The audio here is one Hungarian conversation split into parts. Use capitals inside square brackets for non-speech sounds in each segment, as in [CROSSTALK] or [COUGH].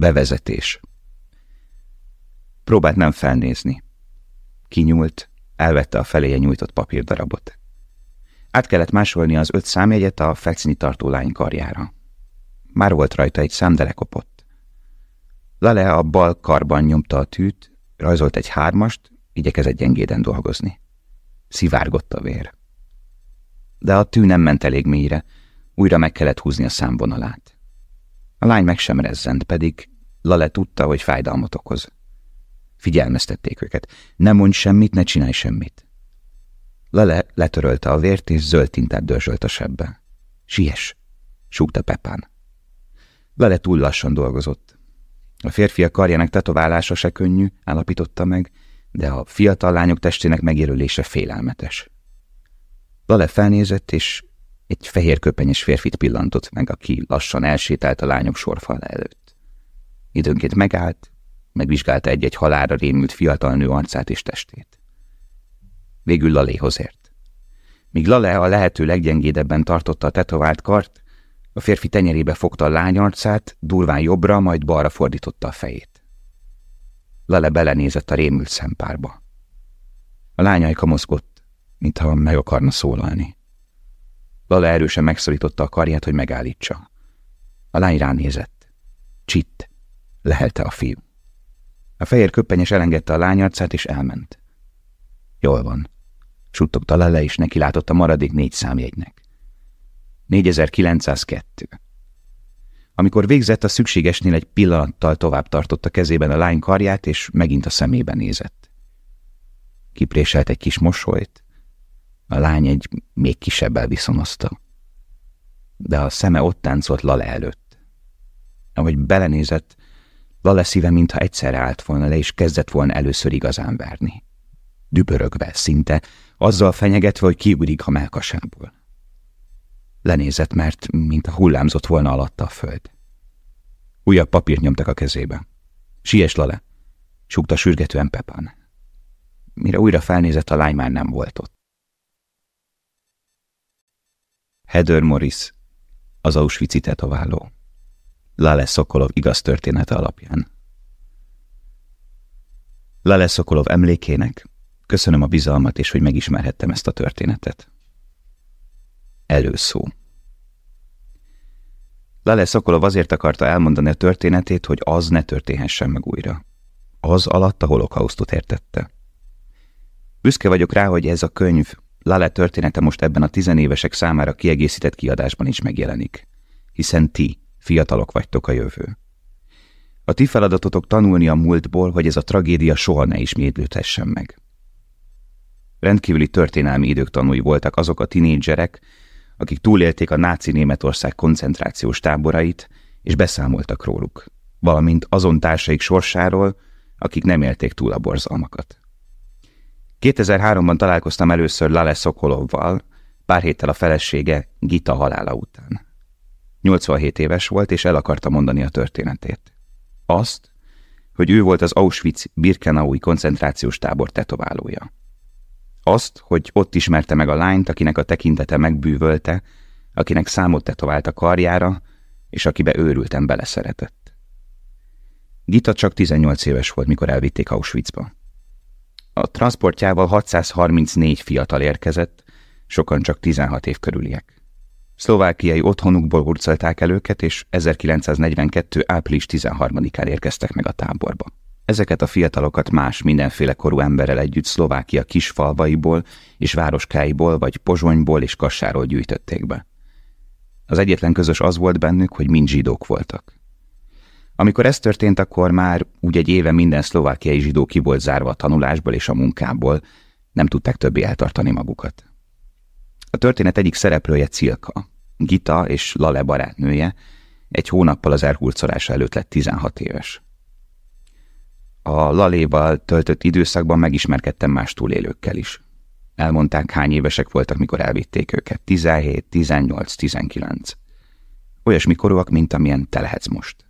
Bevezetés. Próbált nem felnézni. Kinyúlt, elvette a feléje nyújtott papírdarabot. Át kellett másolni az öt számjegyet a fekszni tartó lány karjára. Már volt rajta egy szám, de lekopott. Lale a bal karban nyomta a tűt, rajzolt egy hármast, igyekezett gyengéden dolgozni. Szivárgott a vér. De a tű nem ment elég mélyre, újra meg kellett húzni a számvonalát. A lány meg sem rezzent, pedig Lale tudta, hogy fájdalmat okoz. Figyelmeztették őket. Ne mondj semmit, ne csinálj semmit. Lale letörölte a vért, és zöld tintát dörzsölt a sebbe. Siess, súgta Pepán. Lale túl lassan dolgozott. A férfiak karjának tetoválása se könnyű, állapította meg, de a fiatal lányok testének megjelölése félelmetes. Lale felnézett, és egy fehér köpenyes férfit pillantott meg, aki lassan elsétált a lányok sorfal előtt. Időnként megállt, megvizsgálta egy-egy halára rémült fiatal nő arcát és testét. Végül Laléhoz ért. Míg Lale a lehető leggyengédebben tartotta a tetovált kart, a férfi tenyerébe fogta a lány arcát, durván jobbra, majd balra fordította a fejét. Lale belenézett a rémült szempárba. A lányajka mozgott, mintha meg akarna szólalni. Lale erősen megszorította a karját, hogy megállítsa. A lány ránézett. Csitt, lehelte a fiú. A fehér köppenyes elengedte a lány arcát, és elment. Jól van. Suttogta Lale, és neki látott a maradék négy számjegynek. 4902. Amikor végzett, a szükségesnél egy pillanattal tovább tartotta kezében a lány karját, és megint a szemébe nézett. Kipréselt egy kis mosolyt, a lány egy még kisebbel viszonozta. De a szeme ott táncolt Lale előtt. Ahogy belenézett, Lale szíve mintha egyszerre állt volna le, és kezdett volna először igazán verni. Dübörögve, szinte, azzal fenyegetve, hogy kiugrik a melkasából. Lenézett, mert mint a hullámzott volna alatta a föld. Újabb papírt nyomtak a kezébe. Siess, Lale! Súgta sürgetően Pepan. Mire újra felnézett, a lány már nem volt ott. Heather Morris, az Auschwitz-i tetováló. Lale Szokolov igaz története alapján. Lale Szokolov emlékének köszönöm a bizalmat, és hogy megismerhettem ezt a történetet. Előszó Lale Szokolov azért akarta elmondani a történetét, hogy az ne történhessen meg újra. Az alatt a holokausztot értette. Büszke vagyok rá, hogy ez a könyv, Lale története most ebben a tizenévesek számára kiegészített kiadásban is megjelenik. Hiszen ti, fiatalok vagytok a jövő. A ti feladatotok tanulni a múltból, hogy ez a tragédia soha ne ismétlődhessen meg. Rendkívüli történelmi idők tanúi voltak azok a tinédzserek, akik túlélték a náci Németország koncentrációs táborait, és beszámoltak róluk, valamint azon társaik sorsáról, akik nem élték túl a borzalmakat. 2003-ban találkoztam először Lale Szokolovval, pár héttel a felesége Gita halála után. 87 éves volt, és el akarta mondani a történetét. Azt, hogy ő volt az Auschwitz-Birkenaui koncentrációs tábor tetoválója. Azt, hogy ott ismerte meg a lányt, akinek a tekintete megbűvölte, akinek számot tetovált a karjára, és akibe őrülten beleszeretett. Gita csak 18 éves volt, mikor elvitték Auschwitzba. A transportjával 634 fiatal érkezett, sokan csak 16 év körüliek. Szlovákiai otthonukból hurcolták el őket, és 1942. április 13-án érkeztek meg a táborba. Ezeket a fiatalokat más mindenféle korú emberrel együtt Szlovákia kisfalvaiból és városkáiból, vagy Pozsonyból és Kassáról gyűjtötték be. Az egyetlen közös az volt bennük, hogy mind zsidók voltak. Amikor ez történt, akkor már úgy egy éve minden szlovákiai zsidó ki volt zárva a tanulásból és a munkából, nem tudták többé eltartani magukat. A történet egyik szereplője Cilka, Gita és Lale barátnője, egy hónappal az elhurcolása előtt lett 16 éves. A Laléval töltött időszakban megismerkedtem más túlélőkkel is. Elmondták, hány évesek voltak, mikor elvitték őket. 17, 18, 19. Olyasmi korúak, mint amilyen te lehetsz most.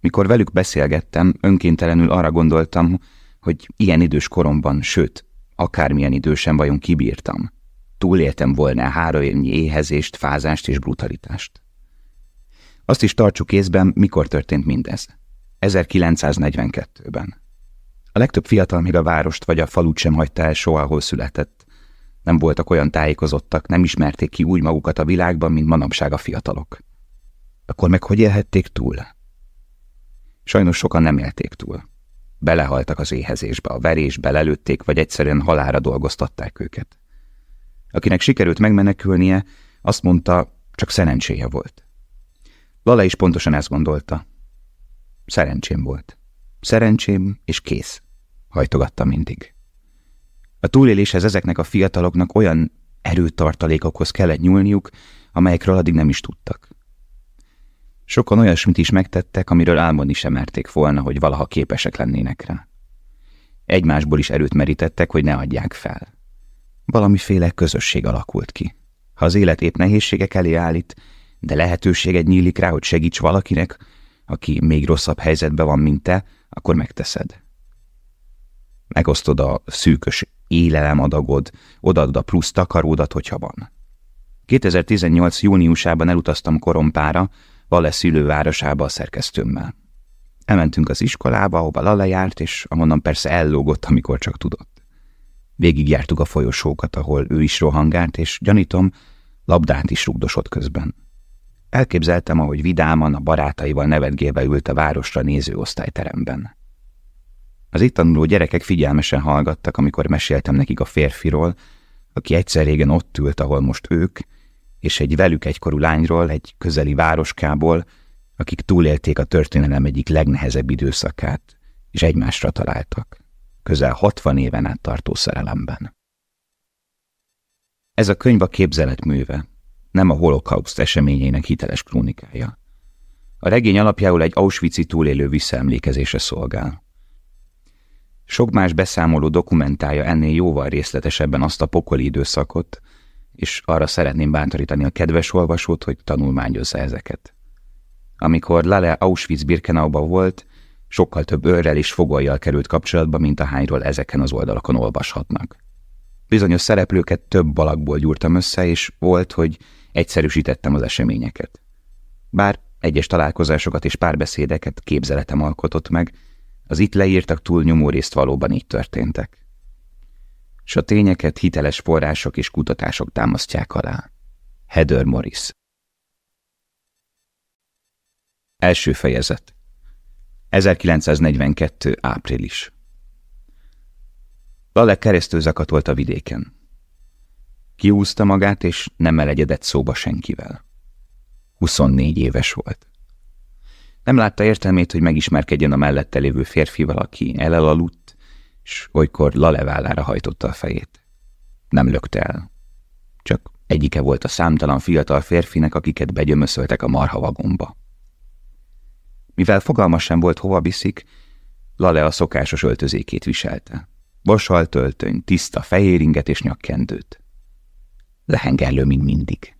Mikor velük beszélgettem, önkéntelenül arra gondoltam, hogy ilyen idős koromban, sőt, akármilyen idősen vajon kibírtam. Túléltem volna három évnyi éhezést, fázást és brutalitást. Azt is tartsuk észben, mikor történt mindez. 1942-ben. A legtöbb fiatal még a várost vagy a falut sem hagyta el soha, ahol született. Nem voltak olyan tájékozottak, nem ismerték ki úgy magukat a világban, mint manapság a fiatalok. Akkor meg hogy élhették túl? Sajnos sokan nem élték túl. Belehaltak az éhezésbe, a verésbe lelőtték, vagy egyszerűen halára dolgoztatták őket. Akinek sikerült megmenekülnie, azt mondta, csak szerencséje volt. Lala is pontosan ezt gondolta. Szerencsém volt. Szerencsém és kész, hajtogatta mindig. A túléléshez ezeknek a fiataloknak olyan erőtartalékokhoz kellett nyúlniuk, amelyekről addig nem is tudtak. Sokan olyasmit is megtettek, amiről álmodni sem merték volna, hogy valaha képesek lennének rá. Egymásból is erőt merítettek, hogy ne adják fel. Valamiféle közösség alakult ki. Ha az élet épp nehézségek elé állít, de lehetőséged nyílik rá, hogy segíts valakinek, aki még rosszabb helyzetben van, mint te, akkor megteszed. Megosztod a szűkös élelemadagod, odaadod a plusz takaródat, hogyha van. 2018. júniusában elutaztam korompára, Vale szülővárosába a szerkesztőmmel. Elmentünk az iskolába, ahova Lala járt, és ahonnan persze ellógott, amikor csak tudott. Végigjártuk a folyosókat, ahol ő is rohangált, és gyanítom, labdát is rugdosott közben. Elképzeltem, ahogy vidáman a barátaival nevetgélve ült a városra néző osztályteremben. Az itt tanuló gyerekek figyelmesen hallgattak, amikor meséltem nekik a férfiról, aki egyszer régen ott ült, ahol most ők, és egy velük egykorú lányról, egy közeli városkából, akik túlélték a történelem egyik legnehezebb időszakát, és egymásra találtak, közel 60 éven át tartó szerelemben. Ez a könyv a képzelet műve, nem a holokauszt eseményeinek hiteles krónikája. A regény alapjául egy Auschwitz-i túlélő visszaemlékezése szolgál. Sok más beszámoló dokumentálja ennél jóval részletesebben azt a pokoli időszakot, és arra szeretném bántorítani a kedves olvasót, hogy tanulmányozza ezeket. Amikor Lale Auschwitz-Birkenauba volt, sokkal több őrrel és fogolyjal került kapcsolatba, mint ahányról ezeken az oldalakon olvashatnak. Bizonyos szereplőket több balakból gyúrtam össze, és volt, hogy egyszerűsítettem az eseményeket. Bár egyes találkozásokat és párbeszédeket képzeletem alkotott meg, az itt leírtak túlnyomó részt valóban így történtek. S a tényeket hiteles források és kutatások támasztják alá. Heather Morris Első fejezet 1942. április Lale keresztül zakatolt a vidéken. Kiúzta magát, és nem melegyedett szóba senkivel. 24 éves volt. Nem látta értelmét, hogy megismerkedjen a mellette lévő férfival, aki elelaludt, és olykor lalevállára hajtotta a fejét. Nem lökte el. Csak egyike volt a számtalan fiatal férfinek, akiket begyömöszöltek a marha vagomba. Mivel fogalmas sem volt, hova viszik, Lale a szokásos öltözékét viselte. Vasal töltöny, tiszta fehéringet és nyakkendőt. Lehengerlő, mint mindig.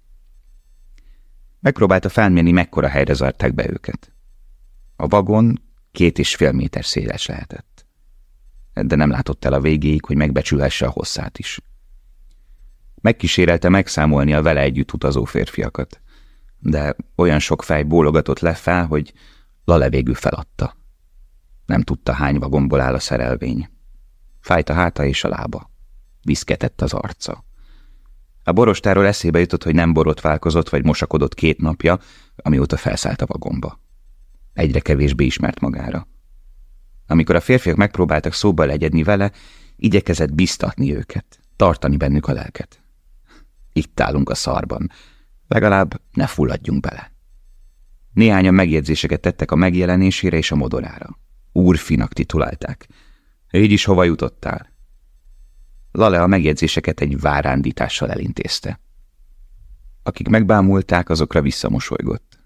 Megpróbálta felmérni, mekkora helyre zárták be őket. A vagon két és fél méter széles lehetett. De nem látott el a végéig, hogy megbecsülhesse a hosszát is. Megkísérelte megszámolni a vele együtt utazó férfiakat, de olyan sok fej bólogatott le fel, hogy Lale végül feladta. Nem tudta, hány vagomból áll a szerelvény. Fájt a háta és a lába. Viszketett az arca. A borostáról eszébe jutott, hogy nem borotválkozott vagy mosakodott két napja, amióta felszállt a vagomba. Egyre kevésbé ismert magára. Amikor a férfiak megpróbáltak szóba legyedni vele, igyekezett biztatni őket, tartani bennük a lelket. Itt állunk a szarban, legalább ne fulladjunk bele. Néhányan megjegyzéseket tettek a megjelenésére és a modorára. Úrfinak titulálták. Így is hova jutottál? Lale a megjegyzéseket egy várándítással elintézte. Akik megbámulták, azokra visszamosolygott.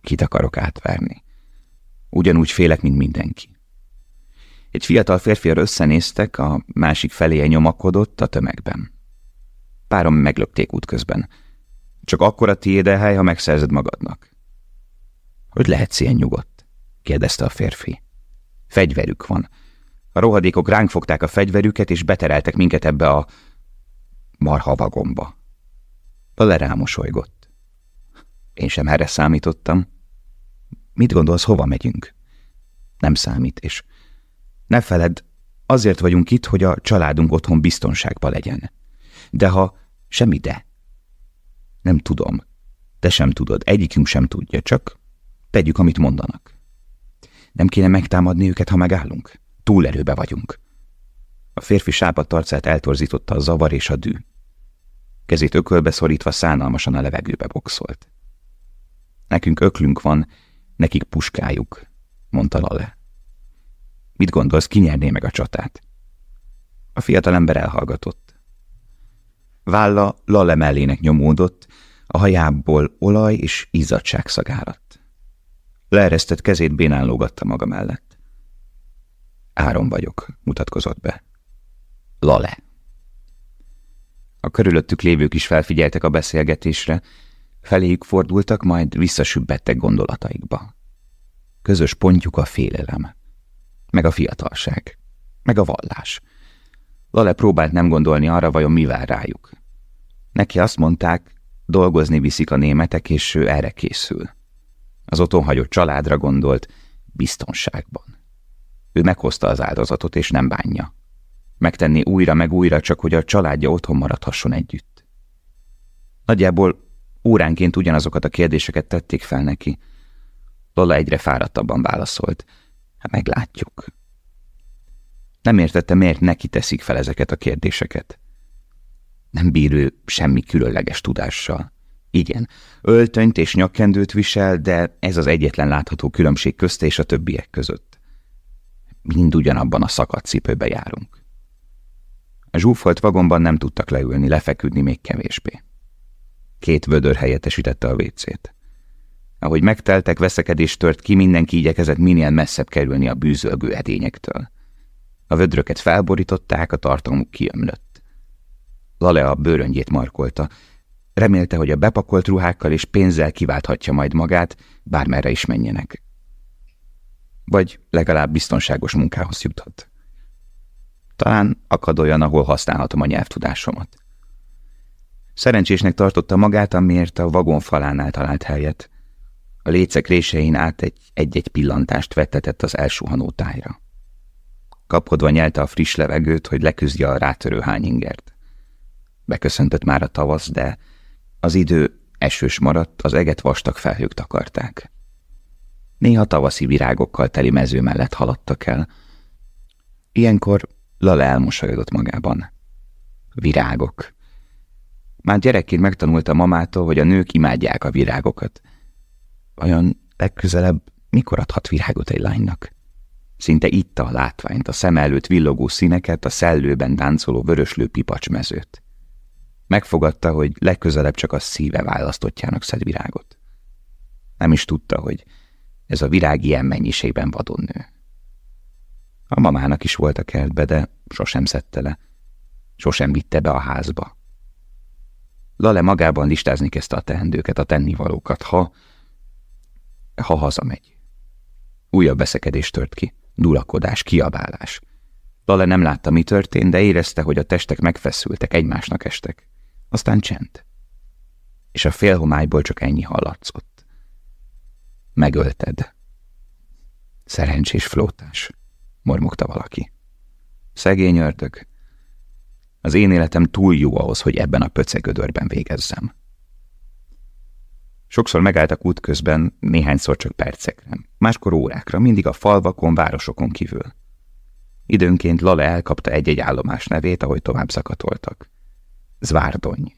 Kit akarok átverni? Ugyanúgy félek, mint mindenki. Egy fiatal férfiar összenéztek, a másik feléje nyomakodott a tömegben. Párom meglökték útközben. Csak akkor a tiéd hely, ha megszerzed magadnak. Hogy lehetsz ilyen nyugodt? kérdezte a férfi. Fegyverük van. A rohadékok ránk fogták a fegyverüket, és betereltek minket ebbe a marha vagomba. A rámosolygott. Én sem erre számítottam. Mit gondolsz, hova megyünk? nem számít, és ne feled, azért vagyunk itt, hogy a családunk otthon biztonságban legyen. De ha semmi de. Nem tudom. Te sem tudod, egyikünk sem tudja, csak tegyük, amit mondanak. Nem kéne megtámadni őket, ha megállunk? Túlerőbe vagyunk. A férfi sápadt arcát eltorzította a zavar és a dű. Kezét ökölbe szorítva szánalmasan a levegőbe boxolt. Nekünk öklünk van, nekik puskájuk, mondta Lale. Mit gondolsz, kinyerné meg a csatát? A fiatal ember elhallgatott. Válla Lale mellének nyomódott, a hajából olaj és izzadság szagárat. Leeresztett kezét bénán maga mellett. Áron vagyok, mutatkozott be. Lale. A körülöttük lévők is felfigyeltek a beszélgetésre, feléjük fordultak, majd visszasübbettek gondolataikba. Közös pontjuk a félelem, meg a fiatalság, meg a vallás. Lale próbált nem gondolni arra, vajon mi vár rájuk. Neki azt mondták, dolgozni viszik a németek, és ő erre készül. Az otthon hagyott családra gondolt, biztonságban. Ő meghozta az áldozatot, és nem bánja. Megtenni újra meg újra, csak hogy a családja otthon maradhasson együtt. Nagyjából óránként ugyanazokat a kérdéseket tették fel neki. Lola egyre fáradtabban válaszolt. Hát meglátjuk. Nem értette, miért neki teszik fel ezeket a kérdéseket. Nem bír semmi különleges tudással. Igen, öltönyt és nyakkendőt visel, de ez az egyetlen látható különbség közte és a többiek között. Mind ugyanabban a szakadt cipőbe járunk. A zsúfolt vagonban nem tudtak leülni, lefeküdni még kevésbé. Két vödör helyettesítette a vécét. Ahogy megteltek, veszekedés tört ki, mindenki igyekezett minél messzebb kerülni a bűzölgő edényektől. A vödröket felborították, a tartalmuk kiömlött. Lale a bőröngyét markolta. Remélte, hogy a bepakolt ruhákkal és pénzzel kiválthatja majd magát, bármerre is menjenek. Vagy legalább biztonságos munkához juthat. Talán akad olyan, ahol használhatom a nyelvtudásomat. Szerencsésnek tartotta magát, amiért a vagon falánál talált helyet. A lécek résein át egy-egy pillantást vettetett az elsuhanó tájra. Kapkodva nyelte a friss levegőt, hogy leküzdje a rátörő hányingert. Beköszöntött már a tavasz, de az idő esős maradt, az eget vastag felhők takarták. Néha tavaszi virágokkal teli mező mellett haladtak el. Ilyenkor Lala elmosolyodott magában. Virágok. Már gyerekként megtanulta mamától, hogy a nők imádják a virágokat. Vajon legközelebb mikor adhat virágot egy lánynak? Szinte itta a látványt, a szem előtt villogó színeket, a szellőben táncoló vöröslő pipacsmezőt. Megfogadta, hogy legközelebb csak a szíve választottjának szed virágot. Nem is tudta, hogy ez a virág ilyen mennyiségben vadon nő. A mamának is volt a kertbe, de sosem szedte le. Sosem vitte be a házba. Lale magában listázni kezdte a teendőket, a tennivalókat, ha... ha hazamegy. Újabb beszekedés tört ki, dulakodás, kiabálás. Lale nem látta, mi történt, de érezte, hogy a testek megfeszültek, egymásnak estek. Aztán csend. És a félhomályból csak ennyi hallatszott. Megölted. Szerencsés flótás mormogta valaki. Szegény ördög. Az én életem túl jó ahhoz, hogy ebben a pöcegödörben végezzem. Sokszor megálltak útközben, néhányszor csak percekre, máskor órákra, mindig a falvakon, városokon kívül. Időnként Lale elkapta egy-egy állomás nevét, ahogy tovább szakatoltak. Zvárdony,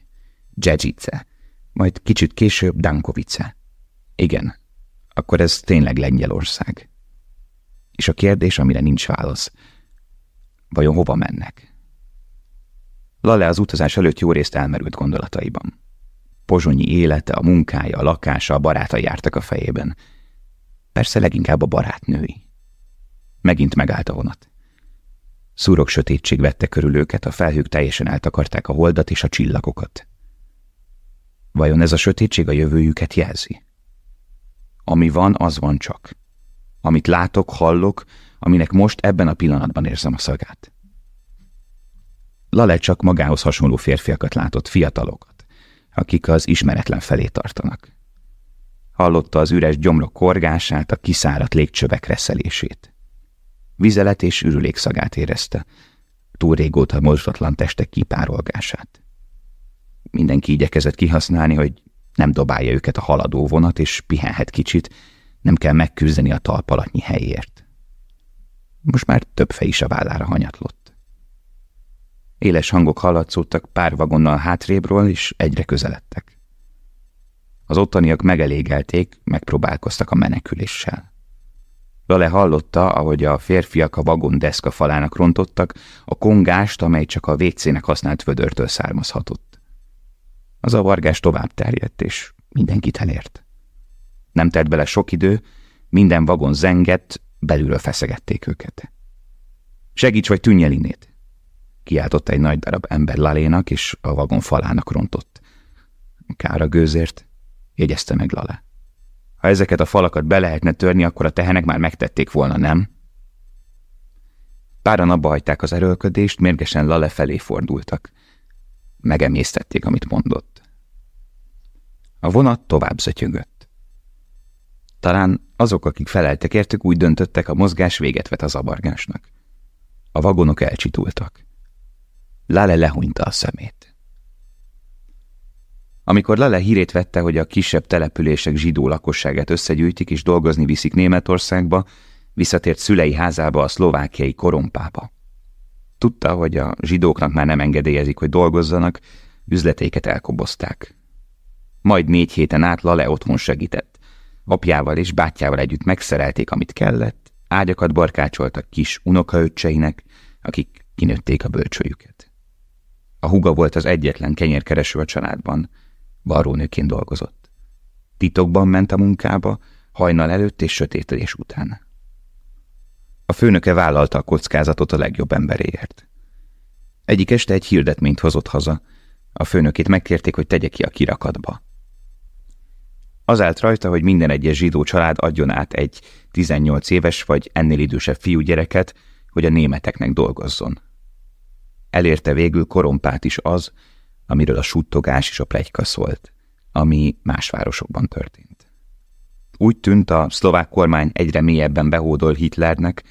Dzsedzsice, majd kicsit később Dankovice. Igen, akkor ez tényleg Lengyelország. És a kérdés, amire nincs válasz, vajon hova mennek? Lale az utazás előtt jó részt elmerült gondolataiban. Pozsonyi élete, a munkája, a lakása, a barátai jártak a fejében. Persze leginkább a barátnői. Megint megállt a vonat. Szúrok sötétség vette körül őket, a felhők teljesen eltakarták a holdat és a csillagokat. Vajon ez a sötétség a jövőjüket jelzi? Ami van, az van csak amit látok, hallok, aminek most ebben a pillanatban érzem a szagát. Lale csak magához hasonló férfiakat látott, fiatalokat, akik az ismeretlen felé tartanak. Hallotta az üres gyomrok korgását, a kiszáradt légcsövek reszelését. Vizelet és ürülék szagát érezte, túl régóta mozdatlan testek kipárolgását. Mindenki igyekezett kihasználni, hogy nem dobálja őket a haladó vonat, és pihenhet kicsit, nem kell megküzdeni a talpalatnyi helyért. Most már több fej is a vállára hanyatlott. Éles hangok hallatszódtak pár vagonnal hátrébről, és egyre közeledtek. Az ottaniak megelégelték, megpróbálkoztak a meneküléssel. Lale hallotta, ahogy a férfiak a vagon deszka falának rontottak, a kongást, amely csak a vécének használt vödörtől származhatott. Az a vargás tovább terjedt, és mindenkit elért. Nem telt bele sok idő, minden vagon zengett, belülről feszegették őket. Segíts vagy tűnj el innét! Kiáltotta egy nagy darab ember Lalénak, és a vagon falának rontott. Kár a gőzért, jegyezte meg Lale. Ha ezeket a falakat be lehetne törni, akkor a tehenek már megtették volna, nem? Páran abba hagyták az erőlködést, mérgesen Lale felé fordultak. Megemésztették, amit mondott. A vonat tovább zötyögött. Talán azok, akik feleltek értük, úgy döntöttek, a mozgás véget vet az abargásnak. A vagonok elcsitultak. Lale lehúnyta a szemét. Amikor Lale hírét vette, hogy a kisebb települések zsidó lakosságát összegyűjtik és dolgozni viszik Németországba, visszatért szülei házába a szlovákiai korompába. Tudta, hogy a zsidóknak már nem engedélyezik, hogy dolgozzanak, üzleteiket elkobozták. Majd négy héten át Lale otthon segített. Apjával és bátyjával együtt megszerelték, amit kellett, ágyakat barkácsoltak kis unokaöccseinek, akik kinőtték a bölcsőjüket. A huga volt az egyetlen kenyérkereső a családban, varrónőként dolgozott. Titokban ment a munkába, hajnal előtt és sötétedés után. A főnöke vállalta a kockázatot a legjobb emberéért. Egyik este egy hirdetményt hozott haza. A főnökét megkérték, hogy tegye ki a kirakatba. Az állt rajta, hogy minden egyes zsidó család adjon át egy 18 éves vagy ennél idősebb fiúgyereket, hogy a németeknek dolgozzon. Elérte végül korompát is az, amiről a suttogás és a plegyka szólt, ami más városokban történt. Úgy tűnt, a szlovák kormány egyre mélyebben behódol Hitlernek,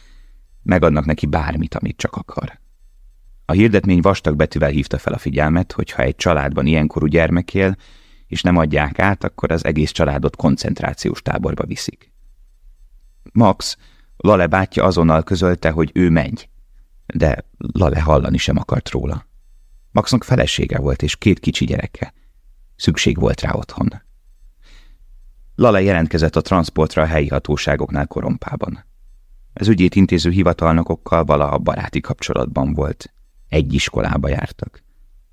megadnak neki bármit, amit csak akar. A hirdetmény vastag betűvel hívta fel a figyelmet, hogy ha egy családban ilyenkorú gyermek él, és nem adják át, akkor az egész családot koncentrációs táborba viszik. Max, Lale bátyja azonnal közölte, hogy ő megy, de Lale hallani sem akart róla. Maxnak felesége volt és két kicsi gyereke. Szükség volt rá otthon. Lale jelentkezett a transportra a helyi hatóságoknál korompában. Az ügyét intéző hivatalnokokkal valaha baráti kapcsolatban volt. Egy iskolába jártak.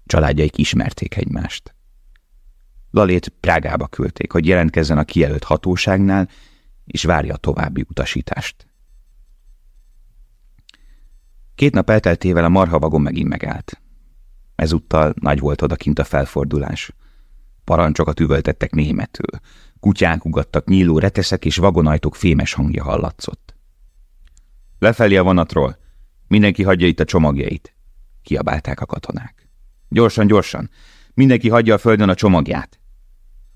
Családjaik ismerték egymást. Lalét Prágába küldték, hogy jelentkezzen a kijelölt hatóságnál, és várja a további utasítást. Két nap elteltével a marhavagon megint megállt. Ezúttal nagy volt odakint a felfordulás. Parancsokat üvöltettek németül. Kutyák ugattak, nyíló reteszek és vagonajtók fémes hangja hallatszott. Lefelé a vonatról! Mindenki hagyja itt a csomagjait! Kiabálták a katonák. Gyorsan, gyorsan! Mindenki hagyja a földön a csomagját!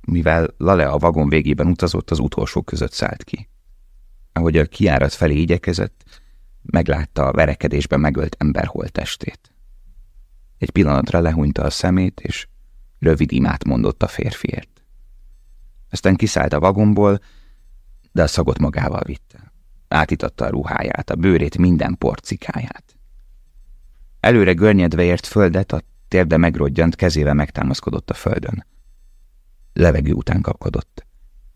Mivel Lale a vagon végében utazott, az utolsó között szállt ki. Ahogy a kiárat felé igyekezett, meglátta a verekedésben megölt ember holtestét. Egy pillanatra lehúnyta a szemét, és rövid imát mondott a férfiért. Aztán kiszállt a vagomból, de a szagot magával vitte. Átitatta a ruháját, a bőrét, minden porcikáját. Előre görnyedve ért földet, a térde megrodjant, kezével megtámaszkodott a földön. Levegő után kapkodott.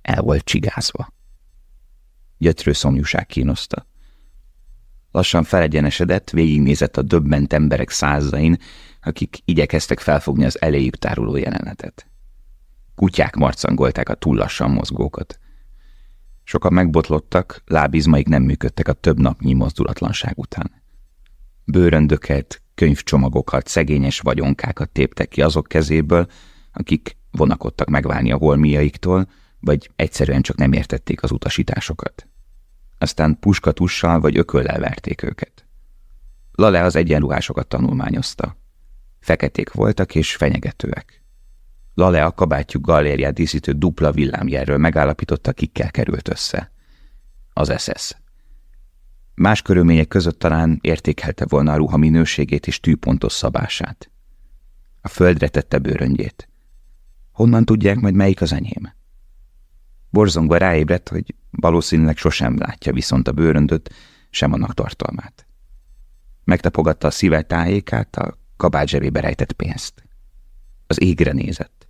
El volt csigázva. Gyötrő szomjúság kínoszta. Lassan felegyenesedett, végignézett a döbbent emberek százain, akik igyekeztek felfogni az elejük táruló jelenetet. Kutyák marcangolták a túl lassan mozgókat. Sokan megbotlottak, lábizmaik nem működtek a több napnyi mozdulatlanság után. Bőröndöket, könyvcsomagokat, szegényes vagyonkákat téptek ki azok kezéből, akik vonakodtak megválni a holmiaiktól, vagy egyszerűen csak nem értették az utasításokat. Aztán puskatussal vagy ököllel verték őket. Lale az egyenruhásokat tanulmányozta. Feketék voltak és fenyegetőek. Lale a kabátjuk galériát díszítő dupla villámjelről megállapította, kikkel került össze. Az SS. Más körülmények között talán értékelte volna a ruha minőségét és tűpontos szabását. A földre tette bőröngyét. Honnan tudják majd melyik az enyém? Borzongva ráébredt, hogy valószínűleg sosem látja viszont a bőröndöt, sem annak tartalmát. Megtapogatta a szíve tájékát, a kabát zsebébe rejtett pénzt. Az égre nézett.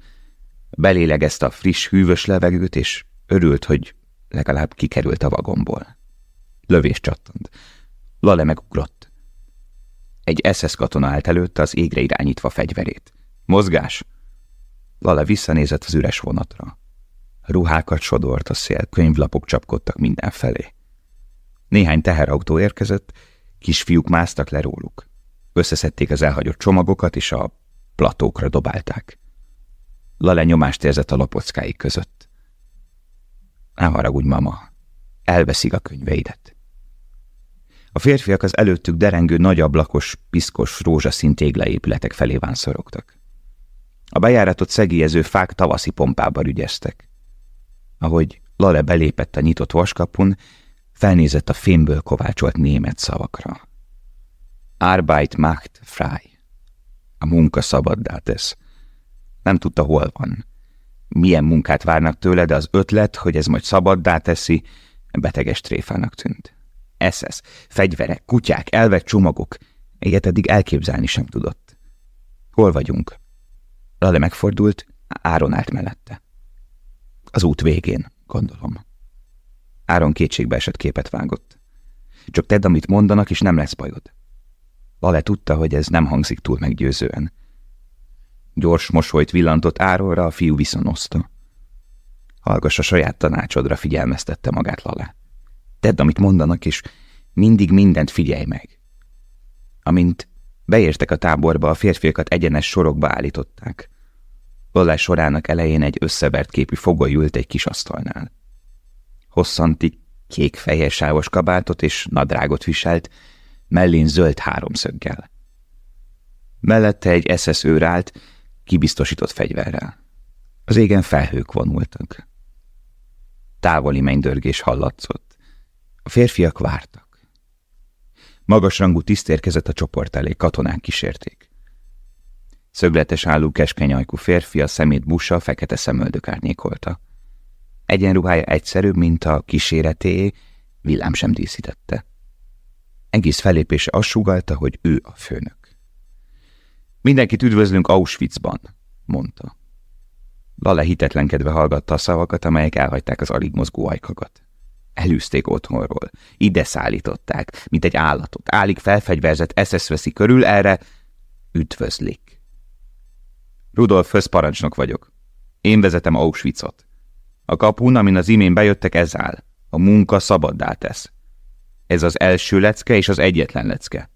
Belélegezte a friss, hűvös levegőt, és örült, hogy legalább kikerült a vagomból. Lövés csattant. Lale megugrott. Egy SS katona állt előtte az égre irányítva fegyverét. Mozgás! Lale visszanézett az üres vonatra. Ruhákat sodort a szél, könyvlapok csapkodtak mindenfelé. Néhány teherautó érkezett, kisfiúk másztak le róluk. Összeszedték az elhagyott csomagokat, és a platókra dobálták. Lale nyomást érzett a lapockáik között. Ne haragudj, mama, elveszik a könyveidet. A férfiak az előttük derengő nagyablakos, piszkos, rózsaszín téglaépületek felé vánszorogtak. A bejáratot szegélyező fák tavaszi pompába rügyeztek. Ahogy Lale belépett a nyitott vaskapun, felnézett a fémből kovácsolt német szavakra. Arbeit macht frei. A munka szabaddá tesz. Nem tudta, hol van. Milyen munkát várnak tőle, de az ötlet, hogy ez majd szabaddá teszi, beteges tréfának tűnt. SS, fegyverek, kutyák, elvett csomagok. Egyet eddig elképzelni sem tudott. Hol vagyunk? Lale megfordult, Áron állt mellette. Az út végén, gondolom. Áron kétségbe esett képet vágott. Csak tedd, amit mondanak, és nem lesz bajod. Lale tudta, hogy ez nem hangzik túl meggyőzően. Gyors mosolyt villantott Áronra, a fiú viszonozta. Hallgass a saját tanácsodra, figyelmeztette magát Lale. Tedd, amit mondanak, és mindig mindent figyelj meg. Amint beértek a táborba, a férfiakat egyenes sorokba állították. Lale sorának elején egy összevert képű fogoly ült egy kis asztalnál. Hosszanti, kék-fehér sávos kabátot és nadrágot viselt, mellén zöld háromszöggel. Mellette egy SS őr állt, kibiztosított fegyverrel. Az égen felhők vonultak. Távoli mennydörgés hallatszott. A férfiak vártak. Magasrangú tiszt érkezett a csoport elé, katonák kísérték. Szögletes állú keskeny ajkú férfi a szemét busa, fekete szemöldök árnyékolta. Egyenruhája egyszerűbb, mint a kíséreté, villám sem díszítette. Egész felépése azt sugalta, hogy ő a főnök. Mindenkit üdvözlünk Auschwitzban, mondta. Lale hitetlenkedve hallgatta a szavakat, amelyek elhagyták az alig mozgó ajkakat. Elűzték otthonról. Ide szállították, mint egy állatot. Álig felfegyverzett SS veszi körül, erre üdvözlik. Rudolf főzparancsnok vagyok. Én vezetem Auschwitzot. A kapun, amin az imént bejöttek, ez áll. A munka szabaddá tesz. Ez az első lecke és az egyetlen lecke.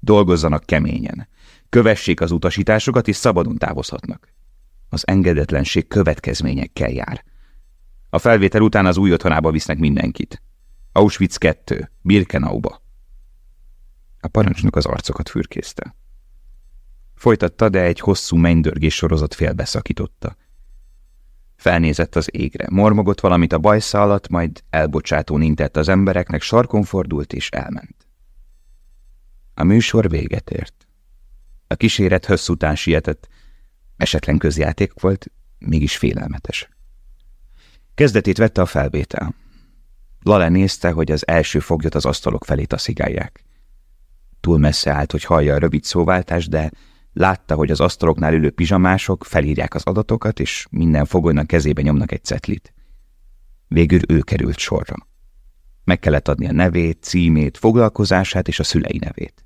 Dolgozzanak keményen. Kövessék az utasításokat, és szabadon távozhatnak. Az engedetlenség következményekkel jár. A felvétel után az új otthonába visznek mindenkit. Auschwitz 2, Birkenauba. A parancsnok az arcokat fürkészte. Folytatta, de egy hosszú mennydörgés sorozat félbeszakította. Felnézett az égre, mormogott valamit a bajsza alatt, majd elbocsátón intett az embereknek, sarkon fordult és elment. A műsor véget ért. A kíséret hössz után sietett, esetlen közjáték volt, mégis félelmetes. Kezdetét vette a felvétel. Lale nézte, hogy az első foglyot az asztalok felé taszigálják. Túl messze állt, hogy hallja a rövid szóváltást, de Látta, hogy az asztaloknál ülő pizsamások felírják az adatokat, és minden fogolynak kezébe nyomnak egy cetlit. Végül ő került sorra. Meg kellett adni a nevét, címét, foglalkozását és a szülei nevét.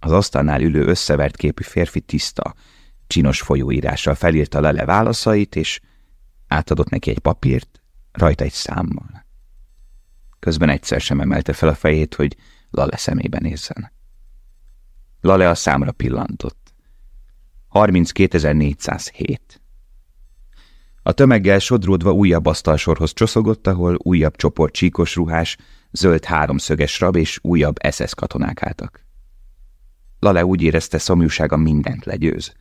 Az asztalnál ülő összevert képű férfi tiszta, csinos folyóírással felírta lele válaszait, és átadott neki egy papírt, rajta egy számmal. Közben egyszer sem emelte fel a fejét, hogy Lale szemébe nézzen. Lale a számra pillantott. 32.407. A tömeggel sodródva újabb asztalsorhoz csoszogott, ahol újabb csoport csíkos ruhás, zöld háromszöges rab és újabb SS katonák álltak. Lale úgy érezte, szomjúsága mindent legyőz.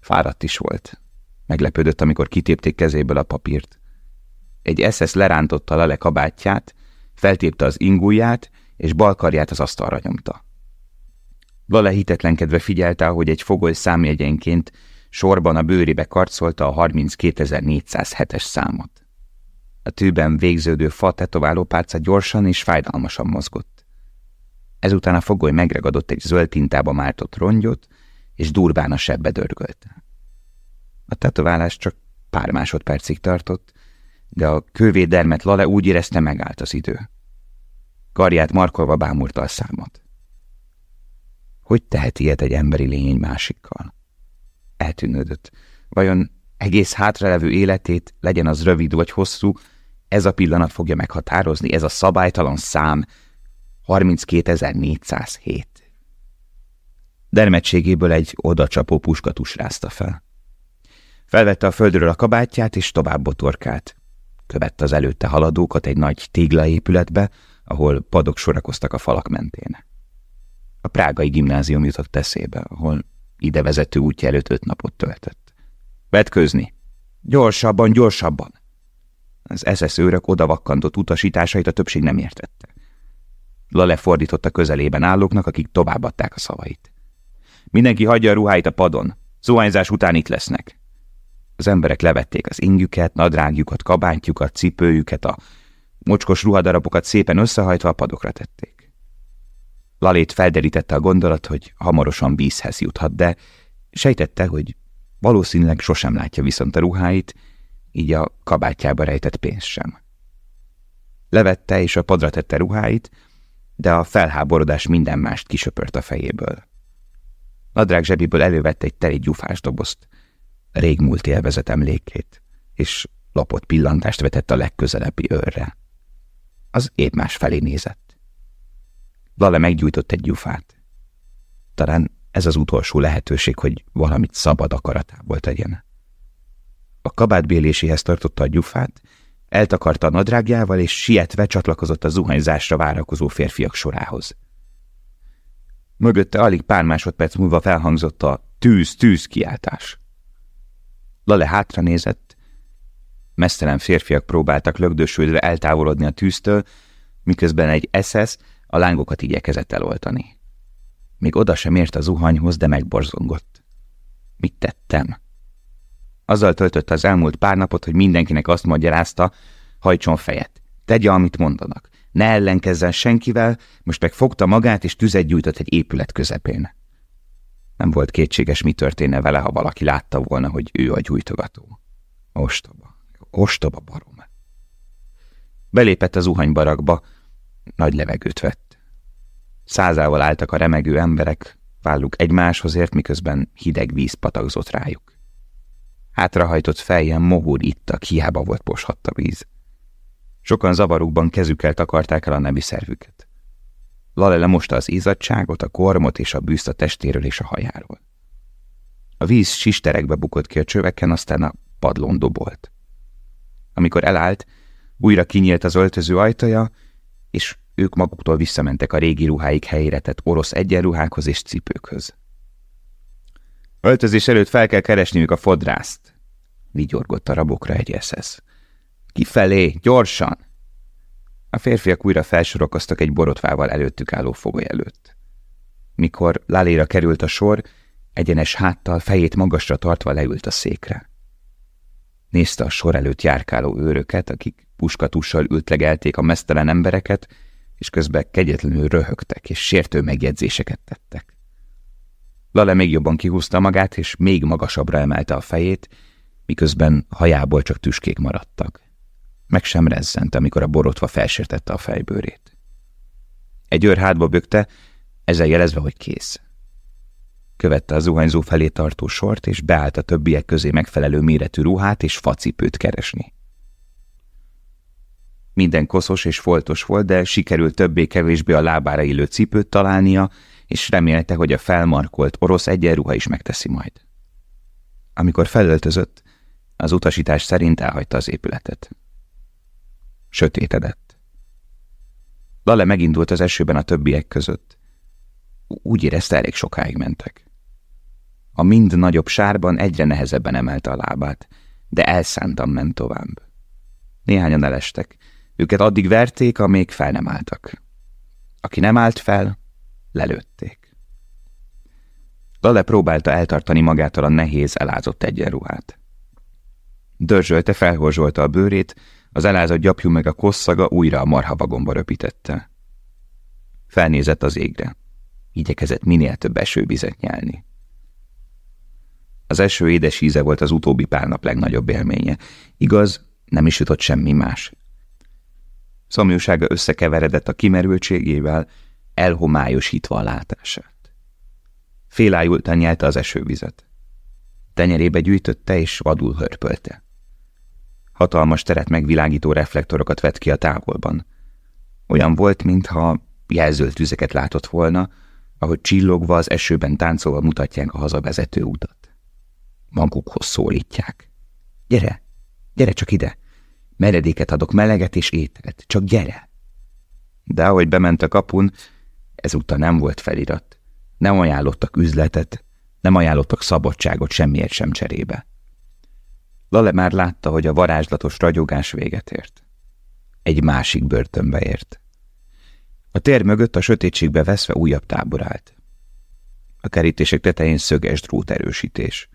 Fáradt is volt. Meglepődött, amikor kitépték kezéből a papírt. Egy SS lerántotta Lale kabátját, feltépte az ingúját, és bal karját az asztalra nyomta. Lale hitetlenkedve figyelte, hogy egy fogoly számjegyenként sorban a bőrébe karcolta a 32.407-es számot. A tűben végződő fa tetováló gyorsan és fájdalmasan mozgott. Ezután a fogoly megregadott egy zöld tintába mártott rongyot, és durván a sebbe dörgölte. A tetoválás csak pár másodpercig tartott, de a kővédermet Lale úgy érezte megállt az idő. Karját markolva bámulta a számot. Hogy tehet ilyet egy emberi lény egy másikkal? Eltűnődött. Vajon egész hátralevő életét, legyen az rövid vagy hosszú, ez a pillanat fogja meghatározni, ez a szabálytalan szám 32.407. Dermedségéből egy odacsapó puskatus rázta fel. Felvette a földről a kabátját, és tovább botorkált. Követte az előtte haladókat egy nagy téglaépületbe, ahol padok sorakoztak a falak mentén. A prágai gimnázium jutott eszébe, ahol ide vezető útja előtt öt napot töltött. Vetkőzni! Gyorsabban, gyorsabban! Az SS őrök odavakkantott utasításait a többség nem értette. Lale fordította közelében állóknak, akik továbbadták a szavait. Mindenki hagyja a ruháit a padon. Zuhányzás után itt lesznek. Az emberek levették az ingüket, nadrágjukat, kabátjukat, cipőjüket, a mocskos ruhadarabokat szépen összehajtva a padokra tették. Lalét felderítette a gondolat, hogy hamarosan vízhez juthat, de sejtette, hogy valószínűleg sosem látja viszont a ruháit, így a kabátjába rejtett pénzt sem. Levette és a padra tette ruháit, de a felháborodás minden mást kisöpört a fejéből. Nadrág zsebiből elővette egy teli gyufás dobozt, régmúlt élvezet emlékét, és lapott pillantást vetett a legközelebbi őrre. Az épp más felé nézett. Lale meggyújtott egy gyufát. Talán ez az utolsó lehetőség, hogy valamit szabad akaratából tegyen. A kabátbéléséhez tartotta a gyufát, eltakarta a nadrágjával, és sietve csatlakozott a zuhanyzásra várakozó férfiak sorához. Mögötte alig pár másodperc múlva felhangzott a tűz-tűz kiáltás. Lale hátra nézett, férfiak próbáltak lögdösődve eltávolodni a tűztől, miközben egy SS a lángokat igyekezett eloltani. Még oda sem ért a zuhanyhoz, de megborzongott. Mit tettem? Azzal töltötte az elmúlt pár napot, hogy mindenkinek azt magyarázta, hajtson fejet, tegye, amit mondanak, ne ellenkezzen senkivel, most meg fogta magát és tüzet gyújtott egy épület közepén. Nem volt kétséges, mi történne vele, ha valaki látta volna, hogy ő a gyújtogató. Ostoba, ostoba barom. Belépett az uhanybarakba, nagy levegőt vett. Százával álltak a remegő emberek, válluk egymáshoz ért, miközben hideg víz patagzott rájuk. Hátrahajtott fejjel mohúr ittak, hiába volt poshatta víz. Sokan zavarukban kezükkel takarták el a nemi szervüket. Lale lemosta az izzadságot, a kormot és a bűzt a testéről és a hajáról. A víz sisterekbe bukott ki a csöveken, aztán a padlón dobolt. Amikor elállt, újra kinyílt az öltöző ajtaja, és ők maguktól visszamentek a régi ruháik helyére tett orosz egyenruhákhoz és cipőkhöz. Öltözés előtt fel kell keresniük a fodrászt, vigyorgott a rabokra egy eszesz. Kifelé, gyorsan! A férfiak újra felsorokoztak egy borotvával előttük álló fogoly előtt. Mikor Láléra került a sor, egyenes háttal, fejét magasra tartva leült a székre. Nézte a sor előtt járkáló őröket, akik puskatussal ültlegelték a mesztelen embereket, és közben kegyetlenül röhögtek és sértő megjegyzéseket tettek. Lale még jobban kihúzta magát, és még magasabbra emelte a fejét, miközben hajából csak tüskék maradtak. Meg sem rezzent, amikor a borotva felsértette a fejbőrét. Egy őr hátba bökte, ezzel jelezve, hogy kész. Követte a zuhanyzó felé tartó sort, és beállt a többiek közé megfelelő méretű ruhát és facipőt keresni. Minden koszos és foltos volt, de sikerült többé-kevésbé a lábára illő cipőt találnia, és remélte, hogy a felmarkolt orosz egyenruha is megteszi majd. Amikor felöltözött, az utasítás szerint elhagyta az épületet. Sötétedett. Lale megindult az esőben a többiek között. Úgy érezte, elég sokáig mentek. A mind nagyobb sárban egyre nehezebben emelte a lábát, de elszántan ment tovább. Néhányan elestek. Őket addig verték, amíg fel nem álltak. Aki nem állt fel, lelőtték. Lale próbálta eltartani magától a nehéz, elázott egyenruhát. Dörzsölte, felhorzsolta a bőrét, az elázott gyapjú meg a kosszaga újra a marhavagomba röpítette. Felnézett az égre. Igyekezett minél több esővizet nyelni. Az eső édes íze volt az utóbbi pár nap legnagyobb élménye. Igaz, nem is jutott semmi más. Szomjúsága összekeveredett a kimerültségével, elhomályosítva a látását. Félájultan nyelte az esővizet. Tenyerébe gyűjtötte és vadul hörpölte. Hatalmas teret megvilágító reflektorokat vett ki a távolban. Olyan volt, mintha jelzölt tüzeket látott volna, ahogy csillogva az esőben táncolva mutatják a hazavezető utat. Magukhoz szólítják. Gyere, gyere csak ide! Meredéket adok, meleget és ételt, csak gyere! De ahogy bement a kapun, ezúttal nem volt felirat. Nem ajánlottak üzletet, nem ajánlottak szabadságot semmiért sem cserébe. Lale már látta, hogy a varázslatos ragyogás véget ért. Egy másik börtönbe ért. A tér mögött a sötétségbe veszve újabb tábor állt. A kerítések tetején szöges drót erősítés.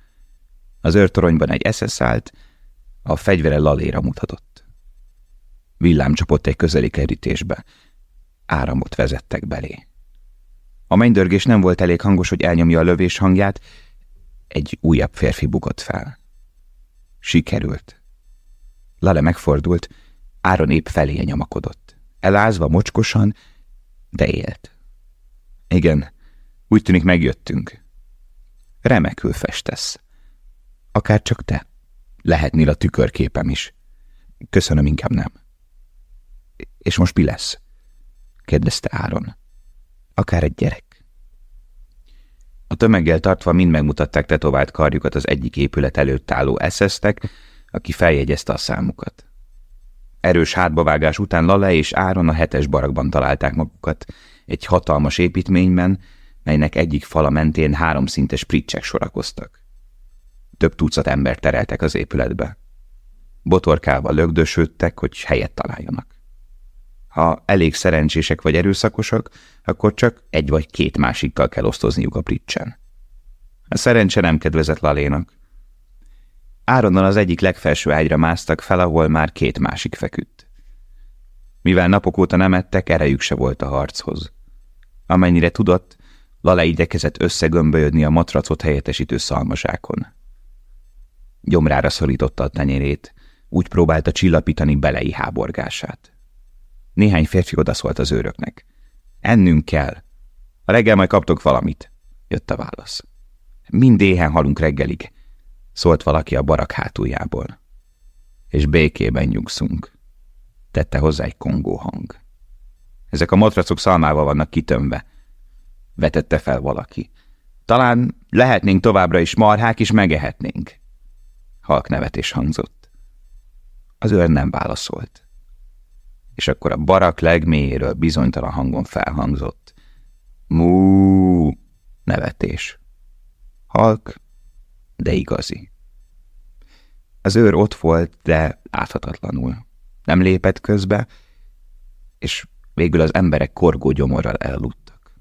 Az őrtoronyban egy eszesz állt, a fegyvere laléra mutatott. Villám csapott egy közeli kerítésbe. Áramot vezettek belé. A mennydörgés nem volt elég hangos, hogy elnyomja a lövés hangját, egy újabb férfi bukott fel. Sikerült. Lale megfordult, Áron épp felé nyomakodott. Elázva, mocskosan, de élt. Igen, úgy tűnik megjöttünk. Remekül festesz. Akár csak te. Lehetnél a tükörképem is. Köszönöm, inkább nem. És most mi lesz? kérdezte Áron. Akár egy gyerek. A tömeggel tartva mind megmutatták tetovált karjukat az egyik épület előtt álló eszeztek, aki feljegyezte a számukat. Erős hátbavágás után Lale és Áron a hetes barakban találták magukat, egy hatalmas építményben, melynek egyik fala mentén háromszintes pricsek sorakoztak. Több tucat ember tereltek az épületbe. Botorkával lögdösödtek, hogy helyet találjanak. Ha elég szerencsések vagy erőszakosak, akkor csak egy vagy két másikkal kell osztozniuk a pricsen. A szerencse nem kedvezett Lalénak. Áronnal az egyik legfelső ágyra másztak fel, ahol már két másik feküdt. Mivel napok óta nem ettek, erejük se volt a harchoz. Amennyire tudott, Lale igyekezett összegömbölyödni a matracot helyettesítő szalmasákon. Gyomrára szorította a tenyérét, úgy próbálta csillapítani belei háborgását. Néhány férfi odaszólt az őröknek. Ennünk kell. A reggel majd kaptok valamit, jött a válasz. Mind éhen halunk reggelig, szólt valaki a barak hátuljából. És békében nyugszunk, tette hozzá egy kongó hang. Ezek a matracok szalmával vannak kitömve, vetette fel valaki. Talán lehetnénk továbbra is marhák, és megehetnénk. Halk nevetés hangzott. Az őr nem válaszolt. És akkor a barak legmélyéről bizonytalan hangon felhangzott. Mú, nevetés. Halk, de igazi. Az őr ott volt, de láthatatlanul. Nem lépett közbe, és végül az emberek korgó gyomorral elludtak.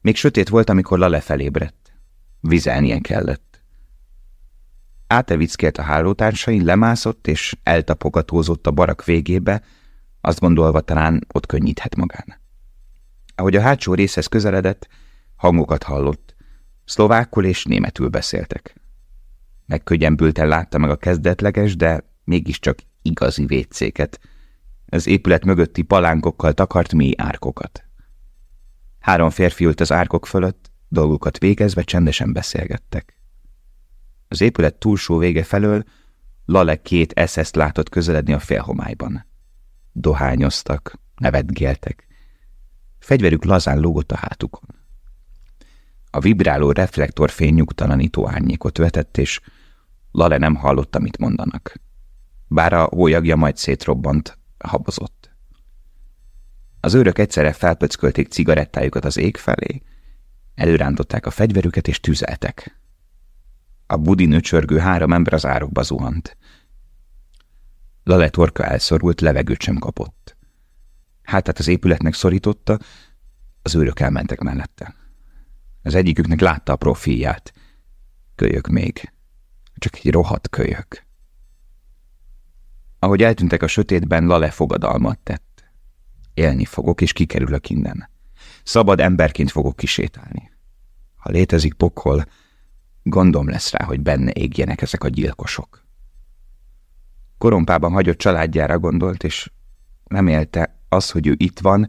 Még sötét volt, amikor Lale felébredt. Vizelnie kellett. Átevickélt a hálótársain, lemászott és eltapogatózott a barak végébe, azt gondolva talán ott könnyíthet magán. Ahogy a hátsó részhez közeledett, hangokat hallott. Szlovákul és németül beszéltek. Megkönnyebbülten látta meg a kezdetleges, de mégiscsak igazi vécéket, az épület mögötti palánkokkal takart mély árkokat. Három férfi ült az árkok fölött, dolgukat végezve csendesen beszélgettek. Az épület túlsó vége felől Lale két eszeszt látott közeledni a félhomályban. Dohányoztak, nevetgéltek. Fegyverük lazán lógott a hátukon. A vibráló reflektorfény nyugtalanító árnyékot vetett, és Lale nem hallott, amit mondanak. Bár a hólyagja majd szétrobbant, habozott. Az őrök egyszerre felpöckölték cigarettájukat az ég felé, előrántották a fegyverüket és tüzeltek. A budi nöcsörgő három ember az árokba zuhant. Lale torka elszorult, levegőt sem kapott. hátát az épületnek szorította, az őrök elmentek mellette. Az egyiküknek látta a profilját. Kölyök még. Csak egy rohadt kölyök. Ahogy eltűntek a sötétben, Lale fogadalmat tett. Élni fogok, és kikerülök innen. Szabad emberként fogok kisétálni. Ha létezik pokol, gondom lesz rá, hogy benne égjenek ezek a gyilkosok. Korompában hagyott családjára gondolt, és remélte az, hogy ő itt van,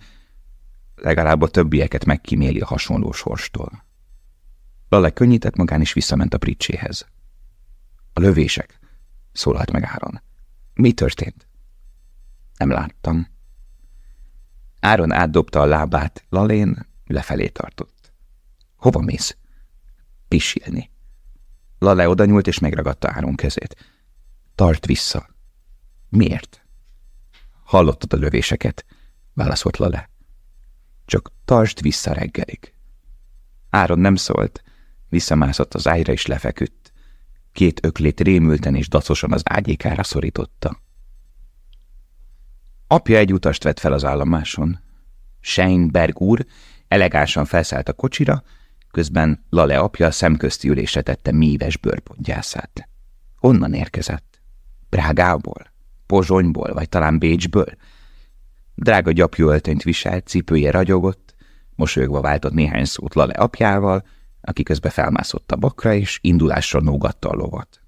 legalább a többieket megkíméli a hasonló sorstól. Lale könnyített magán, és visszament a pricséhez. A lövések, szólalt meg Áron. Mi történt? Nem láttam. Áron átdobta a lábát, Lalén lefelé tartott. Hova mész? Pisilni. Lale oda nyúlt és megragadta Áron kezét. Tart vissza. Miért? Hallottad a lövéseket? Válaszolt Lale. Csak tartsd vissza reggelig. Áron nem szólt, visszamászott az ágyra és lefeküdt. Két öklét rémülten és dacosan az ágyékára szorította. Apja egy utast vett fel az állomáson. Seinberg úr elegánsan felszállt a kocsira, közben Lale apja a szemközti ülésre tette míves bőrpontjászát. Honnan érkezett? Prágából? Pozsonyból, vagy talán Bécsből? Drága gyapjú öltönyt viselt, cipője ragyogott, mosolyogva váltott néhány szót Lale apjával, aki közben felmászott a bakra, és indulásra nógatta a lovat.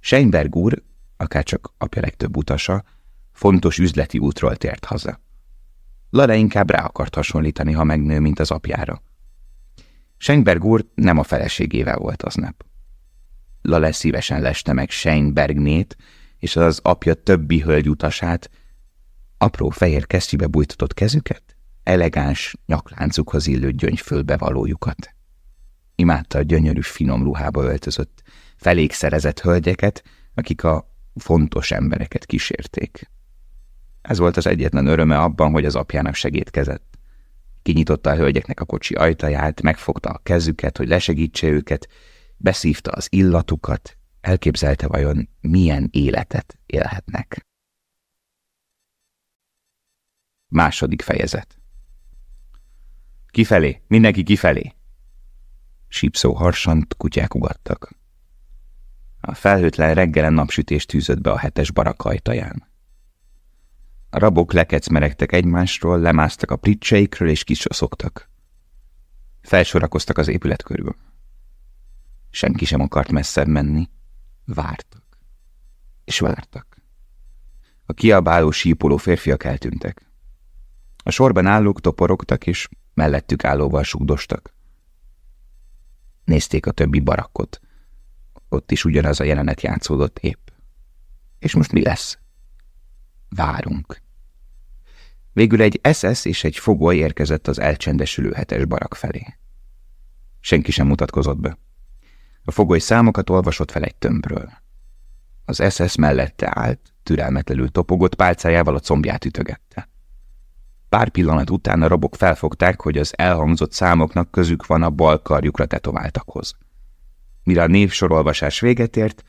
Seinberg úr, akárcsak apja legtöbb utasa, fontos üzleti útról tért haza. Lale inkább rá akart hasonlítani, ha megnő, mint az apjára. Seinberg úr nem a feleségével volt aznap. Lale szívesen leste meg Seinbergnét, és az apja többi hölgyutasát, apró fehér kesztyűbe bújtatott kezüket, elegáns nyakláncukhoz illő gyöngyfölbevalójukat. Imádta a gyönyörű finom ruhába öltözött, felékszerezett hölgyeket, akik a fontos embereket kísérték. Ez volt az egyetlen öröme abban, hogy az apjának segítkezett. Kinyitotta a hölgyeknek a kocsi ajtaját, megfogta a kezüket, hogy lesegítse őket, beszívta az illatukat, elképzelte vajon milyen életet élhetnek. Második fejezet Kifelé, mindenki kifelé! Sípszó harsant, kutyák ugattak. A felhőtlen reggelen napsütés tűzött be a hetes barak ajtaján. A rabok lekecmeregtek egymásról, lemásztak a pricseikről és kisoszogtak. Felsorakoztak az épület körül. Senki sem akart messzebb menni. Vártak. És vártak. A kiabáló, sípoló férfiak eltűntek. A sorban állók toporogtak, és mellettük állóval sugdostak. Nézték a többi barakkot. Ott is ugyanaz a jelenet játszódott épp. És most mi lesz? Várunk. Végül egy SS és egy fogoly érkezett az elcsendesülő hetes barak felé. Senki sem mutatkozott be. A fogoly számokat olvasott fel egy tömbről. Az SS mellette állt, türelmetlenül topogott pálcájával a combját ütögette. Pár pillanat után a rabok felfogták, hogy az elhangzott számoknak közük van a bal karjukra tetováltakhoz. Mire a névsorolvasás véget ért,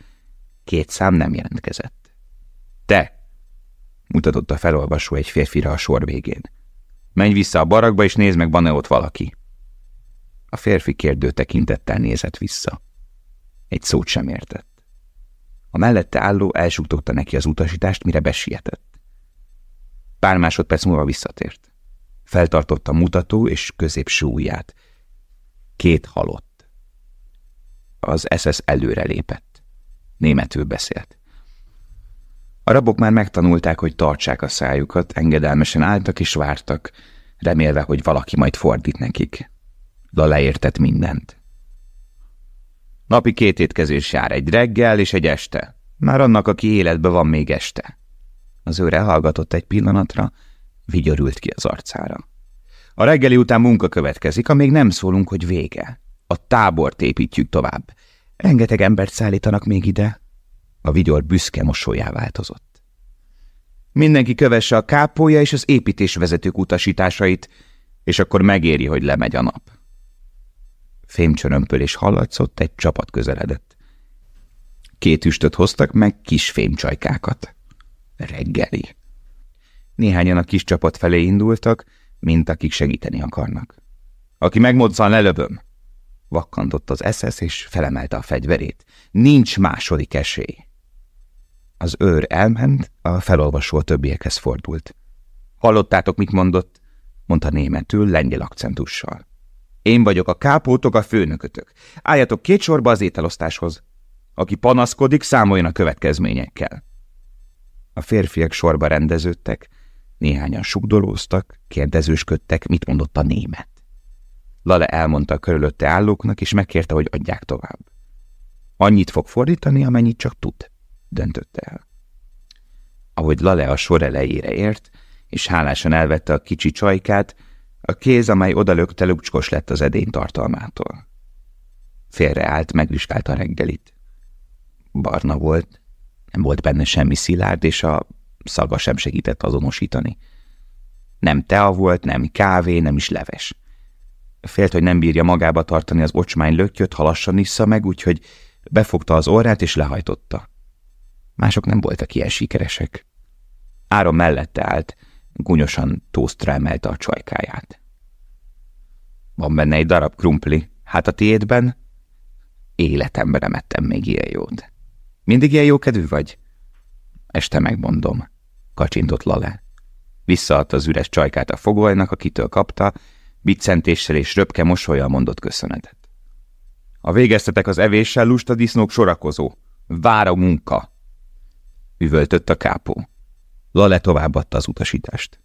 két szám nem jelentkezett. Te! Mutatott a felolvasó egy férfira a sor végén. Menj vissza a barakba, és nézd meg, van-e ott valaki. A férfi kérdő tekintettel nézett vissza. Egy szót sem értett. A mellette álló elsúgtotta neki az utasítást, mire besietett. Pár másodperc múlva visszatért. Feltartotta mutató és középső ujját. Két halott. Az SS előre lépett. Németül beszélt. A rabok már megtanulták, hogy tartsák a szájukat, engedelmesen álltak és vártak, remélve, hogy valaki majd fordít nekik. Lala értett mindent. Napi két étkezés jár, egy reggel és egy este. Már annak, aki életben van még este. Az őre hallgatott egy pillanatra, vigyorült ki az arcára. A reggeli után munka következik, amíg nem szólunk, hogy vége. A tábort építjük tovább. Rengeteg embert szállítanak még ide. A vigyor büszke mosolyá változott. Mindenki kövesse a kápolja és az építésvezetők utasításait, és akkor megéri, hogy lemegy a nap. Fémcsörömpölés hallatszott, egy csapat közeledett. Két üstöt hoztak meg kis fémcsajkákat reggeli. Néhányan a kis csapat felé indultak, mint akik segíteni akarnak. Aki megmozzan, lelövöm! Vakkantott az SS, és felemelte a fegyverét. Nincs második esély. Az őr elment, a felolvasó a többiekhez fordult. Hallottátok, mit mondott? mondta németül, lengyel akcentussal. Én vagyok a kápótok, a főnökötök. Álljatok két sorba az ételosztáshoz. Aki panaszkodik, számoljon a következményekkel. A férfiak sorba rendeződtek, néhányan sugdolóztak, kérdezősködtek, mit mondott a német. Lale elmondta a körülötte állóknak, és megkérte, hogy adják tovább. Annyit fog fordítani, amennyit csak tud, döntötte el. Ahogy Lale a sor elejére ért, és hálásan elvette a kicsi csajkát, a kéz, amely odalökte, lukcskos lett az edény tartalmától. Félreállt, megvizsgálta a reggelit. Barna volt, nem volt benne semmi szilárd, és a szaga sem segített azonosítani. Nem tea volt, nem kávé, nem is leves. Félt, hogy nem bírja magába tartani az ocsmány lökjöt, ha lassan issza meg, úgyhogy befogta az orrát és lehajtotta. Mások nem voltak ilyen sikeresek. Áron mellette állt, gúnyosan tósztra emelte a csajkáját. Van benne egy darab krumpli, hát a tiédben? Életemben nem ettem még ilyen jót. Mindig ilyen jókedvű vagy? Este megmondom, kacsintott Lale. Visszaadta az üres csajkát a fogolynak, akitől kapta, biccentéssel és röpke mosolyal mondott köszönetet. A végeztetek az evéssel, lusta disznók sorakozó. Vár a munka! Üvöltött a kápó. Lale továbbadta az utasítást.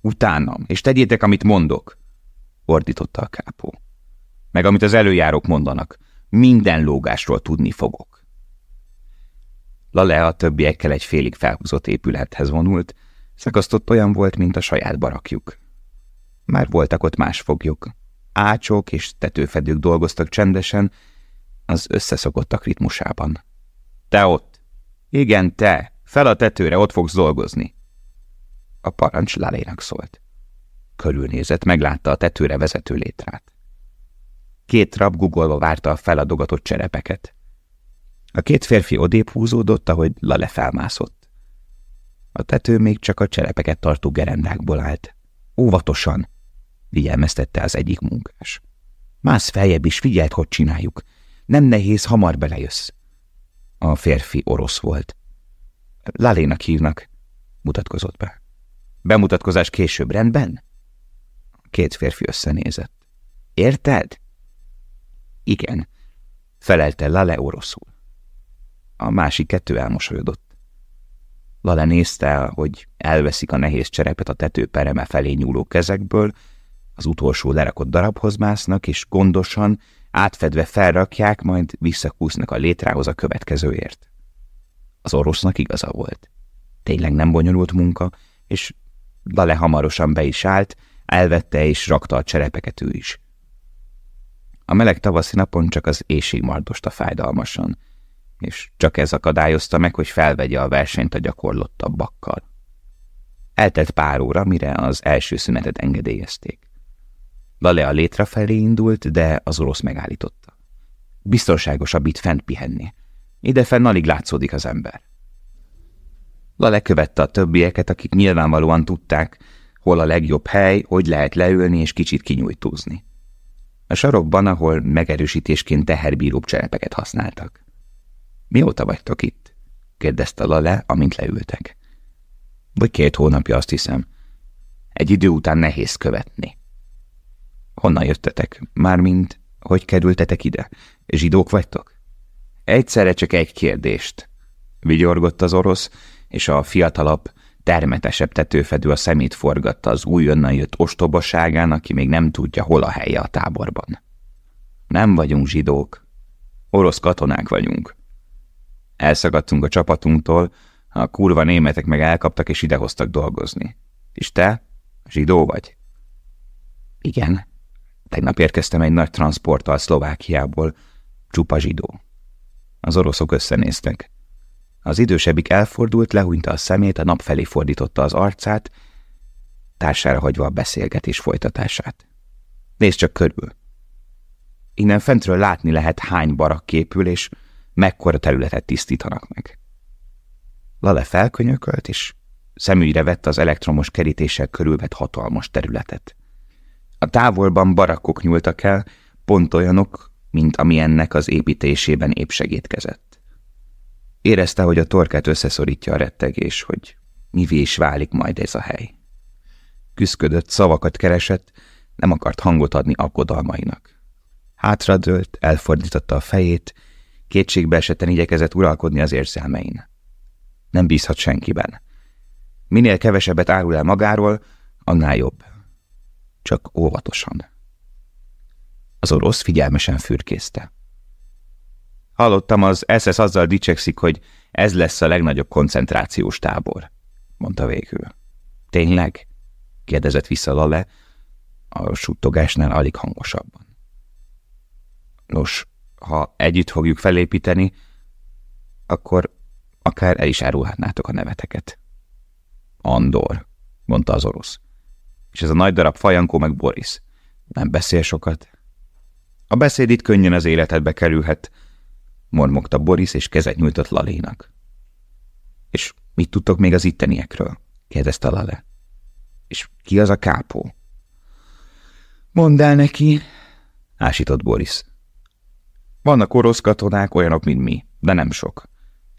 Utánam, és tegyétek, amit mondok, ordította a kápó. Meg amit az előjárók mondanak, minden lógásról tudni fogok. Lale a többiekkel egy félig felhúzott épülethez vonult, szakasztott olyan volt, mint a saját barakjuk. Már voltak ott más foglyok. Ácsok és tetőfedők dolgoztak csendesen, az összeszokottak ritmusában. Te ott! Igen, te! Fel a tetőre, ott fogsz dolgozni. A parancs Lalénak szólt. Körülnézett, meglátta a tetőre vezető létrát. Két rab gugolva várta a feladogatott cserepeket. A két férfi odébb húzódott, ahogy Lale felmászott. A tető még csak a cserepeket tartó gerendákból állt. Óvatosan, figyelmeztette az egyik munkás. Mász feljebb is, figyeld, hogy csináljuk. Nem nehéz, hamar belejössz. A férfi orosz volt. Lalénak hívnak, mutatkozott be. Bemutatkozás később rendben? Két férfi összenézett. Érted? Igen, felelte Lale oroszul. A másik kettő elmosolyodott. Lale nézte, hogy elveszik a nehéz cserepet a tető pereme felé nyúló kezekből, az utolsó lerakott darabhoz másznak, és gondosan, átfedve felrakják, majd visszakúsznak a létrához a következőért. Az orosznak igaza volt. Tényleg nem bonyolult munka, és Lale hamarosan be is állt, elvette és rakta a cserepeket ő is. A meleg tavaszi napon csak az éjség mardosta fájdalmasan, és csak ez akadályozta meg, hogy felvegye a versenyt a gyakorlottabbakkal. Eltelt pár óra, mire az első szünetet engedélyezték. Lale a létre felé indult, de az orosz megállította. Biztonságosabb itt fent pihenni. fenn alig látszódik az ember. Lale követte a többieket, akik nyilvánvalóan tudták, hol a legjobb hely, hogy lehet leülni és kicsit kinyújtózni. A sarokban, ahol megerősítésként teherbíróbb cserepeket használtak. Mióta vagytok itt? kérdezte Lale, amint leültek. Vagy két hónapja, azt hiszem. Egy idő után nehéz követni. Honnan jöttetek? Mármint, hogy kerültetek ide? Zsidók vagytok? Egyszerre csak egy kérdést. Vigyorgott az orosz, és a fiatalabb, termetesebb tetőfedő a szemét forgatta az újonnan jött ostobaságán, aki még nem tudja, hol a helye a táborban. Nem vagyunk zsidók. Orosz katonák vagyunk. Elszakadtunk a csapatunktól, a kurva németek meg elkaptak és idehoztak dolgozni. És te? Zsidó vagy? Igen. Tegnap érkeztem egy nagy transporttal Szlovákiából, csupa zsidó. Az oroszok összenéztek. Az idősebbik elfordult, lehúnyta a szemét, a nap felé fordította az arcát, társára hagyva a beszélgetés folytatását. Nézd csak körül. Innen fentről látni lehet, hány barak képül, és mekkora területet tisztítanak meg. Lale felkönyökölt, és szemügyre vette az elektromos kerítéssel körülvett hatalmas területet. A távolban barakkok nyúltak el, pont olyanok, mint ami ennek az építésében épp segítkezett. Érezte, hogy a torkát összeszorítja a rettegés, hogy mivé is válik majd ez a hely. Küszködött, szavakat keresett, nem akart hangot adni aggodalmainak. Hátradőlt, elfordította a fejét, kétségbe eseten igyekezett uralkodni az érzelmein. Nem bízhat senkiben. Minél kevesebbet árul el magáról, annál jobb. Csak óvatosan. Az orosz figyelmesen fürkészte. Hallottam, az SS azzal dicsekszik, hogy ez lesz a legnagyobb koncentrációs tábor, mondta végül. Tényleg? kérdezett vissza Lale, a suttogásnál alig hangosabban. Nos, ha együtt fogjuk felépíteni, akkor akár el is árulhatnátok a neveteket. Andor, mondta az orosz. És ez a nagy darab fajankó meg Boris. Nem beszél sokat. A beszéd itt könnyen az életedbe kerülhet, mormogta Boris, és kezet nyújtott Lalénak. És mit tudtok még az itteniekről? kérdezte Lale. És ki az a kápó? Mondd el neki, ásított Boris. Vannak orosz katonák, olyanok, mint mi, de nem sok.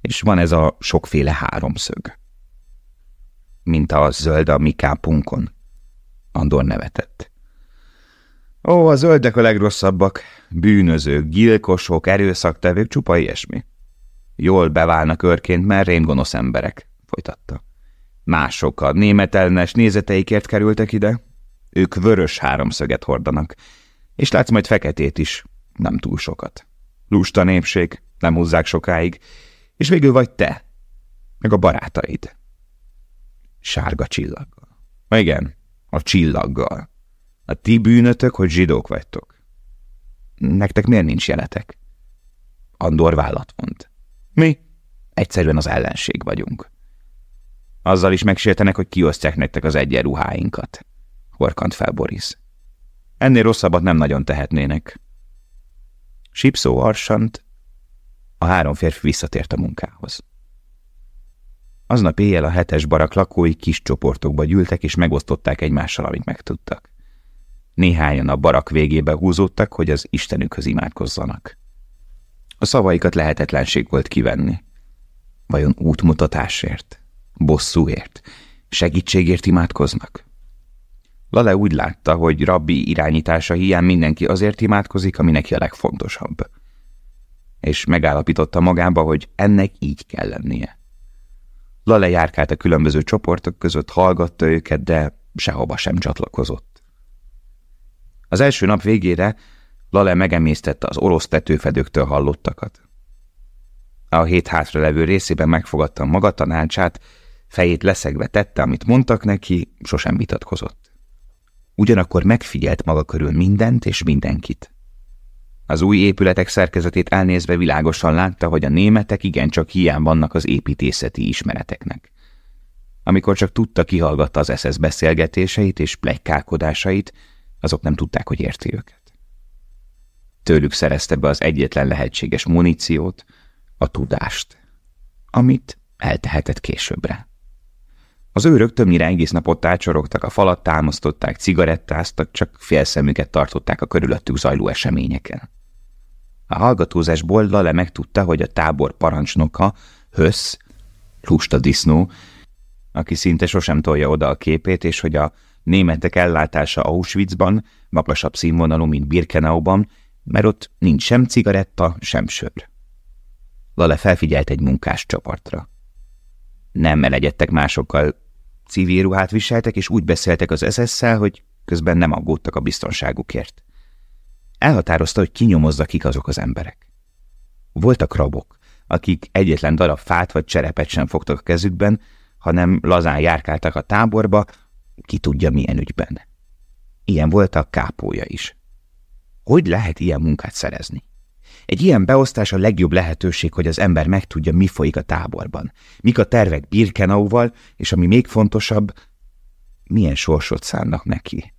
És van ez a sokféle háromszög. Mint a zöld a mi kápunkon. Andor nevetett. Ó, a zöldek a legrosszabbak. Bűnözők, gyilkosok, erőszaktevők, csupa ilyesmi. Jól beválnak őrként, mert rém gonosz emberek, folytatta. Mások a németellenes nézeteikért kerültek ide. Ők vörös háromszöget hordanak, és látsz majd feketét is, nem túl sokat. Lusta népség, nem húzzák sokáig, és végül vagy te, meg a barátaid. Sárga csillaggal. Igen, a csillaggal. A ti bűnötök, hogy zsidók vagytok. Nektek miért nincs jeletek? Andor vállat mond. Mi? Egyszerűen az ellenség vagyunk. Azzal is megsértenek, hogy kiosztják nektek az egyenruháinkat. Horkant fel Boris. Ennél rosszabbat nem nagyon tehetnének. Sipszó arsant, a három férfi visszatért a munkához. Aznap éjjel a hetes barak lakói kis csoportokba gyűltek, és megosztották egymással, amit megtudtak. Néhányan a barak végébe húzódtak, hogy az Istenükhöz imádkozzanak. A szavaikat lehetetlenség volt kivenni. Vajon útmutatásért, bosszúért, segítségért imádkoznak? Lale úgy látta, hogy rabbi irányítása hiány mindenki azért imádkozik, ami neki a legfontosabb. És megállapította magába, hogy ennek így kell lennie. Lale járkált a különböző csoportok között, hallgatta őket, de sehova sem csatlakozott. Az első nap végére Lale megemésztette az orosz tetőfedőktől hallottakat. A hét hátra levő részében megfogadta maga tanácsát, fejét leszegve tette, amit mondtak neki, sosem vitatkozott. Ugyanakkor megfigyelt maga körül mindent és mindenkit. Az új épületek szerkezetét elnézve világosan látta, hogy a németek igencsak hiány vannak az építészeti ismereteknek. Amikor csak tudta, kihallgatta az SS beszélgetéseit és plegykálkodásait, azok nem tudták, hogy érti őket. Tőlük szerezte be az egyetlen lehetséges muníciót, a tudást, amit eltehetett későbbre. Az őrök többnyire egész napot tácsorogtak, a falat támasztották, cigarettáztak, csak félszemüket tartották a körülöttük zajló eseményeken. A hallgatózásból Lale megtudta, hogy a tábor parancsnoka, Hösz, lusta disznó, aki szinte sosem tolja oda a képét, és hogy a németek ellátása Auschwitzban magasabb színvonalú, mint Birkenauban, mert ott nincs sem cigaretta, sem sör. Lale felfigyelt egy munkás csapartra. Nem elegyedtek másokkal, civil ruhát viseltek, és úgy beszéltek az ss hogy közben nem aggódtak a biztonságukért. Elhatározta, hogy kinyomozza kik azok az emberek. Voltak rabok, akik egyetlen darab fát vagy cserepet sem fogtak a kezükben, hanem lazán járkáltak a táborba, ki tudja milyen ügyben. Ilyen volt a kápója is. Hogy lehet ilyen munkát szerezni? Egy ilyen beosztás a legjobb lehetőség, hogy az ember megtudja, mi folyik a táborban, mik a tervek Birkenauval, és ami még fontosabb, milyen sorsot szánnak neki.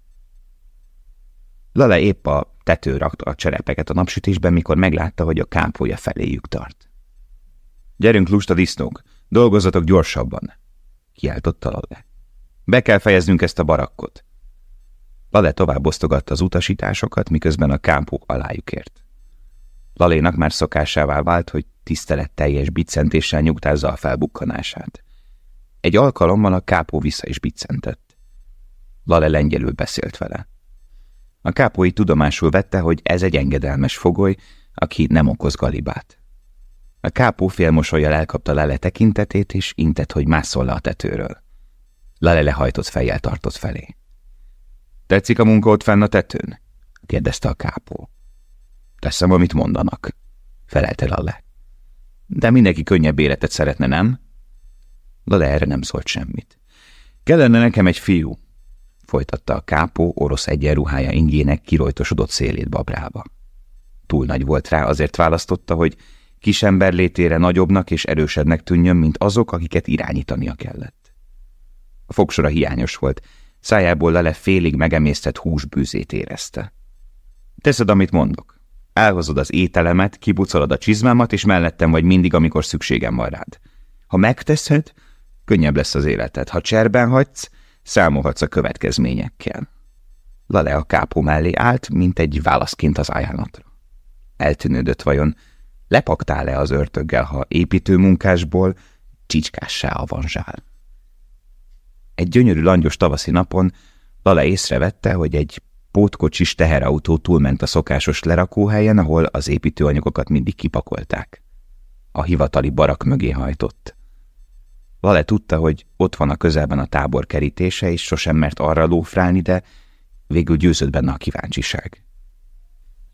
Lale épp a tető rakta a cserepeket a napsütésben, mikor meglátta, hogy a kápolya feléjük tart. Gyerünk, lusta disznók, dolgozatok gyorsabban! kiáltotta Lale. Be kell fejeznünk ezt a barakkot. Lale tovább osztogatta az utasításokat, miközben a kámpó alájuk ért. Lalénak már szokásává vált, hogy tiszteletteljes biccentéssel nyugtázza a felbukkanását. Egy alkalommal a kápó vissza is biccentett. Lale lengyelül beszélt vele. A kápói tudomásul vette, hogy ez egy engedelmes fogoly, aki nem okoz galibát. A kápó félmosolyjal elkapta Lele tekintetét, és intett, hogy másszol le a tetőről. Lale lehajtott fejjel tartott felé. Tetszik a munka ott fenn a tetőn? kérdezte a kápó. Teszem, amit mondanak, felelte Lale. De mindenki könnyebb életet szeretne, nem? Lale erre nem szólt semmit. Kellene nekem egy fiú, folytatta a kápó orosz egyenruhája ingének kirojtosodott szélét babrába. Túl nagy volt rá, azért választotta, hogy kisember létére nagyobbnak és erősebbnek tűnjön, mint azok, akiket irányítania kellett. A fogsora hiányos volt, szájából lele félig megemésztett húsbűzét érezte. Teszed, amit mondok. Elhozod az ételemet, kibucolod a csizmámat, és mellettem vagy mindig, amikor szükségem van rád. Ha megteszed, könnyebb lesz az életed. Ha cserben hagysz, számolhatsz a következményekkel. Lale a kápó mellé állt, mint egy válaszként az ajánlatra. Eltűnődött vajon, lepaktál-e az örtöggel, ha építőmunkásból csicskássá avanzsál. Egy gyönyörű langyos tavaszi napon Lale észrevette, hogy egy pótkocsis teherautó túlment a szokásos lerakóhelyen, ahol az építőanyagokat mindig kipakolták. A hivatali barak mögé hajtott. Lale tudta, hogy ott van a közelben a tábor kerítése, és sosem mert arra lófrálni, de végül győzött benne a kíváncsiság.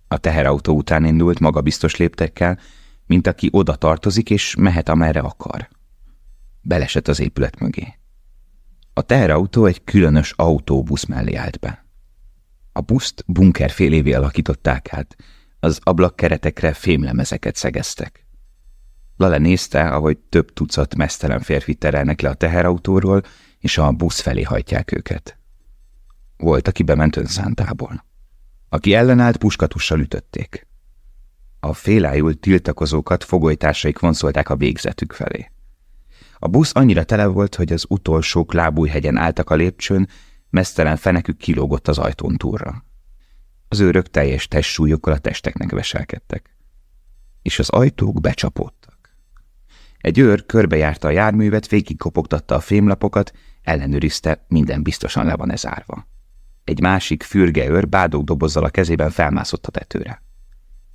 A teherautó után indult magabiztos léptekkel, mint aki oda tartozik, és mehet amerre akar. Belesett az épület mögé. A teherautó egy különös autóbusz mellé állt be. A buszt bunkerfélévé alakították át, az ablakkeretekre fémlemezeket szegeztek. Lale nézte, ahogy több tucat mesztelen férfi terelnek le a teherautóról, és a busz felé hajtják őket. Volt, aki bement önszántából. Aki ellenállt, puskatussal ütötték. A félájult tiltakozókat fogolytársaik vonszolták a végzetük felé. A busz annyira tele volt, hogy az utolsók lábújhegyen álltak a lépcsőn, mesztelen fenekük kilógott az ajtón túlra. Az őrök teljes testsúlyokkal a testeknek veselkedtek. És az ajtók becsapódtak. Egy őr körbejárta a járművet, végigkopogtatta a fémlapokat, ellenőrizte, minden biztosan le van ezárva. Egy másik fürge őr bádog dobozzal a kezében felmászott a tetőre.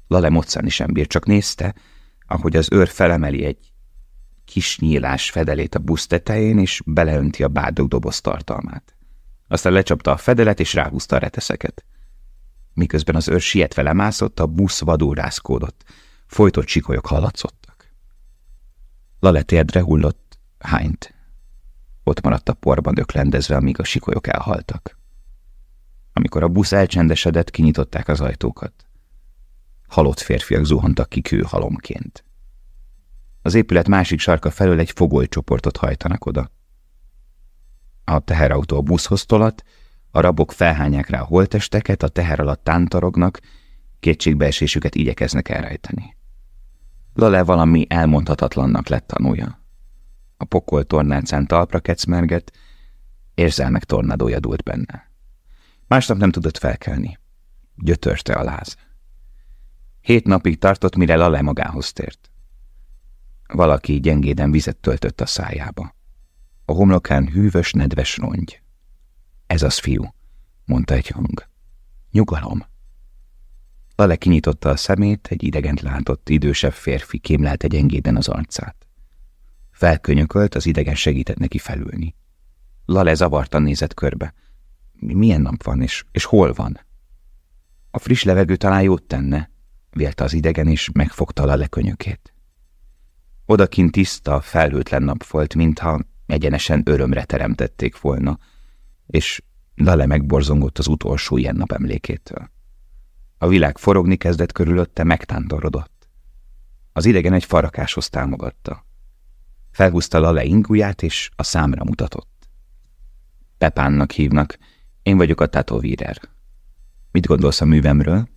Lale moccani sem bír, csak nézte, ahogy az őr felemeli egy kis nyílás fedelét a busz tetején, és beleönti a bádog doboz tartalmát. Aztán lecsapta a fedelet, és ráhúzta a reteszeket. Miközben az őr sietve lemászott, a busz vadul rászkódott. Folytott sikolyok hallatszottak. Lale térdre hullott, hányt. Ott maradt a porban öklendezve, amíg a sikolyok elhaltak. Amikor a busz elcsendesedett, kinyitották az ajtókat. Halott férfiak zuhantak ki kőhalomként. Az épület másik sarka felől egy fogolycsoportot hajtanak oda. A teherautó a buszhoz tolat, a rabok felhányák rá a holtesteket, a teher alatt tántorognak, kétségbeesésüket igyekeznek elrejteni. Lale valami elmondhatatlannak lett tanúja. A pokol tornácán talpra kecmergett, érzelmek tornádója dúlt benne. Másnap nem tudott felkelni. Gyötörte a láz. Hét napig tartott, mire Lale magához tért. Valaki gyengéden vizet töltött a szájába. A homlokán hűvös, nedves rongy. Ez az fiú, mondta egy hang. Nyugalom. Lale kinyitotta a szemét, egy idegent látott, idősebb férfi kémlelte gyengéden az arcát. Felkönyökölt, az idegen segített neki felülni. Lale zavartan nézett körbe milyen nap van, és, és hol van? A friss levegő talán jót tenne, vélte az idegen, és megfogta a lekönyökét. Odakint tiszta, felhőtlen nap volt, mintha egyenesen örömre teremtették volna, és Lale megborzongott az utolsó ilyen nap emlékétől. A világ forogni kezdett körülötte, megtántorodott. Az idegen egy farakáshoz támogatta. Felhúzta Lale inguját, és a számra mutatott. Pepánnak hívnak, én vagyok a Tato Vírer. Mit gondolsz a művemről?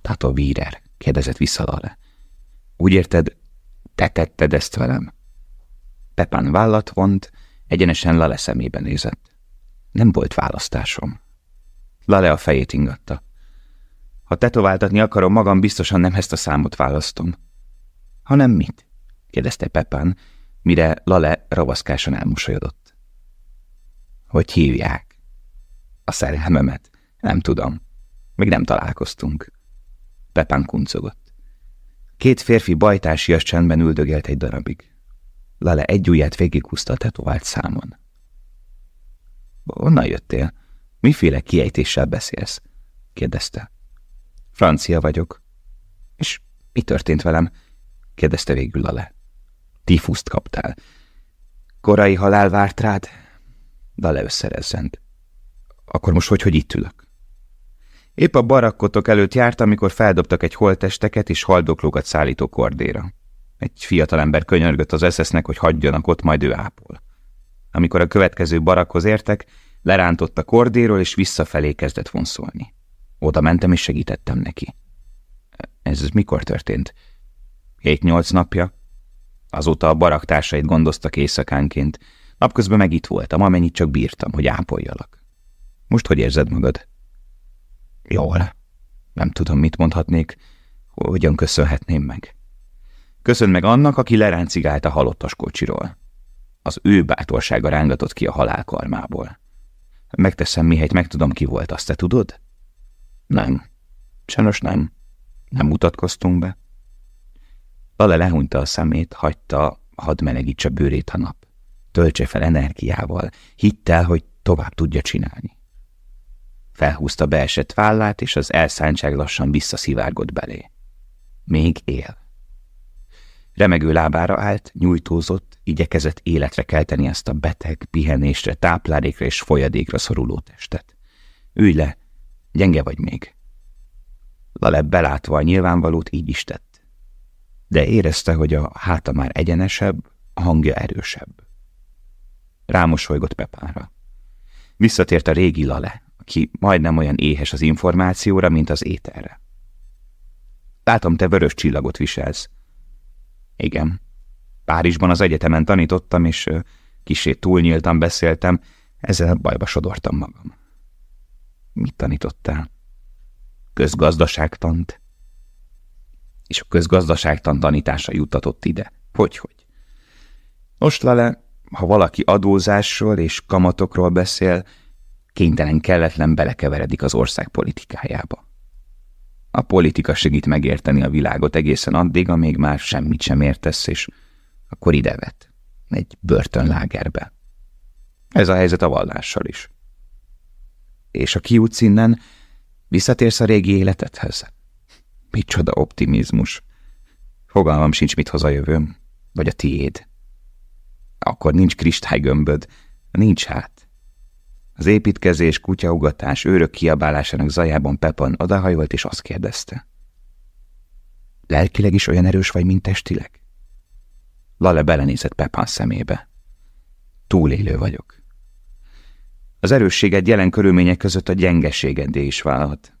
Tato Vírer, kérdezett vissza Lale. Úgy érted, te tetted ezt velem? Pepán vállat vont, Egyenesen Lale szemébe nézett. Nem volt választásom. Lale a fejét ingatta. Ha tetováltatni akarom magam, biztosan nem ezt a számot választom. Hanem mit? kérdezte Pepán, mire Lale ravaszkásan elmosolyodott. Hogy hívják? A szerelmemet? Nem tudom. Még nem találkoztunk. Pepán kuncogott. Két férfi bajtársias csendben üldögélt egy darabig. Lale egy ujját végighúzta a tetovált számon. Honnan jöttél? Miféle kiejtéssel beszélsz? kérdezte. Francia vagyok. És mi történt velem? kérdezte végül Lale. Tifuszt kaptál. Korai halál várt rád? Lale összerezzent. Akkor most hogy, hogy itt ülök? Épp a barakkotok előtt járt, amikor feldobtak egy holtesteket és haldoklókat szállító kordéra. Egy fiatalember könyörgött az eszesznek, hogy hagyjanak ott, majd ő ápol. Amikor a következő barakhoz értek, lerántott a kordéról, és visszafelé kezdett vonszolni. Oda mentem, és segítettem neki. Ez mikor történt? Hét-nyolc napja. Azóta a baraktársait gondoztak éjszakánként. Napközben meg itt voltam, amennyit csak bírtam, hogy ápoljalak. Most hogy érzed magad? Jól. Nem tudom, mit mondhatnék, hogyan köszönhetném meg. Köszön meg annak, aki leráncigált a halottas kocsiról. Az ő bátorsága rángatott ki a halálkarmából. Megteszem, mihelyt megtudom, ki volt, azt te tudod? Nem. Sajnos nem. Nem mutatkoztunk be. Lale lehunta a szemét, hagyta, hadd melegítse bőrét a nap. Töltse fel energiával, hittel, hogy tovább tudja csinálni. Felhúzta beesett vállát, és az elszántság lassan visszaszivárgott belé. Még él. Remegő lábára állt, nyújtózott, igyekezett életre kelteni ezt a beteg, pihenésre, táplálékra és folyadékra szoruló testet. Ülj le, gyenge vagy még. Laleb belátva a nyilvánvalót így is tett. De érezte, hogy a háta már egyenesebb, a hangja erősebb. Rámosolygott Pepára. Visszatért a régi Lale, aki majdnem olyan éhes az információra, mint az ételre. Látom, te vörös csillagot viselsz. Igen. Párizsban az egyetemen tanítottam, és kisé túlnyíltan beszéltem, ezzel bajba sodortam magam. Mit tanítottál? Közgazdaságtant. És a közgazdaságtan tanítása juttatott ide. Hogy-hogy? Most lele, ha valaki adózásról és kamatokról beszél, kénytelen kelletlen belekeveredik az ország politikájába. A politika segít megérteni a világot egészen addig, amíg már semmit sem értesz, és akkor idevet. Egy börtönlágerbe. Ez a helyzet a vallással is. És a kiútsz innen, visszatérsz a régi életedhez. Micsoda optimizmus. Fogalmam sincs, mit hoz a jövőm, vagy a tiéd. Akkor nincs kristálygömböd, nincs hát. Az építkezés, kutyaugatás, őrök kiabálásának zajában Pepan odahajolt, és azt kérdezte. Lelkileg is olyan erős vagy, mint testileg? Lale belenézett Pepan szemébe. Túlélő vagyok. Az erősséged jelen körülmények között a gyengeségedé is válhat.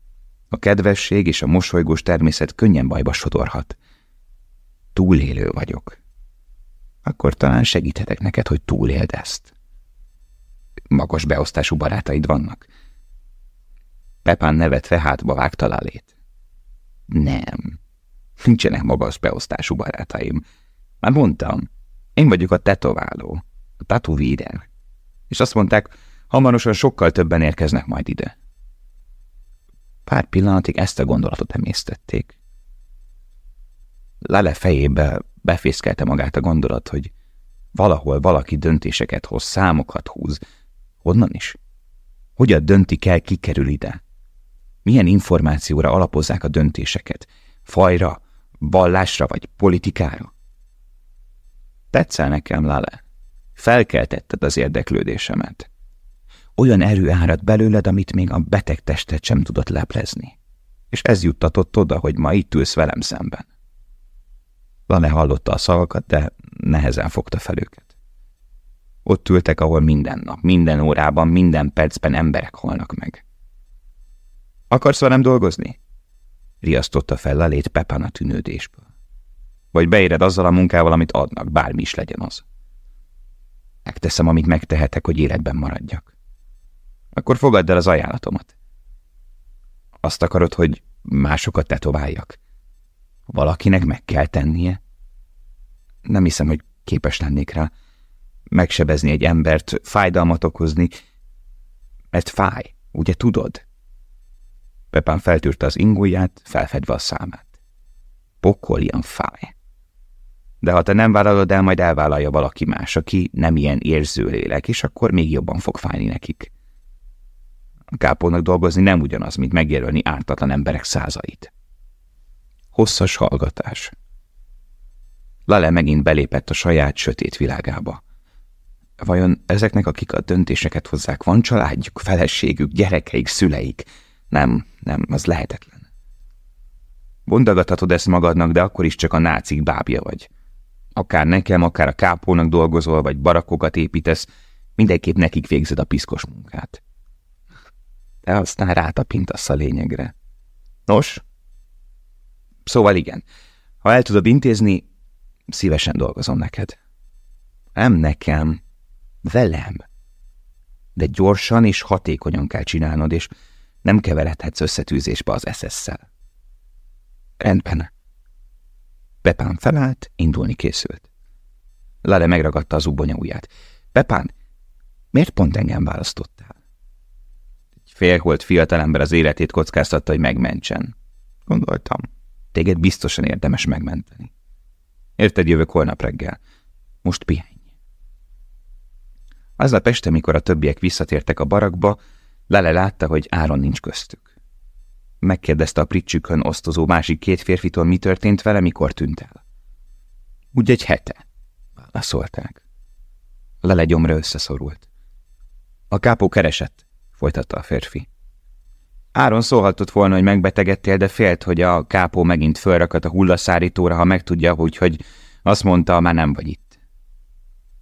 A kedvesség és a mosolygós természet könnyen bajba sodorhat. Túlélő vagyok. Akkor talán segíthetek neked, hogy túléld ezt magas beosztású barátaid vannak? Pepán nevetve hátba vágta Lalét. Nem, nincsenek magas beosztású barátaim. Már mondtam, én vagyok a tetováló, a tatuvírer. És azt mondták, hamarosan sokkal többen érkeznek majd ide. Pár pillanatig ezt a gondolatot emésztették. Lele fejébe befészkelte magát a gondolat, hogy valahol valaki döntéseket hoz, számokat húz, Honnan is? Hogyan döntik el, ki kerül ide? Milyen információra alapozzák a döntéseket? Fajra, vallásra vagy politikára? Tetszel nekem, Lale. Felkeltetted az érdeklődésemet. Olyan erő árad belőled, amit még a beteg testet sem tudott leplezni. És ez juttatott oda, hogy ma itt ülsz velem szemben. Lale hallotta a szavakat, de nehezen fogta fel őket. Ott ültek, ahol minden nap, minden órában, minden percben emberek halnak meg. Akarsz velem dolgozni? Riasztotta fel Lelét Pepán a tűnődésből. Vagy beéred azzal a munkával, amit adnak, bármi is legyen az. Megteszem, amit megtehetek, hogy életben maradjak. Akkor fogadd el az ajánlatomat. Azt akarod, hogy másokat tetováljak? Valakinek meg kell tennie? Nem hiszem, hogy képes lennék rá. Megsebezni egy embert, fájdalmat okozni, mert fáj, ugye tudod? Pepán feltűrte az ingóját, felfedve a számát. Pokol ilyen fáj. De ha te nem vállalod el, majd elvállalja valaki más, aki nem ilyen érző lélek, és akkor még jobban fog fájni nekik. A kápónak dolgozni nem ugyanaz, mint megjelölni ártatlan emberek százait. Hosszas hallgatás. Lale megint belépett a saját sötét világába. Vajon ezeknek, akik a döntéseket hozzák, van családjuk, feleségük, gyerekeik, szüleik? Nem, nem, az lehetetlen. Bondagathatod ezt magadnak, de akkor is csak a nácik bábja vagy. Akár nekem, akár a kápónak dolgozol, vagy barakokat építesz, mindenképp nekik végzed a piszkos munkát. De aztán rátapintasz a lényegre. Nos? Szóval igen, ha el tudod intézni, szívesen dolgozom neked. Nem nekem, velem. De gyorsan és hatékonyan kell csinálnod, és nem keveredhetsz összetűzésbe az SS-szel. Rendben. Pepán felállt, indulni készült. Lale megragadta az ubonya ujját. Pepán, miért pont engem választottál? Félholt fiatalember az életét kockáztatta, hogy megmentsen. Gondoltam, téged biztosan érdemes megmenteni. Érted, jövök holnap reggel. Most pihenj. Aznap este, mikor a többiek visszatértek a barakba, Lele látta, hogy Áron nincs köztük. Megkérdezte a pricsükön osztozó másik két férfitől, mi történt vele, mikor tűnt el. Úgy egy hete, válaszolták. Lele gyomra összeszorult. A kápó keresett, folytatta a férfi. Áron szólhatott volna, hogy megbetegedtél, de félt, hogy a kápó megint fölrakat a hullaszárítóra, ha megtudja, hogy, hogy azt mondta, már nem vagy itt.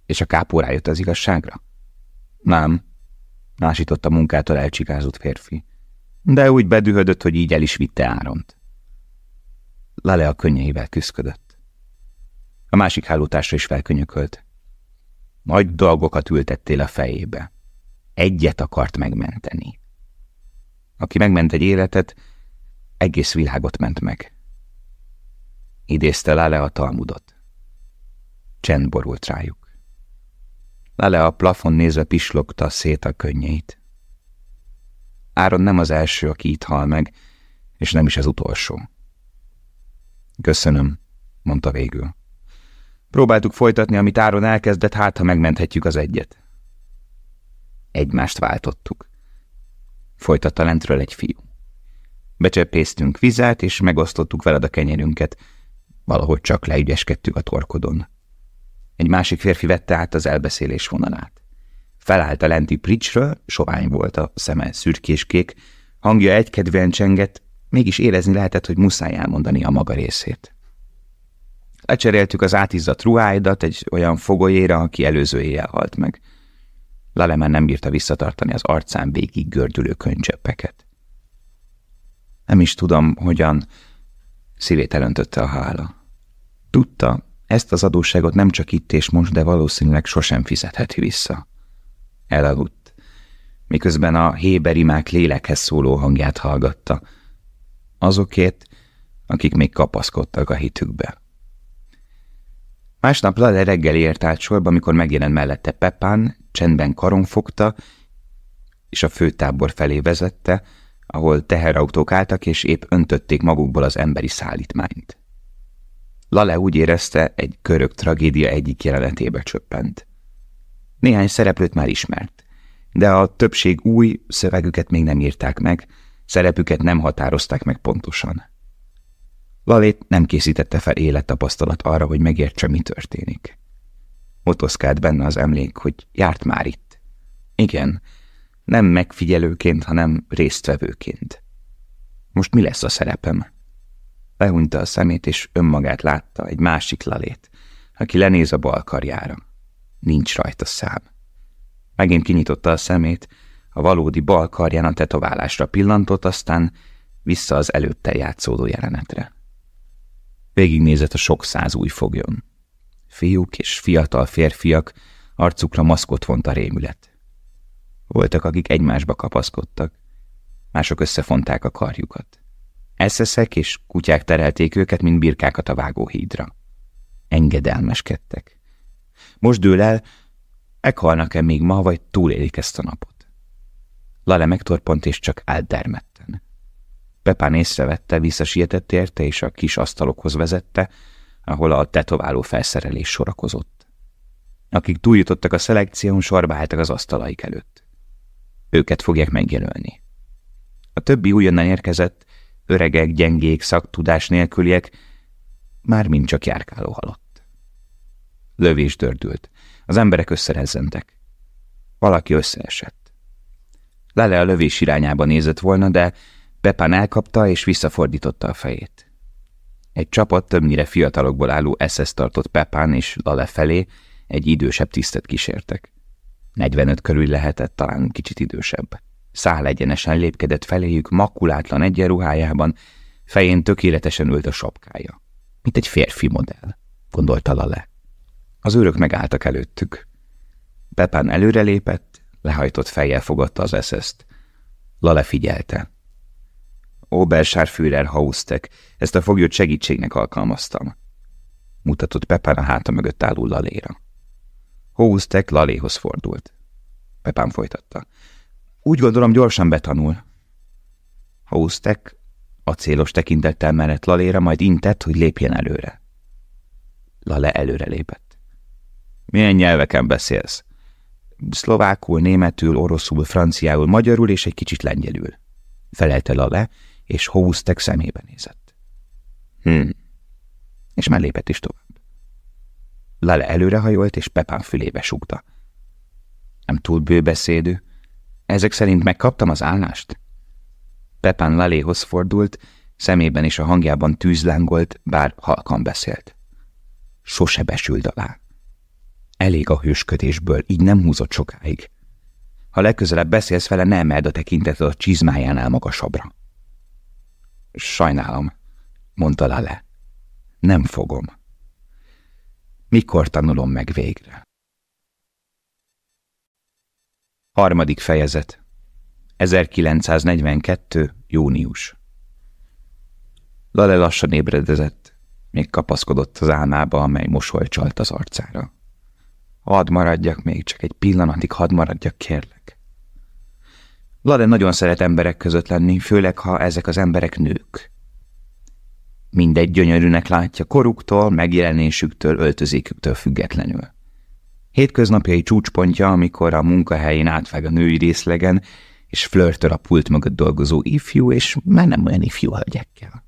És a kápó rájött az igazságra? Nem, Násított a munkától elcsikázott férfi. De úgy bedühödött, hogy így el is vitte Áront. Lale a könnyeivel küszködött. A másik hálótásra is felkönyökölt. Nagy dolgokat ültettél a fejébe. Egyet akart megmenteni. Aki megment egy életet, egész világot ment meg. Idézte Lale a Talmudot. Csend borult rájuk. Lale a plafon nézve pislogta szét a könnyeit. Áron nem az első, aki itt hal meg, és nem is az utolsó. Köszönöm, mondta végül. Próbáltuk folytatni, amit Áron elkezdett, hát ha megmenthetjük az egyet. Egymást váltottuk. Folytatta lentről egy fiú. Becsepésztünk vizet, és megosztottuk veled a kenyerünket. Valahogy csak leügyeskedtük a torkodon. Egy másik férfi vette át az elbeszélés vonalát. Felállt a lenti pricsről, sovány volt a szeme szürkéskék, hangja egykedvűen csengett, mégis érezni lehetett, hogy muszáj elmondani a maga részét. Lecseréltük az átizzadt ruháidat egy olyan fogolyéra, aki előző éjjel halt meg. Lalemen nem bírta visszatartani az arcán végig gördülő könycseppeket. Nem is tudom, hogyan szívét elöntötte a hála. Tudta, ezt az adósságot nem csak itt és most, de valószínűleg sosem fizetheti vissza. Elaludt, miközben a héberimák lélekhez szóló hangját hallgatta. Azokért, akik még kapaszkodtak a hitükbe. Másnap Lale reggel ért át sorba, amikor megjelent mellette Pepán, csendben karon fogta, és a főtábor felé vezette, ahol teherautók álltak, és épp öntötték magukból az emberi szállítmányt. Lale úgy érezte, egy körök tragédia egyik jelenetébe csöppent. Néhány szereplőt már ismert, de a többség új szövegüket még nem írták meg, szerepüket nem határozták meg pontosan. Lalét nem készítette fel élettapasztalat arra, hogy megértse, mi történik. Motoszkált benne az emlék, hogy járt már itt. Igen, nem megfigyelőként, hanem résztvevőként. Most mi lesz a szerepem? Lehúnyta a szemét, és önmagát látta, egy másik lalét, aki lenéz a bal karjára. Nincs rajta szám. Megint kinyitotta a szemét, a valódi bal karján a tetoválásra pillantott, aztán vissza az előtte játszódó jelenetre. Végignézett a sok száz új fogjon. Fiúk és fiatal férfiak, Arcukra maszkot vont a rémület. Voltak, akik egymásba kapaszkodtak, mások összefonták a karjukat. Eszeszek és kutyák terelték őket, mint birkákat a vágóhídra. Engedelmeskedtek. Most dől el, meghalnak-e még ma, vagy túlélik ezt a napot. Lale megtorpont, és csak eldermedten. Pepán észrevette, visszasietett érte, és a kis asztalokhoz vezette, ahol a tetováló felszerelés sorakozott. Akik túljutottak a szelekción, sorba álltak az asztalaik előtt. Őket fogják megjelölni. A többi újonnan érkezett, öregek, gyengék, szaktudás nélküliek, már mind csak járkáló halott. Lövés dördült. Az emberek összerezzentek. Valaki összeesett. Lele a lövés irányába nézett volna, de Pepán elkapta és visszafordította a fejét. Egy csapat többnyire fiatalokból álló SS tartott Pepán és Lale felé, egy idősebb tisztet kísértek. 45 körül lehetett, talán kicsit idősebb. Szál egyenesen lépkedett feléjük, makulátlan egyenruhájában, fején tökéletesen ült a sapkája. Mint egy férfi modell, gondolta Lale. Az őrök megálltak előttük. Pepán előrelépett, lehajtott fejjel fogadta az eszeszt. Lale figyelte. Oberscharführer Haustek, ezt a foglyot segítségnek alkalmaztam. Mutatott Pepán a háta mögött álló Laléra. Haustek Laléhoz fordult. Pepán folytatta. Úgy gondolom, gyorsan betanul. Haustek célos tekintettel mellett Laléra, majd intett, hogy lépjen előre. Lale előre lépett. Milyen nyelveken beszélsz? Szlovákul, németül, oroszul, franciául, magyarul és egy kicsit lengyelül. Felelte Lale, és Hóztek szemébe nézett. Hm. És már lépett is tovább. Lale előrehajolt, és Pepán fülébe súgta. Nem túl bőbeszédő. Ezek szerint megkaptam az állást? Pepán Laléhoz fordult, szemében és a hangjában tűzlángolt, bár halkan beszélt. Sose besült alá. Elég a hősködésből, így nem húzott sokáig. Ha legközelebb beszélsz vele, ne emeld a tekintetet a csizmájánál magasabbra. Sajnálom, mondta Lale. Nem fogom. Mikor tanulom meg végre? Harmadik fejezet 1942. június Lale lassan ébredezett, még kapaszkodott az álmába, amely mosoly csalt az arcára. Hadd maradjak még, csak egy pillanatig hadd maradjak, kérlek. Lade nagyon szeret emberek között lenni, főleg, ha ezek az emberek nők. Mindegy gyönyörűnek látja koruktól, megjelenésüktől, öltözéküktől függetlenül. Hétköznapjai csúcspontja, amikor a munkahelyén átvág a női részlegen, és flörtör a pult mögött dolgozó ifjú, és már nem olyan ifjú hölgyekkel.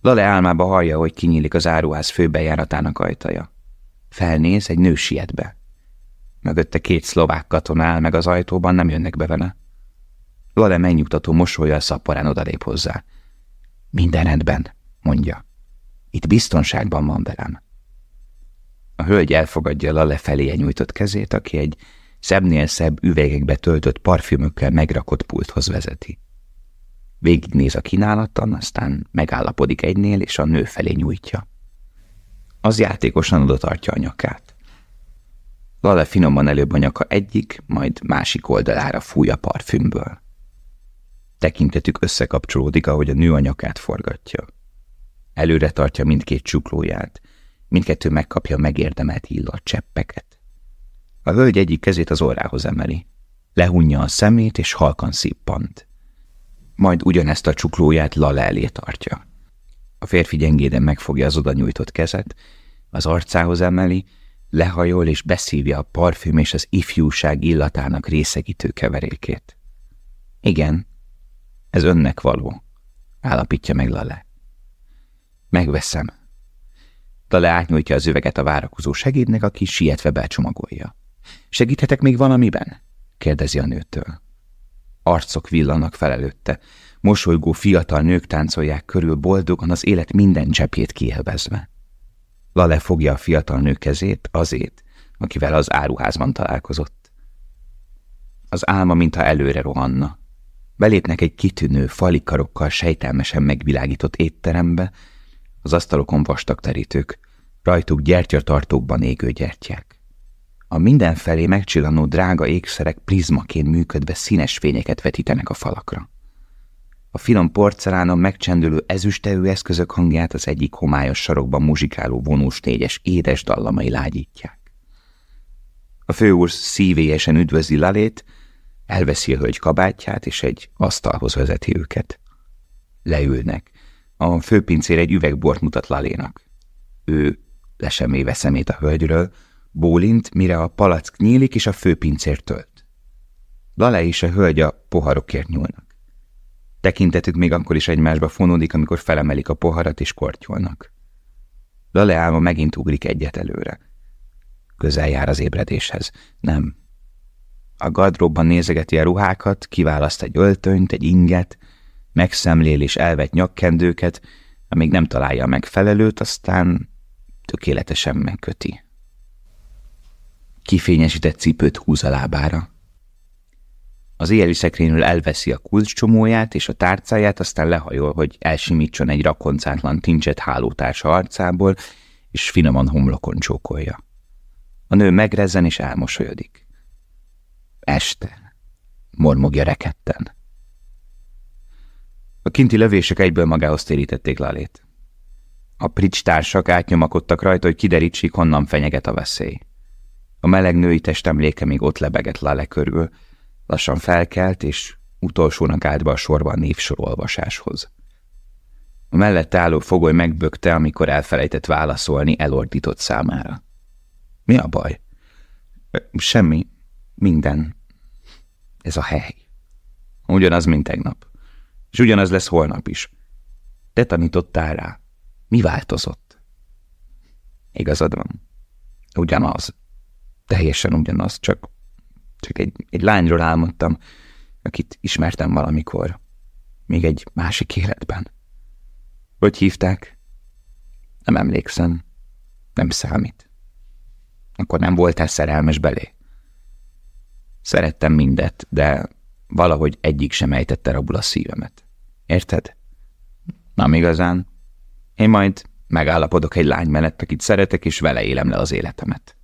Lale álmába hallja, hogy kinyílik az áruház főbejáratának ajtaja. Felnéz, egy nő siet. Mögötte két szlovák katona áll meg az ajtóban, nem jönnek be vele. Lale megnyugtató mosolyjal szapparán odalép hozzá. Minden rendben, mondja. Itt biztonságban van velem. A hölgy elfogadja Lale felé nyújtott kezét, aki egy szebbnél szebb üvegekbe töltött parfümökkel megrakott pulthoz vezeti. Végignéz a kínálaton, aztán megállapodik egynél, és a nő felé nyújtja. Az játékosan oda tartja a nyakát. Lale finoman előbb a nyaka egyik, majd másik oldalára fúj a parfümből. Tekintetük összekapcsolódik, ahogy a nő a nyakát forgatja. Előre tartja mindkét csuklóját, mindkettő megkapja megérdemelt illat cseppeket. A hölgy egyik kezét az orrához emeli. Lehunja a szemét, és halkan szippant. Majd ugyanezt a csuklóját Lale elé tartja. A férfi gyengéden megfogja az oda nyújtott kezet, az arcához emeli, lehajol és beszívja a parfüm és az ifjúság illatának részegítő keverékét. Igen, ez önnek való, állapítja meg Lale. Megveszem. Lale átnyújtja az üveget a várakozó segédnek, aki sietve becsomagolja. Segíthetek még valamiben? kérdezi a nőtől. Arcok villanak fel előtte, mosolygó fiatal nők táncolják körül boldogan az élet minden cseppét kielvezve. Lale fogja a fiatal nő kezét, azét, akivel az áruházban találkozott. Az álma, mintha előre rohanna. Belépnek egy kitűnő, falikarokkal sejtelmesen megvilágított étterembe, az asztalokon vastag terítők, rajtuk gyertyatartókban égő gyertyák. A mindenfelé megcsillanó drága ékszerek prizmaként működve színes fényeket vetítenek a falakra. A finom porcelánon megcsendülő ezüstevő eszközök hangját az egyik homályos sarokban muzsikáló vonós négyes édes dallamai lágyítják. A főúr szívélyesen üdvözli Lalét, elveszi a hölgy kabátját, és egy asztalhoz vezeti őket. Leülnek. A főpincér egy üvegbort mutat Lalénak. Ő leseméve szemét a hölgyről, bólint, mire a palack nyílik, és a főpincér tölt. Lale és a hölgy a poharokért nyúlnak. Tekintetük még akkor is egymásba fonódik, amikor felemelik a poharat és kortyolnak. Lale álma megint ugrik egyet előre. Közel jár az ébredéshez. Nem. A gardróbban nézegeti a ruhákat, kiválaszt egy öltönyt, egy inget, megszemlél és elvet nyakkendőket, amíg nem találja a megfelelőt, aztán tökéletesen megköti. Kifényesített cipőt húz a lábára. Az éjjeli szekrényről elveszi a kulcscsomóját és a tárcáját, aztán lehajol, hogy elsimítson egy rakoncátlan tincset hálótársa arcából, és finoman homlokon csókolja. A nő megrezzen és elmosolyodik. Este, mormogja reketten. A kinti lövések egyből magához térítették Lalét. A prics társak átnyomakodtak rajta, hogy kiderítsék, honnan fenyeget a veszély. A meleg női testemléke még ott lebegett Lale körül, lassan felkelt, és utolsónak állt be a sorban névsorolvasáshoz. A mellett álló fogoly megbökte, amikor elfelejtett válaszolni elordított számára. Mi a baj? Semmi. Minden. Ez a hely. Ugyanaz, mint tegnap. És ugyanaz lesz holnap is. Te tanítottál rá. Mi változott? Igazad van. Ugyanaz. Teljesen ugyanaz, csak, csak egy, egy lányról álmodtam, akit ismertem valamikor. Még egy másik életben. Hogy hívták? Nem emlékszem. Nem számít. Akkor nem voltál szerelmes belé. Szerettem mindet, de valahogy egyik sem ejtette rabul a szívemet. Érted? Nem igazán. Én majd megállapodok egy lány mellett, akit szeretek, és vele élem le az életemet.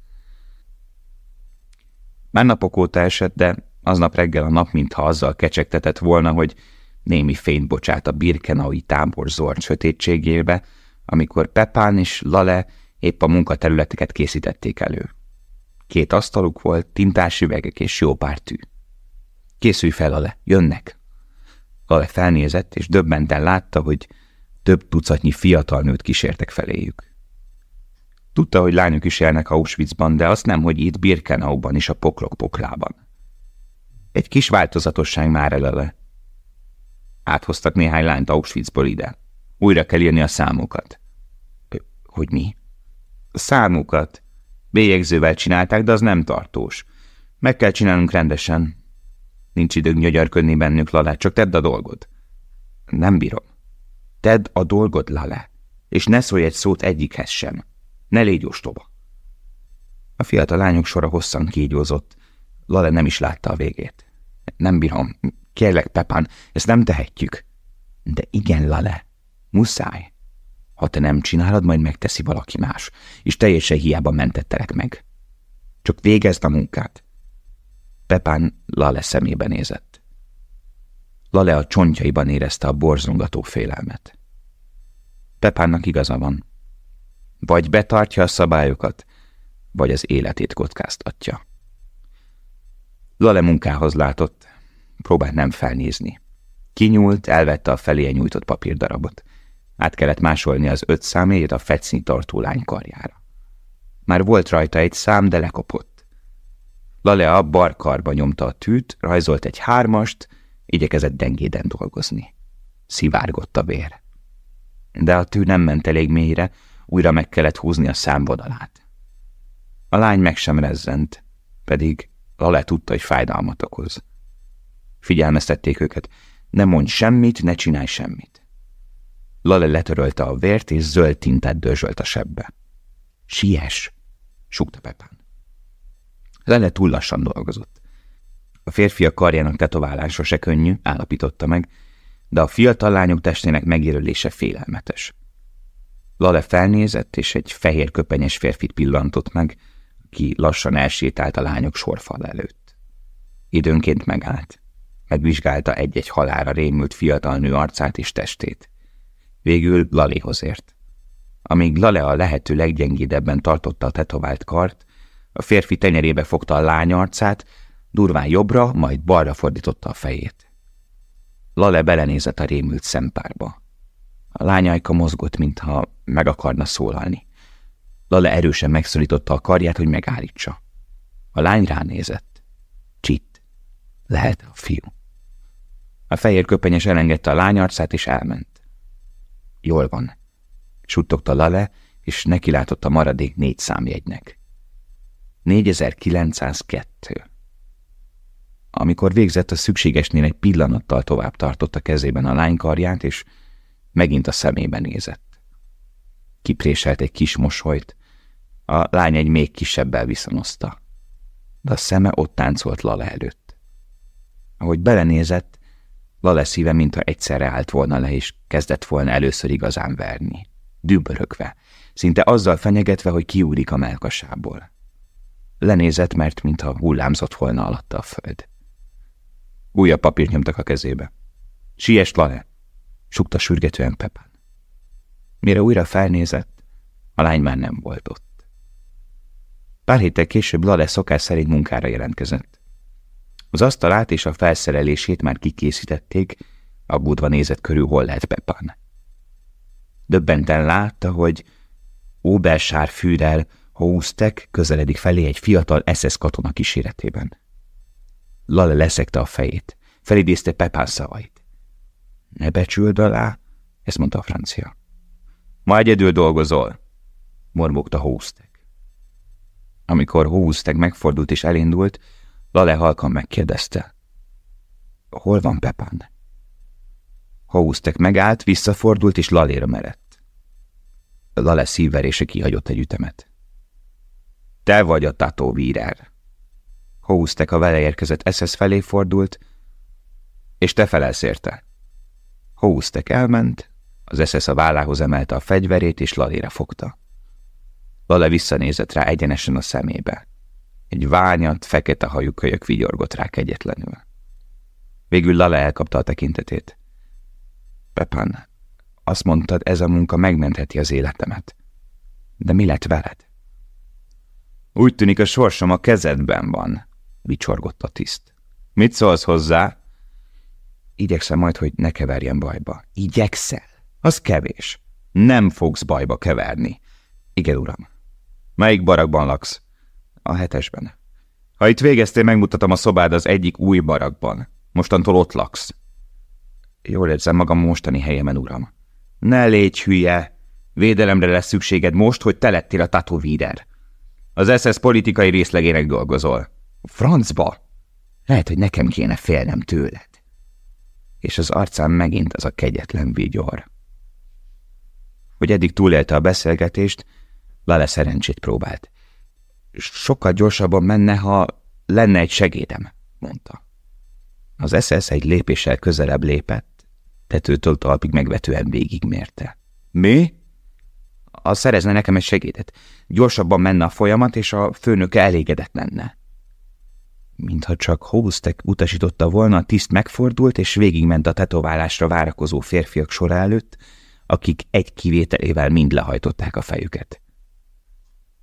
Már napok óta esett, de aznap reggel a nap mintha azzal kecsegtetett volna, hogy némi fényt bocsát a birkenaui tábor zord sötétségébe, amikor Pepán és Lale épp a munkaterületeket készítették elő. Két asztaluk volt, tintás üvegek és jó pár tű. Készülj fel, Lale, jönnek! Lale felnézett, és döbbenten látta, hogy több tucatnyi fiatal nőt kísértek feléjük. Tudta, hogy lányok is élnek Auschwitzban, de azt nem, hogy itt Birkenauban is a poklok poklában. Egy kis változatosság már elele. Áthoztak néhány lányt Auschwitzból ide. Újra kell írni a számokat. Hogy mi? A számokat. Bélyegzővel csinálták, de az nem tartós. Meg kell csinálnunk rendesen. Nincs időnk nyögyörködni bennük, Lalát, csak tedd a dolgod. Nem bírom. Tedd a dolgod, Lale, és ne szólj egy szót egyikhez sem. Ne légy ostoba. A fiatal lányok sora hosszan kígyózott. Lale nem is látta a végét. Nem bírom. Kérlek, Pepán, ezt nem tehetjük. De igen, Lale. Muszáj. Ha te nem csinálod, majd megteszi valaki más, és teljesen hiába mentettelek meg. Csak végezd a munkát. Pepán Lale szemébe nézett. Lale a csontjaiban érezte a borzongató félelmet. Pepánnak igaza van. Vagy betartja a szabályokat, vagy az életét kockáztatja. Lale munkához látott, próbált nem felnézni. Kinyúlt, elvette a felé nyújtott papírdarabot. Át kellett másolni az öt számjegyet a fetszni tartó lány karjára. Már volt rajta egy szám, de lekopott. Lale a barkarba nyomta a tűt, rajzolt egy hármast, igyekezett dengéden dolgozni. Szivárgott a vér. De a tű nem ment elég mélyre, újra meg kellett húzni a számvonalát. A lány meg sem rezzent, pedig Lale tudta, hogy fájdalmat okoz. Figyelmeztették őket, ne mondj semmit, ne csinálj semmit. Lale letörölte a vért, és zöld tintát dörzsölt a sebbe. Siess, súgta Pepán. Lele túl lassan dolgozott. A férfiak karjának tetoválása se könnyű, állapította meg, de a fiatal lányok testének megérülése félelmetes. Lale felnézett, és egy fehér köpenyes férfit pillantott meg, ki lassan elsétált a lányok sorfal előtt. Időnként megállt. Megvizsgálta egy-egy halára rémült fiatal nő arcát és testét. Végül Lalihoz ért. Amíg Lale a lehető leggyengédebben tartotta a tetovált kart, a férfi tenyerébe fogta a lány arcát, durván jobbra, majd balra fordította a fejét. Lale belenézett a rémült szempárba. A lányajka mozgott, mintha meg akarna szólalni. Lale erősen megszorította a karját, hogy megállítsa. A lány ránézett. Csitt. Lehet a fiú. A fehér köpenyes elengedte a lány arcát, és elment. Jól van. Suttogta Lale, és nekilátott a maradék négy számjegynek. 4902. Amikor végzett, a szükségesnél egy pillanattal tovább tartotta kezében a lány karját, és megint a szemébe nézett. Kipréselt egy kis mosolyt, a lány egy még kisebbel viszonozta, de a szeme ott táncolt Lale előtt. Ahogy belenézett, Lale szíve, mintha egyszerre állt volna le, és kezdett volna először igazán verni, dübörögve, szinte azzal fenyegetve, hogy kiúrik a melkasából. Lenézett, mert mintha hullámzott volna alatta a föld. Újabb papírt nyomtak a kezébe. Siess, Lale! sukta sürgetően Pepán. Mire újra felnézett, a lány már nem volt ott. Pár héttel később Lale szokás szerint munkára jelentkezett. Az asztalát és a felszerelését már kikészítették, aggódva nézett körül, hol lehet Pepán. Döbbenten látta, hogy Obersár Führer Hóztek közeledik felé egy fiatal SS katona kíséretében. Lale leszekte a fejét, felidézte Pepán szavait. Ne becsüld alá, ezt mondta a francia. Ma egyedül dolgozol, mormogta Hóztek. Amikor Hóztek megfordult és elindult, Lale halkan megkérdezte. Hol van Pepán? Hóztek megállt, visszafordult és Laléra merett. Lale szívverése kihagyott egy ütemet. Te vagy a Tato Vírer. Hóztek a vele érkezett SS felé fordult, és te felelsz érte. Hóztek elment, az SS a vállához emelte a fegyverét, és Lalére fogta. Lale visszanézett rá egyenesen a szemébe. Egy ványat, fekete hajú kölyök vigyorgott rá kegyetlenül. Végül Lale elkapta a tekintetét. Pepan, azt mondtad, ez a munka megmentheti az életemet. De mi lett veled? Úgy tűnik a sorsom a kezedben van, vicsorgott a tiszt. Mit szólsz hozzá? Igyekszem majd, hogy ne keverjen bajba. Igyekszel? Az kevés. Nem fogsz bajba keverni. Igen, uram. Melyik barakban laksz? A hetesben. Ha itt végeztél, megmutatom a szobád az egyik új barakban. Mostantól ott laksz. Jól érzem magam mostani helyemen, uram. Ne légy hülye! Védelemre lesz szükséged most, hogy te lettél a tatovíder. Az SS politikai részlegének dolgozol. Francba? Lehet, hogy nekem kéne félnem tőled. És az arcán megint az a kegyetlen vigyor. Hogy eddig túlélte a beszélgetést, Lale szerencsét próbált. Sokkal gyorsabban menne, ha lenne egy segédem, mondta. Az SS egy lépéssel közelebb lépett, tetőtől talpig megvetően végigmérte. Mi? Az szerezne nekem egy segédet. Gyorsabban menne a folyamat, és a főnöke elégedett lenne. Mintha csak Hobustek utasította volna, a tiszt megfordult, és végigment a tetoválásra várakozó férfiak sora előtt, akik egy kivételével mind lehajtották a fejüket.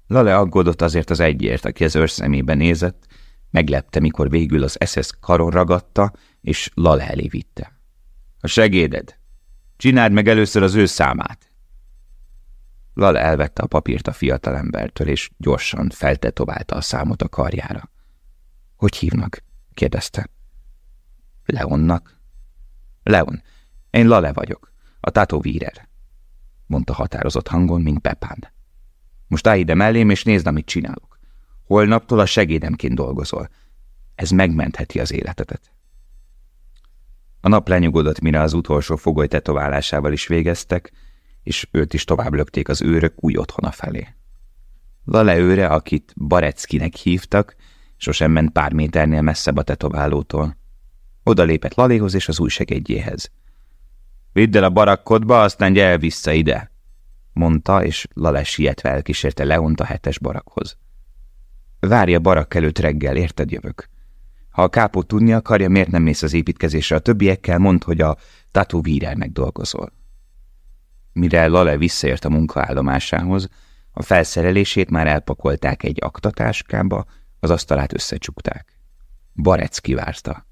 Lale aggódott azért az egyért, aki az őrszemébe nézett, meglepte, mikor végül az SS karon ragadta, és Lale elé vitte. A segéded! Csináld meg először az ő számát! Lal elvette a papírt a fiatalembertől, és gyorsan feltetoválta a számot a karjára. Hogy hívnak? kérdezte. Leonnak. Leon, én Lale vagyok, a Tato Vírer, mondta határozott hangon, mint Pepán. Most állj ide mellém, és nézd, amit csinálok. Holnaptól a segédemként dolgozol. Ez megmentheti az életedet. A nap lenyugodott, mire az utolsó fogoly tetoválásával is végeztek, és őt is tovább lökték az őrök új otthona felé. Lale őre, akit Bareckinek hívtak, sosem ment pár méternél messzebb a tetoválótól. Oda lépett Laléhoz és az új segédjéhez. Vidd el a barakkodba, aztán gyere vissza ide, mondta, és Lale sietve elkísérte Leont a hetes barakhoz. Várja barak előtt reggel, érted jövök. Ha a kápó tudni akarja, miért nem mész az építkezésre a többiekkel, mondd, hogy a Tato Vírernek dolgozol. Mire Lale visszaért a munkaállomásához, a felszerelését már elpakolták egy aktatáskába, az asztalát összecsukták. Barec kivárta.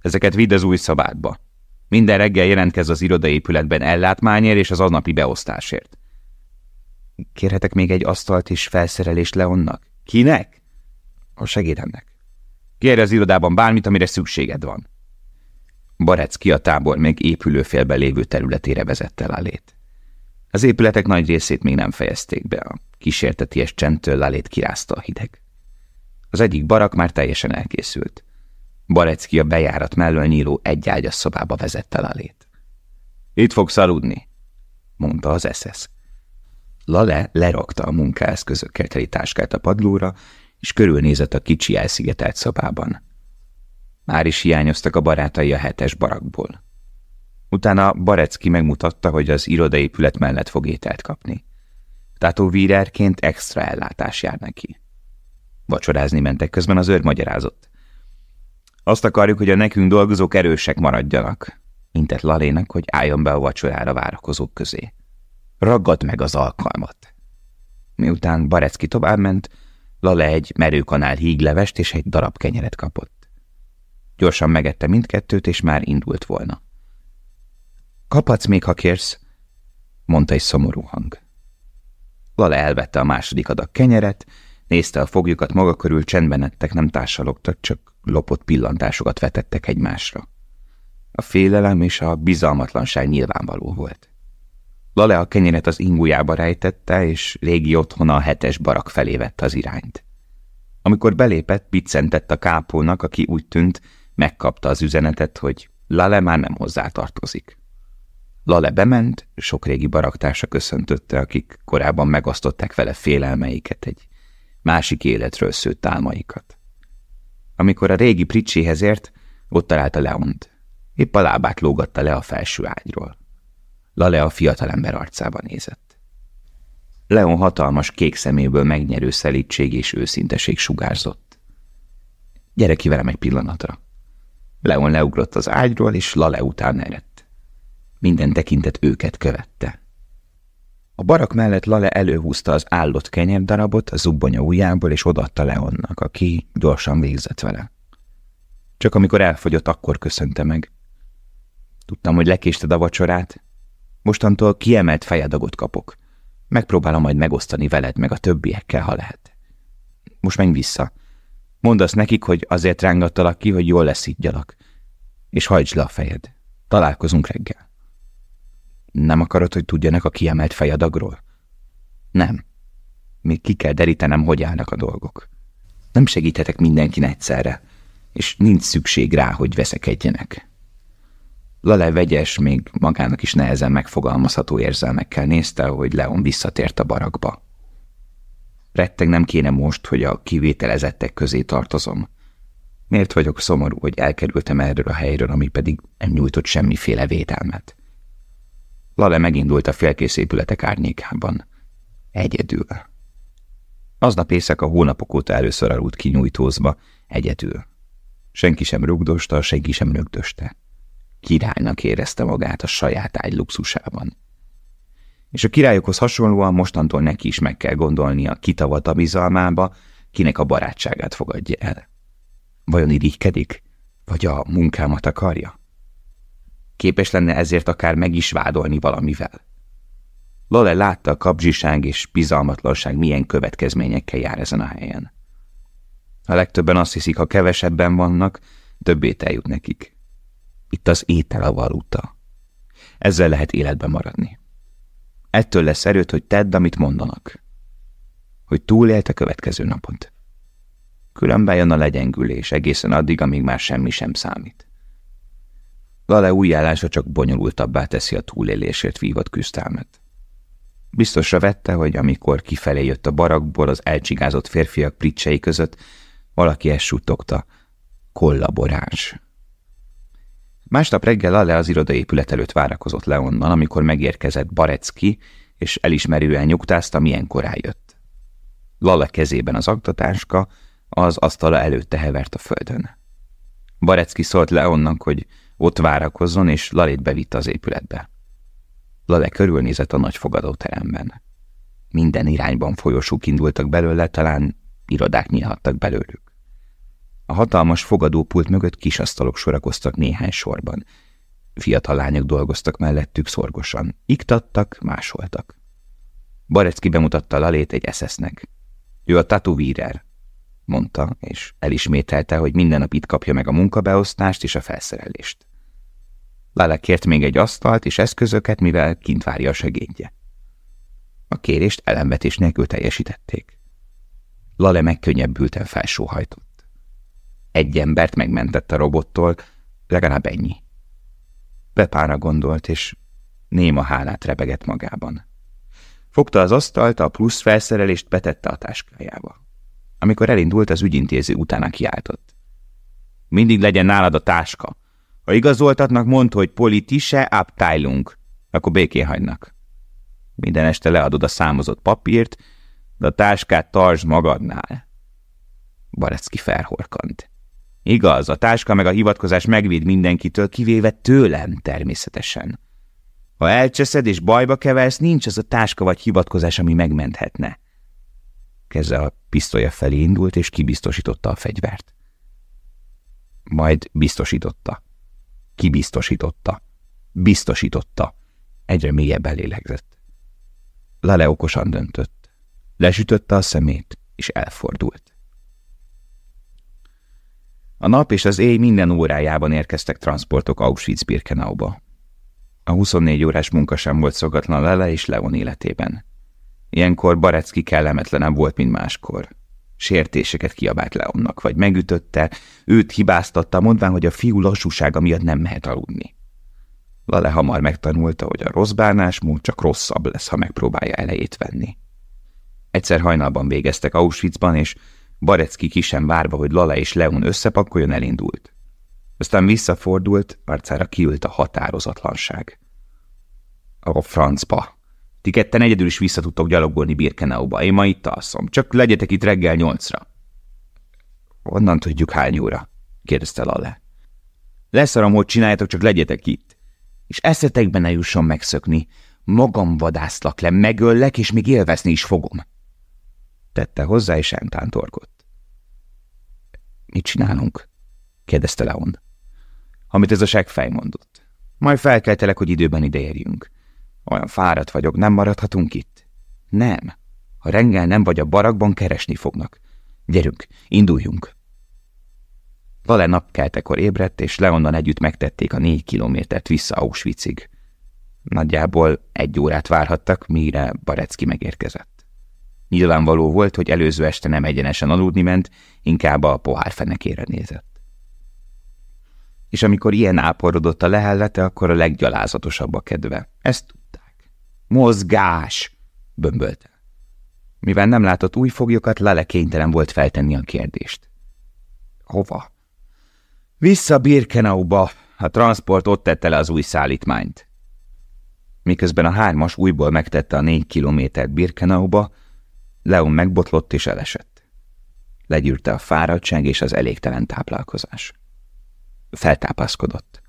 Ezeket vidd az új szabádba. Minden reggel jelentkezz az irodaépületben ellátmányért és az aznapi beosztásért. Kérhetek még egy asztalt és felszerelést Leonnak? Kinek? A segédemnek. Kérj az irodában bármit, amire szükséged van. Barecki a tábor még épülőfélben lévő területére vezette Lálét. Az épületek nagy részét még nem fejezték be, a kísérteties csendtől Lálét kirázta a hideg. Az egyik barak már teljesen elkészült. Barecki a bejárat mellől nyíló egyágyas szobába vezette Lalét. Itt fogsz aludni, mondta az eszesz. Lale lerakta a munkaeszközökkel teli táskát a padlóra, és körülnézett a kicsi elszigetelt szobában. Már is hiányoztak a barátai a hetes barakból. Utána Barecki megmutatta, hogy az irodaépület mellett fog ételt kapni. Tátóvírerként extra ellátás jár neki. Vacsorázni mentek közben az őr magyarázott. Azt akarjuk, hogy a nekünk dolgozók erősek maradjanak, intett Lalének, hogy álljon be a vacsorára várakozók közé. Raggad meg az alkalmat. Miután Barecki továbbment, Lale egy merőkanál híglevest és egy darab kenyeret kapott. Gyorsan megette mindkettőt, és már indult volna. Kaphatsz még, ha kérsz, mondta egy szomorú hang. Lale elvette a második adag kenyeret, nézte a foglyokat maga körül, csendben ettek, nem társalogtak, csak lopott pillantásokat vetettek egymásra. A félelem és a bizalmatlanság nyilvánvaló volt. Lale a kenyeret az ingujába rejtette, és régi otthona a hetes barak felé vette az irányt. Amikor belépett, piccentett a kápolnak, aki úgy tűnt, megkapta az üzenetet, hogy Lale már nem hozzátartozik. Lale bement, sok régi baraktársa köszöntötte, akik korábban megosztották vele félelmeiket, egy másik életről szőtt álmaikat. Amikor a régi pricséhez ért, ott találta Leont. Épp a lábát lógatta le a felső ágyról. Lale a fiatalember arcába nézett. Leon hatalmas kék szeméből megnyerő szelítség és őszinteség sugárzott. Gyere ki velem egy pillanatra. Leon leugrott az ágyról, és Lale után eredt. Minden tekintet őket követte. A barak mellett Lale előhúzta az állott kenyerdarabot a zubbonya ujjából, és odaadta Leonnak, aki gyorsan végzett vele. Csak amikor elfogyott, akkor köszönte meg. Tudtam, hogy lekésted a vacsorát. Mostantól kiemelt fejadagot kapok. Megpróbálom majd megosztani veled, meg a többiekkel, ha lehet. Most menj vissza. Mondd azt nekik, hogy azért rángattalak ki, hogy jól lesz gyalak. És hajtsd le a fejed. Találkozunk reggel. Nem akarod, hogy tudjanak a kiemelt fejadagról? Nem. Még ki kell derítenem, hogy állnak a dolgok. Nem segíthetek mindenkin egyszerre, és nincs szükség rá, hogy veszekedjenek. Lale vegyes, még magának is nehezen megfogalmazható érzelmekkel nézte, hogy Leon visszatért a barakba. Retteg nem kéne most, hogy a kivételezettek közé tartozom. Miért vagyok szomorú, hogy elkerültem erről a helyről, ami pedig nem nyújtott semmiféle védelmet? Lale megindult a félkész épületek árnyékában. Egyedül. Aznap éjszaka hónapok óta először aludt kinyújtózva, egyedül. Senki sem rugdosta, senki sem rögdöste. Királynak érezte magát a saját ágy luxusában. És a királyokhoz hasonlóan mostantól neki is meg kell gondolnia, kitavat a bizalmába, kinek a barátságát fogadja el. Vajon irigykedik? Vagy a munkámat akarja? Képes lenne ezért akár meg is vádolni valamivel. Lale látta a kapzsiság és bizalmatlanság milyen következményekkel jár ezen a helyen. A legtöbben azt hiszik, ha kevesebben vannak, többé eljut nekik. Itt az étel a valuta. Ezzel lehet életben maradni. Ettől lesz erőt, hogy tedd, amit mondanak. Hogy túlélt a következő napot. Különben jön a legyengülés egészen addig, amíg már semmi sem számít. Lale újjálása csak bonyolultabbá teszi a túlélésért vívott küzdelmet. Biztosra vette, hogy amikor kifelé jött a barakból az elcsigázott férfiak pricsei között, valaki ezt suttogta. Kollaboráns. Másnap reggel Lale az irodaépület előtt várakozott Leonnal, amikor megérkezett Barecki, és elismerően nyugtázta, milyen korán jött. Lala kezében az aktatáska, az asztala előtte hevert a földön. Barecki szólt Leonnak, hogy ott várakozzon, és Lalét bevitte az épületbe. Lale körülnézett a nagy fogadóteremben. Minden irányban folyosók indultak belőle, talán irodák nyílhattak belőlük. A hatalmas fogadópult mögött kisasztalok sorakoztak néhány sorban. Fiatal lányok dolgoztak mellettük szorgosan. Iktattak, másoltak. Barecki bemutatta Lalét egy eszesznek. Ő a tatuvírer, mondta, és elismételte, hogy minden nap itt kapja meg a munkabeosztást és a felszerelést. Lale kért még egy asztalt és eszközöket, mivel kint várja a segédje. A kérést ellenvetés nélkül teljesítették. Lale megkönnyebbülten felsóhajtott. Egy embert megmentett a robottól, legalább ennyi. Pepára gondolt, és néma hálát rebegett magában. Fogta az asztalt, a plusz felszerelést betette a táskájába. Amikor elindult, az ügyintéző utána kiáltott. Mindig legyen nálad a táska. Ha igazoltatnak, mondd, hogy politise abteilung, akkor békén hagynak. Minden este leadod a számozott papírt, de a táskát tartsd magadnál. Barecki felhorkant. Igaz, a táska meg a hivatkozás megvéd mindenkitől, kivéve tőlem természetesen. Ha elcseszed és bajba keversz, nincs az a táska vagy hivatkozás, ami megmenthetne. Keze a pisztolya felé indult, és kibiztosította a fegyvert. Majd biztosította. Kibiztosította. Biztosította. Egyre mélyebb elélegzett. Lale okosan döntött. Lesütötte a szemét, és elfordult. A nap és az éj minden órájában érkeztek transportok Auschwitz-Birkenauba. A 24 órás munka sem volt szokatlan Lele és Leon életében. Ilyenkor Barecki kellemetlenem volt, mint máskor. Sértéseket kiabált Leonnak, vagy megütötte, őt hibáztatta, mondván, hogy a fiú lassúsága miatt nem mehet aludni. Lale hamar megtanulta, hogy a rossz bánásmód csak rosszabb lesz, ha megpróbálja elejét venni. Egyszer hajnalban végeztek Auschwitzban, és Barecki ki sem várva, hogy Lala és Leon összepakoljon, elindult. Aztán visszafordult, arcára kiült a határozatlanság. A francba. Ti ketten egyedül is vissza tudtok gyalogolni Birkenauba. Én ma itt alszom. Csak legyetek itt reggel nyolcra. Honnan tudjuk hány óra? kérdezte Lale. Leszarom, hogy csináljátok, csak legyetek itt. És eszetekben ne jusson megszökni. Magam vadászlak le, megöllek, és még élvezni is fogom. Tette hozzá, és torgott. Mit csinálunk? kérdezte Leon amit ez a segfej mondott. Majd felkeltelek, hogy időben ideérjünk. Olyan fáradt vagyok, nem maradhatunk itt? Nem. Ha rengel nem vagy a barakban, keresni fognak. Gyerünk, induljunk. Vale napkeltekor ébredt, és Leonnan együtt megtették a négy kilométert vissza Auschwitzig. Nagyjából egy órát várhattak, mire Barecki megérkezett. Nyilvánvaló volt, hogy előző este nem egyenesen aludni ment, inkább a pohár fenekére nézett és amikor ilyen áporodott a lehellete, akkor a leggyalázatosabb a kedve. Ezt. Mozgás! bömbölte. Mivel nem látott új foglyokat, Lele kénytelen volt feltenni a kérdést. Hova? Vissza Birkenauba. A transport ott tette le az új szállítmányt. Miközben a hármas újból megtette a négy kilométert Birkenauba, Leon megbotlott és elesett. Legyűrte a fáradtság és az elégtelen táplálkozás feltápászkodott.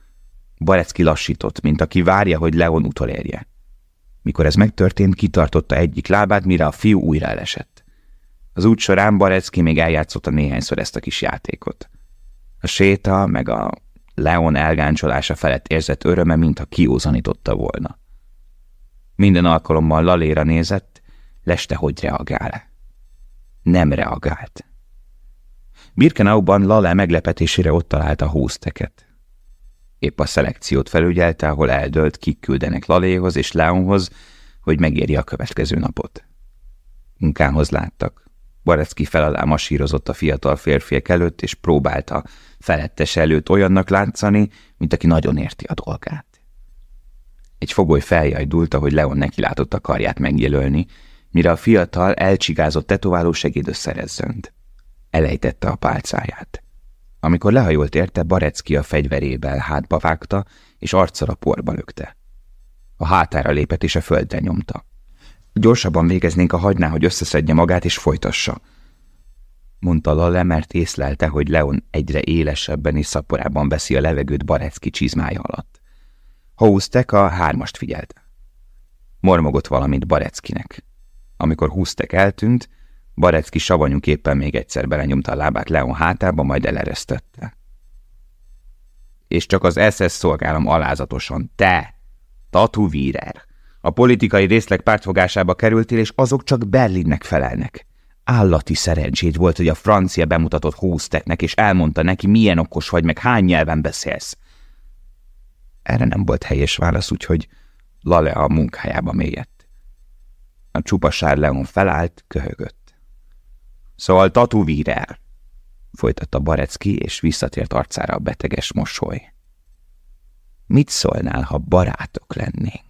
Barecki lassított, mint aki várja, hogy Leon utolérje. Mikor ez megtörtént, kitartotta egyik lábát, mire a fiú újra elesett. Az út során Barecki még eljátszotta néhányszor ezt a kis játékot. A séta, meg a Leon elgáncsolása felett érzett öröme, mintha kiózanította volna. Minden alkalommal Laléra nézett, leste, hogy reagál. Nem reagált. Birkenauban Lale meglepetésére ott találta Hózteket. Épp a szelekciót felügyelte, ahol eldölt, kik küldenek Laléhoz és Leonhoz, hogy megéri a következő napot. Munkához láttak. Barecki felalá masírozott a fiatal férfiak előtt, és próbálta felettes előtt olyannak látszani, mint aki nagyon érti a dolgát. Egy fogoly feljajdult, hogy Leon neki látott a karját megjelölni, mire a fiatal elcsigázott tetováló segéd összerezzönt elejtette a pálcáját. Amikor lehajolt érte, Barecki a fegyverével hátba vágta, és arccal a porba lökte. A hátára lépett, és a földre nyomta. Gyorsabban végeznénk a hagyná, hogy összeszedje magát és folytassa. Mondta Lale, mert észlelte, hogy Leon egyre élesebben és szaporában veszi a levegőt Barecki csizmája alatt. Húztek a hármast figyelte. Mormogott valamit Bareckinek. Amikor húztek eltűnt, Barecki savanyúképpen még egyszer belenyomta a lábát Leon hátába, majd eleresztette. És csak az SS szolgálom alázatosan. Te, tatuvírer! A politikai részleg pártfogásába kerültél, és azok csak Berlinnek felelnek. Állati szerencsét volt, hogy a francia bemutatott Hózteknek, és elmondta neki, milyen okos vagy, meg hány nyelven beszélsz. Erre nem volt helyes válasz, úgyhogy Lale a munkájába mélyedt. A csupasár Leon felállt, köhögött. Szóval tatuvírer, folytatta Barecki, és visszatért arcára a beteges mosoly. Mit szólnál, ha barátok lennénk?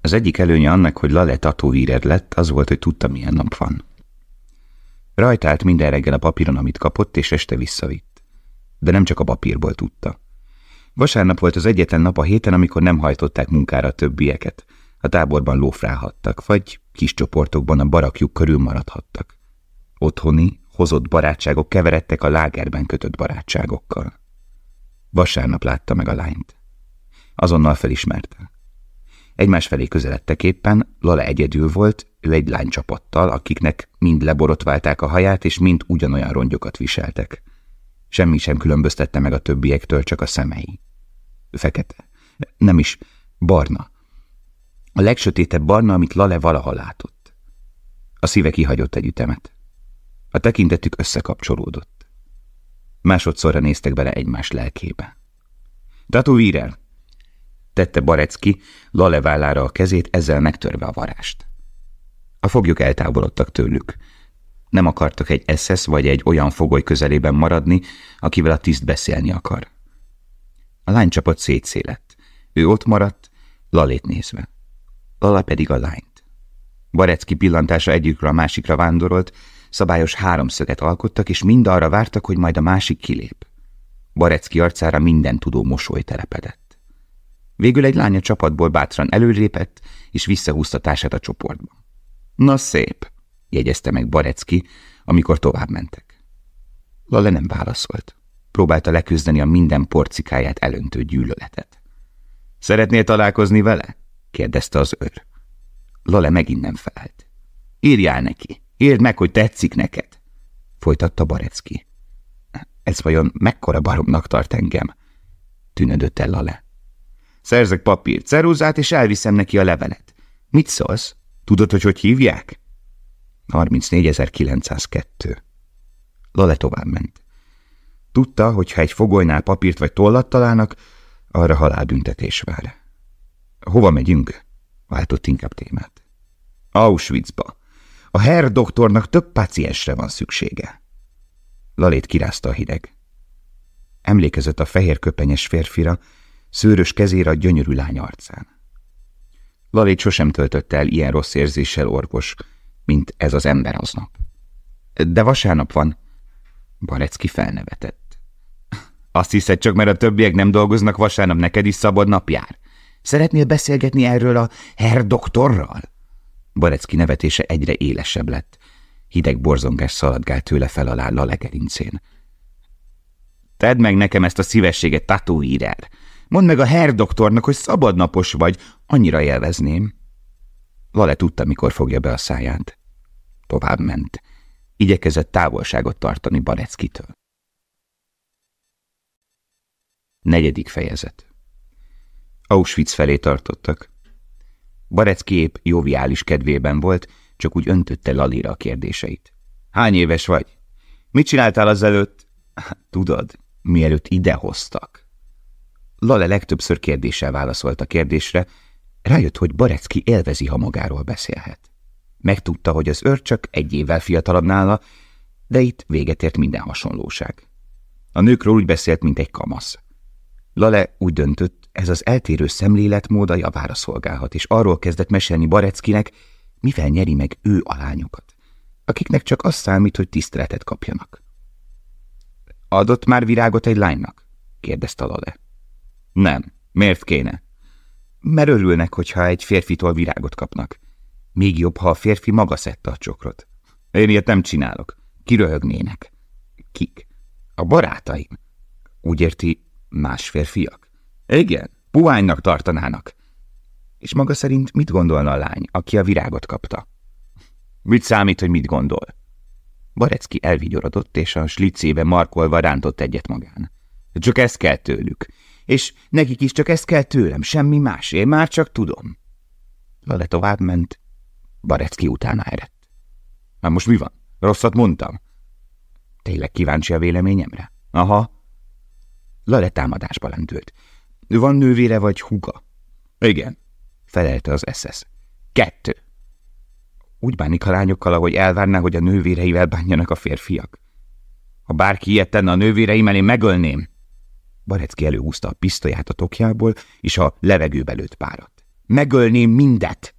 Az egyik előnye annak, hogy Lale tatuvírer lett, az volt, hogy tudta, milyen nap van. Rajtált minden reggel a papíron, amit kapott, és este visszavitt. De nem csak a papírból tudta. Vasárnap volt az egyetlen nap a héten, amikor nem hajtották munkára többieket. A táborban lófrálhattak, vagy kis csoportokban a barakjuk körül maradhattak. Otthoni, hozott barátságok keveredtek a lágerben kötött barátságokkal. Vasárnap látta meg a lányt. Azonnal felismerte. Egymás felé közeledtek éppen, Lala egyedül volt, ő egy lánycsapattal, akiknek mind leborotválták a haját, és mind ugyanolyan rongyokat viseltek. Semmi sem különböztette meg a többiektől, csak a szemei. Fekete. Nem is, barna. A legsötétebb barna, amit Lale valaha látott. A szíve kihagyott egy ütemet. A tekintetük összekapcsolódott. Másodszorra néztek bele egymás lelkébe. Tatuvírer! Tette Barecki Lale vállára a kezét, ezzel megtörve a varást. A foglyok eltávolodtak tőlük. Nem akartak egy SS vagy egy olyan fogoly közelében maradni, akivel a tiszt beszélni akar. A lánycsapat szétszélett. Ő ott maradt, Lalét nézve. Lala pedig a lányt. Barecki pillantása egyikről a másikra vándorolt, szabályos háromszöget alkottak, és mind arra vártak, hogy majd a másik kilép. Barecki arcára minden tudó mosoly telepedett. Végül egy lánya csapatból bátran előrépett, és visszahúzta társát a csoportba. Na szép, jegyezte meg Barecki, amikor tovább mentek. Lale nem válaszolt. Próbálta leküzdeni a minden porcikáját elöntő gyűlöletet. Szeretnél találkozni vele? Kérdezte az őr. Lale megint nem felelt. Írjál neki, írd meg, hogy tetszik neked, folytatta Barecki. Ez vajon mekkora baromnak tart engem? Tűnödött el Lale. Szerzek papírt, ceruzát, és elviszem neki a levelet. Mit szólsz? Tudod, hogy hogy hívják? 34902. Lale tovább ment. Tudta, hogy ha egy fogolynál papírt vagy tollat találnak, arra halálbüntetés vár. Hova megyünk? Váltott inkább témát. Auschwitzba. A herr doktornak több páciensre van szüksége. Lalét kirázta a hideg. Emlékezett a fehér köpenyes férfira, szőrös kezére a gyönyörű lány arcán. Lalét sosem töltött el ilyen rossz érzéssel orvos, mint ez az ember aznap. De vasárnap van. Barecki felnevetett. Azt hiszed csak, mert a többiek nem dolgoznak vasárnap, neked is szabad nap jár. Szeretnél beszélgetni erről a herr doktorral? Barecki nevetése egyre élesebb lett. Hideg borzongás szaladgált tőle fel alá legerincén. Tedd meg nekem ezt a szívességet, tatuírer! Mondd meg a herr doktornak, hogy szabadnapos vagy, annyira élvezném. Lale tudta, mikor fogja be a száját. Tovább ment. Igyekezett távolságot tartani Bareckitől. Negyedik fejezet Auschwitz felé tartottak. Barecki épp joviális kedvében volt, csak úgy öntötte Lalira a kérdéseit. Hány éves vagy? Mit csináltál azelőtt? Tudod, mielőtt idehoztak. Lale legtöbbször kérdéssel válaszolt a kérdésre, rájött, hogy Barecki élvezi, ha magáról beszélhet. Megtudta, hogy az őr csak egy évvel fiatalabb nála, de itt véget ért minden hasonlóság. A nőkről úgy beszélt, mint egy kamasz. Lale úgy döntött, ez az eltérő szemléletmód a javára szolgálhat, és arról kezdett mesélni Bareckinek, mivel nyeri meg ő a lányokat, akiknek csak az számít, hogy tiszteletet kapjanak. Adott már virágot egy lánynak? kérdezte Lale. Nem. Miért kéne? Mert örülnek, hogyha egy férfitól virágot kapnak. Még jobb, ha a férfi maga szedte a csokrot. Én ilyet nem csinálok. Kiröhögnének. Kik? A barátaim. Úgy érti, más férfiak? Igen, puhánynak tartanának. És maga szerint mit gondolna a lány, aki a virágot kapta? Mit számít, hogy mit gondol? Barecki elvigyorodott, és a slicébe markolva rántott egyet magán. Csak ezt kell tőlük. És nekik is csak ezt kell tőlem, semmi más, én már csak tudom. Lale tovább ment, Barecki utána erett. Már most mi van? Rosszat mondtam? Tényleg kíváncsi a véleményemre? Aha. Lale támadásba lendült. Van nővére vagy húga? Igen, felelte az SS. Kettő. Úgy bánik a lányokkal, ahogy elvárná, hogy a nővéreivel bánjanak a férfiak. Ha bárki ilyet tenne a nővéreimmel, én megölném. Barecki előhúzta a pisztolyát a tokjából, és a levegőbe lőtt párat. Megölném mindet!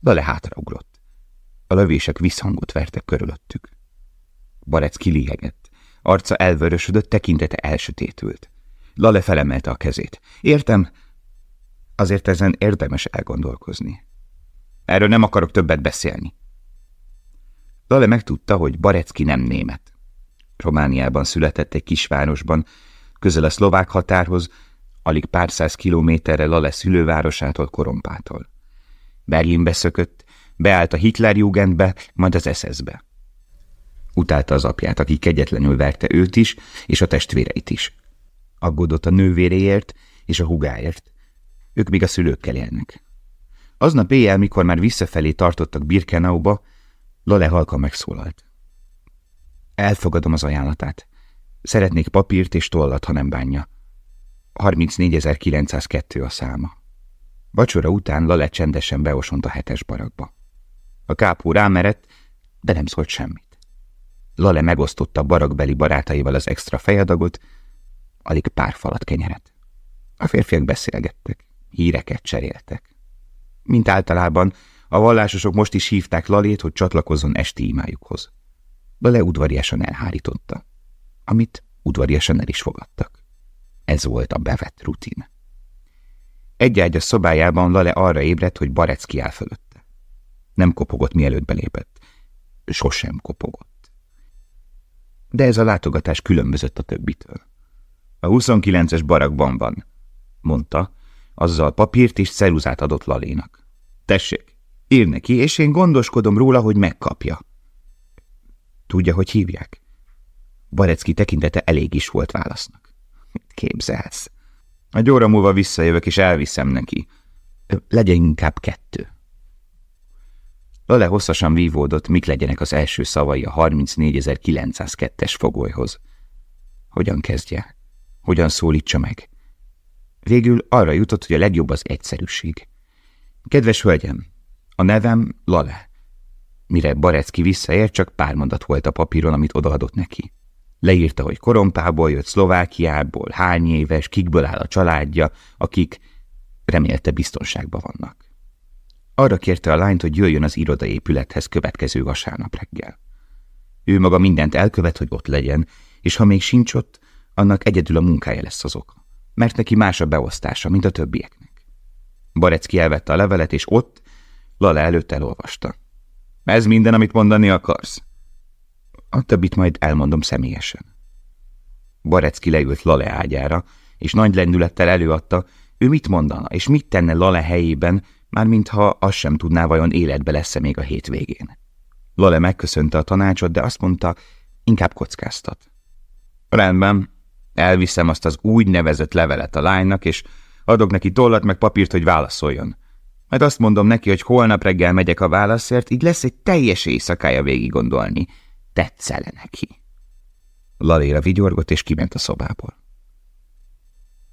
Lale hátraugrott. A lövések visszhangot vertek körülöttük. Barecki lihegett. Arca elvörösödött, tekintete elsötétült. Lale felemelte a kezét. Értem, azért ezen érdemes elgondolkozni. Erről nem akarok többet beszélni. Lale megtudta, hogy Barecki nem német. Romániában született egy kisvárosban, közel a szlovák határhoz, alig pár száz kilométerre Lale szülővárosától Korompától. Berlinbe szökött, beállt a Hitlerjugendbe, majd az SS-be. Utálta az apját, aki kegyetlenül verte őt is, és a testvéreit is. Aggódott a nővéréért és a hugáért. Ők még a szülőkkel élnek. Aznap éjjel, mikor már visszafelé tartottak Birkenauba, Lale halka megszólalt. Elfogadom az ajánlatát. Szeretnék papírt és tollat, ha nem bánja. 34.902 a száma. Vacsora után Lale csendesen beosont a hetes barakba. A kápó rámerett, de nem szólt semmit. Lale megosztotta barakbeli barátaival az extra fejadagot, alig pár falat kenyeret. A férfiak beszélgettek, híreket cseréltek. Mint általában, a vallásosok most is hívták Lalét, hogy csatlakozzon esti imájukhoz. Lale udvariasan elhárította, amit udvariasan el is fogadtak. Ez volt a bevett rutin. Egy ágyas szobájában Lale arra ébredt, hogy Barecki áll fölötte. Nem kopogott, mielőtt belépett. Sosem kopogott. De ez a látogatás különbözött a többitől. A 29-es barakban van, mondta, azzal papírt és ceruzát adott Lalénak. Tessék, ír neki, és én gondoskodom róla, hogy megkapja. Tudja, hogy hívják? Barecki tekintete elég is volt válasznak. Képzelsz? Egy óra múlva visszajövök, és elviszem neki. Legyen inkább kettő. Lale hosszasan vívódott, mik legyenek az első szavai a 34.902-es fogolyhoz. Hogyan kezdje? Hogyan szólítsa meg? Végül arra jutott, hogy a legjobb az egyszerűség. Kedves hölgyem, a nevem Lale. Mire Barecki visszaért, csak pár mondat volt a papíron, amit odaadott neki. Leírta, hogy korompából jött Szlovákiából, hány éves, kikből áll a családja, akik remélte biztonságban vannak. Arra kérte a lányt, hogy jöjjön az irodaépülethez következő vasárnap reggel. Ő maga mindent elkövet, hogy ott legyen, és ha még sincs ott, annak egyedül a munkája lesz az oka, mert neki más a beosztása, mint a többieknek. Barecki elvette a levelet, és ott, Lala előtt elolvasta. Ez minden, amit mondani akarsz? A többit majd elmondom személyesen. Barecki leült Lale ágyára, és nagy lendülettel előadta, ő mit mondana, és mit tenne Lale helyében, már mintha azt sem tudná, vajon életbe lesz-e még a hétvégén. Lale megköszönte a tanácsot, de azt mondta, inkább kockáztat. Rendben, elviszem azt az úgy nevezett levelet a lánynak, és adok neki tollat meg papírt, hogy válaszoljon. Majd azt mondom neki, hogy holnap reggel megyek a válaszért, így lesz egy teljes éjszakája végig gondolni, tetszele neki. Laléra vigyorgott, és kiment a szobából.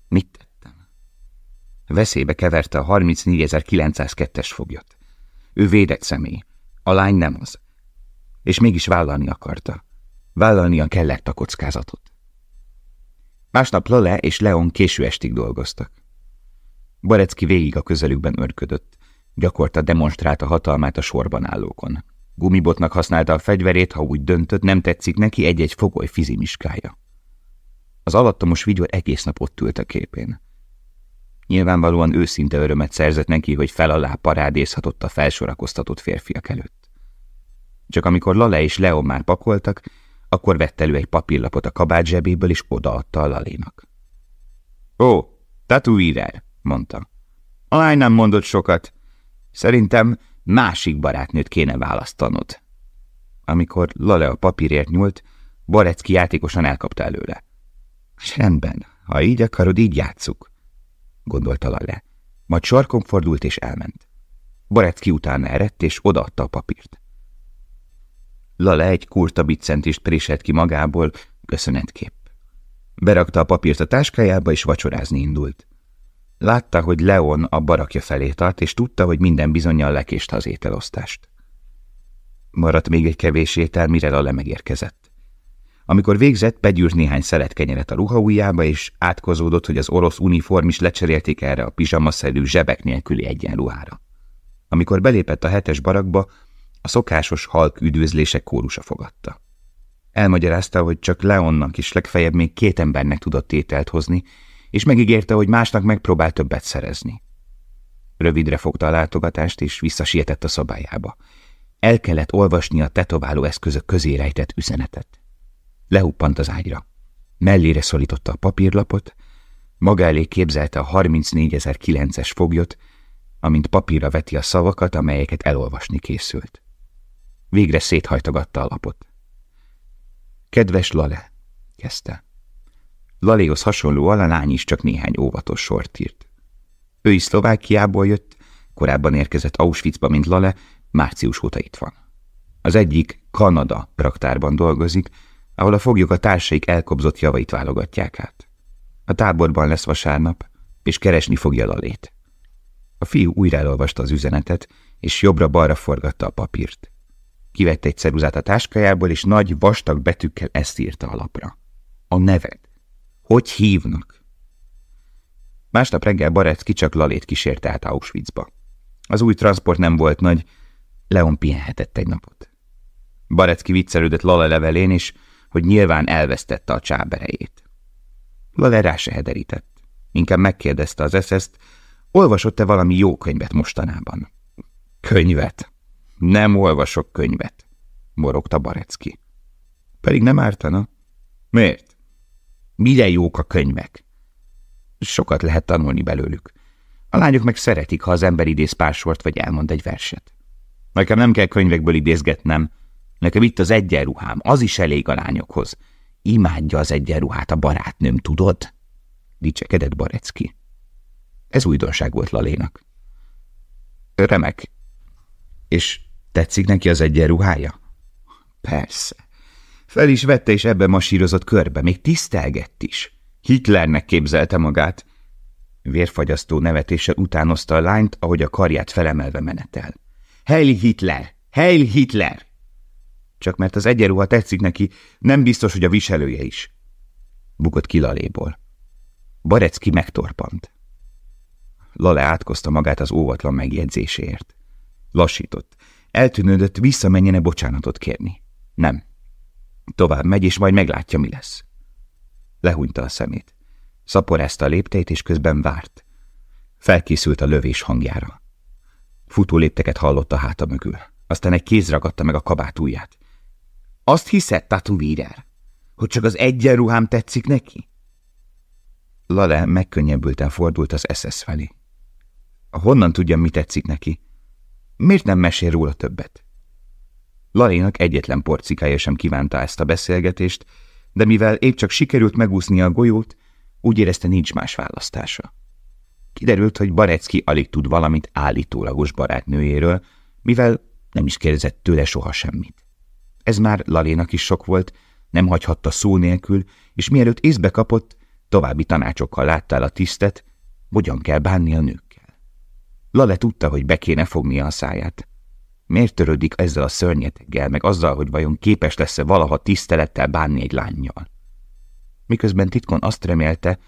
Mit tettem? Veszélybe keverte a 34.902-es foglyot. Ő védett személy, a lány nem az. És mégis vállalni akarta. Vállalnia kellett a kockázatot. Másnap Lale és Leon késő estig dolgoztak. Barecki végig a közelükben örködött, gyakorta demonstrálta hatalmát a sorban állókon. Gumibotnak használta a fegyverét, ha úgy döntött, nem tetszik neki egy-egy fogoly fizimiskája. Az alattomos vigyor egész nap ott ült a képén. Nyilvánvalóan őszinte örömet szerzett neki, hogy fel alá parádézhatott a felsorakoztatott férfiak előtt. Csak amikor Lale és Leon már pakoltak, akkor vett elő egy papírlapot a kabát zsebéből, és odaadta a Lalénak. Ó, tatuírer, mondta. A lány nem mondott sokat. Szerintem másik barátnőt kéne választanod. Amikor Lale a papírért nyúlt, Barecki játékosan elkapta előle. Rendben, ha így akarod, így játsszuk, gondolta Lale. Majd sarkon fordult és elment. Barecki utána erett és odaadta a papírt. Lale egy kurta biccentist préselt ki magából, köszönetkép. Berakta a papírt a táskájába, és vacsorázni indult. Látta, hogy Leon a barakja felé tart, és tudta, hogy minden bizonyal lekéste az ételosztást. Maradt még egy kevés étel, mire Lale megérkezett. Amikor végzett, begyűrt néhány szelet kenyeret a ruhaujjába, és átkozódott, hogy az orosz uniform is lecserélték erre a pizsamaszerű zsebek nélküli egyenruhára. Amikor belépett a hetes barakba, a szokásos halk üdvözlések kórusa fogadta. Elmagyarázta, hogy csak Leonnak is legfeljebb még két embernek tudott ételt hozni, és megígérte, hogy másnak megpróbál többet szerezni. Rövidre fogta a látogatást, és visszasietett a szobájába. El kellett olvasni a tetováló eszközök közé rejtett üzenetet. Lehuppant az ágyra. Mellére szorította a papírlapot, maga elé képzelte a 34009-es foglyot, amint papírra veti a szavakat, amelyeket elolvasni készült. Végre széthajtogatta a lapot. Kedves Lale, kezdte. Laléhoz hasonlóan a lány is csak néhány óvatos sort írt. Ő is Szlovákiából jött, korábban érkezett Auschwitzba, mint Lale, március óta itt van. Az egyik Kanada raktárban dolgozik, ahol a foglyok a társaik elkobzott javait válogatják át. A táborban lesz vasárnap, és keresni fogja Lalét. A fiú újra elolvasta az üzenetet, és jobbra-balra forgatta a papírt. Kivette egy ceruzát a táskájából, és nagy, vastag betűkkel ezt írta a lapra. A neved. Hogy hívnak? Másnap reggel Barecki csak Lalét kísérte át Auschwitzba. Az új transport nem volt nagy, Leon pihenhetett egy napot. Barecki viccelődött Lala levelén is, hogy nyilván elvesztette a csáberejét. Lale rá se hederített. Inkább megkérdezte az eszeszt, olvasott-e valami jó könyvet mostanában. Könyvet? Nem olvasok könyvet, morogta Barecki. Pedig nem ártana. Miért? Mire jók a könyvek? Sokat lehet tanulni belőlük. A lányok meg szeretik, ha az ember idéz pár vagy elmond egy verset. Nekem nem kell könyvekből idézgetnem. Nekem itt az egyenruhám, az is elég a lányokhoz. Imádja az egyenruhát a barátnőm, tudod? Dicsekedett Barecki. Ez újdonság volt Lalénak. Remek. És tetszik neki az egyenruhája? Persze. Fel is vette, és ebben masírozott körbe, még tisztelgett is. Hitlernek képzelte magát. Vérfagyasztó nevetéssel utánozta a lányt, ahogy a karját felemelve menetel. Heil Hitler! Heil Hitler! Csak mert az egyenruha tetszik neki, nem biztos, hogy a viselője is. Bukott ki Laléból. Barecki megtorpant. Lale átkozta magát az óvatlan megjegyzéséért. Lassított. Eltűnődött, visszamenjene bocsánatot kérni. Nem. Tovább megy, és majd meglátja, mi lesz. Lehúnyta a szemét. Szaporázta a lépteit, és közben várt. Felkészült a lövés hangjára. Futó lépteket hallott a háta mögül. Aztán egy kéz ragadta meg a kabát ujját. Azt hiszed, Tatuvírer, hogy csak az egyenruhám tetszik neki? Lale megkönnyebbülten fordult az SS felé. Honnan tudja, mi tetszik neki? Miért nem mesél róla többet? Lalénak egyetlen porcikája sem kívánta ezt a beszélgetést, de mivel épp csak sikerült megúszni a golyót, úgy érezte nincs más választása. Kiderült, hogy Barecki alig tud valamit állítólagos barátnőjéről, mivel nem is kérdezett tőle soha semmit. Ez már Lalénak is sok volt, nem hagyhatta szó nélkül, és mielőtt észbe kapott, további tanácsokkal látta a tisztet, hogyan kell bánni a nőkkel. Lale tudta, hogy be kéne fognia a száját. Miért törődik ezzel a szörnyeteggel, meg azzal, hogy vajon képes lesz-e valaha tisztelettel bánni egy lányjal? Miközben titkon azt remélte,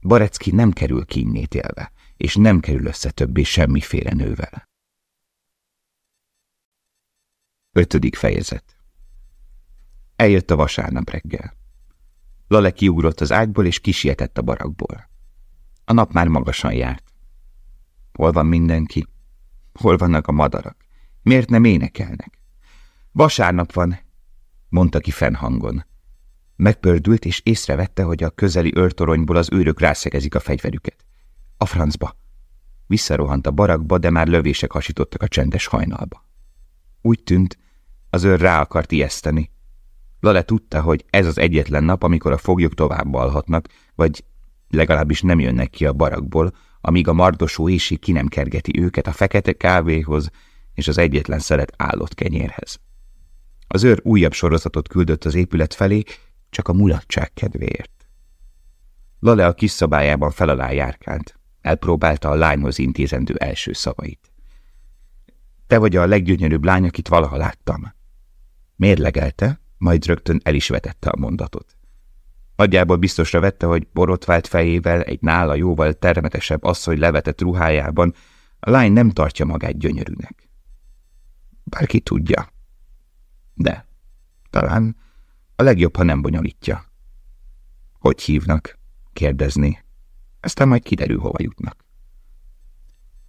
Barecki nem kerül kínnyét élve, és nem kerül össze többé semmiféle nővel. Ötödik fejezet Eljött a vasárnap reggel. Lale kiugrott az ágyból, és kisietett a barakból. A nap már magasan járt. Hol van mindenki? Hol vannak a madarak? Miért nem énekelnek? Vasárnap van, mondta ki fennhangon. Megpördült, és észrevette, hogy a közeli őrtoronyból az őrök rászegezik a fegyverüket. A francba. Visszarohant a barakba, de már lövések hasítottak a csendes hajnalba. Úgy tűnt, az őr rá akart ijeszteni. Lale tudta, hogy ez az egyetlen nap, amikor a foglyok tovább alhatnak, vagy legalábbis nem jönnek ki a barakból, amíg a mardosó éjség ki nem kergeti őket a fekete kávéhoz és az egyetlen szeret állott kenyérhez. Az őr újabb sorozatot küldött az épület felé, csak a mulatság kedvéért. Lale a kis szabályában felalá járkált. Elpróbálta a lányhoz intézendő első szavait. Te vagy a leggyönyörűbb lány, akit valaha láttam. Mérlegelte, majd rögtön el is vetette a mondatot. Nagyjából biztosra vette, hogy borotvált fejével, egy nála jóval termetesebb asszony levetett ruhájában a lány nem tartja magát gyönyörűnek. Bárki tudja. De talán a legjobb, ha nem bonyolítja. Hogy hívnak? kérdezni. Aztán majd kiderül, hova jutnak.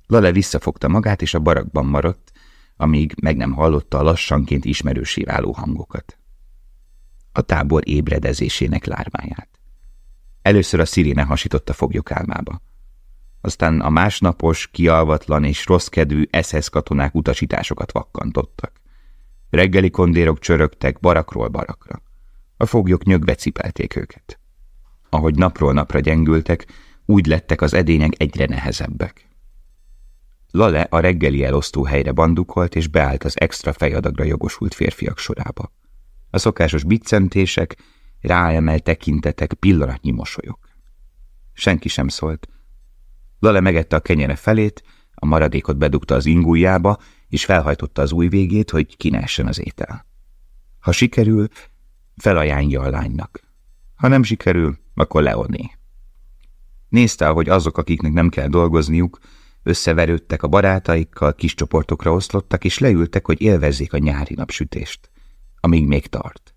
Lale visszafogta magát, és a barakban maradt, amíg meg nem hallotta a lassanként ismerősé váló hangokat. A tábor ébredezésének lármáját. Először a sziréne hasította foglyok álmába. Aztán a másnapos, kialvatlan és rosszkedvű SS katonák utasításokat vakkantottak. Reggeli kondérok csörögtek barakról barakra. A foglyok nyögve cipelték őket. Ahogy napról napra gyengültek, úgy lettek az edények egyre nehezebbek. Lale a reggeli elosztó helyre bandukolt, és beállt az extra fejadagra jogosult férfiak sorába. A szokásos biccentések, ráemelt tekintetek, pillanatnyi mosolyok. Senki sem szólt. Lale megette a kenyere felét, a maradékot bedugta az ingújába, és felhajtotta az új végét, hogy kinessen az étel. Ha sikerül, felajánlja a lánynak. Ha nem sikerül, akkor Leoné. Nézte, hogy azok, akiknek nem kell dolgozniuk, összeverődtek a barátaikkal, kis csoportokra oszlottak, és leültek, hogy élvezzék a nyári napsütést, amíg még tart.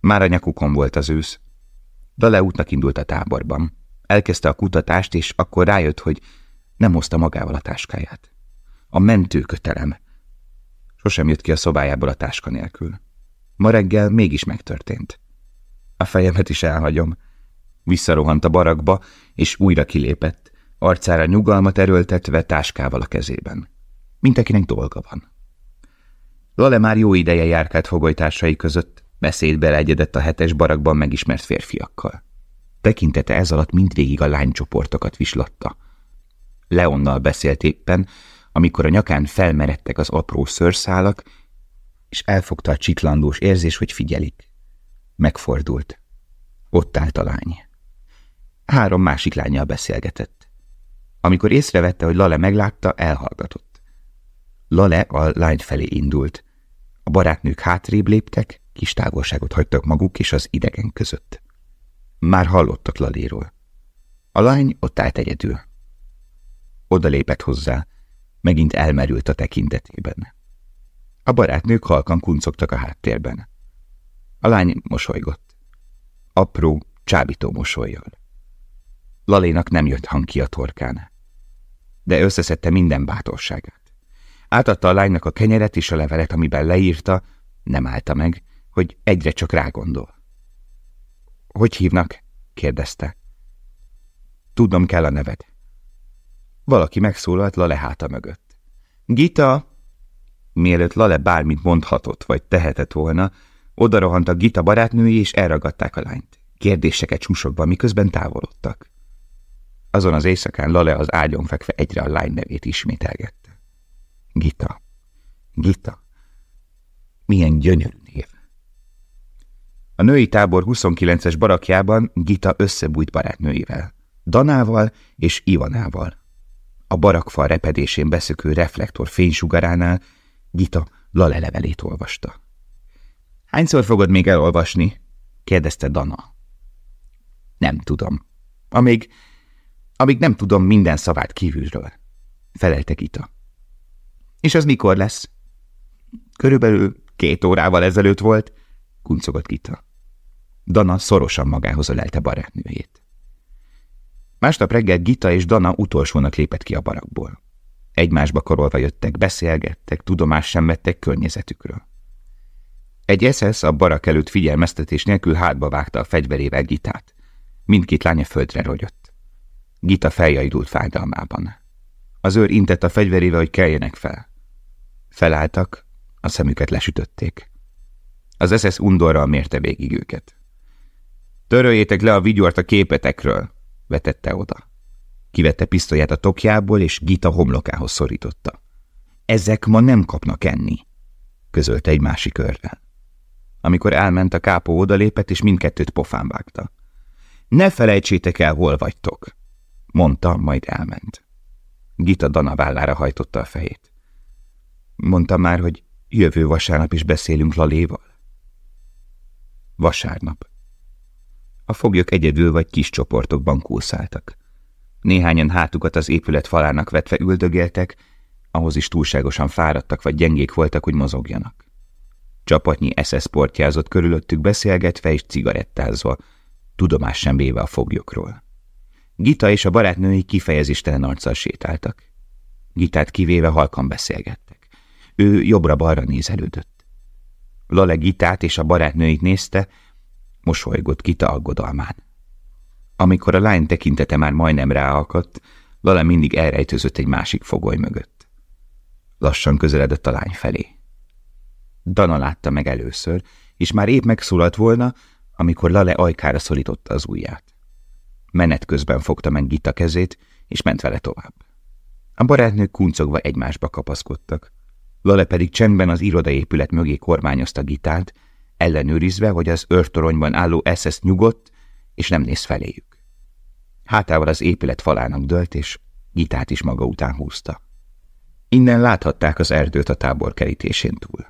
Már a nyakukon volt az ősz. Dale útnak indult a táborban. Elkezdte a kutatást, és akkor rájött, hogy nem hozta magával a táskáját. A mentőkötelem. Sosem jött ki a szobájából a táska nélkül. Ma reggel mégis megtörtént. A fejemet is elhagyom. Visszarohant a barakba, és újra kilépett, arcára nyugalmat erőltetve táskával a kezében. Mint akinek dolga van. Lale már jó ideje járkált fogolytársai között, beszédbe egyedett a hetes barakban megismert férfiakkal. Tekintete ez alatt mindvégig a lánycsoportokat vislatta. Leonnal beszélt éppen, amikor a nyakán felmeredtek az apró szőrszálak, és elfogta a csitlandós érzés, hogy figyelik. Megfordult. Ott állt a lány. Három másik lányjal beszélgetett. Amikor észrevette, hogy Lale meglátta, elhallgatott. Lale a lány felé indult. A barátnők hátrébb léptek, kis távolságot hagytak maguk és az idegen között. Már hallottak Laléról. A lány ott állt egyedül. Oda lépett hozzá, megint elmerült a tekintetében. A barátnők halkan kuncogtak a háttérben. A lány mosolygott. Apró, csábító mosolyjal. Lalénak nem jött hang ki a torkán. De összeszedte minden bátorságát. Átadta a lánynak a kenyeret és a levelet, amiben leírta, nem állta meg, hogy egyre csak rágondol. Hogy hívnak? kérdezte. Tudnom kell a neved. Valaki megszólalt Lale háta mögött. Gita! Mielőtt Lale bármit mondhatott vagy tehetett volna, odarohant a Gita barátnői és elragadták a lányt. Kérdéseket susogva, miközben távolodtak. Azon az éjszakán Lale az ágyon fekve egyre a lány nevét ismételgette. Gita. Gita. Milyen gyönyörű név. A női tábor 29-es barakjában Gita összebújt barátnőivel, Danával és Ivanával. A barakfal repedésén beszökő reflektor fénysugaránál Gita Lale levelét olvasta. Hányszor fogod még elolvasni? kérdezte Dana. Nem tudom. Amíg, amíg nem tudom minden szavát kívülről, felelte Gita. És az mikor lesz? Körülbelül két órával ezelőtt volt, kuncogott Gita. Dana szorosan magához ölelte barátnőjét. Másnap reggel Gita és Dana utolsónak lépett ki a barakból. Egymásba korolva jöttek, beszélgettek, tudomást sem vettek környezetükről. Egy SS a barak előtt figyelmeztetés nélkül hátba vágta a fegyverével Gitát. Mindkét lánya földre rogyott. Gita feljaidult fájdalmában. Az őr intett a fegyverével, hogy keljenek fel. Felálltak, a szemüket lesütötték. Az SS undorral mérte végig őket. Töröljétek le a vigyort a képetekről, vetette oda. Kivette pisztolyát a tokjából, és Gita homlokához szorította. Ezek ma nem kapnak enni, közölte egy másik őrrel. Amikor elment, a kápó odalépett, és mindkettőt pofán vágta. Ne felejtsétek el, hol vagytok, mondta, majd elment. Gita Dana vállára hajtotta a fejét. Mondta már, hogy jövő vasárnap is beszélünk Laléval. Vasárnap. A foglyok egyedül vagy kis csoportokban kúszáltak. Néhányan hátukat az épület falának vetve üldögéltek, ahhoz is túlságosan fáradtak vagy gyengék voltak, hogy mozogjanak. Csapatnyi SS portjázott körülöttük beszélgetve és cigarettázva, tudomás sem véve a foglyokról. Gita és a barátnői kifejezéstelen arccal sétáltak. Gitát kivéve halkan beszélgettek. Ő jobbra-balra nézelődött. Lale Gitát és a barátnőit nézte, mosolygott Gita aggodalmán. Amikor a lány tekintete már majdnem ráakadt, Lale mindig elrejtőzött egy másik fogoly mögött. Lassan közeledett a lány felé. Dana látta meg először, és már épp megszólalt volna, amikor Lale ajkára szorította az ujját. Menet közben fogta meg Gita kezét, és ment vele tovább. A barátnők kuncogva egymásba kapaszkodtak. Lale pedig csendben az irodaépület mögé kormányozta Gitát, ellenőrizve, hogy az őrtoronyban álló SS nyugodt, és nem néz feléjük. Hátával az épület falának dölt, és Gitát is maga után húzta. Innen láthatták az erdőt a tábor kerítésén túl.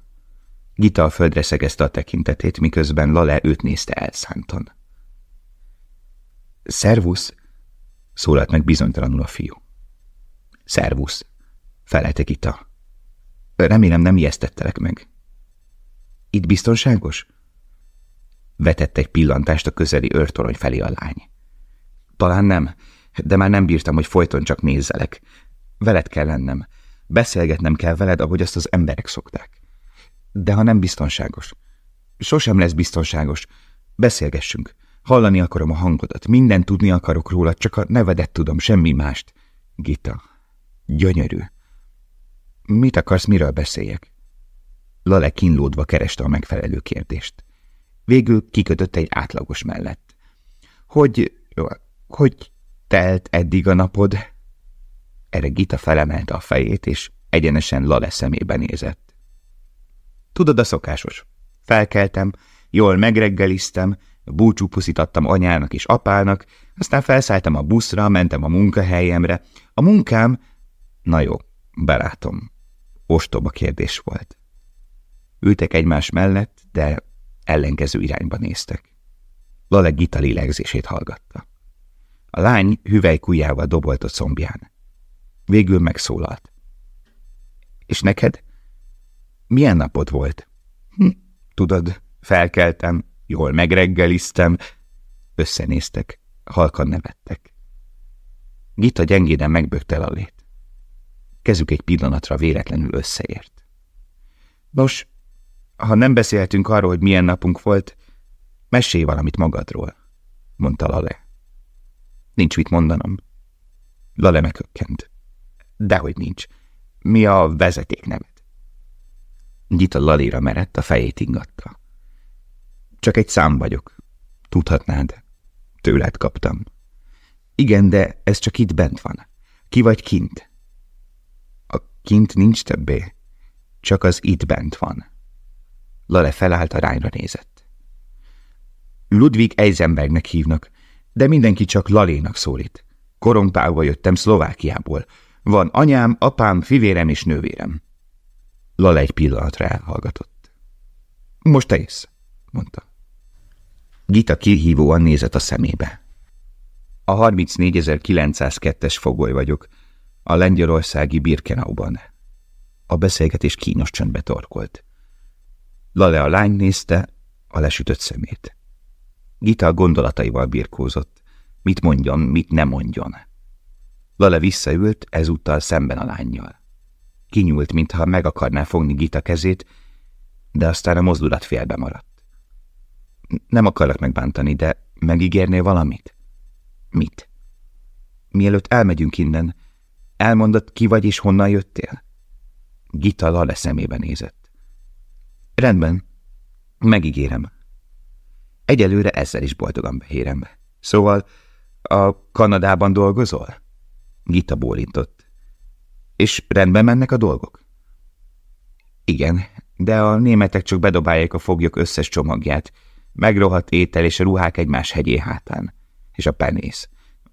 Gita a földre szegezte a tekintetét, miközben Lale őt nézte elszántan. Szervusz, szólalt meg bizonytalanul a fiú. Szervusz, felelte Gita. Remélem nem ijesztettelek meg. Itt biztonságos? Vetett egy pillantást a közeli őrtorony felé a lány. Talán nem, de már nem bírtam, hogy folyton csak nézzelek. Veled kell lennem. Beszélgetnem kell veled, ahogy azt az emberek szokták. De ha nem biztonságos. Sosem lesz biztonságos. Beszélgessünk. Hallani akarom a hangodat. Minden tudni akarok róla, csak a nevedet tudom, semmi mást. Gita. Gyönyörű. Mit akarsz, miről beszéljek? Lale kínlódva kereste a megfelelő kérdést. Végül kikötött egy átlagos mellett. Hogy... hogy telt eddig a napod? Erre Gita felemelte a fejét, és egyenesen Lale szemébe nézett. Tudod, a szokásos. Felkeltem, jól megreggeliztem, búcsú puszítattam anyának és apának, aztán felszálltam a buszra, mentem a munkahelyemre. A munkám... Na jó, belátom. Ostoba kérdés volt. Ültek egymás mellett, de ellenkező irányba néztek. Lale Gita lélegzését hallgatta. A lány hüvelykujjával dobolt a combján. Végül megszólalt. És neked? Milyen napod volt? Hm, tudod, felkeltem, jól megreggeliztem. Összenéztek, halkan nevettek. Gita gyengéden megbökte Lalét. Kezük egy pillanatra véletlenül összeért. Nos, ha nem beszélhetünk arról, hogy milyen napunk volt, mesélj valamit magadról, mondta Lale. Nincs mit mondanom. Lale megökkent. Dehogy nincs. Mi a vezeték neved? Gita Lalira merett, a fejét ingatta. Csak egy szám vagyok. Tudhatnád. Tőled kaptam. Igen, de ez csak itt bent van. Ki vagy kint? Kint nincs többé. Csak az itt bent van. Lale felállt a rányra nézett. Ludwig Eisenbergnek hívnak, de mindenki csak Lalénak szólít. Korompálva jöttem Szlovákiából. Van anyám, apám, fivérem és nővérem. Lale egy pillanatra elhallgatott. Most te ész, mondta. Gita kihívóan nézett a szemébe. A 34902-es fogoly vagyok, a lengyelországi Birkenauban. A beszélgetés kínos csöndbe torkolt. Lale a lány nézte, a lesütött szemét. Gita gondolataival birkózott. Mit mondjon, mit ne mondjon. Lale visszaült, ezúttal szemben a lányjal. Kinyúlt, mintha meg akarná fogni Gita kezét, de aztán a mozdulat félbe maradt. Nem akarlak megbántani, de megígérnél valamit? Mit? Mielőtt elmegyünk innen, elmondott ki vagy és honnan jöttél? Gita Lale szemébe nézett. Rendben, megígérem. Egyelőre ezzel is boldogan behérem. Szóval a Kanadában dolgozol? Gita bólintott. És rendben mennek a dolgok? Igen, de a németek csak bedobálják a foglyok összes csomagját. Megrohadt étel és a ruhák egymás hegyé hátán. És a penész.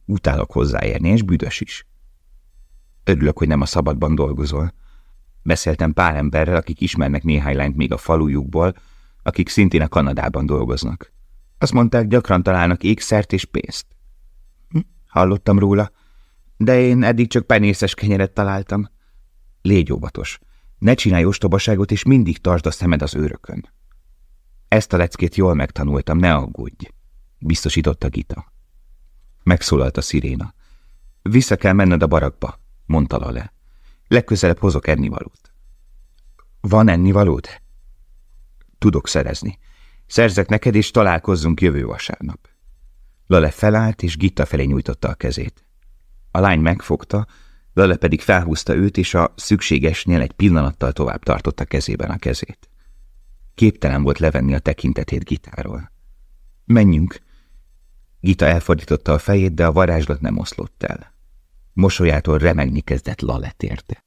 Utálok hozzáérni, és büdös is. Örülök, hogy nem a szabadban dolgozol. Beszéltem pár emberrel, akik ismernek néhány lányt még a falujukból, akik szintén a Kanadában dolgoznak. Azt mondták, gyakran találnak ékszert és pénzt. Hm, hallottam róla, de én eddig csak penészes kenyeret találtam. Légy óvatos. Ne csinálj ostobaságot, és mindig tartsd a szemed az őrökön. Ezt a leckét jól megtanultam, ne aggódj, biztosította Gita. Megszólalt a sziréna. Vissza kell menned a barakba, mondta le. Legközelebb hozok ennivalót. Van ennivalód? Tudok szerezni. Szerzek neked, és találkozzunk jövő vasárnap. Lale felállt, és Gitta felé nyújtotta a kezét. A lány megfogta, Lale pedig felhúzta őt, és a szükségesnél egy pillanattal tovább tartotta kezében a kezét. Képtelen volt levenni a tekintetét Gitáról. Menjünk! Gita elfordította a fejét, de a varázslat nem oszlott el. Mosolyától remegni kezdett Lale érte.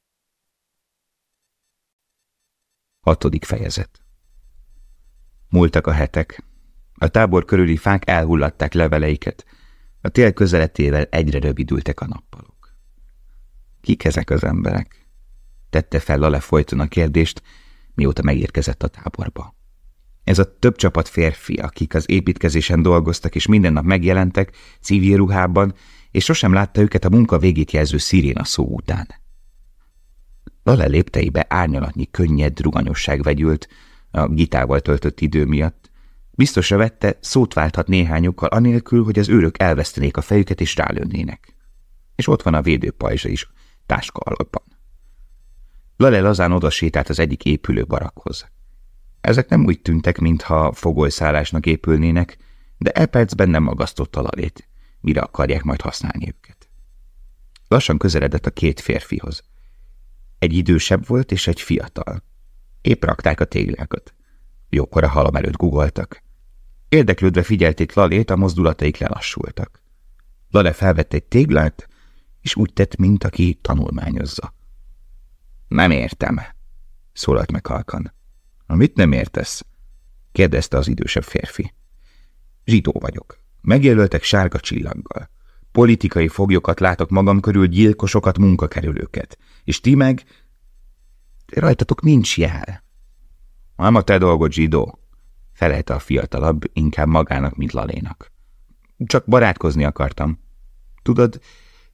Hatodik fejezet Múltak a hetek. A tábor körüli fák elhullatták leveleiket, a tél közeletével egyre rövidültek a nappalok. Kik ezek az emberek? Tette fel Lale folyton a kérdést, mióta megérkezett a táborba. Ez a több csapat férfi, akik az építkezésen dolgoztak és minden nap megjelentek civil ruhában, és sosem látta őket a munka végét jelző sziréna szó után. Lale lépteibe árnyalatnyi könnyed ruganyosság vegyült a gitával töltött idő miatt, Biztosra vette, szót válthat néhányukkal, anélkül, hogy az őrök elvesztenék a fejüket és rálőnének. És ott van a védőpajzsa is, táska alapban. Lale lazán oda sétált az egyik épülő barakhoz. Ezek nem úgy tűntek, mintha fogolyszállásnak épülnének, de e percben nem magasztotta Lalét, mire akarják majd használni őket. Lassan közeledett a két férfihoz. Egy idősebb volt és egy fiatal. Épp rakták a téglákat. Jókor a halom előtt gugoltak. Érdeklődve figyelték Lalét, a mozdulataik lelassultak. Lale felvett egy téglát, és úgy tett, mint aki tanulmányozza. Nem értem, szólalt meg halkan. Mit nem értesz? kérdezte az idősebb férfi. Zsidó vagyok. Megjelöltek sárga csillaggal. Politikai foglyokat látok magam körül, gyilkosokat, munkakerülőket. És ti meg... Rajtatok nincs jel. Nem a te dolgod, zsidó, felelte a fiatalabb, inkább magának, mint Lalénak. Csak barátkozni akartam. Tudod,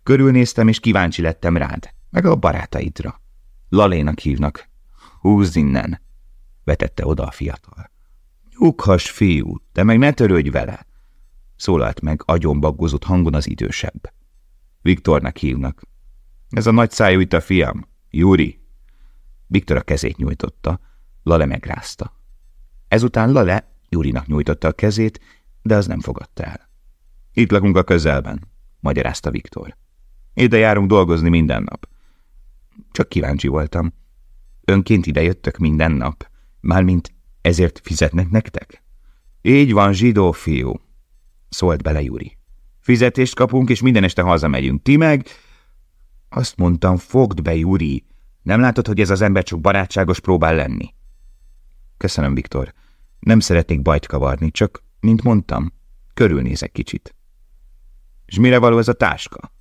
körülnéztem, és kíváncsi lettem rád, meg a barátaidra. Lalénak hívnak. Húzz innen, vetette oda a fiatal. Nyughass, fiú, de meg ne törődj vele, szólalt meg agyonbaggozott hangon az idősebb. Viktornak hívnak. Ez a nagy szájú itt a fiam, Júri. Viktor a kezét nyújtotta, Lale megrázta. Ezután Lale Júrinak nyújtotta a kezét, de az nem fogadta el. Itt lakunk a közelben, magyarázta Viktor. Ide járunk dolgozni minden nap. Csak kíváncsi voltam. Önként ide jöttök minden nap, mármint ezért fizetnek nektek? Így van, zsidó fiú, szólt bele Júri. Fizetést kapunk, és minden este hazamegyünk. Ti meg... Azt mondtam, fogd be, Júri. Nem látod, hogy ez az ember csak barátságos próbál lenni? Köszönöm, Viktor. Nem szeretnék bajt kavarni, csak, mint mondtam, körülnézek kicsit. És mire való ez a táska?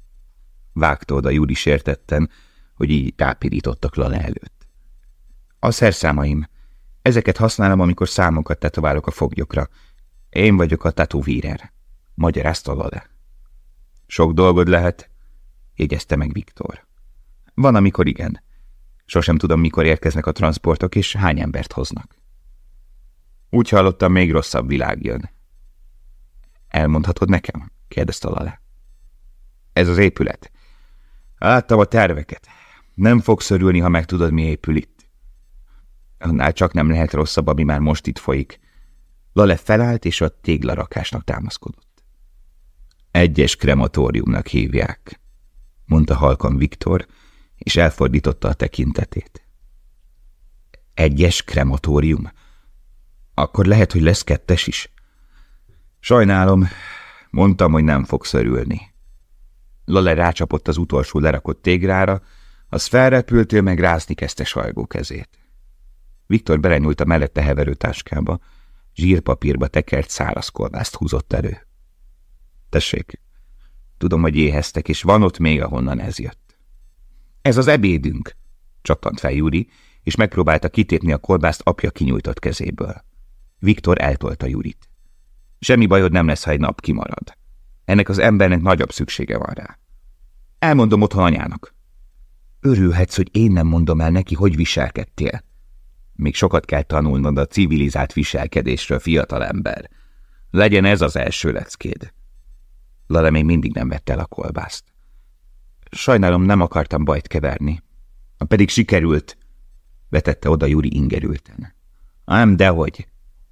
Vágta oda Júli sértetten, hogy így rápirítottak Lale előtt. A szerszámaim. Ezeket használom, amikor számokat tetoválok a foglyokra. Én vagyok a tatuvírer. Magyarázta Lale. Sok dolgod lehet, jegyezte meg Viktor. Van, amikor igen. Sosem tudom, mikor érkeznek a transportok, és hány embert hoznak. Úgy hallottam, még rosszabb világ jön. Elmondhatod nekem? kérdezte Lale. Ez az épület. Láttam a terveket. Nem fogsz örülni, ha megtudod, mi épül itt. Annál csak nem lehet rosszabb, ami már most itt folyik. Lale felállt, és a téglarakásnak támaszkodott. Egyes krematóriumnak hívják, mondta halkan Viktor, és elfordította a tekintetét. Egyes krematórium? Akkor lehet, hogy lesz kettes is. Sajnálom, mondtam, hogy nem fogsz örülni. Lale rácsapott az utolsó lerakott tégrára, az felrepültél, meg rázni kezdte sajgó kezét. Viktor belenyúlt a mellette heverő táskába, zsírpapírba tekert száraz kolbászt húzott elő. Tessék, tudom, hogy éheztek, és van ott még, ahonnan ez jött. Ez az ebédünk, csattant fel Juri, és megpróbálta kitépni a kolbászt apja kinyújtott kezéből. Viktor eltolta Jurit. Semmi bajod nem lesz, ha egy nap kimarad. Ennek az embernek nagyobb szüksége van rá. Elmondom otthon anyának. Örülhetsz, hogy én nem mondom el neki, hogy viselkedtél. Még sokat kell tanulnod a civilizált viselkedésről, fiatalember. Legyen ez az első leckéd. Lale még mindig nem vette el a kolbászt. Sajnálom, nem akartam bajt keverni. Pedig sikerült, vetette oda Juri ingerülten. Ám dehogy,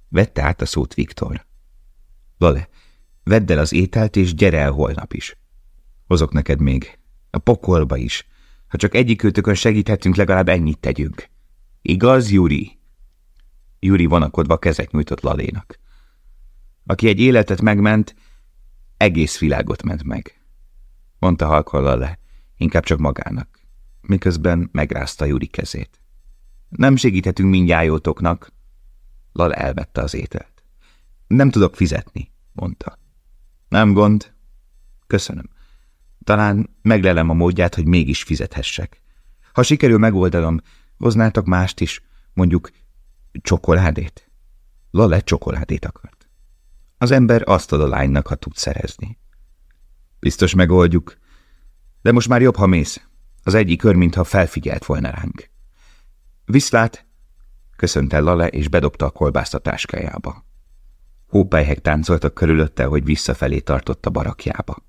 vette át a szót Viktor. Lale, vedd el az ételt, és gyere el holnap is. Hozok neked még. A pokolba is. Ha csak egyikőtökön segíthetünk, legalább ennyit tegyünk. Igaz, Juri? Juri vonakodva kezet nyújtott Lalénak. Aki egy életet megment, egész világot ment meg. Mondta halkan Lale, inkább csak magának, miközben megrázta Juri kezét. Nem segíthetünk mindjájótoknak. Lale elvette az ételt. Nem tudok fizetni, mondta. Nem gond. Köszönöm. Talán meglelem a módját, hogy mégis fizethessek. Ha sikerül megoldanom, hoznátok mást is, mondjuk csokoládét. Lale csokoládét akart. Az ember azt ad a lánynak, ha tud szerezni. Biztos megoldjuk, de most már jobb, ha mész. Az egyik kör, mintha felfigyelt volna ránk. Viszlát! Köszönt Lale, és bedobta a kolbászt a táskájába. Hópelyhek táncoltak körülötte, hogy visszafelé tartott a barakjába.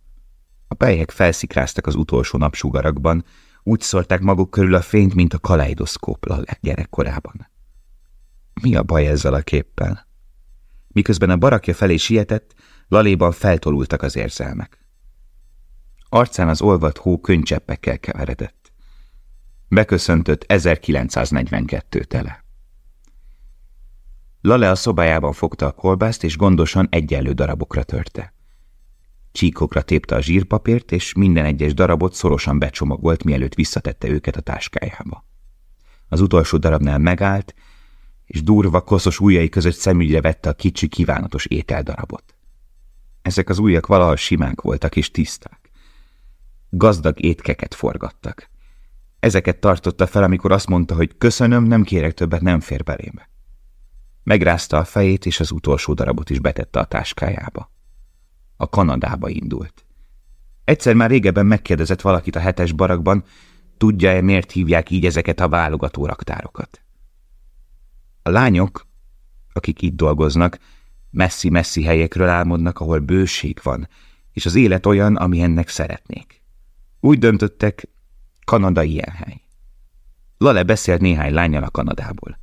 A pelyhek felszikráztak az utolsó napsugarakban, úgy szólták maguk körül a fényt, mint a kaleidoszkóp Lale gyerekkorában. Mi a baj ezzel a képpel? Miközben a barakja felé sietett, Laléban feltolultak az érzelmek. Arcán az olvat hó könycseppekkel keveredett. Beköszöntött 1942 tele. Lale a szobájában fogta a kolbászt, és gondosan egyenlő darabokra törte. Csíkokra tépte a zsírpapírt, és minden egyes darabot szorosan becsomagolt, mielőtt visszatette őket a táskájába. Az utolsó darabnál megállt, és durva, koszos ujjai között szemügyre vette a kicsi, kívánatos ételdarabot. Ezek az ujjak valahol simák voltak és tiszták. Gazdag étkeket forgattak. Ezeket tartotta fel, amikor azt mondta, hogy köszönöm, nem kérek többet, nem fér belém. Megrázta a fejét, és az utolsó darabot is betette a táskájába. A Kanadába indult. Egyszer már régebben megkérdezett valakit a hetes barakban, tudja-e, miért hívják így ezeket a válogató raktárokat. A lányok, akik itt dolgoznak, messzi-messzi helyekről álmodnak, ahol bőség van, és az élet olyan, ami ennek szeretnék. Úgy döntöttek, Kanada ilyen hely. Lale beszélt néhány lányjal a Kanadából.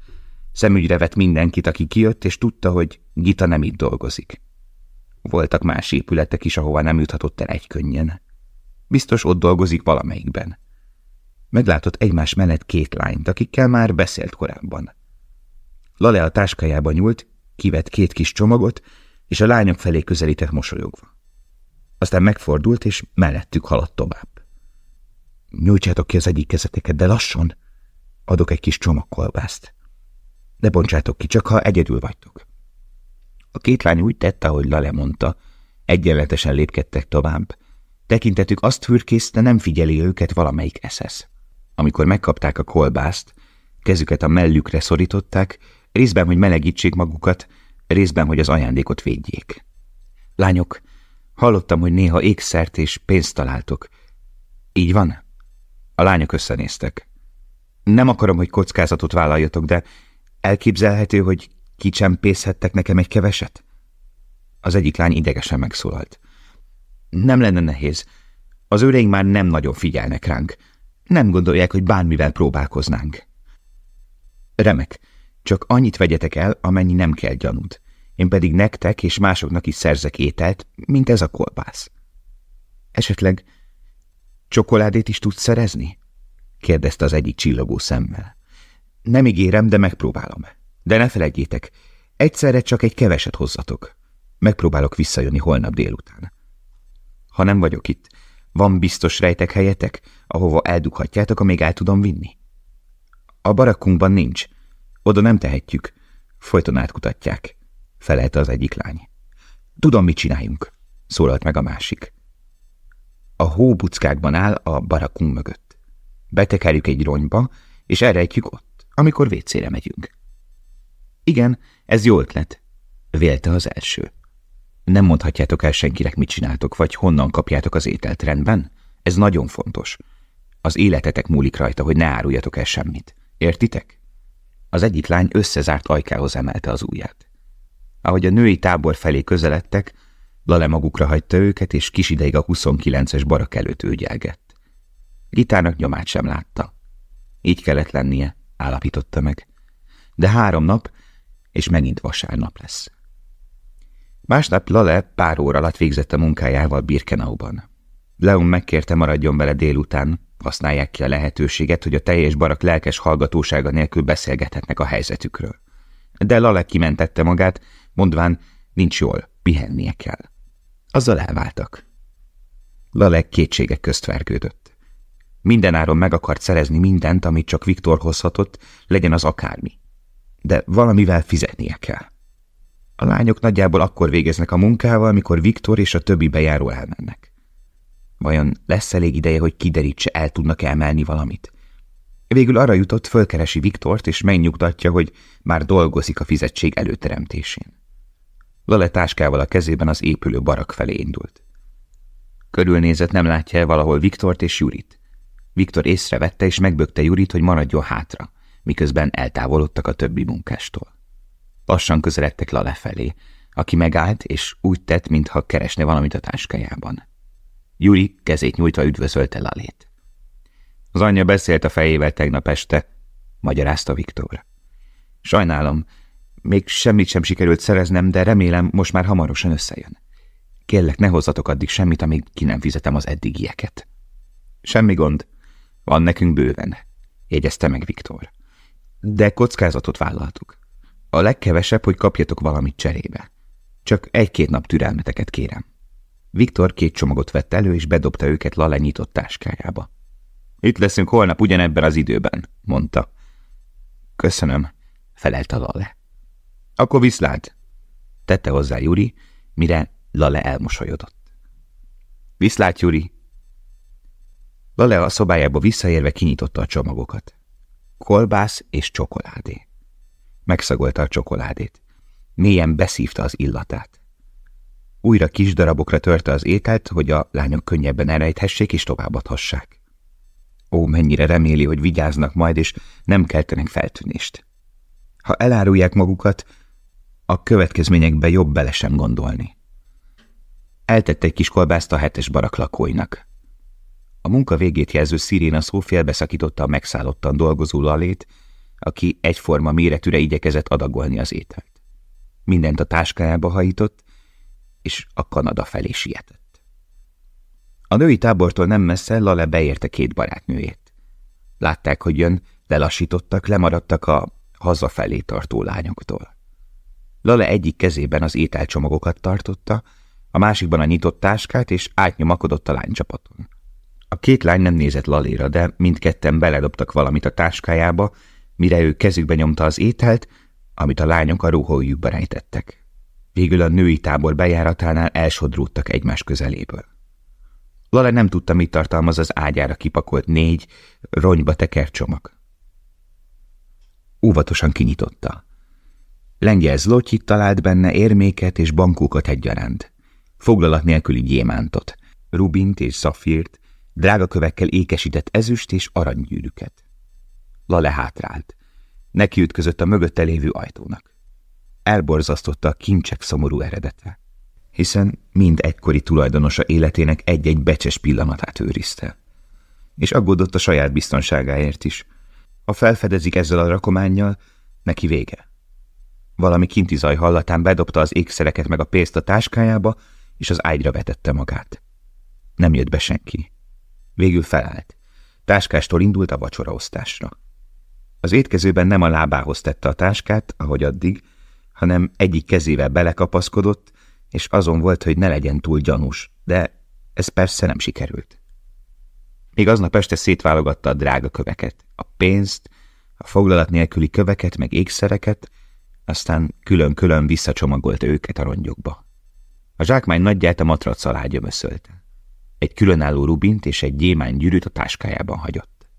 Szemügyre vett mindenkit, aki kijött, és tudta, hogy Gita nem itt dolgozik. Voltak más épületek is, ahova nem juthatott el egy könnyen. Biztos ott dolgozik valamelyikben. Meglátott egymás mellett két lányt, akikkel már beszélt korábban. Lale a táskájába nyúlt, kivett két kis csomagot, és a lányok felé közelített mosolyogva. Aztán megfordult, és mellettük haladt tovább. Nyújtsátok ki az egyik kezeteket, de lassan. Adok egy kis csomagkolbászt. Ne bontsátok ki, csak ha egyedül vagytok. A két lány úgy tette, ahogy Lale mondta, egyenletesen lépkedtek tovább. Tekintetük azt fürkészte, nem figyeli őket valamelyik eszesz. Amikor megkapták a kolbászt, kezüket a mellükre szorították, részben, hogy melegítsék magukat, részben, hogy az ajándékot védjék. Lányok, hallottam, hogy néha ékszert és pénzt találtok. Így van? A lányok összenéztek. Nem akarom, hogy kockázatot vállaljatok, de elképzelhető, hogy kicsempészhettek nekem egy keveset? Az egyik lány idegesen megszólalt. Nem lenne nehéz. Az őreink már nem nagyon figyelnek ránk. Nem gondolják, hogy bármivel próbálkoznánk. Remek, csak annyit vegyetek el, amennyi nem kell gyanút. Én pedig nektek és másoknak is szerzek ételt, mint ez a kolbász. Esetleg csokoládét is tudsz szerezni? kérdezte az egyik csillogó szemmel. Nem ígérem, de megpróbálom. De ne felejtjétek, egyszerre csak egy keveset hozzatok. Megpróbálok visszajönni holnap délután. Ha nem vagyok itt, van biztos rejtek helyetek, ahova eldughatjátok, amíg el tudom vinni? A barakkunkban nincs. Oda nem tehetjük. Folyton átkutatják, felelte az egyik lány. Tudom, mit csináljunk, szólalt meg a másik. A hóbuckákban áll a barakkunk mögött. Betekerjük egy ronyba, és elrejtjük ott, amikor vécére megyünk. Igen, ez jó ötlet, vélte az első. Nem mondhatjátok el senkinek, mit csináltok, vagy honnan kapjátok az ételt rendben? Ez nagyon fontos. Az életetek múlik rajta, hogy ne áruljatok el semmit. Értitek? Az egyik lány összezárt ajkához emelte az ujját. Ahogy a női tábor felé közeledtek, Lale magukra hagyta őket, és kis ideig a 29-es barak előtt ügyelgett. Gitának nyomát sem látta. Így kellett lennie, állapította meg. De három nap, és megint vasárnap lesz. Másnap Lale pár óra alatt végzett a munkájával Birkenauban. Leon megkérte maradjon vele délután, használják ki a lehetőséget, hogy a teljes barak lelkes hallgatósága nélkül beszélgethetnek a helyzetükről. De Lale kimentette magát, mondván, nincs jól, pihennie kell. Azzal elváltak. Lale kétségek közt vergődött. Mindenáron meg akart szerezni mindent, amit csak Viktor hozhatott, legyen az akármi. De valamivel fizetnie kell. A lányok nagyjából akkor végeznek a munkával, amikor Viktor és a többi bejáró elmennek. Vajon lesz elég ideje, hogy kiderítse, el tudnak emelni valamit? Végül arra jutott, fölkeresi Viktort, és megnyugtatja, hogy már dolgozik a fizetség előteremtésén. Lale táskával a kezében az épülő barak felé indult. Körülnézett, nem látja -e valahol Viktort és Jurit. Viktor észrevette és megbökte Jurit, hogy maradjon hátra, miközben eltávolodtak a többi munkástól. Lassan közeledtek Lale felé, aki megállt, és úgy tett, mintha keresne valamit a táskájában. Juri kezét nyújtva üdvözölte Lalét. Az anyja beszélt a fejével tegnap este, magyarázta Viktor. Sajnálom, még semmit sem sikerült szereznem, de remélem most már hamarosan összejön. Kérlek, ne hozzatok addig semmit, amíg ki nem fizetem az eddigieket. Semmi gond, van nekünk bőven, jegyezte meg Viktor. De kockázatot vállaltuk. A legkevesebb, hogy kapjatok valamit cserébe. Csak egy-két nap türelmeteket kérem. Viktor két csomagot vett elő, és bedobta őket Lale nyitott táskájába. Itt leszünk holnap ugyanebben az időben, mondta. Köszönöm, felelte Lale. Akkor viszlát, tette hozzá Juri, mire Lale elmosolyodott. Viszlát, Juri! Lale a szobájába visszaérve kinyitotta a csomagokat. Kolbász és csokoládé. Megszagolta a csokoládét. Mélyen beszívta az illatát. Újra kis darabokra törte az ételt, hogy a lányok könnyebben elrejthessék és továbbadhassák. Ó, mennyire reméli, hogy vigyáznak majd, és nem keltenek feltűnést. Ha elárulják magukat, a következményekbe jobb bele sem gondolni. Eltette egy kis kolbászt a hetes barak lakóinak. A munka végét jelző sziréna szó félbeszakította a megszállottan dolgozó lalét, aki egyforma méretűre igyekezett adagolni az ételt. Mindent a táskájába hajított, és a Kanada felé sietett. A női tábortól nem messze Lale beérte két barátnőjét. Látták, hogy jön, lelassítottak, lemaradtak a hazafelé tartó lányoktól. Lale egyik kezében az ételcsomagokat tartotta, a másikban a nyitott táskát, és átnyomakodott a lánycsapaton. A két lány nem nézett Laléra, de mindketten beledobtak valamit a táskájába, mire ő kezükbe nyomta az ételt, amit a lányok a ruhójukba rejtettek. Végül a női tábor bejáratánál elsodródtak egymás közeléből. Lale nem tudta, mit tartalmaz az ágyára kipakolt négy, ronyba tekert csomag. Óvatosan kinyitotta. Lengyel zlotyit talált benne érméket és bankókat egyaránt. Foglalat nélküli gyémántot, rubint és szafírt, drága kövekkel ékesített ezüst és aranygyűrűket. Lale hátrált. Neki ütközött a mögötte lévő ajtónak. Elborzasztotta a kincsek szomorú eredete. hiszen mind egykori tulajdonosa életének egy-egy becses pillanatát őrizte. És aggódott a saját biztonságáért is. Ha felfedezik ezzel a rakományjal, neki vége. Valami kinti zaj hallatán bedobta az ékszereket meg a pénzt a táskájába, és az ágyra vetette magát. Nem jött be senki. Végül felállt. Táskástól indult a vacsoraosztásra. Az étkezőben nem a lábához tette a táskát, ahogy addig, hanem egyik kezével belekapaszkodott, és azon volt, hogy ne legyen túl gyanús, de ez persze nem sikerült. Még aznap este szétválogatta a drága köveket, a pénzt, a foglalat nélküli köveket, meg ékszereket, aztán külön-külön visszacsomagolta őket a rongyokba. A zsákmány nagyját a matrac alá gyömöszölte. Egy különálló rubint és egy gyémány gyűrűt a táskájában hagyott.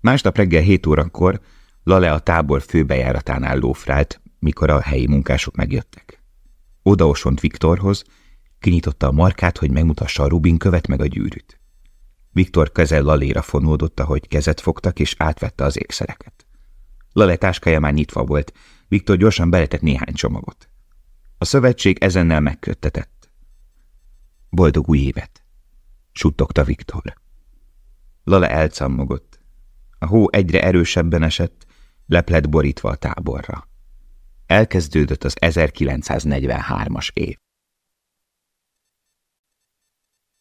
Másnap reggel 7 órakor Lale a tábor főbejáratánál lófrált, mikor a helyi munkások megjöttek. Odaosont Viktorhoz, kinyitotta a markát, hogy megmutassa a Rubin követ meg a gyűrűt. Viktor keze Laléra fonódott, ahogy kezet fogtak, és átvette az ékszereket. Lale táskája már nyitva volt, Viktor gyorsan beletett néhány csomagot. A szövetség ezennel megköttetett. Boldog új évet! suttogta Viktor. Lale elcammogott. A hó egyre erősebben esett, leplet borítva a táborra. Elkezdődött az 1943-as év.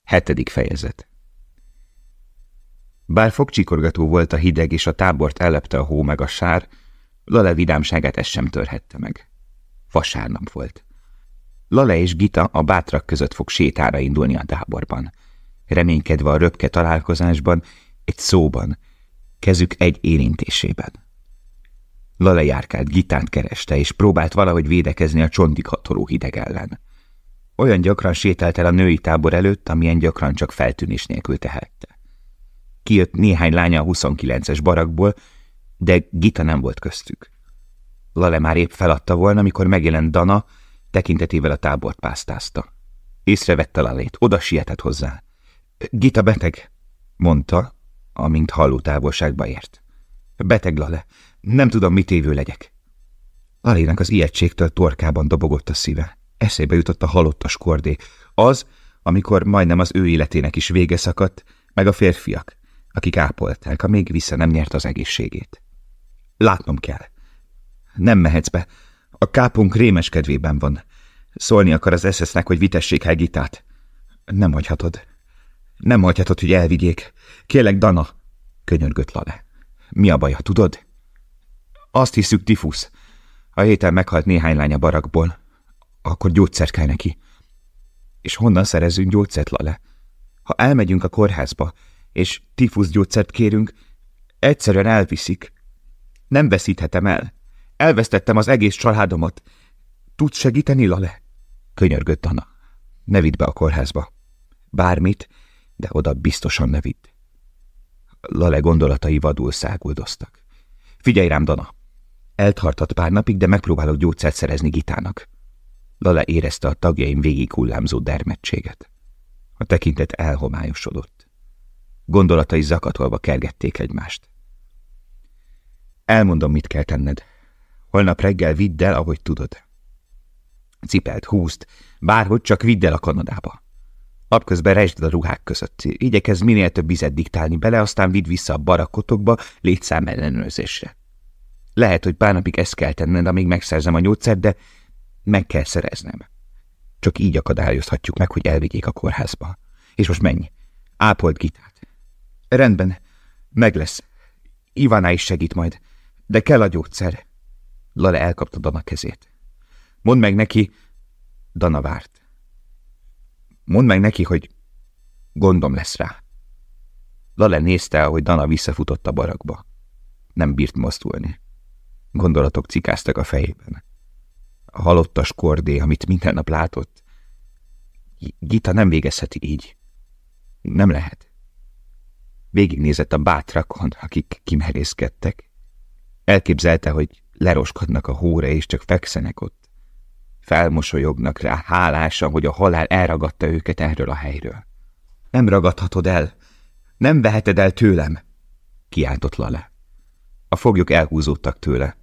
Hetedik fejezet Bár fogcsikorgató volt a hideg és a tábort ellepte a hó meg a sár, Lale vidámságát ez sem törhette meg. Vasárnap volt. Lale és Gita a bátrak között fog sétára indulni a táborban. Reménykedve a röpke találkozásban, egy szóban, kezük egy érintésében. Lale járkált, Gitát kereste, és próbált valahogy védekezni a csontig hatoló hideg ellen. Olyan gyakran sétált el a női tábor előtt, amilyen gyakran csak feltűnés nélkül tehette. Kijött néhány lánya a 29-es barakból, de Gita nem volt köztük. Lale már épp feladta volna, amikor megjelent Dana, tekintetével a tábort pásztázta. Észrevette Lalét, oda sietett hozzá. Gita beteg, mondta, amint halló távolságba ért. Beteg Lale, nem tudom, mit évő legyek. Lalének az ijegységtől torkában dobogott a szíve. Eszébe jutott a halottas kordé. Az, amikor majdnem az ő életének is vége szakadt, meg a férfiak, akik ápolták, amíg vissza nem nyert az egészségét. Látnom kell. Nem mehetsz be. A kápunk rémes kedvében van. Szólni akar az eszesznek, hogy vitessék el Gitát. Nem hagyhatod. Nem hagyhatod, hogy elvigyék. Kélek, Dana, könyörgött Lale. Mi a baja, tudod? Azt hiszük, tifusz. A héten meghalt néhány lány a barakból. Akkor gyógyszert kell neki. És honnan szerezünk gyógyszert, Lale? Ha elmegyünk a kórházba, és tifusz gyógyszert kérünk, egyszerűen elviszik. Nem veszíthetem el. Elvesztettem az egész családomat. Tudsz segíteni, Lale? Könyörgött Anna. Ne vidd be a kórházba. Bármit, de oda biztosan ne vidd. Lale gondolatai vadul száguldoztak. Figyelj rám, Dana! Eltartott pár napig, de megpróbálok gyógyszert szerezni Gitának. Lale érezte a tagjaim végig hullámzó dermedtséget. A tekintet elhomályosodott. Gondolatai zakatolva kergették egymást. Elmondom, mit kell tenned. Holnap reggel vidd el, ahogy tudod. Cipelt, húzt, bárhogy csak vidd el a Kanadába. Napközben rejtsd a ruhák között. Igyekez minél több vizet diktálni bele, aztán vidd vissza a barakotokba létszám ellenőrzésre. Lehet, hogy pár napig ezt kell tenned, amíg megszerzem a gyógyszert, de meg kell szereznem. Csak így akadályozhatjuk meg, hogy elvigyék a kórházba. És most menj. Ápold Gitát. Rendben. Meg lesz. Ivana is segít majd. De kell a gyógyszer. Lale elkapta Dana kezét. Mondd meg neki... Dana várt. Mondd meg neki, hogy gondom lesz rá. Lale nézte, hogy Dana visszafutott a barakba. Nem bírt mozdulni. Gondolatok cikáztak a fejében. A halottas kordé, amit minden nap látott. Gita nem végezheti így. Nem lehet. Végignézett a bátrakon, akik kimerészkedtek. Elképzelte, hogy leroskodnak a hóra, és csak fekszenek ott. Felmosolyognak rá, hálásan, hogy a halál elragadta őket erről a helyről. Nem ragadhatod el, nem veheted el tőlem, kiáltott Lale. A foglyok elhúzódtak tőle.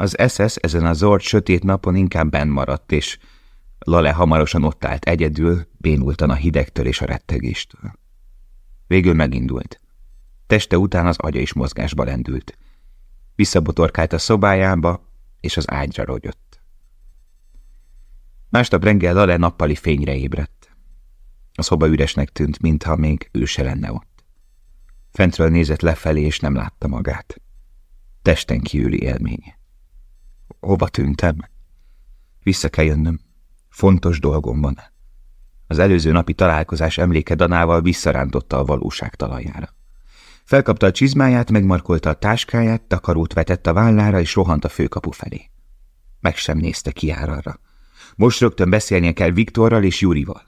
Az SS ezen a zord sötét napon inkább benn maradt, és Lale hamarosan ott állt egyedül, bénultan a hidegtől és a rettegéstől. Végül megindult. Teste után az agya is mozgásba lendült. Visszabotorkált a szobájába, és az ágyra rogyott. Másnap reggel Lale nappali fényre ébredt. A szoba üresnek tűnt, mintha még ő se lenne ott. Fentről nézett lefelé, és nem látta magát. Testen kívüli élmény. Hova tűntem? Vissza kell jönnöm. Fontos dolgom van. Az előző napi találkozás emléke Danával visszarántotta a valóság talajára. Felkapta a csizmáját, megmarkolta a táskáját, takarót vetett a vállára, és rohant a főkapu felé. Meg sem nézte ki arra. Most rögtön beszélnie kell Viktorral és Jurival.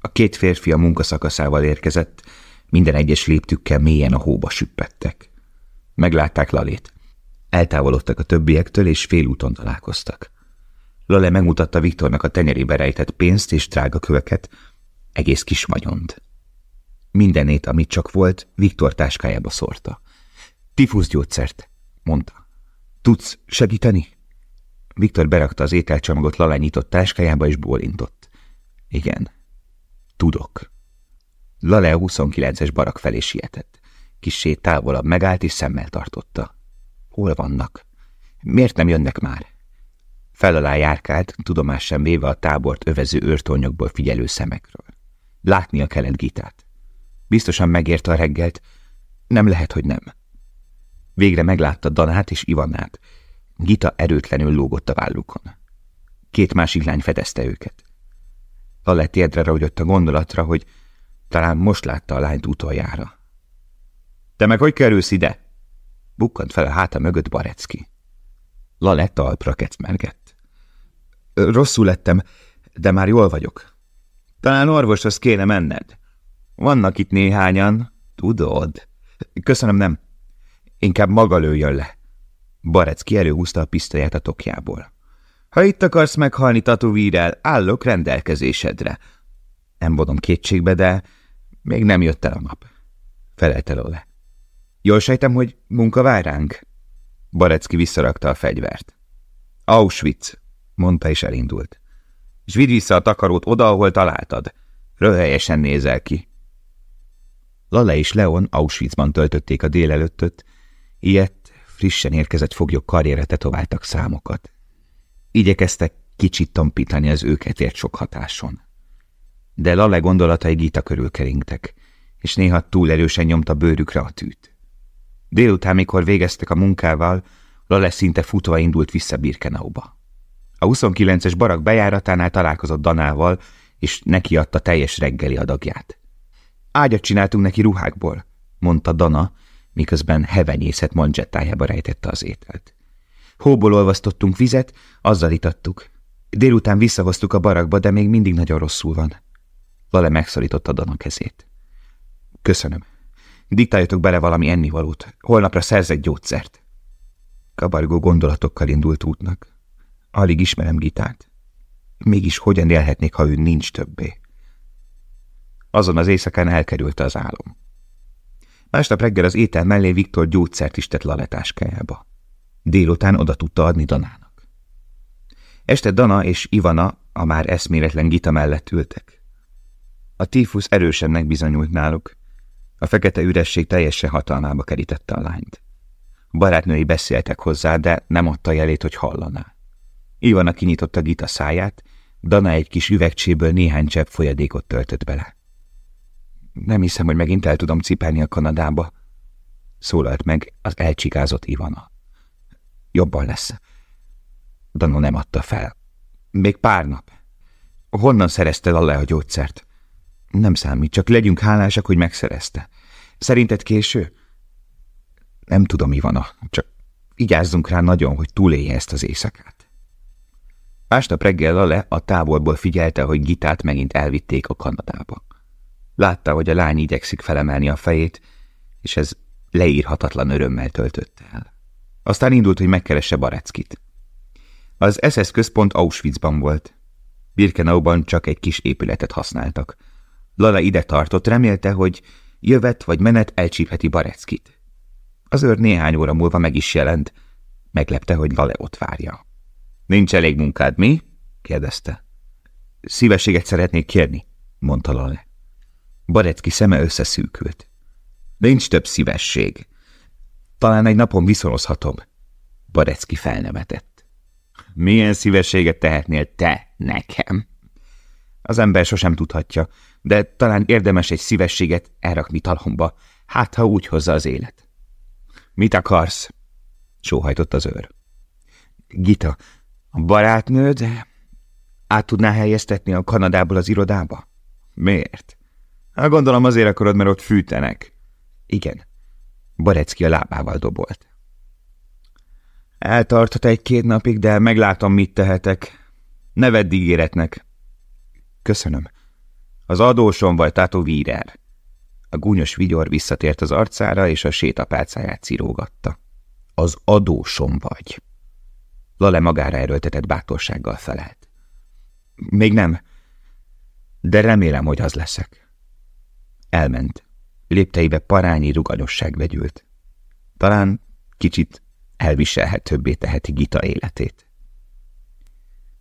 A két férfi a munkaszakaszával érkezett, minden egyes léptükkel mélyen a hóba süppettek. Meglátták Lalét. Eltávolodtak a többiektől, és félúton találkoztak. Lale megmutatta Viktornak a tenyerébe rejtett pénzt és drága köveket, egész kis vagyont. Mindenét, amit csak volt, Viktor táskájába szórta. Tifusz gyógyszert, mondta. Tudsz segíteni? Viktor berakta az ételcsomagot Lale nyitott táskájába, és bólintott. Igen, tudok. Lale a 29-es barak felé sietett. Kissé távolabb megállt, és szemmel tartotta. Hol vannak? Miért nem jönnek már? Fel alá járkált, tudomás sem véve a tábort övező őrtonyokból figyelő szemekről. Látnia kellett Gitát. Biztosan megérte a reggelt, nem lehet, hogy nem. Végre meglátta Danát és Ivannát. Gita erőtlenül lógott a vállukon. Két másik lány fedezte őket. Lale térdre ragyott a gondolatra, hogy talán most látta a lányt utoljára. – Te meg hogy kerülsz ide? – bukkant fel a háta mögött Barecki. Lale talpra kecmergett. – Rosszul lettem, de már jól vagyok. Talán orvoshoz kéne menned. Vannak itt néhányan, tudod. Köszönöm, nem. Inkább maga lőjön le. Barecki előhúzta a pisztolyát a tokjából. Ha itt akarsz meghalni, tatuvírel, állok rendelkezésedre. Nem vonom kétségbe, de még nem jött el a nap. Felelte Lole. Jól sejtem, hogy munka vár ránk? Barecki visszarakta a fegyvert. Auschwitz, mondta és elindult. És vidd vissza a takarót oda, ahol találtad. Röhelyesen nézel ki. Lale és Leon Auschwitzban töltötték a délelőttöt, ilyet frissen érkezett foglyok karriere tetováltak számokat. Igyekeztek kicsit tompítani az őket ért sok hatáson. De Lale gondolatai Gita körül keringtek, és néha túl erősen nyomta bőrükre a tűt. Délután, mikor végeztek a munkával, Lale szinte futva indult vissza Birkenauba. A 29-es barak bejáratánál találkozott Danával, és neki adta teljes reggeli adagját. Ágyat csináltunk neki ruhákból, mondta Dana, miközben hevenyészet manzsettájába rejtette az ételt. Hóból olvasztottunk vizet, azzal itattuk. Délután visszahoztuk a barakba, de még mindig nagyon rosszul van. Lale megszorította Dana kezét. Köszönöm. Diktáljatok bele valami ennivalót. Holnapra szerzett gyógyszert. Kabargó gondolatokkal indult útnak. Alig ismerem Gitát. Mégis hogyan élhetnék, ha ő nincs többé? Azon az éjszakán elkerülte az álom. Másnap reggel az étel mellé Viktor gyógyszert is tett laletáskájába. Délután oda tudta adni Danának. Este Dana és Ivana a már eszméletlen Gita mellett ültek. A tífusz erősen megbizonyult náluk. A fekete üresség teljesen hatalmába kerítette a lányt. A barátnői beszéltek hozzá, de nem adta jelét, hogy hallaná. Ivana kinyitotta Gita száját, Dana egy kis üvegcséből néhány csepp folyadékot töltött bele. Nem hiszem, hogy megint el tudom cipelni a Kanadába. Szólalt meg az elcsikázott Ivana. Jobban lesz. Dano nem adta fel. Még pár nap. Honnan szerezte le a gyógyszert? Nem számít, csak legyünk hálásak, hogy megszerezte. Szerinted késő? Nem tudom, Ivana, csak igyázzunk rá nagyon, hogy túlélje ezt az éjszakát. Másnap reggel Lale a távolból figyelte, hogy Gitát megint elvitték a Kanadába. Látta, hogy a lány igyekszik felemelni a fejét, és ez leírhatatlan örömmel töltötte el. Aztán indult, hogy megkeresse Bareckit. Az SS központ Auschwitzban volt. Birkenauban csak egy kis épületet használtak. Lala ide tartott, remélte, hogy jövet vagy menet elcsípheti Bareckit. Az őr néhány óra múlva meg is jelent. Meglepte, hogy Lale ott várja. – Nincs elég munkád, mi? – kérdezte. – Szívességet szeretnék kérni, mondta Lale. Barecki szeme összeszűkült. Nincs több szívesség. Talán egy napon viszonozhatom. Barecki felnevetett. Milyen szívességet tehetnél te nekem? Az ember sosem tudhatja, de talán érdemes egy szívességet elrakni talomba, hát ha úgy hozza az élet. Mit akarsz? sóhajtott az őr. Gita, a barátnőd át tudná helyeztetni a Kanadából az irodába? Miért? Hát gondolom azért akarod, mert ott fűtenek. Igen. Barecki a lábával dobolt. Eltartott egy-két napig, de meglátom, mit tehetek. Ne vedd ígéretnek. Köszönöm. Az adósom vagy Tato Vírer. A gúnyos vigyor visszatért az arcára, és a sétapálcáját cirógatta. Az adósom vagy. Lale magára erőltetett bátorsággal felelt. Még nem, de remélem, hogy az leszek. Elment. Lépteibe parányi ruganyosság vegyült. Talán kicsit elviselhetőbbé teheti Gita életét.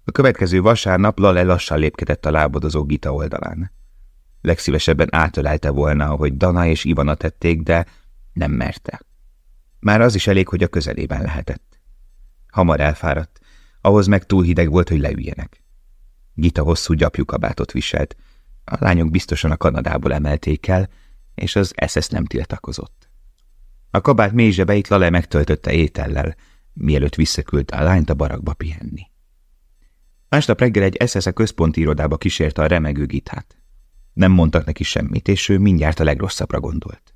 A következő vasárnap Lale lassan lépkedett a lábadozó Gita oldalán. Legszívesebben átölelte volna, ahogy Dana és Ivana tették, de nem merte. Már az is elég, hogy a közelében lehetett. Hamar elfáradt, ahhoz meg túl hideg volt, hogy leüljenek. Gita hosszú gyapjukabátot viselt. A lányok biztosan a Kanadából emelték el, és az SS nem tiltakozott. A kabát mély zsebeit Lale megtöltötte étellel, mielőtt visszaküldte a lányt a barakba pihenni. Másnap reggel egy SS a központi irodába kísérte a remegő gitát. Nem mondtak neki semmit, és ő mindjárt a legrosszabbra gondolt.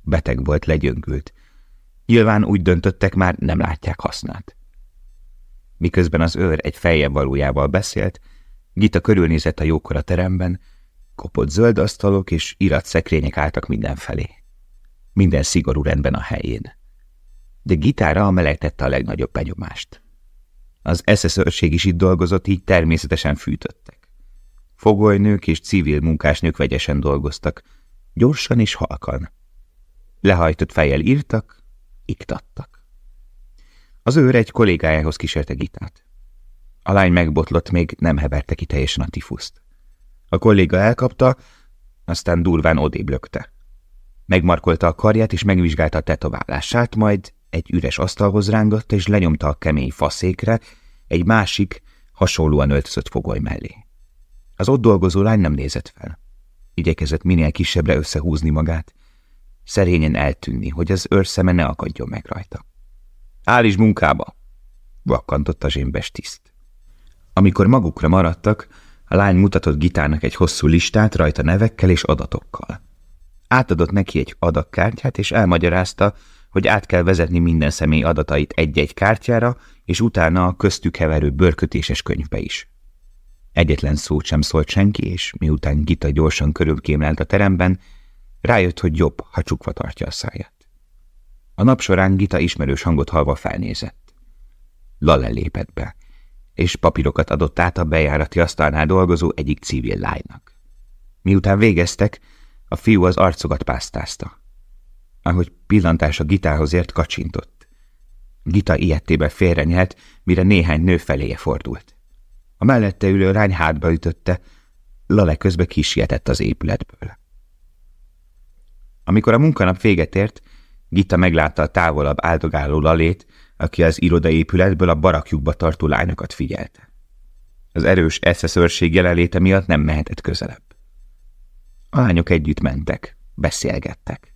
Beteg volt, legyöngült. Nyilván úgy döntöttek, már nem látják hasznát. Miközben az őr egy feljebb valójával beszélt, Gita körülnézett a jókora teremben, kopott zöld asztalok és szekrények álltak mindenfelé. Minden szigorú rendben a helyén. De gitára melegtette a legnagyobb benyomást. Az eszeszőrség is itt dolgozott, így természetesen fűtöttek. Fogolynők és civil munkásnők vegyesen dolgoztak, gyorsan és halkan. Lehajtott fejjel írtak, iktattak. Az őr egy kollégájához kísérte gitát. A lány megbotlott, még nem heverte ki teljesen a tifuszt. A kolléga elkapta, aztán durván odébb. Megmarkolta a karját, és megvizsgálta a tetoválását, majd egy üres asztalhoz rángott, és lenyomta a kemény faszékre egy másik, hasonlóan öltözött fogoly mellé. Az ott dolgozó lány nem nézett fel. Igyekezett minél kisebbre összehúzni magát, szerényen eltűnni, hogy az őrszeme ne akadjon meg rajta. Állíts munkába! vakkantott a zsémbes tiszt. Amikor magukra maradtak, a lány mutatott gitárnak egy hosszú listát rajta nevekkel és adatokkal. Átadott neki egy adakkártyát, és elmagyarázta, hogy át kell vezetni minden személy adatait egy-egy kártyára, és utána a köztük heverő bőrkötéses könyvbe is. Egyetlen szót sem szólt senki, és miután Gita gyorsan körülkémlelt a teremben, rájött, hogy jobb, ha csukva tartja a száját. A nap során Gita ismerős hangot halva felnézett. Lale lépett be és papírokat adott át a bejárati asztalnál dolgozó egyik civil lánynak. Miután végeztek, a fiú az arcokat pásztázta. Ahogy pillantás a Gitához ért, kacsintott. Gita ilyettébe félrenyelt, mire néhány nő feléje fordult. A mellette ülő lány hátba ütötte, Lale közbe kisietett az épületből. Amikor a munkanap véget ért, Gita meglátta a távolabb áldogáló Lalét, aki az irodaépületből a barakjukba tartó lányokat figyelte. Az erős eszeszörség jelenléte miatt nem mehetett közelebb. A lányok együtt mentek, beszélgettek.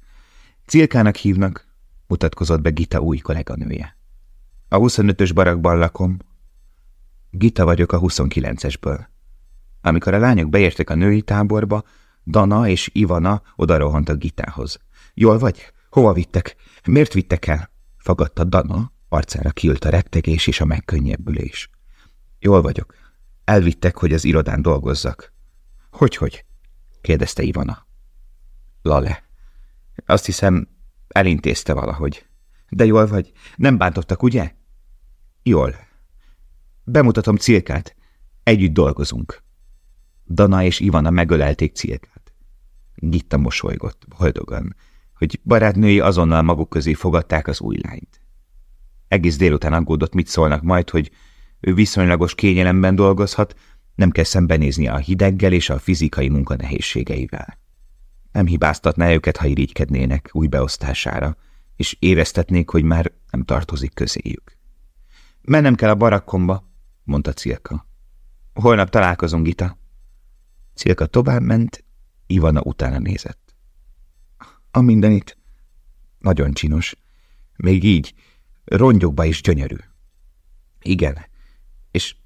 Cilkának hívnak, mutatkozott be Gita új kolléganője. A 25-ös barakban lakom. Gita vagyok a 29-esből. Amikor a lányok beértek a női táborba, Dana és Ivana odarohantak Gitához. Jól vagy? Hova vittek? Miért vittek el? Fagadta Dana, Arcára kiült a rettegés és a megkönnyebbülés. Jól vagyok. Elvittek, hogy az irodán dolgozzak. Hogy-hogy? kérdezte Ivana. Lale. Azt hiszem, elintézte valahogy. De jól vagy? Nem bántottak, ugye? Jól. Bemutatom Cilkát. Együtt dolgozunk. Dana és Ivana megölelték Cilkát. Gitta mosolygott, boldogan, hogy barátnői azonnal maguk közé fogadták az új lányt. Egész délután aggódott, mit szólnak majd, hogy ő viszonylagos kényelemben dolgozhat, Nem kell szembenézni a hideggel és a fizikai munka nehézségeivel. Nem hibáztatná őket, ha irigykednének új beosztására, és éreztetnék, hogy már nem tartozik közéjük. Mennem kell a barakkomba, mondta Cilka. Holnap találkozunk, Gita. Cilka tovább ment, Ivana utána nézett. A mindenit. Nagyon csinos. Még így, rongyokba is gyönyörű. Igen, és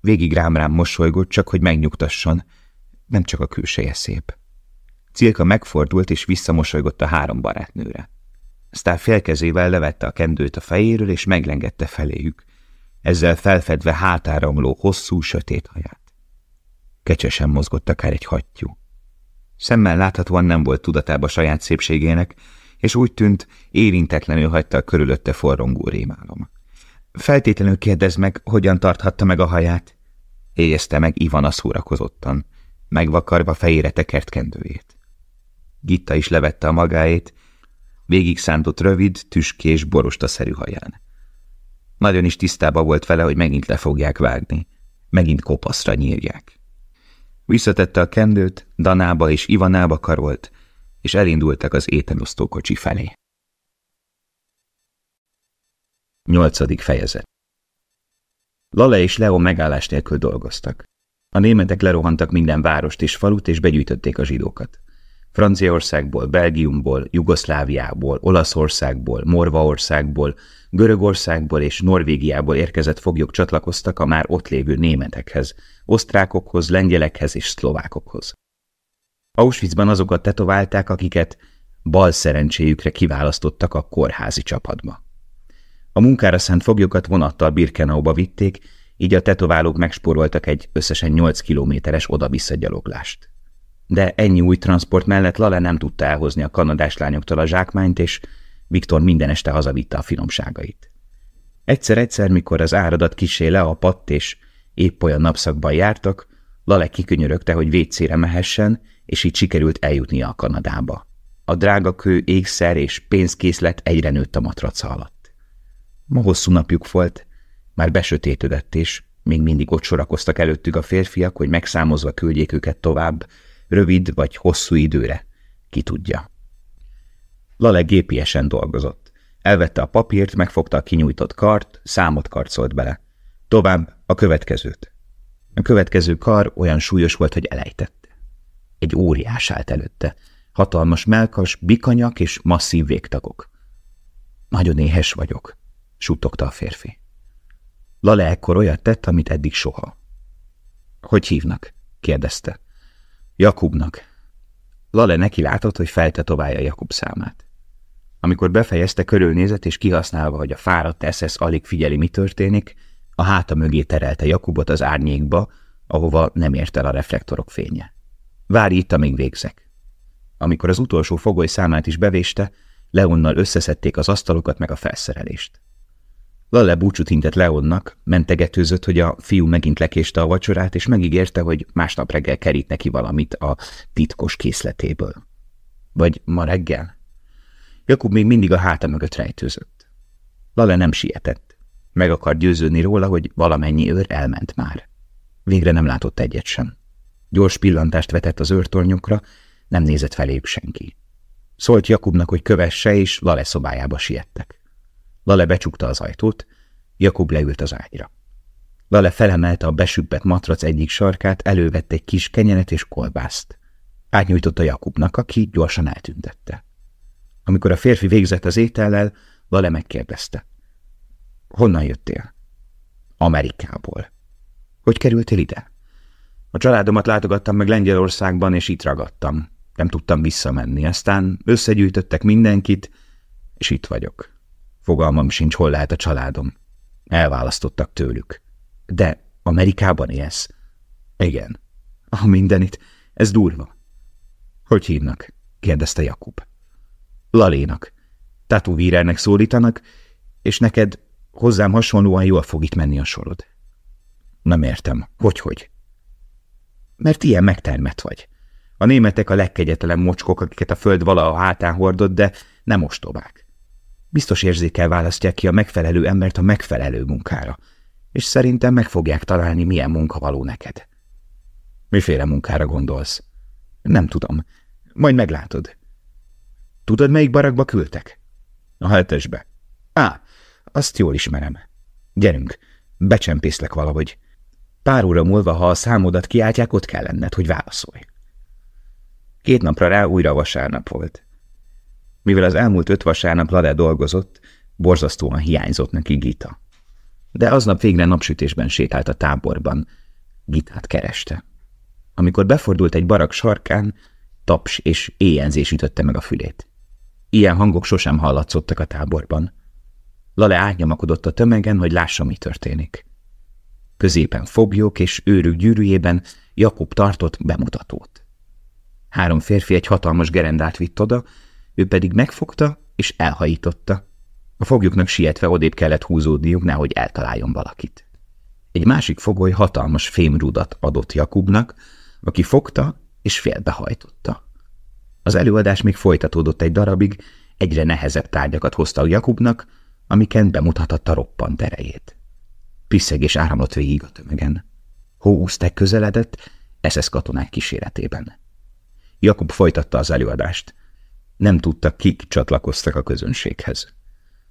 végig rám-rám mosolygott, csak hogy megnyugtasson, nem csak a külseje szép. Cilka megfordult és visszamosolygott a három barátnőre. Aztán félkezével levette a kendőt a fejéről, és meglengette feléjük, ezzel felfedve hátáramló hosszú, sötét haját. Kecsesen mozgott akár egy hattyú. Szemmel láthatóan nem volt tudatába saját szépségének, és úgy tűnt, érintetlenül hagyta a körülötte forrongó rémálom. Feltétlenül kérdez meg, hogyan tarthatta meg a haját, éjezte meg Ivana szórakozottan, megvakarva fejére tekert kendőjét. Gitta is levette a magáét, végig szántott rövid, tüskés, borostaszerű haján. Nagyon is tisztába volt vele, hogy megint le fogják vágni, megint kopaszra nyírják. Visszatette a kendőt, Danába és Ivanába karolt, és elindultak az ételosztókocsi felé. Nyolcadik fejezet Lale és Leo megállás nélkül dolgoztak. A németek lerohantak minden várost és falut, és begyűjtötték a zsidókat. Franciaországból, Belgiumból, Jugoszláviából, Olaszországból, Morvaországból, Görögországból és Norvégiából érkezett foglyok csatlakoztak a már ott lévő németekhez, osztrákokhoz, lengyelekhez és szlovákokhoz. Auschwitzban azokat tetoválták, akiket bal szerencséjükre kiválasztottak a kórházi csapatba. A munkára szánt foglyokat vonattal Birkenauba vitték, így a tetoválók megspóroltak egy összesen 8 kilométeres oda-visszagyaloglást. De ennyi új transport mellett Lale nem tudta elhozni a kanadás lányoktól a zsákmányt, és Viktor minden este hazavitte a finomságait. Egyszer-egyszer, mikor az áradat kisé leapadt, és épp olyan napszakban jártak, Lale kikönyörögte, hogy vécére mehessen, és így sikerült eljutnia a Kanadába. A drága kő, ékszer és pénzkészlet egyre nőtt a matraca alatt. Ma hosszú napjuk volt, már besötétedett, és még mindig ott sorakoztak előttük a férfiak, hogy megszámozva küldjék őket tovább, rövid vagy hosszú időre, ki tudja. Lale gépiesen dolgozott. Elvette a papírt, megfogta a kinyújtott kart, számot karcolt bele. Tovább a következőt. A következő kar olyan súlyos volt, hogy elejtette. Egy óriás állt előtte. Hatalmas melkas, bikanyak és masszív végtagok. Nagyon éhes vagyok, suttogta a férfi. Lale ekkor olyat tett, amit eddig soha. Hogy hívnak? kérdezte. Jakubnak. Lale neki látott, hogy feltetoválja Jakub számát. Amikor befejezte, körülnézett, és kihasználva, hogy a fáradt SS alig figyeli, mi történik, a háta mögé terelte Jakubot az árnyékba, ahova nem ért el a reflektorok fénye. Várj itt, amíg végzek. Amikor az utolsó fogoly számát is bevéste, Leonnal összeszedték az asztalokat meg a felszerelést. Lale búcsút intett Leonnak, mentegetőzött, hogy a fiú megint lekéste a vacsorát, és megígérte, hogy másnap reggel kerít neki valamit a titkos készletéből. Vagy ma reggel? Jakub még mindig a háta mögött rejtőzött. Lale nem sietett. Meg akar győződni róla, hogy valamennyi őr elment már. Végre nem látott egyet sem. Gyors pillantást vetett az őrtornyokra, nem nézett feléjük senki. Szólt Jakubnak, hogy kövesse, és Lale szobájába siettek. Lale becsukta az ajtót, Jakub leült az ágyra. Lale felemelte a besüppet matrac egyik sarkát, elővette egy kis kenyeret és kolbászt. Átnyújtotta Jakubnak, aki gyorsan eltüntette. Amikor a férfi végzett az étellel, Lale megkérdezte. Honnan jöttél? Amerikából. Hogy kerültél ide? A családomat látogattam meg Lengyelországban, és itt ragadtam. Nem tudtam visszamenni. Aztán összegyűjtöttek mindenkit, és itt vagyok. Fogalmam sincs, hol lehet a családom. Elválasztottak tőlük. De Amerikában élsz? Igen. A mindenit, ez durva. Hogy hívnak? kérdezte Jakub. Lalénak. Tatuvírernek szólítanak, és neked hozzám hasonlóan jól fog itt menni a sorod. Nem értem. Hogy-hogy? Mert ilyen megtermett vagy. A németek a legkegyetlen mocskok, akiket a föld valaha hátán hordott, de nem ostobák. Biztos érzékel választják ki a megfelelő embert a megfelelő munkára, és szerintem meg fogják találni, milyen munka való neked. Miféle munkára gondolsz? Nem tudom. Majd meglátod. Tudod, melyik barakba küldtek? A hetesbe. Á, azt jól ismerem. Gyerünk, becsempészlek valahogy. Pár óra múlva, ha a számodat kiáltják, ott kell lenned, hogy válaszolj. Két napra rá újra vasárnap volt. Mivel az elmúlt öt vasárnap Lade dolgozott, borzasztóan hiányzott neki Gita. De aznap végre napsütésben sétált a táborban. Gitát kereste. Amikor befordult egy barak sarkán, taps és éjjelzés ütötte meg a fülét. Ilyen hangok sosem hallatszottak a táborban. Lale átnyomakodott a tömegen, hogy lássa, mi történik. Középen foglyok és őrük gyűrűjében Jakub tartott bemutatót. Három férfi egy hatalmas gerendát vitt oda, ő pedig megfogta és elhajította. A foglyoknak sietve odébb kellett húzódniuk, nehogy eltaláljon valakit. Egy másik fogoly hatalmas fémrudat adott Jakubnak, aki fogta és félbehajtotta. Az előadás még folytatódott egy darabig, egyre nehezebb tárgyakat hozta Jakubnak, amiken bemutathatta roppant erejét. Piszegés áramlott végig a tömegen. Hóúztek közeledett, SS katonák kíséretében. Jakub folytatta az előadást. Nem tudta, kik csatlakoztak a közönséghez.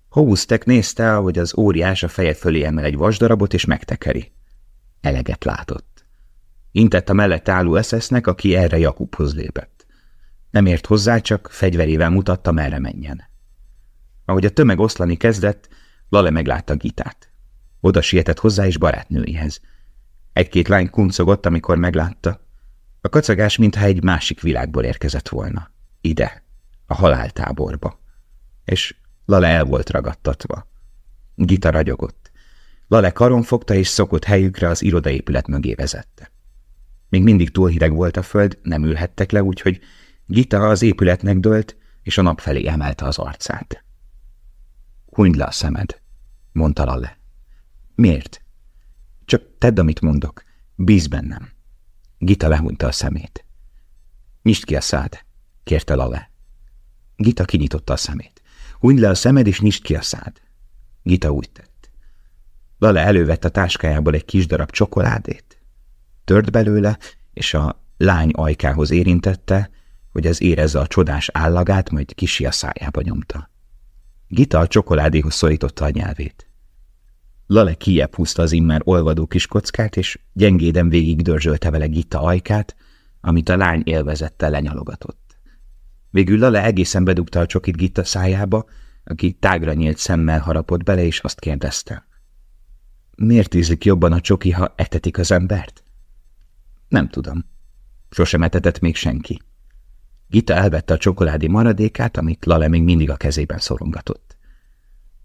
Hóúztek nézte, hogy az óriás a feje fölé emel egy vasdarabot, és megtekeri. Eleget látott. Intett a mellett álló eszesznek, aki erre Jakubhoz lépett. Nem ért hozzá, csak fegyverével mutatta, merre menjen. Ahogy a tömeg oszlani kezdett, Lale meglátta Gitát. Oda sietett hozzá is barátnőihez. Egy-két lány kuncogott, amikor meglátta. A kacagás mintha egy másik világból érkezett volna. Ide, a haláltáborba. És Lale el volt ragadtatva. Gita ragyogott. Lale karon fogta és szokott helyükre az irodaépület mögé vezette. Még mindig túl hideg volt a föld, nem ülhettek le, úgyhogy Gita az épületnek dölt, és a nap felé emelte az arcát. Hunyd le a szemed, mondta Lale. Miért? Csak tedd, amit mondok. Bíz bennem. Gita lehunta a szemét. Nyisd ki a szád, kérte Lale. Gita kinyitotta a szemét. Hunyd le a szemed, és nyisd ki a szád. Gita úgy tett. Lale elővett a táskájából egy kis darab csokoládét. Tört belőle, és a lány ajkához érintette, hogy az érezze a csodás állagát, majd kisi a szájába nyomta. Gita a csokoládéhoz szorította a nyelvét. Lale kiebb húzta az immár olvadó kis kockát, és gyengéden végig dörzsölte vele Gita ajkát, amit a lány élvezette lenyalogatott. Végül Lale egészen bedugta a csokit Gita szájába, aki tágra nyílt szemmel harapott bele, és azt kérdezte. Miért ízlik jobban a csoki, ha etetik az embert? Nem tudom. Sosem etetett még senki. Gita elvette a csokoládi maradékát, amit Lale még mindig a kezében szorongatott.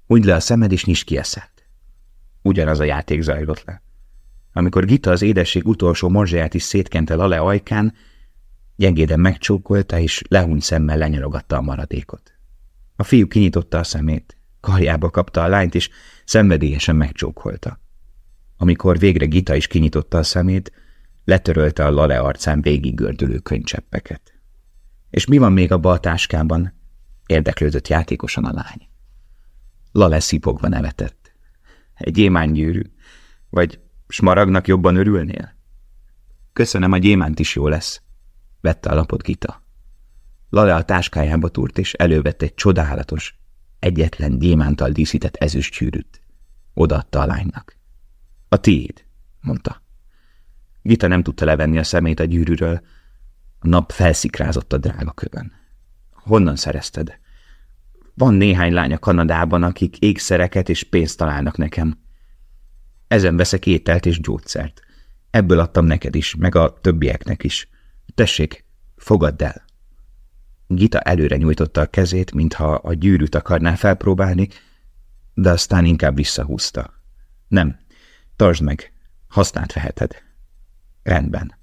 Úgy le a szemed, és nyisd ki eszed. Ugyanaz a játék zajlott le. Amikor Gita az édesség utolsó morzsáját is szétkente Lale ajkán, gyengéden megcsókolta, és lehúny szemmel lenyarogatta a maradékot. A fiú kinyitotta a szemét, karjába kapta a lányt, és szenvedélyesen megcsókolta. Amikor végre Gita is kinyitotta a szemét, letörölte a Lale arcán végig gördülő könycseppeket. És mi van még abba a táskában? Érdeklődött játékosan a lány. Lale szipogva nevetett. Egy gyémánygyűrű. Vagy smaragnak jobban örülnél? Köszönöm, a gyémánt is jó lesz. Vette a lapot Gita. Lale a táskájába túrt, és elővette egy csodálatos, egyetlen gyémántal díszített ezüstgyűrűt. Odaadta a lánynak. A tiéd, mondta. Gita nem tudta levenni a szemét a gyűrűről, a nap felszikrázott a drága kövön. Honnan szerezted? Van néhány lány a Kanadában, akik ékszereket és pénzt találnak nekem. Ezen veszek ételt és gyógyszert. Ebből adtam neked is, meg a többieknek is. Tessék, fogadd el. Gita előre nyújtotta a kezét, mintha a gyűrűt akarná felpróbálni, de aztán inkább visszahúzta. Nem, tartsd meg, használt veheted. Rendben.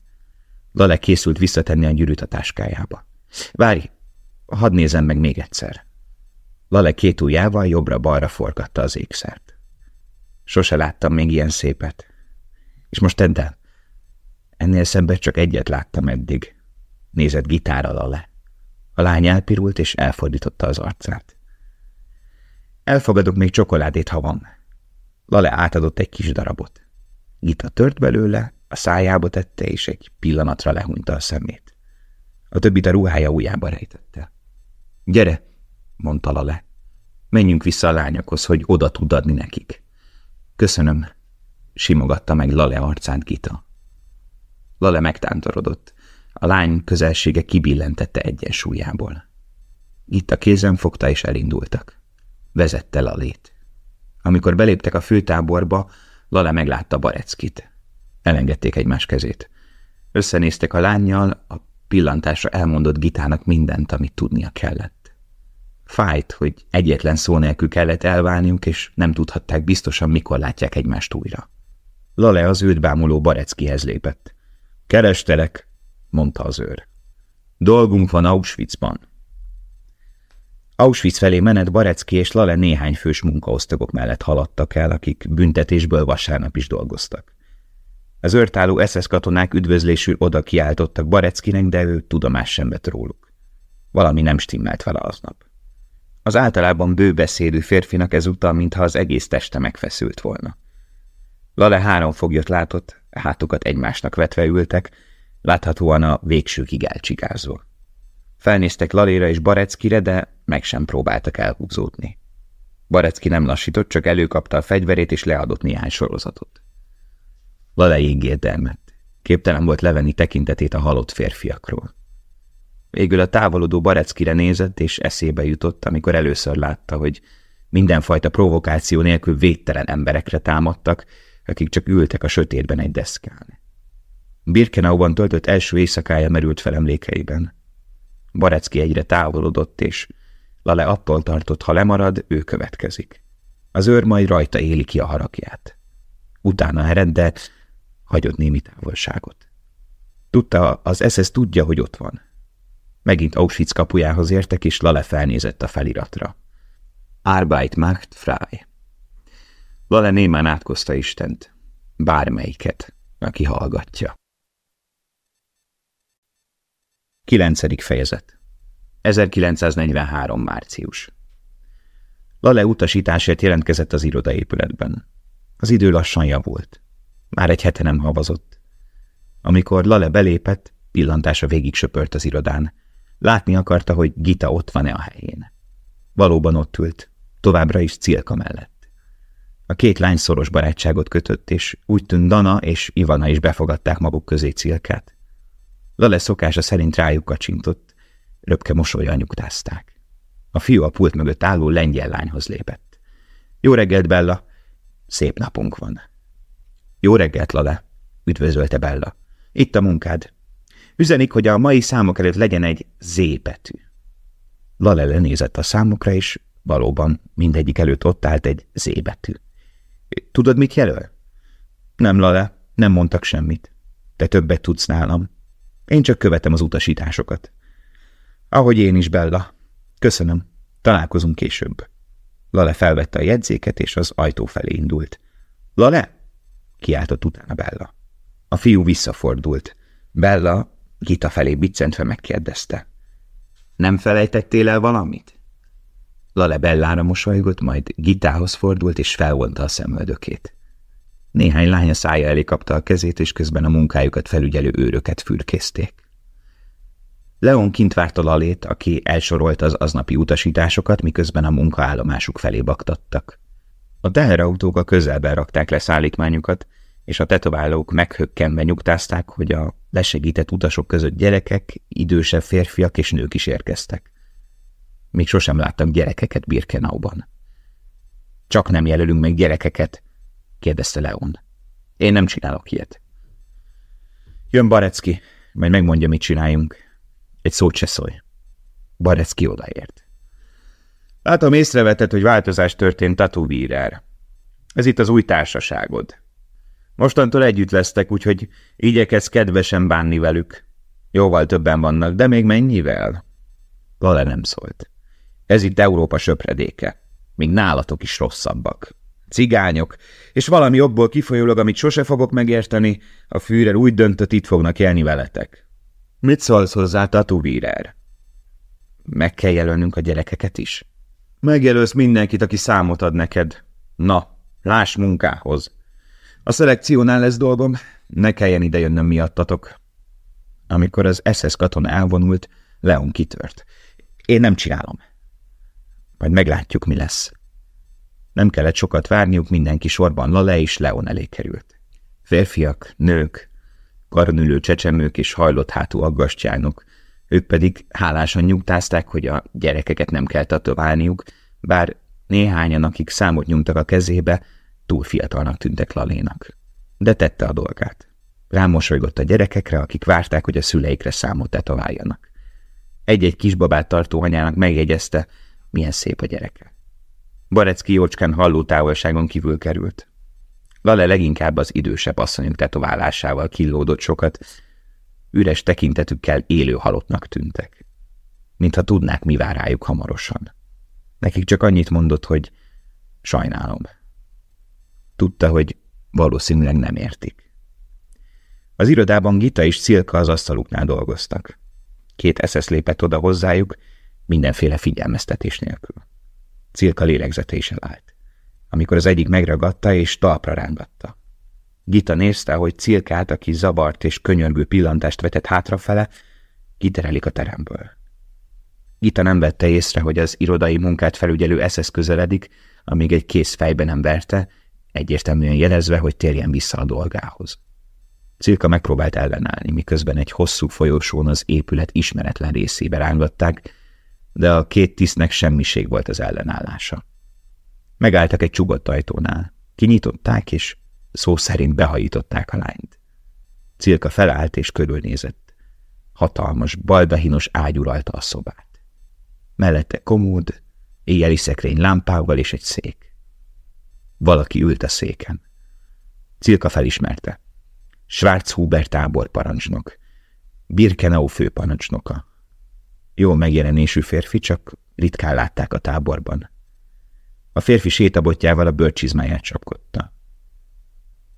Lale készült visszatenni a gyűrűt a táskájába. Várj, hadd nézem meg még egyszer. Lale két ujjával jobbra-balra forgatta az ékszert. Sose láttam még ilyen szépet. És most tedd el. Ennél szemben csak egyet láttam eddig. Nézett gitára Lale. A lány elpirult és elfordította az arcát. Elfogadok még csokoládét, ha van. Lale átadott egy kis darabot. Gita tört belőle, a szájába tette, és egy pillanatra lehúnyta a szemét. A többit a ruhája ujjába rejtette. Gyere, mondta Lale. Menjünk vissza a lányokhoz, hogy oda tud adni nekik. Köszönöm, simogatta meg Lale arcát Gita. Lale megtántorodott. A lány közelsége kibillentette egyensúlyából. Gita kézen fogta és elindultak. Vezette Lalét. Amikor beléptek a főtáborba, Lale meglátta Bareckit. Elengedték egymás kezét. Összenéztek a lányjal, a pillantásra elmondott Gitának mindent, amit tudnia kellett. Fájt, hogy egyetlen szó nélkül kellett elválniuk, és nem tudhatták biztosan, mikor látják egymást újra. Lale az őt bámuló Bareckihez lépett. Kerestelek, mondta az őr. Dolgunk van Auschwitzban. Auschwitz felé menet Barecki és Lale néhány fős munkaosztagok mellett haladtak el, akik büntetésből vasárnap is dolgoztak. Az őrtáló SS katonák üdvözlésül oda kiáltottak Bareckinek, de ő tudomás sem vett róluk. Valami nem stimmelt vele aznap. Az általában bőbeszédű férfinak ezúttal, mintha az egész teste megfeszült volna. Lale három foglyot látott, hátukat egymásnak vetve ültek, láthatóan a végsőkig elcsigázva. Felnéztek Laléra és Bareckire, de meg sem próbáltak elhúzódni. Barecki nem lassított, csak előkapta a fegyverét és leadott néhány sorozatot. Lale érdelmett. Képtelen volt levenni tekintetét a halott férfiakról. Végül a távolodó Bareckire nézett, és eszébe jutott, amikor először látta, hogy mindenfajta provokáció nélkül védtelen emberekre támadtak, akik csak ültek a sötétben egy deszkán. Birkenauban töltött első éjszakája merült fel emlékeiben. Barecki egyre távolodott, és Lale attól tartott, ha lemarad, ő következik. Az őr majd rajta éli ki a haragját. Utána ered, de hagyott némi távolságot. Tudta, az SS tudja, hogy ott van. Megint Auschwitz kapujához értek, és Lale felnézett a feliratra. Arbeit macht frei. Lale némán átkozta Istent, bármelyiket, aki hallgatja. Kilencedik fejezet 1943. március Lale utasításért jelentkezett az irodaépületben. Az idő lassan javult. Már egy hete nem havazott. Amikor Lale belépett, pillantása végig söpört az irodán. Látni akarta, hogy Gita ott van-e a helyén. Valóban ott ült, továbbra is Cilka mellett. A két lány szoros barátságot kötött, és úgy tűnt Dana és Ivana is befogadták maguk közé Cilkát. Lale szokása szerint rájuk kacsintott, röpke mosolya nyugtázták. A fiú a pult mögött álló lengyel lányhoz lépett. Jó reggelt, Bella! Szép napunk van. Jó reggelt, Lale! üdvözölte Bella. Itt a munkád. Üzenik, hogy a mai számok előtt legyen egy Z betű. Lale lenézett a számokra, és valóban mindegyik előtt ott állt egy Z betű. Tudod, mit jelöl? Nem, Lale, nem mondtak semmit. Te többet tudsz nálam. Én csak követem az utasításokat. Ahogy én is, Bella. Köszönöm. Találkozunk később. Lale felvette a jegyzéket, és az ajtó felé indult. Lale? kiáltott utána Bella. A fiú visszafordult. Bella Gita felé biccentve megkérdezte. Nem felejtettél el valamit? Lale Bellára mosolygott, majd Gitához fordult, és felvonta a szemöldökét. Néhány lánya szája elé kapta a kezét, és közben a munkájukat felügyelő őröket fürkészték. Leon kint várta Lalét, aki elsorolta az aznapi utasításokat, miközben a munkaállomásuk felé baktattak. A teherautók a közelben rakták le szállítmányukat, és a tetoválók meghökkenve nyugtázták, hogy a lesegített utasok között gyerekek, idősebb férfiak és nők is érkeztek. Még sosem láttam gyerekeket Birkenauban. Csak nem jelölünk meg gyerekeket, kérdezte Leon. Én nem csinálok ilyet. Jön Barecki, majd megmondja, mit csináljunk. Egy szót se szólj. Barecki odaért. Látom, észrevetett, hogy változás történt Tatuvírer. Ez itt az új társaságod. Mostantól együtt lesztek, úgyhogy igyekezz kedvesen bánni velük. Jóval többen vannak, de még mennyivel? Gale nem szólt. Ez itt Európa söpredéke. Még nálatok is rosszabbak. Cigányok, és valami jobból kifolyólag, amit sose fogok megérteni, a Führer úgy döntött, itt fognak élni veletek. Mit szólsz hozzá, Tatuvírer? Meg kell jelölnünk a gyerekeket is? Megjelölsz mindenkit, aki számot ad neked. Na, láss munkához. A szelekciónál lesz dolgom, ne kelljen ide jönnöm miattatok. Amikor az SS katon elvonult, Leon kitört. Én nem csinálom. Majd meglátjuk, mi lesz. Nem kellett sokat várniuk, mindenki sorban Lale és Leon elé került. Férfiak, nők, karonülő csecsemők és hajlott hátú aggastyánok, ők pedig hálásan nyugtázták, hogy a gyerekeket nem kell tatoválniuk, bár néhányan, akik számot nyomtak a kezébe, túl fiatalnak tűntek Lalénak. De tette a dolgát. Rámosolygott a gyerekekre, akik várták, hogy a szüleikre számot tetováljanak. Egy-egy kisbabát tartó anyának megjegyezte, milyen szép a gyereke. Barecki jócskán halló távolságon kívül került. Lale leginkább az idősebb asszonyok tetoválásával killódott sokat, üres tekintetükkel élő halottnak tűntek. Mintha tudnák, mi vár rájuk hamarosan. Nekik csak annyit mondott, hogy sajnálom. Tudta, hogy valószínűleg nem értik. Az irodában Gita és Cilka az asztaluknál dolgoztak. Két eszesz lépett oda hozzájuk, mindenféle figyelmeztetés nélkül. Cilka lélegzete is elállt, amikor az egyik megragadta és talpra rángatta. Gita nézte, hogy Cilkát, aki zavart és könyörgő pillantást vetett hátrafele, kiterelik a teremből. Gita nem vette észre, hogy az irodai munkát felügyelő eszesz közeledik, amíg egy kész fejbe nem verte, egyértelműen jelezve, hogy térjen vissza a dolgához. Cilka megpróbált ellenállni, miközben egy hosszú folyosón az épület ismeretlen részébe rángatták, de a két tisztnek semmiség volt az ellenállása. Megálltak egy csugott ajtónál, kinyitották, és szó szerint behajították a lányt. Cilka felállt és körülnézett. Hatalmas, baldahinos ágy uralta a szobát. Mellette komód, éjjeli szekrény lámpával és egy szék. Valaki ült a széken. Cilka felismerte. Schwarzhuber táborparancsnok, Birkenau főparancsnoka. Jó megjelenésű férfi, csak ritkán látták a táborban. A férfi sétabotjával a bőrcsizmáját csapkodta.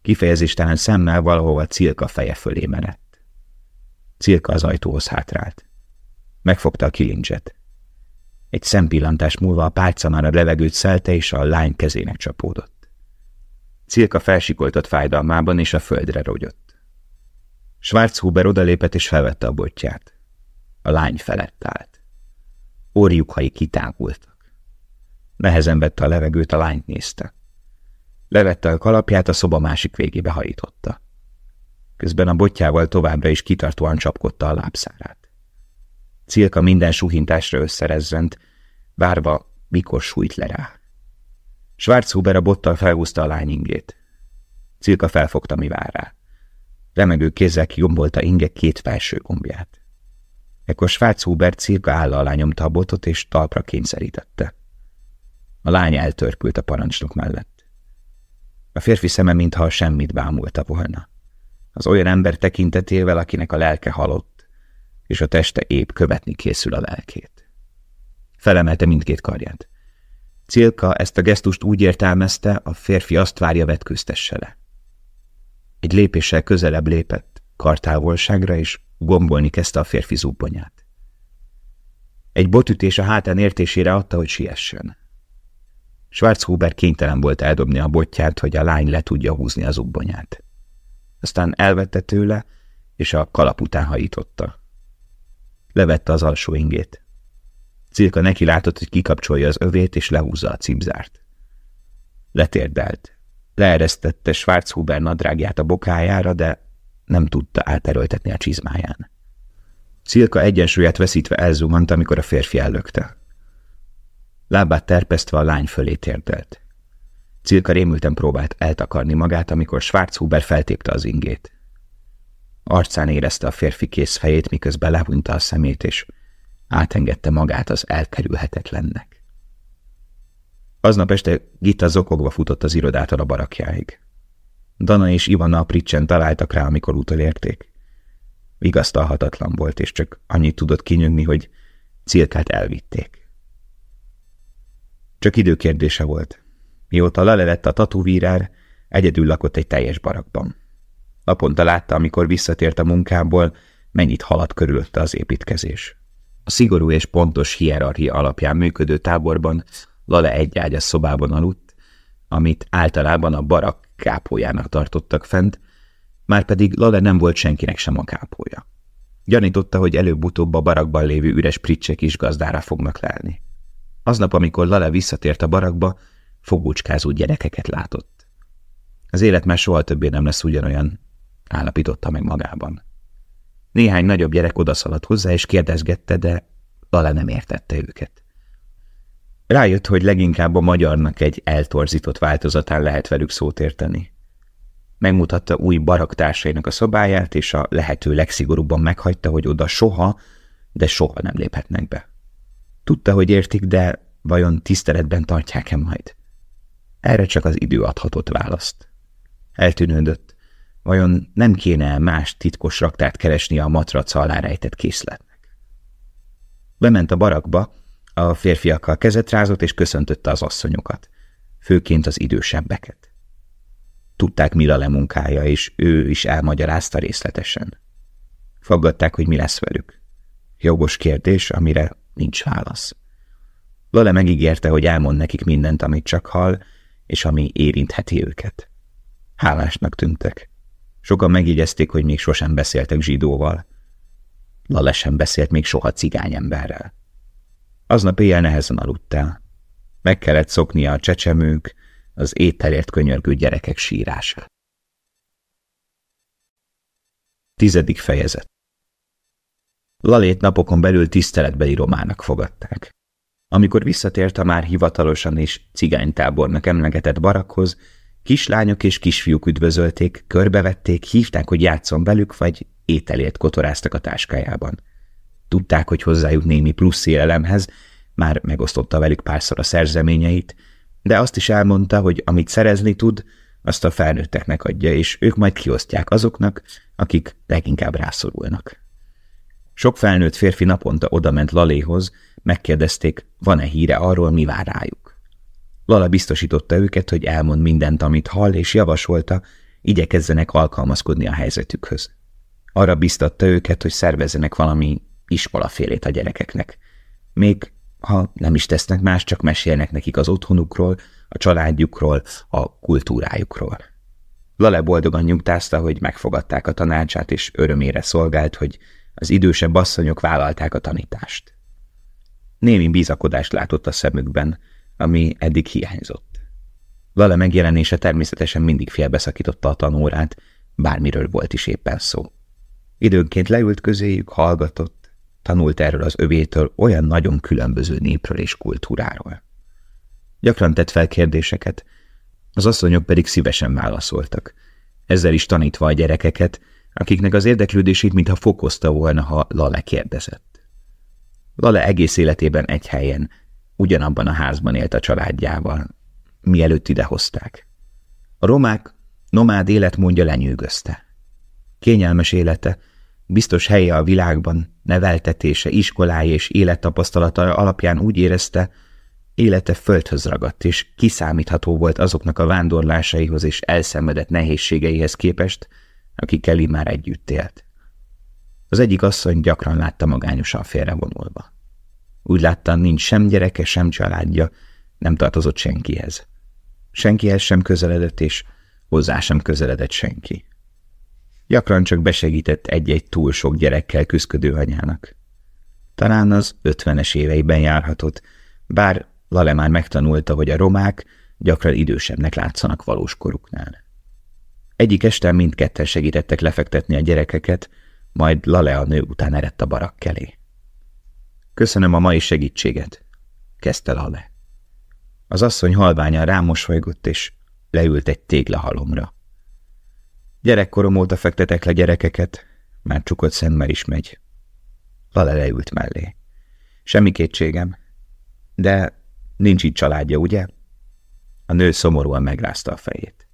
Kifejezéstelen szemmel valahova Cilka feje fölé merett. Cilka az ajtóhoz hátrált. Megfogta a kilincset. Egy szempillantás múlva a pálca már a levegőt szelte, és a lány kezének csapódott. Cilka felsikoltott fájdalmában, és a földre rogyott. Schwarzhuber odalépett, és felvette a botját. A lány felett állt. Orjukhai kitágultak. Nehezen vette a levegőt, a lányt nézte. Levette a kalapját, a szoba másik végébe hajította. Közben a botjával továbbra is kitartóan csapkodta a lábszárát. Cilka minden suhintásra összerezzent, várva, mikor sújt le rá. Schwarzhuber a bottal felhúzta a lány ingét. Cilka felfogta, mi vár rá. Remegő kézzel kigombolta inge két felső gombját. Ekkor Schwarzhuber Cilka álla alá nyomta a botot, és talpra kényszerítette. A lány eltörpült a parancsnok mellett. A férfi szeme mintha semmit bámulta volna. Az olyan ember tekintetével, akinek a lelke halott, és a teste épp követni készül a lelkét. Felemelte mindkét karját. Cilka ezt a gesztust úgy értelmezte, a férfi azt várja vetkőztesse le. Egy lépéssel közelebb lépett, kartávolságra, és gombolni kezdte a férfi zubbonyát. Egy botütés a hátán értésére adta, hogy siessen. Schwarzhuber kénytelen volt eldobni a botját, hogy a lány le tudja húzni az ubbonyát. Aztán elvette tőle, és a kalap után hajította. Levette az alsó ingét. Cilka neki látott, hogy kikapcsolja az övét, és lehúzza a cipzárt. Letérdelt. Leeresztette Schwarzhuber nadrágját a bokájára, de nem tudta áterőltetni a csizmáján. Cilka egyensúlyát veszítve elzumant, amikor a férfi ellökte. Lábát terpesztve a lány fölé térdelt. Cilka rémülten próbált eltakarni magát, amikor Schwarzhuber feltépte az ingét. Arcán érezte a férfi kész fejét, miközben lehúnyta a szemét, és átengedte magát az elkerülhetetlennek. Aznap este Gita zokogva futott az irodától a barakjáig. Dana és Ivana a pricsen találtak rá, amikor utolérték. Vigasztalhatatlan volt, és csak annyit tudott kinyögni, hogy Cilkát elvitték. Csak időkérdése volt. Mióta lelevett a tatuvírár, egyedül lakott egy teljes barakban. Naponta látta, amikor visszatért a munkából, mennyit haladt körülötte az építkezés. A szigorú és pontos hierarchia alapján működő táborban Lale egy ágyas szobában aludt, amit általában a barak kápójának tartottak fent, márpedig Lale nem volt senkinek sem a kápója. Gyanította, hogy előbb-utóbb a barakban lévő üres pricsek is gazdára fognak lelni. Aznap, amikor Lale visszatért a barakba, fogócskázó gyerekeket látott. Az élet már soha többé nem lesz ugyanolyan, állapította meg magában. Néhány nagyobb gyerek odaszaladt hozzá, és kérdezgette, de Lale nem értette őket. Rájött, hogy leginkább a magyarnak egy eltorzított változatán lehet velük szót érteni. Megmutatta új baraktársainak a szobáját, és a lehető legszigorúbban meghagyta, hogy oda soha, de soha nem léphetnek be. Tudta, hogy értik, de vajon tiszteletben tartják-e majd? Erre csak az idő adhatott választ. Eltűnődött. Vajon nem kéne más titkos raktárt keresni a matraca alá rejtett készletnek? Bement a barakba, a férfiakkal kezet rázott és köszöntötte az asszonyokat, főként az idősebbeket. Tudták, mi a lemunkája, és ő is elmagyarázta részletesen. Faggatták, hogy mi lesz velük. Jogos kérdés, amire nincs válasz. Lale megígérte, hogy elmond nekik mindent, amit csak hall, és ami érintheti őket. Hálásnak tűntek. Sokan megjegyezték, hogy még sosem beszéltek zsidóval. Lale sem beszélt még soha cigányemberrel. Aznap éjjel nehezen aludtál. Meg kellett szoknia a csecsemők, az ételért könyörgő gyerekek sírását. Tizedik fejezet Lalét napokon belül tiszteletbeli romának fogadták. Amikor visszatért a már hivatalosan és cigánytábornak emlegetett barakhoz, kislányok és kisfiúk üdvözölték, körbevették, hívták, hogy játszon velük, vagy ételért kotoráztak a táskájában. Tudták, hogy hozzájut némi plusz élelemhez, már megosztotta velük párszor a szerzeményeit, de azt is elmondta, hogy amit szerezni tud, azt a felnőtteknek adja, és ők majd kiosztják azoknak, akik leginkább rászorulnak. Sok felnőtt férfi naponta odament Laléhoz, megkérdezték, van-e híre arról, mi vár rájuk. Lala biztosította őket, hogy elmond mindent, amit hall, és javasolta, igyekezzenek alkalmazkodni a helyzetükhöz. Arra biztatta őket, hogy szervezzenek valami iskolafélét a gyerekeknek. Még ha nem is tesznek más, csak mesélnek nekik az otthonukról, a családjukról, a kultúrájukról. Lale boldogan nyugtázta, hogy megfogadták a tanácsát, és örömére szolgált, hogy az idősebb asszonyok vállalták a tanítást. Némi bizakodást látott a szemükben, ami eddig hiányzott. Lale megjelenése természetesen mindig félbeszakította a tanórát, bármiről volt is éppen szó. Időnként leült közéjük, hallgatott, Tanult erről az övétől olyan nagyon különböző népről és kultúráról. Gyakran tett fel kérdéseket, az asszonyok pedig szívesen válaszoltak, ezzel is tanítva a gyerekeket, akiknek az érdeklődését mintha fokozta volna, ha Lale kérdezett. Lale egész életében egy helyen, ugyanabban a házban élt a családjával, mielőtt idehozták. A romák nomád életmódja lenyűgözte. Kényelmes élete, biztos helye a világban, neveltetése, iskolája és élettapasztalata alapján úgy érezte, élete földhöz ragadt, és kiszámítható volt azoknak a vándorlásaihoz és elszenvedett nehézségeihez képest, akikkel már együtt élt. Az egyik asszony gyakran látta magányosan félrevonulva. Úgy látta, nincs sem gyereke, sem családja, nem tartozott senkihez. Senkihez sem közeledett, és hozzá sem közeledett senki. Gyakran csak besegített egy-egy túl sok gyerekkel küzdködő anyának. Talán az ötvenes éveiben járhatott, bár Lale már megtanulta, hogy a romák gyakran idősebbnek látszanak valós koruknál. Egyik este mindketten segítettek lefektetni a gyerekeket, majd Lale a nő után eredt a barak elé. Köszönöm a mai segítséget, kezdte Lale. Az asszony halványan rámosolygott, és leült egy téglahalomra. Gyerekkorom óta fektetek le gyerekeket, már csukott szemmel is megy. Lale leült mellé. Semmi kétségem. De nincs itt családja, ugye? A nő szomorúan megrázta a fejét.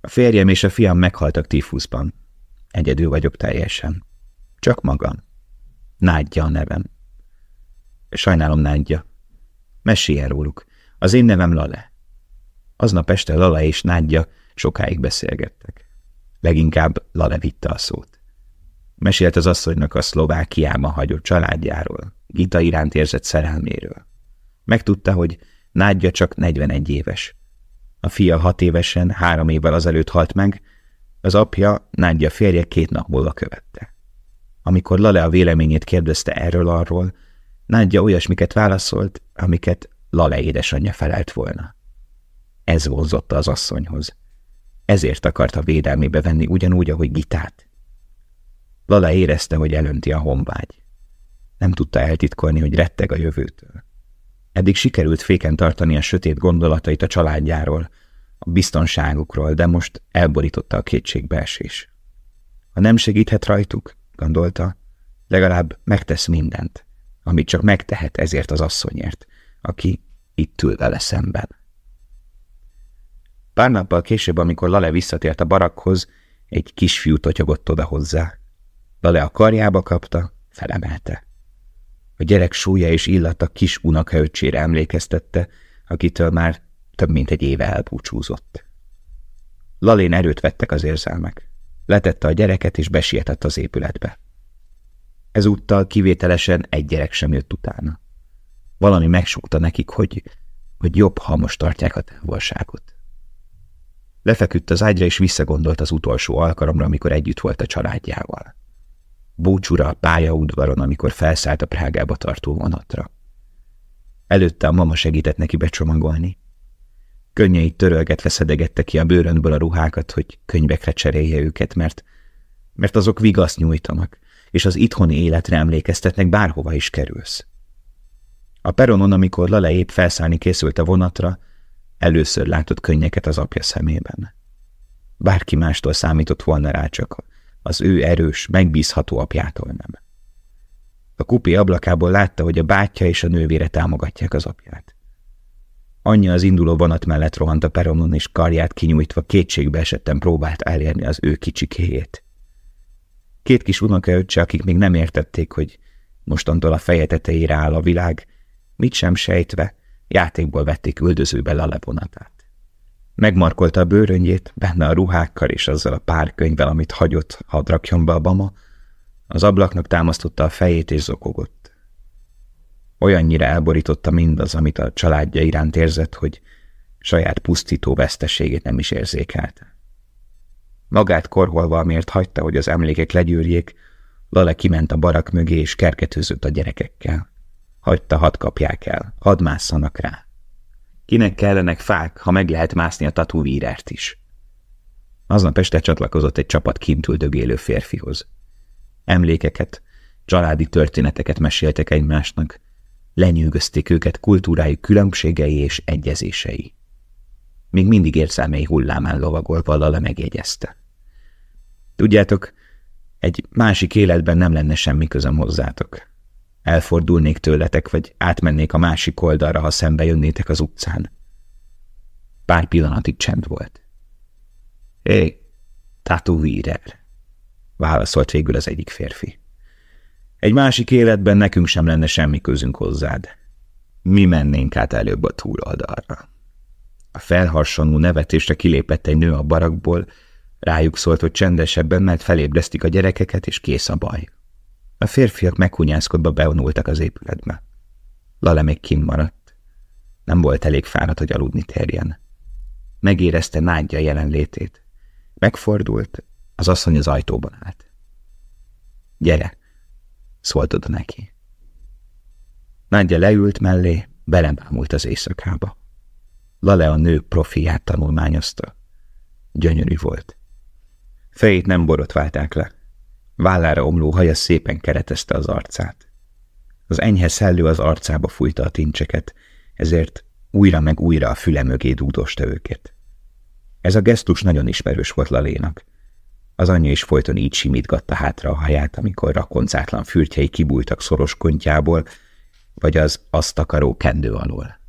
A férjem és a fiam meghaltak tífuszban. Egyedül vagyok teljesen. Csak magam. Nádja a nevem. Sajnálom, Nádja. Meséljen róluk. Az én nevem Lale. Aznap este Lala és Nádja sokáig beszélgettek. Leginkább Lale vitte a szót. Mesélt az asszonynak a Szlovákiában hagyott családjáról, Gita iránt érzett szerelméről. Megtudta, hogy Nádja csak 41 éves. A fia hat évesen, három évvel azelőtt halt meg, az apja, Nádja férje két nap múlva követte. Amikor Lale a véleményét kérdezte erről-arról, Nádja olyasmiket válaszolt, amiket Lale édesanyja felelt volna. Ez vonzotta az asszonyhoz. Ezért akarta védelmébe venni ugyanúgy, ahogy Gitát. Lala érezte, hogy elönti a honvágy. Nem tudta eltitkolni, hogy retteg a jövőtől. Eddig sikerült féken tartani a sötét gondolatait a családjáról, a biztonságukról, de most elborította a kétségbeesés. Ha nem segíthet rajtuk, gondolta, legalább megtesz mindent, amit csak megtehet ezért az asszonyért, aki itt ül vele szemben. Pár nappal később, amikor Lale visszatért a barakhoz, egy kisfiú totyogott oda hozzá. Lale a karjába kapta, felemelte. A gyerek súlya és illata kis unokaöccsére emlékeztette, akitől már több mint egy éve elbúcsúzott. Lalén erőt vettek az érzelmek. Letette a gyereket és besietett az épületbe. Ezúttal kivételesen egy gyerek sem jött utána. Valami megsúgta nekik, hogy, hogy jobb, ha most tartják a távolságot. Lefeküdt az ágyra, és visszagondolt az utolsó alkalomra, amikor együtt volt a családjával. Búcsúra a pályaudvaron, amikor felszállt a Prágába tartó vonatra. Előtte a mama segített neki becsomagolni. Könnyeit törölgetve szedegette ki a bőröntből a ruhákat, hogy könyvekre cserélje őket, mert, mert azok vigaszt nyújtanak, és az itthoni életre emlékeztetnek, bárhova is kerülsz. A peronon, amikor Lale épp felszállni készült a vonatra, először látott könnyeket az apja szemében. Bárki mástól számított volna rá, csak az ő erős, megbízható apjától nem. A kupi ablakából látta, hogy a bátyja és a nővére támogatják az apját. Anyja az induló vonat mellett rohant a peronon, és karját kinyújtva kétségbe esetten próbált elérni az ő kicsikéjét. Két kis unokaöccse, akik még nem értették, hogy mostantól a feje tetejére áll a világ, mit sem sejtve, játékból vették üldözőbe a. Megmarkolta a bőröngyét, benne a ruhákkal és azzal a pár könyvvel, amit hagyott, ha rakjon be a bama, az ablaknak támasztotta a fejét és zokogott. Olyannyira elborította mindaz, amit a családja iránt érzett, hogy saját pusztító veszteségét nem is érzékelte. Magát korholva, amiért hagyta, hogy az emlékek legyűrjék, Lale kiment a barak mögé és kergetőzött a gyerekekkel. Hagyta, hadd kapják el, hadd másszanak rá. Kinek kellenek fák, ha meg lehet mászni a tatúvírert is? Aznap este csatlakozott egy csapat kint üldögélő férfihoz. Emlékeket, családi történeteket meséltek egymásnak, lenyűgözték őket kultúrájuk különbségei és egyezései. Még mindig érzelmei hullámán lovagolva Lala megjegyezte. Tudjátok, egy másik életben nem lenne semmi közöm hozzátok. Elfordulnék tőletek, vagy átmennék a másik oldalra, ha szembe jönnétek az utcán. Pár pillanatig csend volt. Hé, tatuírer, válaszolt végül az egyik férfi. Egy másik életben nekünk sem lenne semmi közünk hozzád. Mi mennénk át előbb a túloldalra. A felharsonú nevetésre kilépett egy nő a barakból, rájuk szólt, hogy csendesebben, mert felébresztik a gyerekeket, és kész a baj. A férfiak meghunyászkodva bevonultak az épületbe. Lale még maradt. Nem volt elég fáradt, hogy aludni térjen. Megérezte nádja jelenlétét. Megfordult, az asszony az ajtóban állt. Gyere, szólt oda neki. Nádja leült mellé, belebámult az éjszakába. Lale a nő profiát tanulmányozta. Gyönyörű volt. Fejét nem borotválták le. Vállára omló haja szépen keretezte az arcát. Az enyhe szellő az arcába fújta a tincseket, ezért újra meg újra a füle mögé dúdosta őket. Ez a gesztus nagyon ismerős volt Lalénak. Az anyja is folyton így simítgatta hátra a haját, amikor rakoncátlan fürtjei kibújtak szoros kontjából, vagy az azt akaró kendő alól.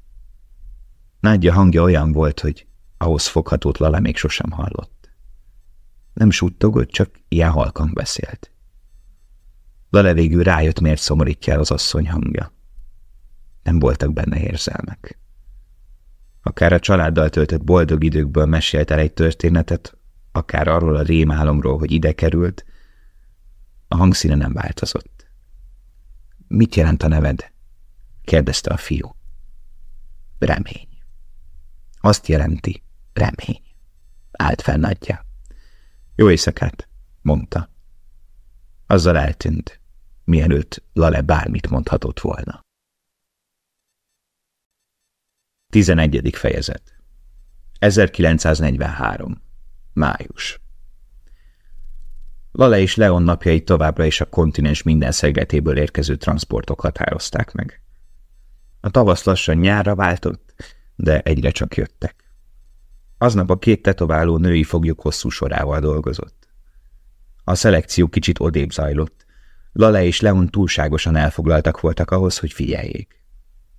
Nádja hangja olyan volt, hogy ahhoz foghatót Lala még sosem hallott. Nem suttogott, csak ilyen halkan beszélt. Lale rájött, miért szomorítja el az asszony hangja. Nem voltak benne érzelmek. Akár a családdal töltött boldog időkből mesélt el egy történetet, akár arról a rémálomról, hogy ide került, a hangszíne nem változott. Mit jelent a neved? kérdezte a fiú. Remény. Azt jelenti, Remény. Állt fel nagyja. Jó éjszakát, mondta. Azzal eltűnt, mielőtt Lale bármit mondhatott volna. 11. fejezet 1943. Május Lale és Leon napjai továbbra is a kontinens minden szegletéből érkező transportok határozták meg. A tavasz lassan nyárra váltott, de egyre csak jöttek. Aznap a két tetováló női foglyok hosszú sorával dolgozott. A szelekció kicsit odébb zajlott. Lale és Leon túlságosan elfoglaltak voltak ahhoz, hogy figyeljék.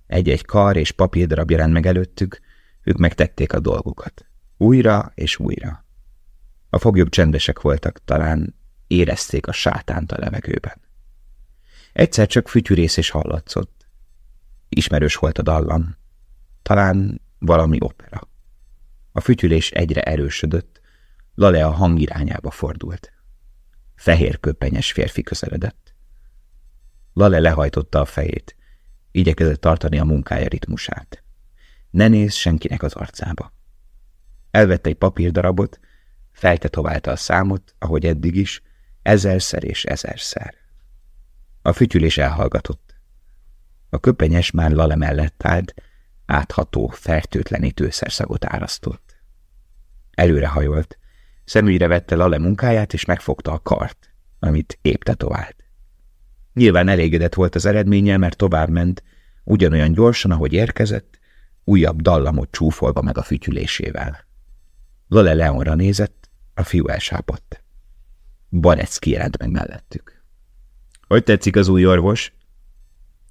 Egy-egy kar és papírdarab jelent meg előttük, ők megtették a dolgukat. Újra és újra. A foglyok csendesek voltak, talán érezték a sátánt a levegőben. Egyszer csak fütyűrész és hallatszott. Ismerős volt a dallam. Talán valami opera. A fütyülés egyre erősödött, Lale a hang irányába fordult. Fehér köpenyes férfi közeledett. Lale lehajtotta a fejét, igyekezett tartani a munkája ritmusát. Ne néz senkinek az arcába. Elvette egy papírdarabot, feltetoválta a számot, ahogy eddig is, ezerszer és ezerszer. A fütyülés elhallgatott. A köpenyes már Lale mellett állt, átható, fertőtlenítő szerszagot árasztott. Előrehajolt, szemügyre vette Lale munkáját, és megfogta a kart, amit épp tetovált. Nyilván elégedett volt az eredménye, mert tovább ment, ugyanolyan gyorsan, ahogy érkezett, újabb dallamot csúfolva meg a fütyülésével. Lale Leonra nézett, a fiú elsápadt. Barecki jelent meg mellettük. Hogy tetszik az új orvos?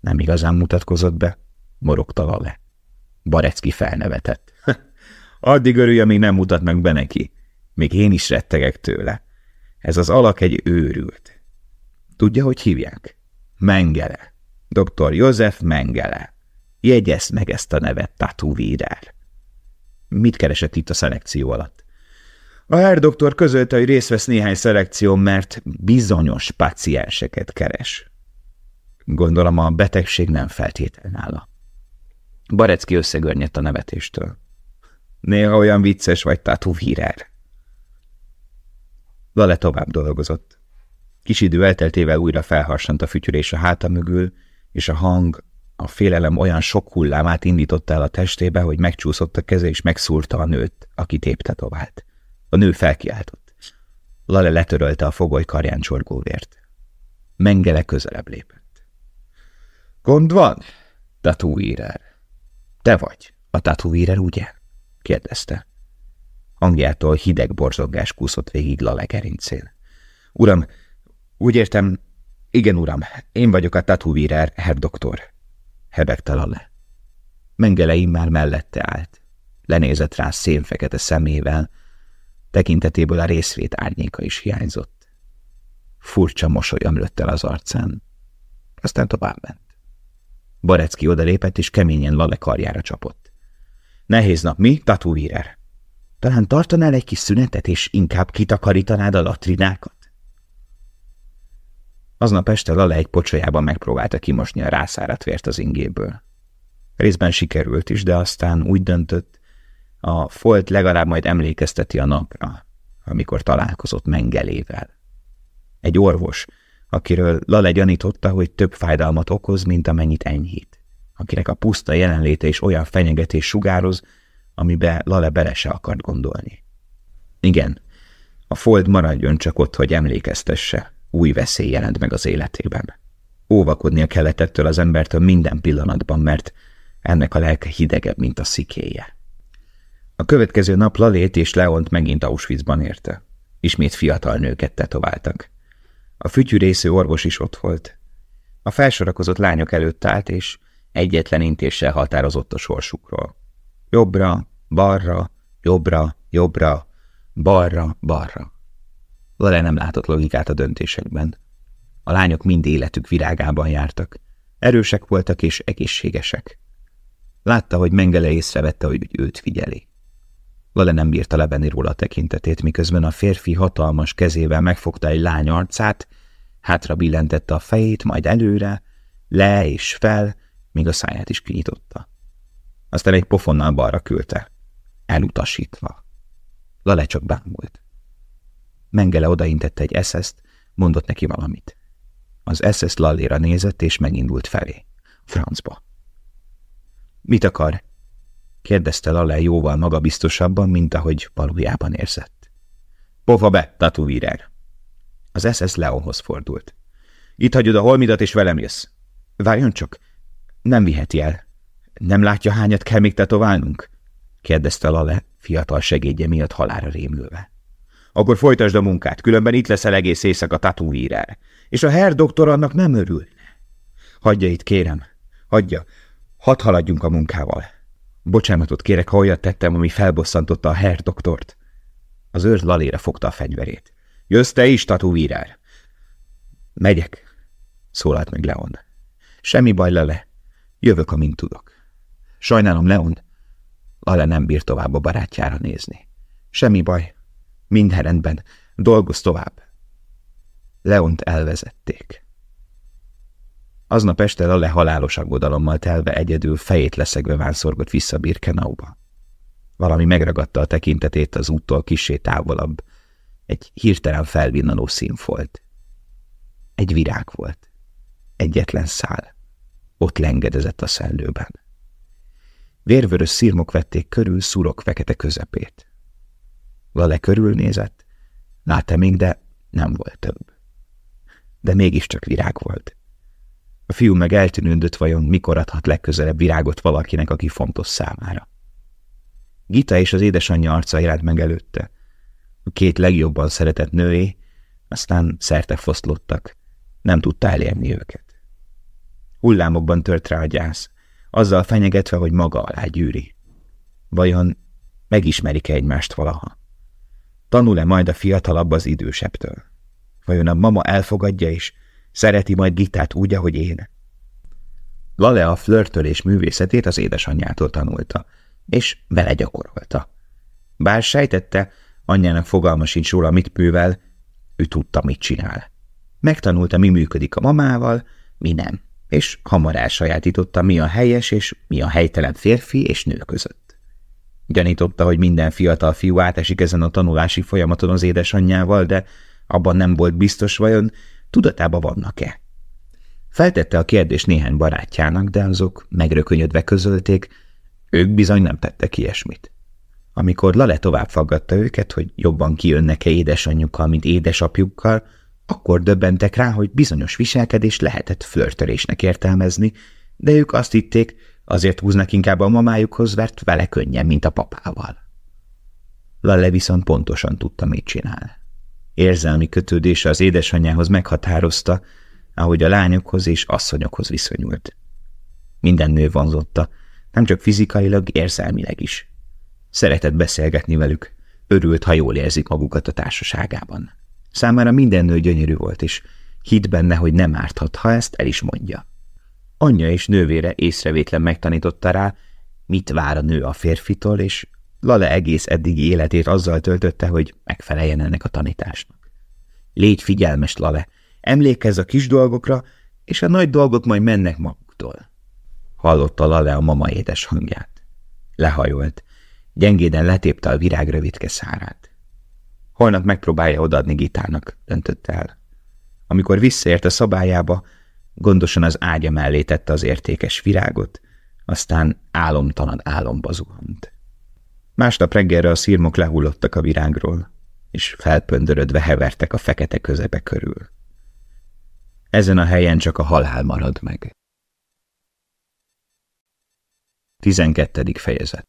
Nem igazán mutatkozott be, morogta Lale. Barecki felnevetett. Addig örülj, amíg nem mutatnak be neki. Még én is rettegek tőle. Ez az alak egy őrült. Tudja, hogy hívják? Mengele. Dr. József Mengele. Jegyezd meg ezt a nevet, Tatu Vírer. Mit keresett itt a szelekció alatt? A herr doktor közölte, hogy részt vesz néhány szelekció, mert bizonyos pacienseket keres. Gondolom a betegség nem feltétel nála. Barecki összegörnyedt a nevetéstől. Néha olyan vicces vagy, Tatu Vírer. Lale tovább dolgozott. Kis idő elteltével újra felharsant a fütyülés a háta mögül, és a hang, a félelem olyan sok hullámát indította el a testébe, hogy megcsúszott a keze és megszúrta a nőt, aki tépte tovább. A nő felkiáltott. Lale letörölte a fogoly karján csorgó vért. Mengele közelebb lépett. Gond van? Tatuírer. Te vagy a tatuírer, ugye? Kérdezte. Hangjától hideg borzongás kúszott végig Lale gerincén. Uram, úgy értem, igen, uram, én vagyok a tatuírer, herr doktor. Hebegte Lale. Mengele már mellette állt. Lenézett rá szénfekete szemével, tekintetéből a részvét árnyéka is hiányzott. Furcsa mosoly ömlött el az arcán. Aztán tovább ment. Barecki odalépett, és keményen Lale karjára csapott. Nehéz nap, mi, tatuírer? Talán tartanál egy kis szünetet, és inkább kitakarítanád a latrinákat? Aznap este Lale egy pocsolyában megpróbálta kimosni a rászárat vért az ingéből. Részben sikerült is, de aztán úgy döntött, a folt legalább majd emlékezteti a napra, amikor találkozott Mengelével. Egy orvos, akiről Lale gyanította, hogy több fájdalmat okoz, mint amennyit enyhít, akinek a puszta jelenléte is olyan fenyegetés sugároz, amibe Lale bele se akart gondolni. Igen, a fold maradjon csak ott, hogy emlékeztesse, új veszély jelent meg az életében. Óvakodnia kellett ettől az embertől minden pillanatban, mert ennek a lelke hidegebb, mint a szikéje. A következő nap Lalét és Leont megint Auschwitzban érte. Ismét fiatal nőket tetováltak. A fütyűrésző orvos is ott volt. A felsorakozott lányok előtt állt, és egyetlen intéssel határozott a sorsukról. Jobbra, balra, jobbra, jobbra, balra, balra. Lale nem látott logikát a döntésekben. A lányok mind életük virágában jártak. Erősek voltak és egészségesek. Látta, hogy Mengele észrevette, hogy őt figyeli. Lale nem bírta levenni róla a tekintetét, miközben a férfi hatalmas kezével megfogta egy lány arcát, hátra billentette a fejét, majd előre, le és fel, míg a száját is kinyitotta. Aztán egy pofonnal balra küldte. elutasítva. Lale csak bámult. Mengele odaintette egy eszeszt, mondott neki valamit. Az eszesz Lalléra nézett, és megindult felé. Francba. Mit akar? kérdezte Lale jóval magabiztosabban, mint ahogy valójában érzett. Pofa be, tatuvírer! Az SS Leonhoz fordult. Itt hagyod a holmidat, és velem jössz. Várjon csak, nem viheti el. Nem látja, hányat kell még tetoválnunk? kérdezte Lale, fiatal segédje miatt halára rémülve. Akkor folytasd a munkát, különben itt leszel egész éjszaka tatuvírer. És a herr doktor annak nem örülne. Hagyja itt, kérem. Hagyja. Hadd haladjunk a munkával. Bocsánatot kérek, ha olyat tettem, ami felbosszantotta a herr doktort. Az őr Lalére fogta a fegyverét. Jössz te is, tatúvírár? Megyek, szólalt meg Leon. Semmi baj, Lele. Jövök, amint tudok. Sajnálom, Leon. Lale nem bír tovább a barátjára nézni. Semmi baj. Minden rendben. Dolgozz tovább. Leont elvezették. Aznap este Lale halálos aggodalommal telve egyedül fejét leszegve vánszorgott vissza Birkenauba. Valami megragadta a tekintetét az úttól kisé távolabb. Egy hirtelen felvinnanó színfolt. Egy virág volt. Egyetlen szál. Ott lengedezett a szellőben. Vérvörös szirmok vették körül szurok fekete közepét. Lale körülnézett, látta még, de nem volt több. De mégiscsak virág volt. A fiú meg eltűnődött vajon, mikor adhat legközelebb virágot valakinek, aki fontos számára. Gita és az édesanyja arca jelent meg előtte. A két legjobban szeretett nőé, aztán szerte foszlottak. Nem tudta elérni őket. Hullámokban tört rá a gyász, azzal fenyegetve, hogy maga alá gyűri. Vajon megismerik-e egymást valaha? Tanul-e majd a fiatalabb az idősebbtől? Vajon a mama elfogadja és szereti majd Gitát úgy, ahogy én? Lale a flörtölés művészetét az édesanyjától tanulta, és vele gyakorolta. Bár sejtette, anyjának fogalma sincs róla, mit művel, ő tudta, mit csinál. Megtanulta, mi működik a mamával, mi nem, és hamar elsajátította, mi a helyes és mi a helytelen férfi és nő között. Gyanította, hogy minden fiatal fiú átesik ezen a tanulási folyamaton az édesanyjával, de abban nem volt biztos, vajon tudatában vannak-e. Feltette a kérdést néhány barátjának, de azok megrökönyödve közölték, ők bizony nem tettek ilyesmit. Amikor Lale tovább faggatta őket, hogy jobban kijönnek-e édesanyjukkal, mint édesapjukkal, akkor döbbentek rá, hogy bizonyos viselkedés lehetett flörtölésnek értelmezni, de ők azt hitték, azért húznak inkább a mamájukhoz, mert vele könnyen, mint a papával. Lale viszont pontosan tudta, mit csinál. Érzelmi kötődése az édesanyjához meghatározta, ahogy a lányokhoz és asszonyokhoz viszonyult. Minden nő vonzotta, nem csak fizikailag, érzelmileg is. Szeretett beszélgetni velük, örült, ha jól érzik magukat a társaságában. Számára minden nő gyönyörű volt, és hitt benne, hogy nem árthat, ha ezt el is mondja. Anyja és nővére észrevétlen megtanította rá, mit vár a nő a férfitól, és Lale egész eddigi életét azzal töltötte, hogy megfeleljen ennek a tanításnak. Légy figyelmes, Lale, emlékezz a kis dolgokra, és a nagy dolgok majd mennek maguktól. Hallotta Lale a mama édes hangját. Lehajolt, gyengéden letépte a virág rövidke szárát. Holnap megpróbálja odaadni Gitának, döntött el. Amikor visszaért a szabályába, gondosan az ágya mellé tette az értékes virágot, aztán álomtalan álomba zuhant. Másnap reggelre a szírmok lehullottak a virágról, és felpöndörödve hevertek a fekete közepe körül. Ezen a helyen csak a halál marad meg. 12. fejezet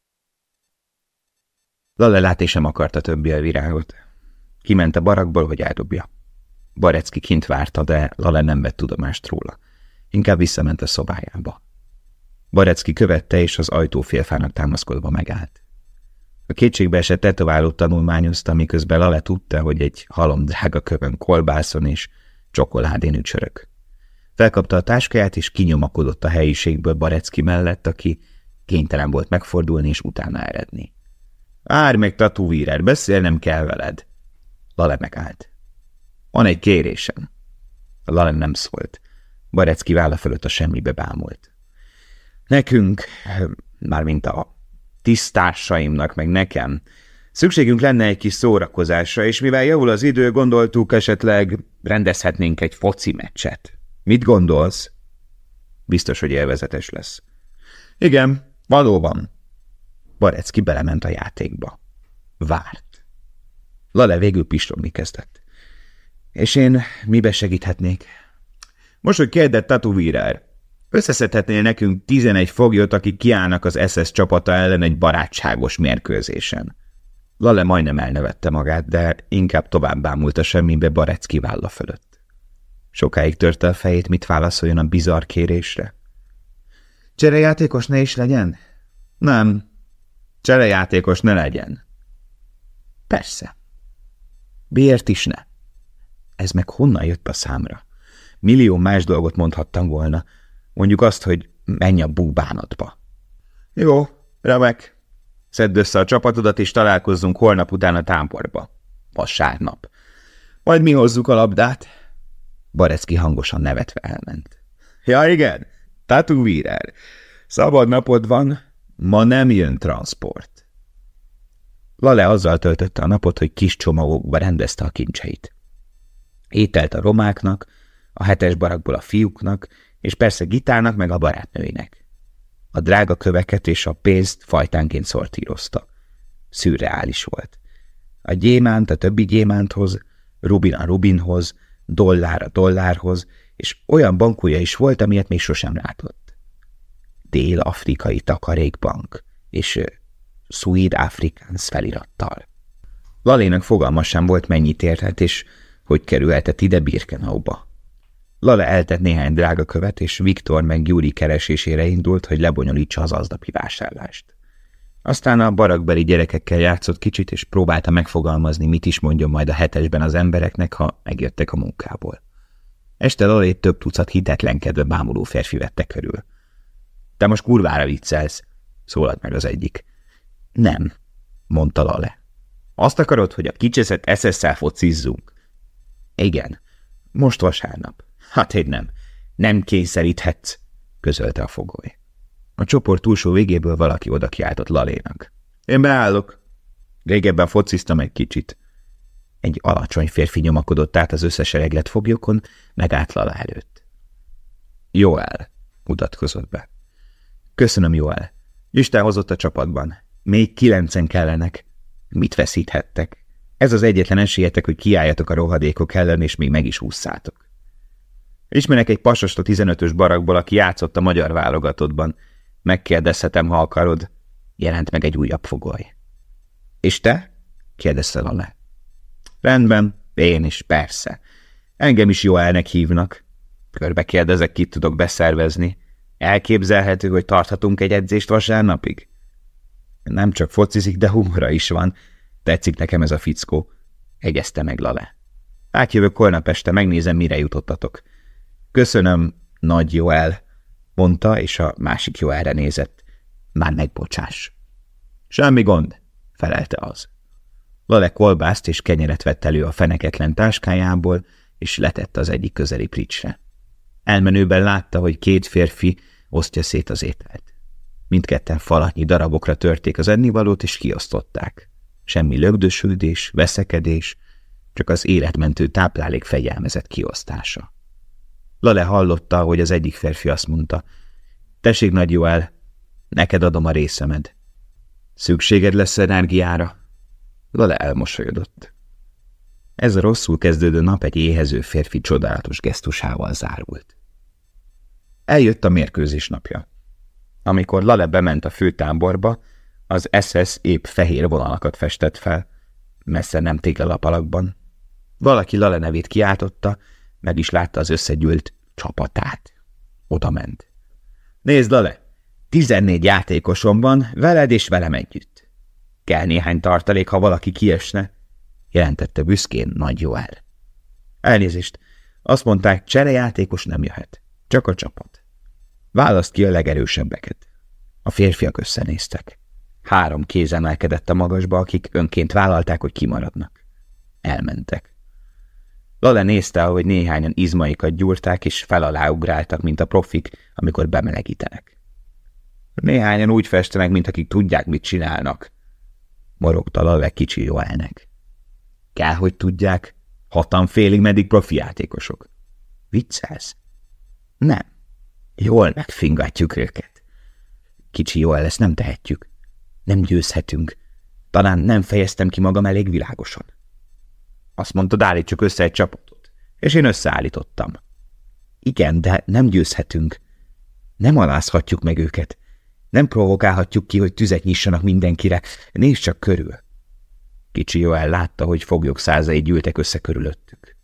Lale látni sem akarta többi a virágot. Kiment a barakból, hogy eldobja. Barecki kint várta, de Lale nem vett tudomást róla. Inkább visszament a szobájába. Barecki követte, és az ajtófélfának támaszkodva megállt. A kétségbe esett tetoválót tanulmányozta, miközben Lale tudta, hogy egy halom drága kövön kolbászon és csokoládén ücsörök. Felkapta a táskáját, és kinyomakodott a helyiségből Barecki mellett, aki kénytelen volt megfordulni és utána eredni. Árj meg, tatúvírer, beszélnem kell veled. Lale megállt. Van egy kérésem. Lale nem szólt. Barecki válla fölött a semmibe bámult. Nekünk, mármint a tisztársaimnak, meg nekem. Szükségünk lenne egy kis szórakozásra, és mivel javul az idő, gondoltuk esetleg rendezhetnénk egy foci meccset. Mit gondolsz? Biztos, hogy élvezetes lesz. Igen, valóban. Barecki belement a játékba. Várt. Lale végül pislogni kezdett. És én mibe segíthetnék? Most, hogy kérdett Tatuvírer, összeszedhetnél nekünk tizenegy foglyot, akik kiállnak az SS csapata ellen egy barátságos mérkőzésen. Lale majdnem elnevette magát, de inkább tovább bámult a semmibe Barecki válla fölött. Sokáig törte a fejét, mit válaszoljon a bizarr kérésre. Cserejátékos ne is legyen? Nem. Cserejátékos ne legyen. Persze. Miért is ne? Ez meg honnan jött a számra? Millió más dolgot mondhattam volna. Mondjuk azt, hogy menj a búbánatba. Jó, remek. Szedd össze a csapatodat, és találkozzunk holnap után a támporba. Vasárnap. Majd mi hozzuk a labdát. Barecki hangosan nevetve elment. Ja, igen, Tatu Vírer. Szabad napod van, ma nem jön transport. Lale azzal töltötte a napot, hogy kis csomagokba rendezte a kincseit. Ételt a romáknak, a hetes barakból a fiúknak, és persze gitárnak meg a barátnőinek. A drága köveket és a pénzt fajtánként szortírozta. Szürreális volt. A gyémánt a többi gyémánthoz, rubin a rubinhoz, dollár a dollárhoz, és olyan bankúja is volt, amilyet még sosem látott. Dél-afrikai takarékbank, és Sweet Africans felirattal. Lalénak fogalma sem volt, mennyit érhet, és hogy kerülhetett ide Birkenauba. Lale eltett néhány drága követ, és Viktor meg Gyuri keresésére indult, hogy lebonyolítsa az aznapi vásárlást. Aztán a barakbeli gyerekekkel játszott kicsit, és próbálta megfogalmazni, mit is mondjon majd a hetesben az embereknek, ha megjöttek a munkából. Este Lalét több tucat hitetlenkedve bámuló férfi vette körül. Te most kurvára viccelsz, szólalt meg az egyik. Nem, mondta Lale. Azt akarod, hogy a kicseszett SS-szel focizzunk? Igen, most vasárnap. Hát én nem. Nem kényszeríthetsz, közölte a fogoly. A csoport túlsó végéből valaki oda kiáltott Lalénak. Én beállok. Régebben fociztam egy kicsit. Egy alacsony férfi nyomakodott át az összesereglet foglyokon, megállt Lala előtt. Joel, mutatkozott be. Köszönöm, Joel. Isten hozott a csapatban. Még kilencen kellenek. Mit veszíthettek? Ez az egyetlen esélyetek, hogy kiálljatok a rohadékok ellen, és még meg is húzszátok. Ismerek egy pasost a 15-ös barakból, aki játszott a magyar válogatottban. Megkérdezhetem, ha akarod. Jelent meg egy újabb fogoly. És te? kérdezte Lale. Rendben, én is, persze. Engem is Joelnek hívnak. Körbe kérdezek, kit tudok beszervezni. Elképzelhető, hogy tarthatunk egy edzést vasárnapig? Nem csak focizik, de humora is van. Tetszik nekem ez a fickó. Egyezte meg Lale. Átjövök holnap este, megnézem, mire jutottatok. Köszönöm, nagy Joel, mondta, és a másik Joelre nézett. Már megbocsás. Semmi gond, felelte az. Lale kolbászt és kenyeret vett elő a feneketlen táskájából, és letett az egyik közeli pricsre. Elmenőben látta, hogy két férfi osztja szét az ételt. Mindketten falatnyi darabokra törték az ennivalót, és kiosztották. Semmi lögdösődés, veszekedés, csak az életmentő táplálék fegyelmezett kiosztása. Lale hallotta, hogy az egyik férfi azt mondta, Tessék, nagy Joel, neked adom a részemed. Szükséged lesz energiára? Lale elmosolyodott. Ez a rosszul kezdődő nap egy éhező férfi csodálatos gesztusával zárult. Eljött a mérkőzés napja. Amikor Lale bement a főtáborba, az SS épp fehér vonalakat festett fel, messze nem téglalap alakban. Valaki Lale nevét kiáltotta, meg is látta az összegyűlt csapatát. Oda ment. Nézd, Lale, tizennégy játékosom van, veled és velem együtt. Kell néhány tartalék, ha valaki kiesne, jelentette büszkén Nagy Joel. Elnézést, azt mondták, cserejátékos nem jöhet, csak a csapat. Választ ki a legerősebbeket. A férfiak összenéztek. Három kéz emelkedett a magasba, akik önként vállalták, hogy kimaradnak. Elmentek. Lale nézte, ahogy néhányan izmaikat gyúrták, és fel alá ugráltak, mint a profik, amikor bemelegítenek. Néhányan úgy festenek, mint akik tudják, mit csinálnak. Morogta Lale kicsi Joelnek. Kell, hogy tudják, hatan félig meddig profi játékosok. Viccelsz? Nem. Jól megfingatjuk őket. Kicsi Joel, ezt nem tehetjük. Nem győzhetünk. Talán nem fejeztem ki magam elég világosan. Azt mondtad, állítsuk össze egy csapatot. És én összeállítottam. Igen, de nem győzhetünk. Nem alázhatjuk meg őket. Nem provokálhatjuk ki, hogy tüzet nyissanak mindenkire. Nézd csak körül. Kicsi Joel látta, hogy foglyok százai gyűltek össze körülöttük.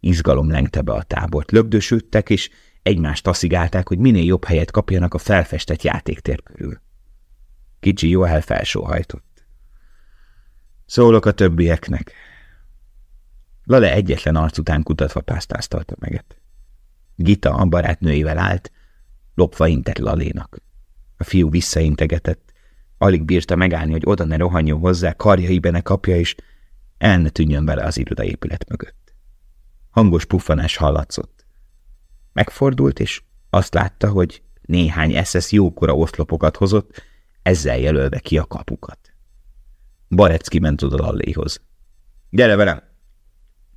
Izgalom lengte be a tábort, lögdösödtek, és egymást taszigálták, hogy minél jobb helyet kapjanak a felfestett játéktér körül. Kicsi Joel felsóhajtott. Szólok a többieknek. Lale egyetlen arc után kutatva pásztáztalta meget. Gita a barátnőivel állt, lopva intett Lalénak. A fiú visszaintegetett, alig bírta megállni, hogy oda ne rohanjon hozzá, karjaibe ne kapja, és el ne tűnjön bele az irodaépület mögött. Hangos puffanás hallatszott. Megfordult, és azt látta, hogy néhány SS jókora oszlopokat hozott, ezzel jelölve ki a kapukat. Barecki ment oda Lalléhoz. Gyere velem!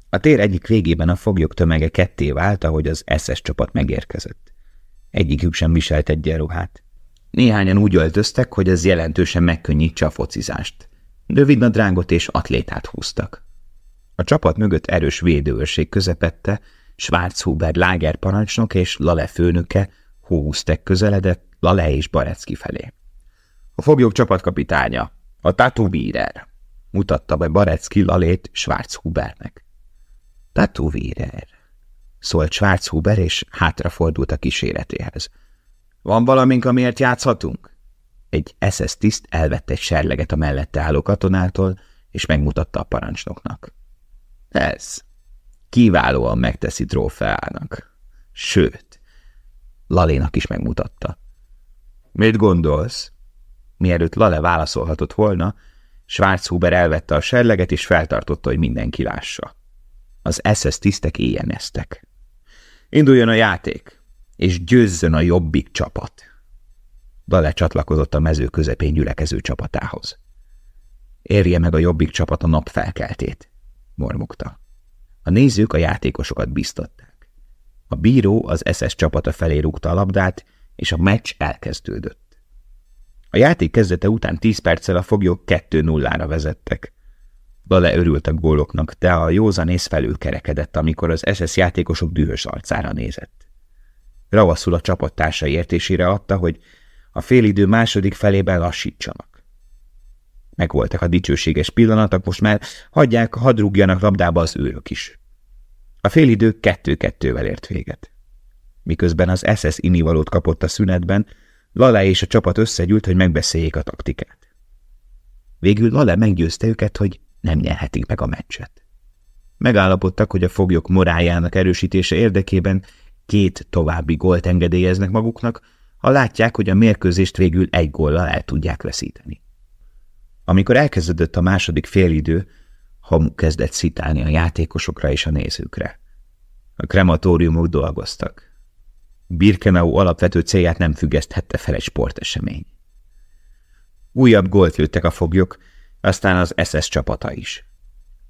A tér egyik végében a foglyok tömege ketté vált, ahogy az SS csapat megérkezett. Egyikük sem viselt egyenruhát. Néhányan úgy öltöztek, hogy ez jelentősen megkönnyítse a focizást. Rövidnadrágot és atlétát húztak. A csapat mögött erős védőőrség közepette, Schwarzhuber Lager parancsnok és Lale főnöke húztek közeledett Lale és Barecki felé. A foglyok csapatkapitánya, a Tatuvírer, mutatta be Barecki Lalét Schwarzhubernek. Tatuvírer, szólt Schwarzhuber, és hátrafordult a kíséretéhez. Van valamink, amiért játszhatunk? Egy SS tiszt elvette egy serleget a mellette álló katonától, és megmutatta a parancsnoknak. Ez kiválóan megteszi trófeának. Sőt, Lalénak is megmutatta. Mit gondolsz? Mielőtt Lale válaszolhatott volna, Schwarzhuber elvette a serleget, és feltartotta, hogy mindenki lássa. Az SS tisztek éjjeneztek. Induljon a játék! és győzzön a jobbik csapat. Dale csatlakozott a mező közepén gyülekező csapatához. Érje meg a jobbik csapat a nap felkeltét, mormogta. A nézők a játékosokat biztatták. A bíró az SS csapata felé rúgta a labdát, és a meccs elkezdődött. A játék kezdete után 10 perccel a foglyok 2-0-ra vezettek. Dale örült a góloknak, de a józanész felül kerekedett, amikor az SS játékosok dühös arcára nézett. Ravaszul a csapattársai értésére adta, hogy a félidő második felében lassítsanak. Megvoltak a dicsőséges pillanatok, most már hagyják, hadd rúgjanak labdába az őrök is. A félidő kettő-kettővel ért véget. Miközben az SS inivalót kapott a szünetben, Lale és a csapat összegyűlt, hogy megbeszéljék a taktikát. Végül Lale meggyőzte őket, hogy nem nyerhetik meg a meccset. Megállapodtak, hogy a foglyok morájának erősítése érdekében két további gólt engedélyeznek maguknak, ha látják, hogy a mérkőzést végül egy góllal el tudják veszíteni. Amikor elkezdődött a második félidő, Hamu kezdett szitálni a játékosokra és a nézőkre. A krematóriumok dolgoztak. Birkenau alapvető célját nem függeszthette fel egy sportesemény. Újabb gólt lőttek a foglyok, aztán az SS csapata is.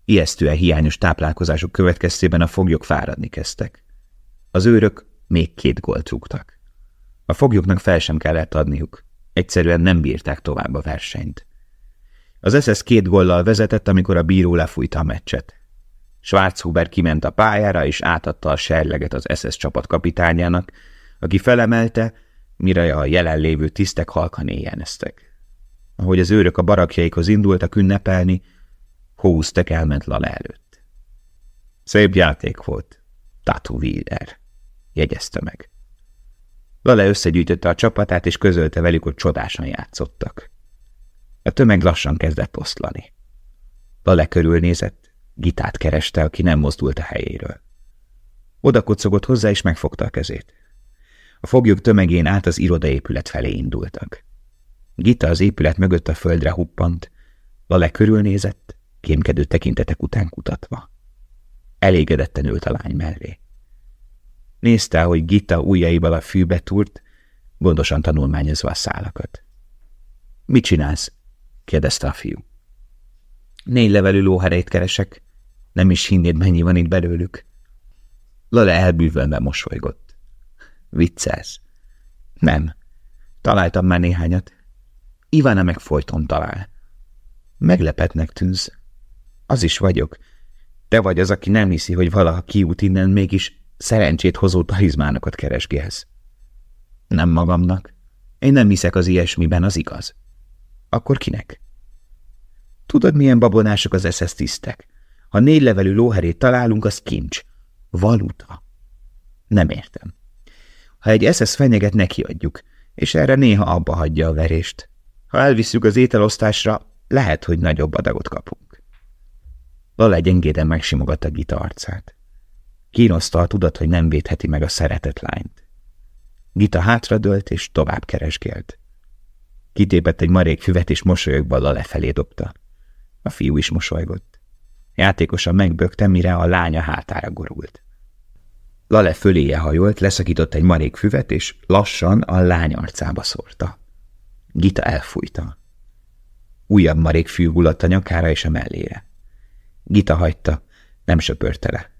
Ijesztően hiányos táplálkozások következtében a foglyok fáradni kezdtek. Az őrök még két gólt rúgtak. A foglyoknak fel sem kellett adniuk. Egyszerűen nem bírták tovább a versenyt. Az SS két góllal vezetett, amikor a bíró lefújta a meccset. Schwarzhuber kiment a pályára, és átadta a serleget az SS csapat kapitányának, aki felemelte, mire a jelenlévő tisztek halkan éjjeneztek. Ahogy az őrök a barakjaikhoz indultak ünnepelni, Hóztek elment Lala előtt. Szép játék volt, Tatu Wilder jegyezte meg. Lale összegyűjtötte a csapatát, és közölte velük, hogy csodásan játszottak. A tömeg lassan kezdett oszlani. Lale körülnézett, Gitát kereste, aki nem mozdult a helyéről. Oda kocogott hozzá, és megfogta a kezét. A foglyok tömegén át az irodaépület felé indultak. Gita az épület mögött a földre huppant, Lale körülnézett, kémkedő tekintetek után kutatva. Elégedetten ült a lány mellé. Nézte, hogy Gita ujjaival a fűbe túrt, gondosan tanulmányozva a szálakat. Mit csinálsz? Kérdezte a fiú. Négy levelű lóherét keresek. Nem is hinnéd, mennyi van itt belőlük. Lale elbűvölve mosolygott. Viccelsz? Nem. Találtam már néhányat. Ivana meg folyton talál. Meglepetnek tűnsz. Az is vagyok. Te vagy az, aki nem hiszi, hogy valaha kiút innen, mégis szerencsét hozó talizmánokat keresgélsz. Nem magamnak. Én nem hiszek az ilyesmiben, az igaz. Akkor kinek? Tudod, milyen babonások az SS tisztek? Ha négy levelű lóherét találunk, az kincs. Valuta. Nem értem. Ha egy SS fenyeget, nekiadjuk, és erre néha abba hagyja a verést. Ha elviszük az ételosztásra, lehet, hogy nagyobb adagot kapunk. Lala gyengéden megsimogatta Gita arcát. Kínoszta a tudat, hogy nem védheti meg a szeretett lányt. Gita hátradőlt, és tovább keresgélt. Kitépett egy marék füvet, és mosolyogva lefelé dobta. A fiú is mosolygott. Játékosan megbökte, mire a lánya hátára gorult. Lale föléje hajolt, leszakított egy marék füvet, és lassan a lány arcába szórta. Gita elfújta. Újabb marék fű hulladt a nyakára és a mellére. Gita hagyta, nem söpörte le.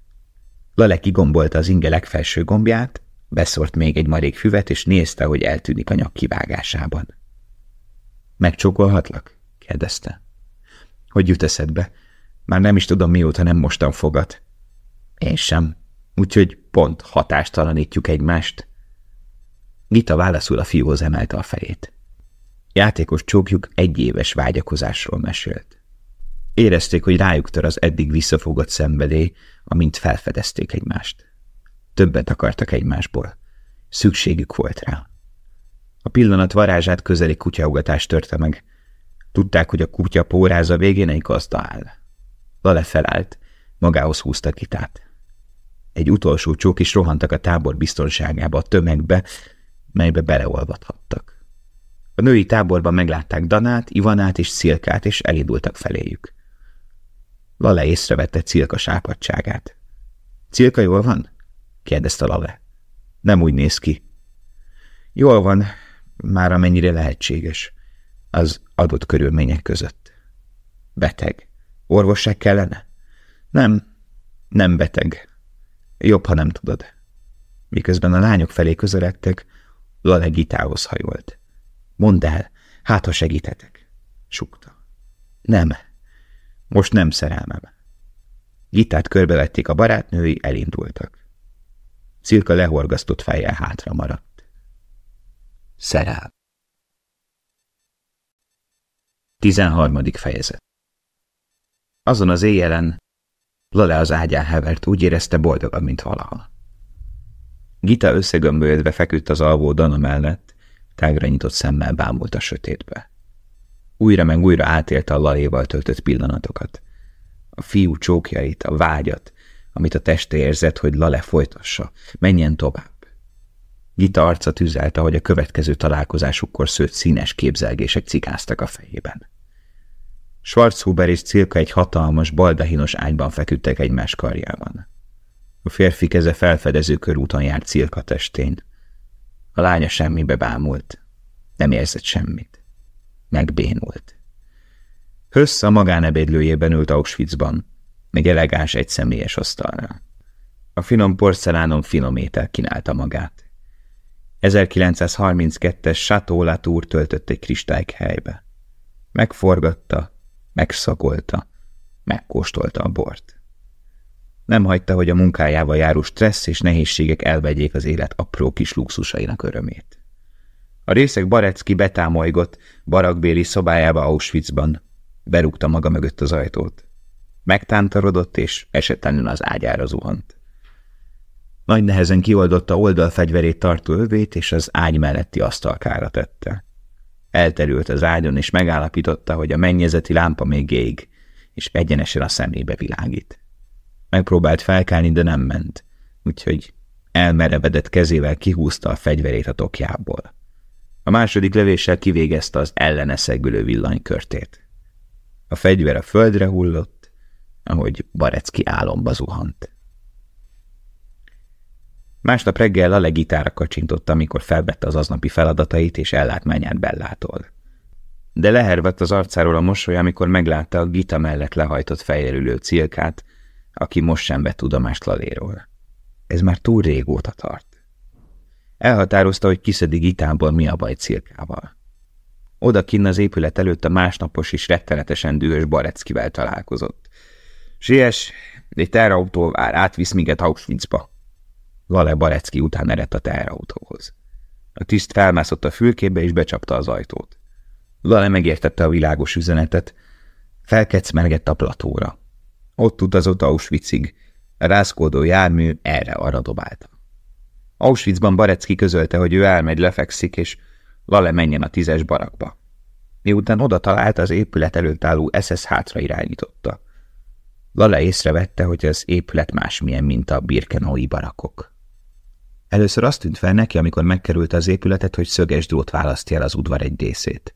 Lale kigombolta az inge legfelső gombját, beszort még egy marék füvet, és nézte, hogy eltűnik a nyak kivágásában. Megcsókolhatlak? kérdezte. Hogy jut eszedbe? Már nem is tudom, mióta nem mostan fogat. Én sem. Úgyhogy pont hatástalanítjuk egymást. Gita válaszul a fiúhoz emelte a fejét. Játékos csókjuk egy éves vágyakozásról mesélt. Érezték, hogy rájuk tör az eddig visszafogott szenvedély, amint felfedezték egymást. Többet akartak egymásból. Szükségük volt rá. A pillanat varázsát közeli kutyaugatás törte meg. Tudták, hogy a kutya póráza végén egy gazda áll. Lale felállt, magához húzta kitát. Egy utolsó csók is rohantak a tábor biztonságába, a tömegbe, melybe beleolvadhattak. A női táborban meglátták Danát, Ivanát és Cilkát, és elindultak feléjük. Lale észrevette Cilka sápadságát. – Cilka jól van? – kérdezte Lale. – Nem úgy néz ki. – Jól van, már amennyire lehetséges, az adott körülmények között. Beteg. Orvosság kellene? Nem, nem beteg. Jobb, ha nem tudod. Miközben a lányok felé közeledtek, Lale Gitához hajolt. Mondd el, hát ha segíthetek, sukta. Nem, most nem szerelmem. Gitát körbevették a barátnői, elindultak. Szilka lehorgasztott fejjel hátra maradt. Szerel. 13. fejezet Azon az éjjelen Lale az ágyán hevert, úgy érezte boldogabb, mint valaha. Gita összegömbölyödve feküdt az alvó Dana mellett, tágra nyitott szemmel bámult a sötétbe. Újra meg újra átélte a Laléval töltött pillanatokat. A fiú csókjait, a vágyat, amit a teste érzett, hogy Lale folytassa, menjen tovább. Gita arca tüzelte, hogy a következő találkozásukkor szőtt színes képzelgések cikáztak a fejében. Schwarzhuber és Cilka egy hatalmas, baldahinos ágyban feküdtek egymás karjában. A férfi keze felfedező körúton járt Cilka testén. A lánya semmibe bámult. Nem érzett semmit. Megbénult. Hössz a magánebédlőjében ült Auschwitzban, még elegáns egyszemélyes asztalra. A finom porcelánon finom étel kínálta magát. 1932-es Chateau Latour töltött egy kristályk helybe. Megforgatta, megszagolta, megkóstolta a bort. Nem hagyta, hogy a munkájával járó stressz és nehézségek elvegyék az élet apró kis luxusainak örömét. A részek Barecki betámolygott barakbéli szobájába Auschwitzban. Berúgta maga mögött az ajtót. Megtántarodott, és esetlenül az ágyára zuhant. Nagy nehezen kioldotta oldalfegyverét tartó övét, és az ágy melletti asztalkára tette. Elterült az ágyon, és megállapította, hogy a mennyezeti lámpa még ég, és egyenesen a szemébe világít. Megpróbált felkelni, de nem ment, úgyhogy elmerevedett kezével kihúzta a fegyverét a tokjából. A második lövéssel kivégezte az ellene szegülő villanykörtét. A fegyver a földre hullott, ahogy Barecki álomba zuhant. Másnap reggel a legitára kacsintott, amikor felvette az aznapi feladatait és ellátmányát Bellától. De lehervett az arcáról a mosoly, amikor meglátta a Gita mellett lehajtott fejjelülő cilkát, aki most sem vett tudomást Laléról. Ez már túl régóta tart. Elhatározta, hogy kiszedi Gitából mi a baj cilkával. Oda kinn az épület előtt a másnapos is rettenetesen dühös Bareckivel találkozott. Siess, egy teherautó vár, átvisz minket Auschwitzba. Lale Barecki után eredt a teherautóhoz. A tiszt felmászott a fülkébe és becsapta az ajtót. Lale megértette a világos üzenetet, felkecmergett a platóra. Ott utazott Auschwitzig, a rázkódó jármű erre arra dobálta. Auschwitzban Barecki közölte, hogy ő elmegy, lefekszik, és Lale menjen a tízes barakba. Miután oda talált, az épület előtt álló SS hátra irányította. Lale észrevette, hogy az épület másmilyen, mint a birkenói barakok. Először azt tűnt fel neki, amikor megkerült az épületet, hogy szöges drót választja el az udvar egy részét.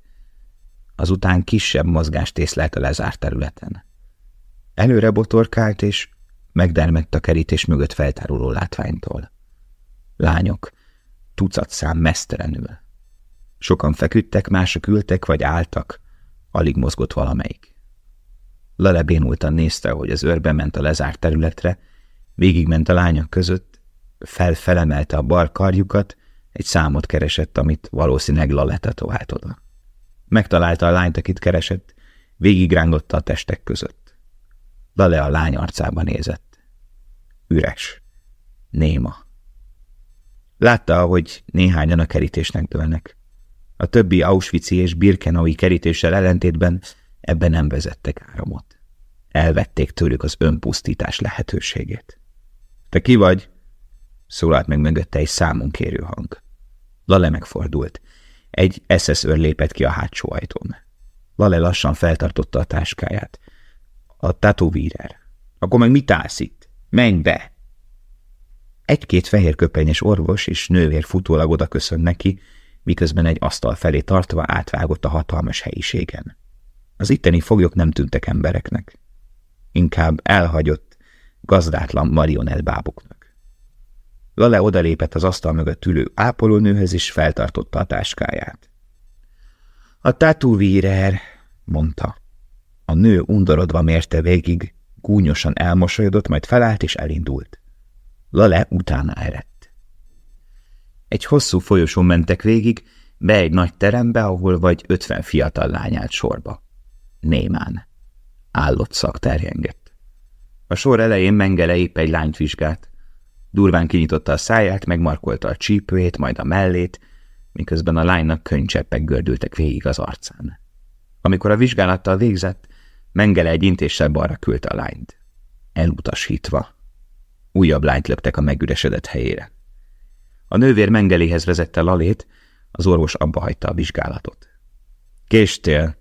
Azután kisebb mozgást észlelt a lezárt területen. Előre botorkált, és megdermett a kerítés mögött feltáruló látványtól. Lányok, tucat szám mesztelenül. Sokan feküdtek, mások ültek vagy álltak, alig mozgott valamelyik. Lele bénultan nézte, hogy az őrbe ment a lezárt területre, végigment a lányok között, felfelemelte a bar karjukat, egy számot keresett, amit valószínűleg Lale tetovált oda. Megtalálta a lányt, akit keresett, végigrángotta a testek között. Lale a lány arcába nézett. Üres. Néma. Látta, hogy néhányan a kerítésnek dőlnek. A többi Auschwitz és Birkenaui kerítéssel ellentétben ebben nem vezettek áramot. Elvették tőlük az önpusztítás lehetőségét. – Te ki vagy? – szólalt meg mögötte egy számon kérő hang. Lale megfordult. Egy SS lépett ki a hátsó ajtón. Lale lassan feltartotta a táskáját. A tatovírer. Akkor meg mit állsz itt? Menj be! Egy-két fehér köpenyes orvos és nővér futólag oda köszön neki, miközben egy asztal felé tartva átvágott a hatalmas helyiségen. Az itteni foglyok nem tűntek embereknek. Inkább elhagyott, gazdátlan marionett bábuknak. Lale odalépett az asztal mögött ülő ápolónőhöz, és feltartotta a táskáját. A tatúvírer, mondta. A nő undorodva mérte végig, gúnyosan elmosolyodott, majd felállt és elindult. Lale utána eredt. Egy hosszú folyosón mentek végig, be egy nagy terembe, ahol vagy ötven fiatal lány állt sorba. Némán. Állott szak terjengett. A sor elején Mengele épp egy lányt vizsgált. Durván kinyitotta a száját, megmarkolta a csípőjét, majd a mellét, miközben a lánynak könycseppek gördültek végig az arcán. Amikor a vizsgálattal végzett, Mengele egy intéssel balra küldte a lányt. Elutasítva. Újabb lányt löptek a megüresedett helyére. A nővér Mengeléhez vezette Lalét, az orvos abba hagyta a vizsgálatot. Késtél,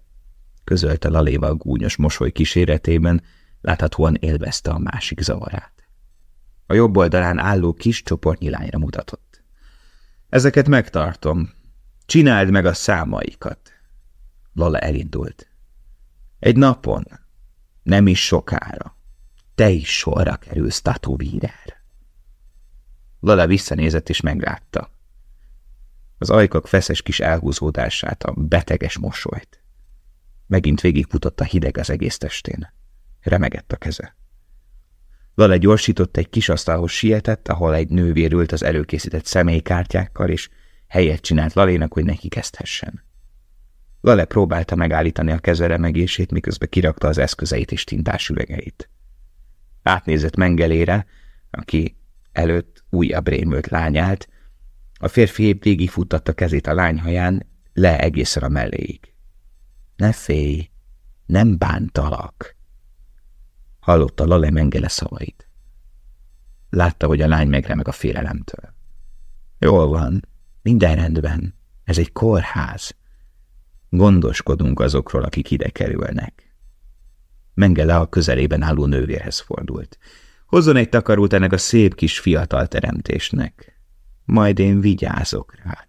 közölte Laléval gúnyos mosoly kíséretében, láthatóan élvezte a másik zavarát. A jobb oldalán álló kis csoportnyi lányra mutatott. Ezeket megtartom. Csináld meg a számaikat. Lala elindult. Egy napon, nem is sokára, te is sorra kerülsz tatuvírer. Lala visszanézett és meglátta. Az ajkak feszes kis elhúzódását, a beteges mosolyt. Megint végigfutott a hideg az egész testén. Remegett a keze. Lale gyorsított egy kis asztalhoz sietett, ahol egy nő vérült az előkészített személykártyákkal, és helyet csinált Lalénak, hogy neki kezdhessen. Lale próbálta megállítani a keze remegését, miközben kirakta az eszközeit és tintásüvegeit. Átnézett Mengelére, aki előtt újabb rémült lányát, a férfi épp végigfuttatta kezét a lány haján, le egészen a melléig. Ne félj, nem bántalak. Hallotta Lale Mengele szavait. Látta, hogy a lány megremeg a félelemtől. Jól van, minden rendben, ez egy kórház. Gondoskodunk azokról, akik ide kerülnek. Mengele a közelében álló nővérhez fordult. Hozzon egy takarót ennek a szép kis fiatal teremtésnek. Majd én vigyázok rád,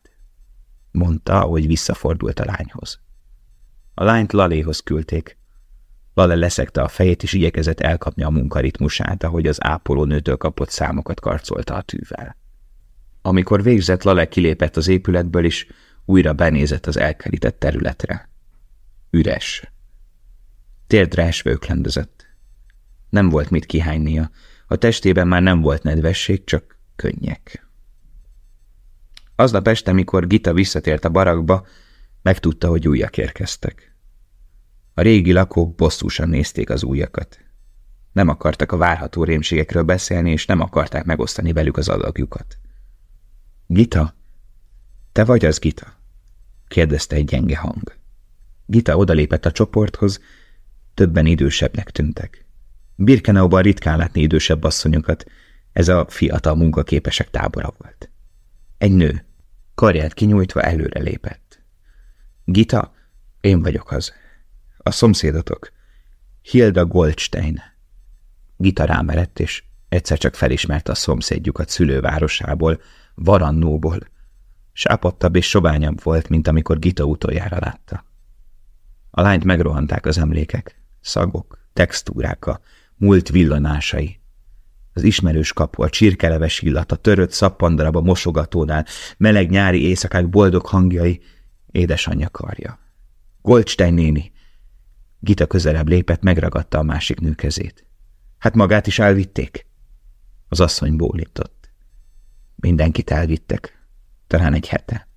mondta, ahogy visszafordult a lányhoz. A lányt Laléhoz küldték. Lale leszekte a fejét, és igyekezett elkapni a munkaritmusát, ahogy az ápolónőtől kapott számokat karcolta a tűvel. Amikor végzett, Lale kilépett az épületből, és újra benézett az elkerített területre. Üres. Térdre esve öklendezett. Nem volt mit kihánynia. A testében már nem volt nedvesség, csak könnyek. Aznap este, mikor Gita visszatért a barakba, megtudta, hogy újak érkeztek. A régi lakók bosszúsan nézték az újakat. Nem akartak a várható rémségekről beszélni, és nem akarták megosztani velük az adagjukat. Gita? Te vagy az Gita? kérdezte egy gyenge hang. Gita odalépett a csoporthoz, többen idősebbnek tűntek. Birkenauban ritkán látni idősebb asszonyokat, ez a fiatal munkaképesek tábora volt. Egy nő, karját kinyújtva előre lépett. Gita, én vagyok az. A szomszédotok. Hilda Goldstein. Gita rámerett, és egyszer csak felismerte a szomszédjukat szülővárosából, Varannóból. Sápadtabb és soványabb volt, mint amikor Gita utoljára látta. A lányt megrohanták az emlékek, szagok, textúrák, a múlt villanásai. Az ismerős kapu, a csirkeleves illat, a törött szappandarab a mosogatónál, meleg nyári éjszakák boldog hangjai, édesanyja karja. Goldstein néni! Gita közelebb lépett, megragadta a másik nő kezét. Hát magát is elvitték? Az asszony bólintott. Mindenkit elvittek. Talán egy hete.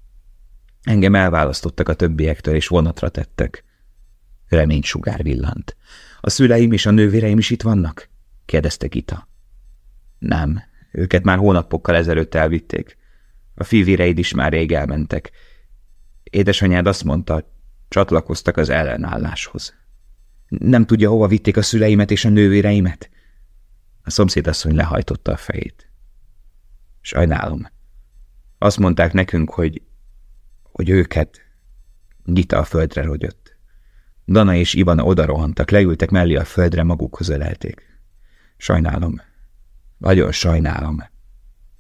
Engem elválasztottak a többiektől, és vonatra tettek. Reménysugár villant. A szüleim és a nővéreim is itt vannak? kérdezte Gita. Nem, őket már hónapokkal ezelőtt elvitték. A fivéreid is már rég elmentek. Édesanyád azt mondta, csatlakoztak az ellenálláshoz. Nem tudja, hova vitték a szüleimet és a nővéreimet? A szomszédasszony lehajtotta a fejét. Sajnálom. Azt mondták nekünk, hogy, hogy őket Gita a földre rogyott. Dana és Ivana odarohantak, leültek mellé a földre, magukhoz ölelték. Sajnálom. Nagyon sajnálom,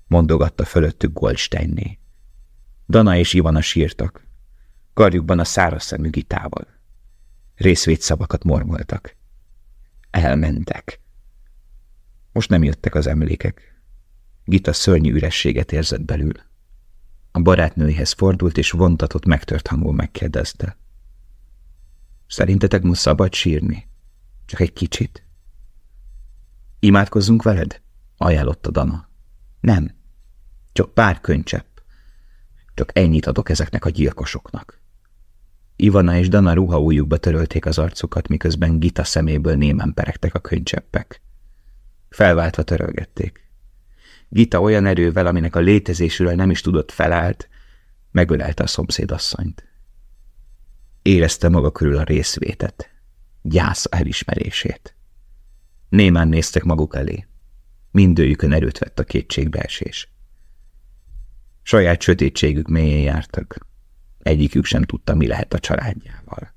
mondogatta fölöttük Goldsteinné. Dana és Ivana sírtak, karjukban a száraz szemű gitával. Részvédszavakat mormoltak. Elmentek. Most nem jöttek az emlékek. Gita szörnyű ürességet érzett belül. A barátnőihez fordult, és vontatott, megtört hangon megkérdezte. Szerintetek most szabad sírni? Csak egy kicsit? Imádkozzunk veled? ajánlotta Dana. Nem, csak pár könycsepp. Csak ennyit adok ezeknek a gyilkosoknak. Ivana és Dana ruhaújukba törölték az arcukat, miközben Gita szeméből némen peregtek a könycseppek. Felváltva törölgették. Gita olyan erővel, aminek a létezésről nem is tudott felállt, megölelte a szomszédasszonyt. Érezte maga körül a részvétet, gyász elismerését. Némán néztek maguk elé. Mindőjükön erőt vett a kétségbeesés. Saját sötétségük mélyén jártak. Egyikük sem tudta, mi lehet a családjával.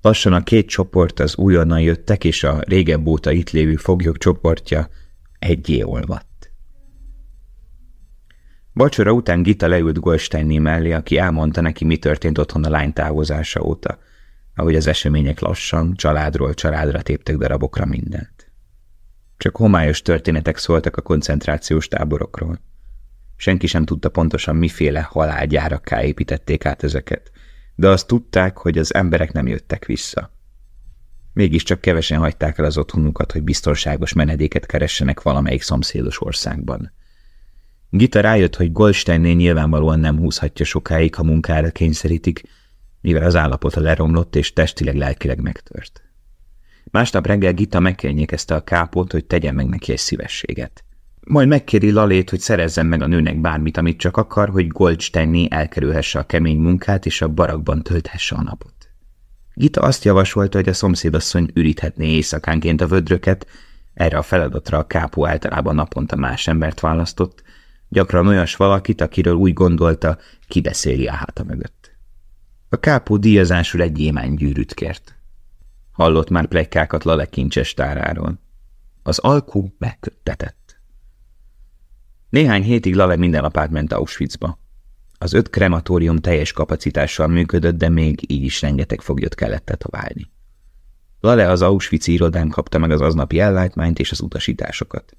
Lassan a két csoport az újonnan jöttek, és a régebb óta itt lévő foglyok csoportja egyé olvadt. Bacsora után Gita leült Goldsteinné mellé, aki elmondta neki, mi történt otthon a lány távozása óta, ahogy az események lassan, családról családra téptek darabokra mindent. Csak homályos történetek szóltak a koncentrációs táborokról. Senki sem tudta pontosan, miféle halálgyárakká építették át ezeket, de azt tudták, hogy az emberek nem jöttek vissza. Mégiscsak kevesen hagyták el az otthonukat, hogy biztonságos menedéket keressenek valamelyik szomszédos országban. Gita rájött, hogy Goldsteinnél nyilvánvalóan nem húzhatja sokáig, ha munkára kényszerítik, mivel az állapota leromlott és testileg-lelkileg megtört. Másnap reggel Gita megkérnyékezte a kápot, hogy tegyen meg neki egy szívességet. Majd megkéri Lalét, hogy szerezzen meg a nőnek bármit, amit csak akar, hogy Goldsteinné elkerülhesse a kemény munkát és a barakban tölthesse a napot. Gita azt javasolta, hogy a szomszédasszony üríthetné éjszakánként a vödröket, erre a feladatra a kápó általában naponta más embert választott, gyakran olyas valakit, akiről úgy gondolta, kibeszéli a háta mögött. A kápó díjazásul egy gyűrűt kért. Hallott már plekkákat Lale kincses táráról. Az alkú megköttetett. Néhány hétig Lale minden nap átment Auschwitzba. Az öt krematórium teljes kapacitással működött, de még így is rengeteg foglyot kellett tetoválni. Lale az Auschwitz irodán kapta meg az aznapi ellátmányt és az utasításokat.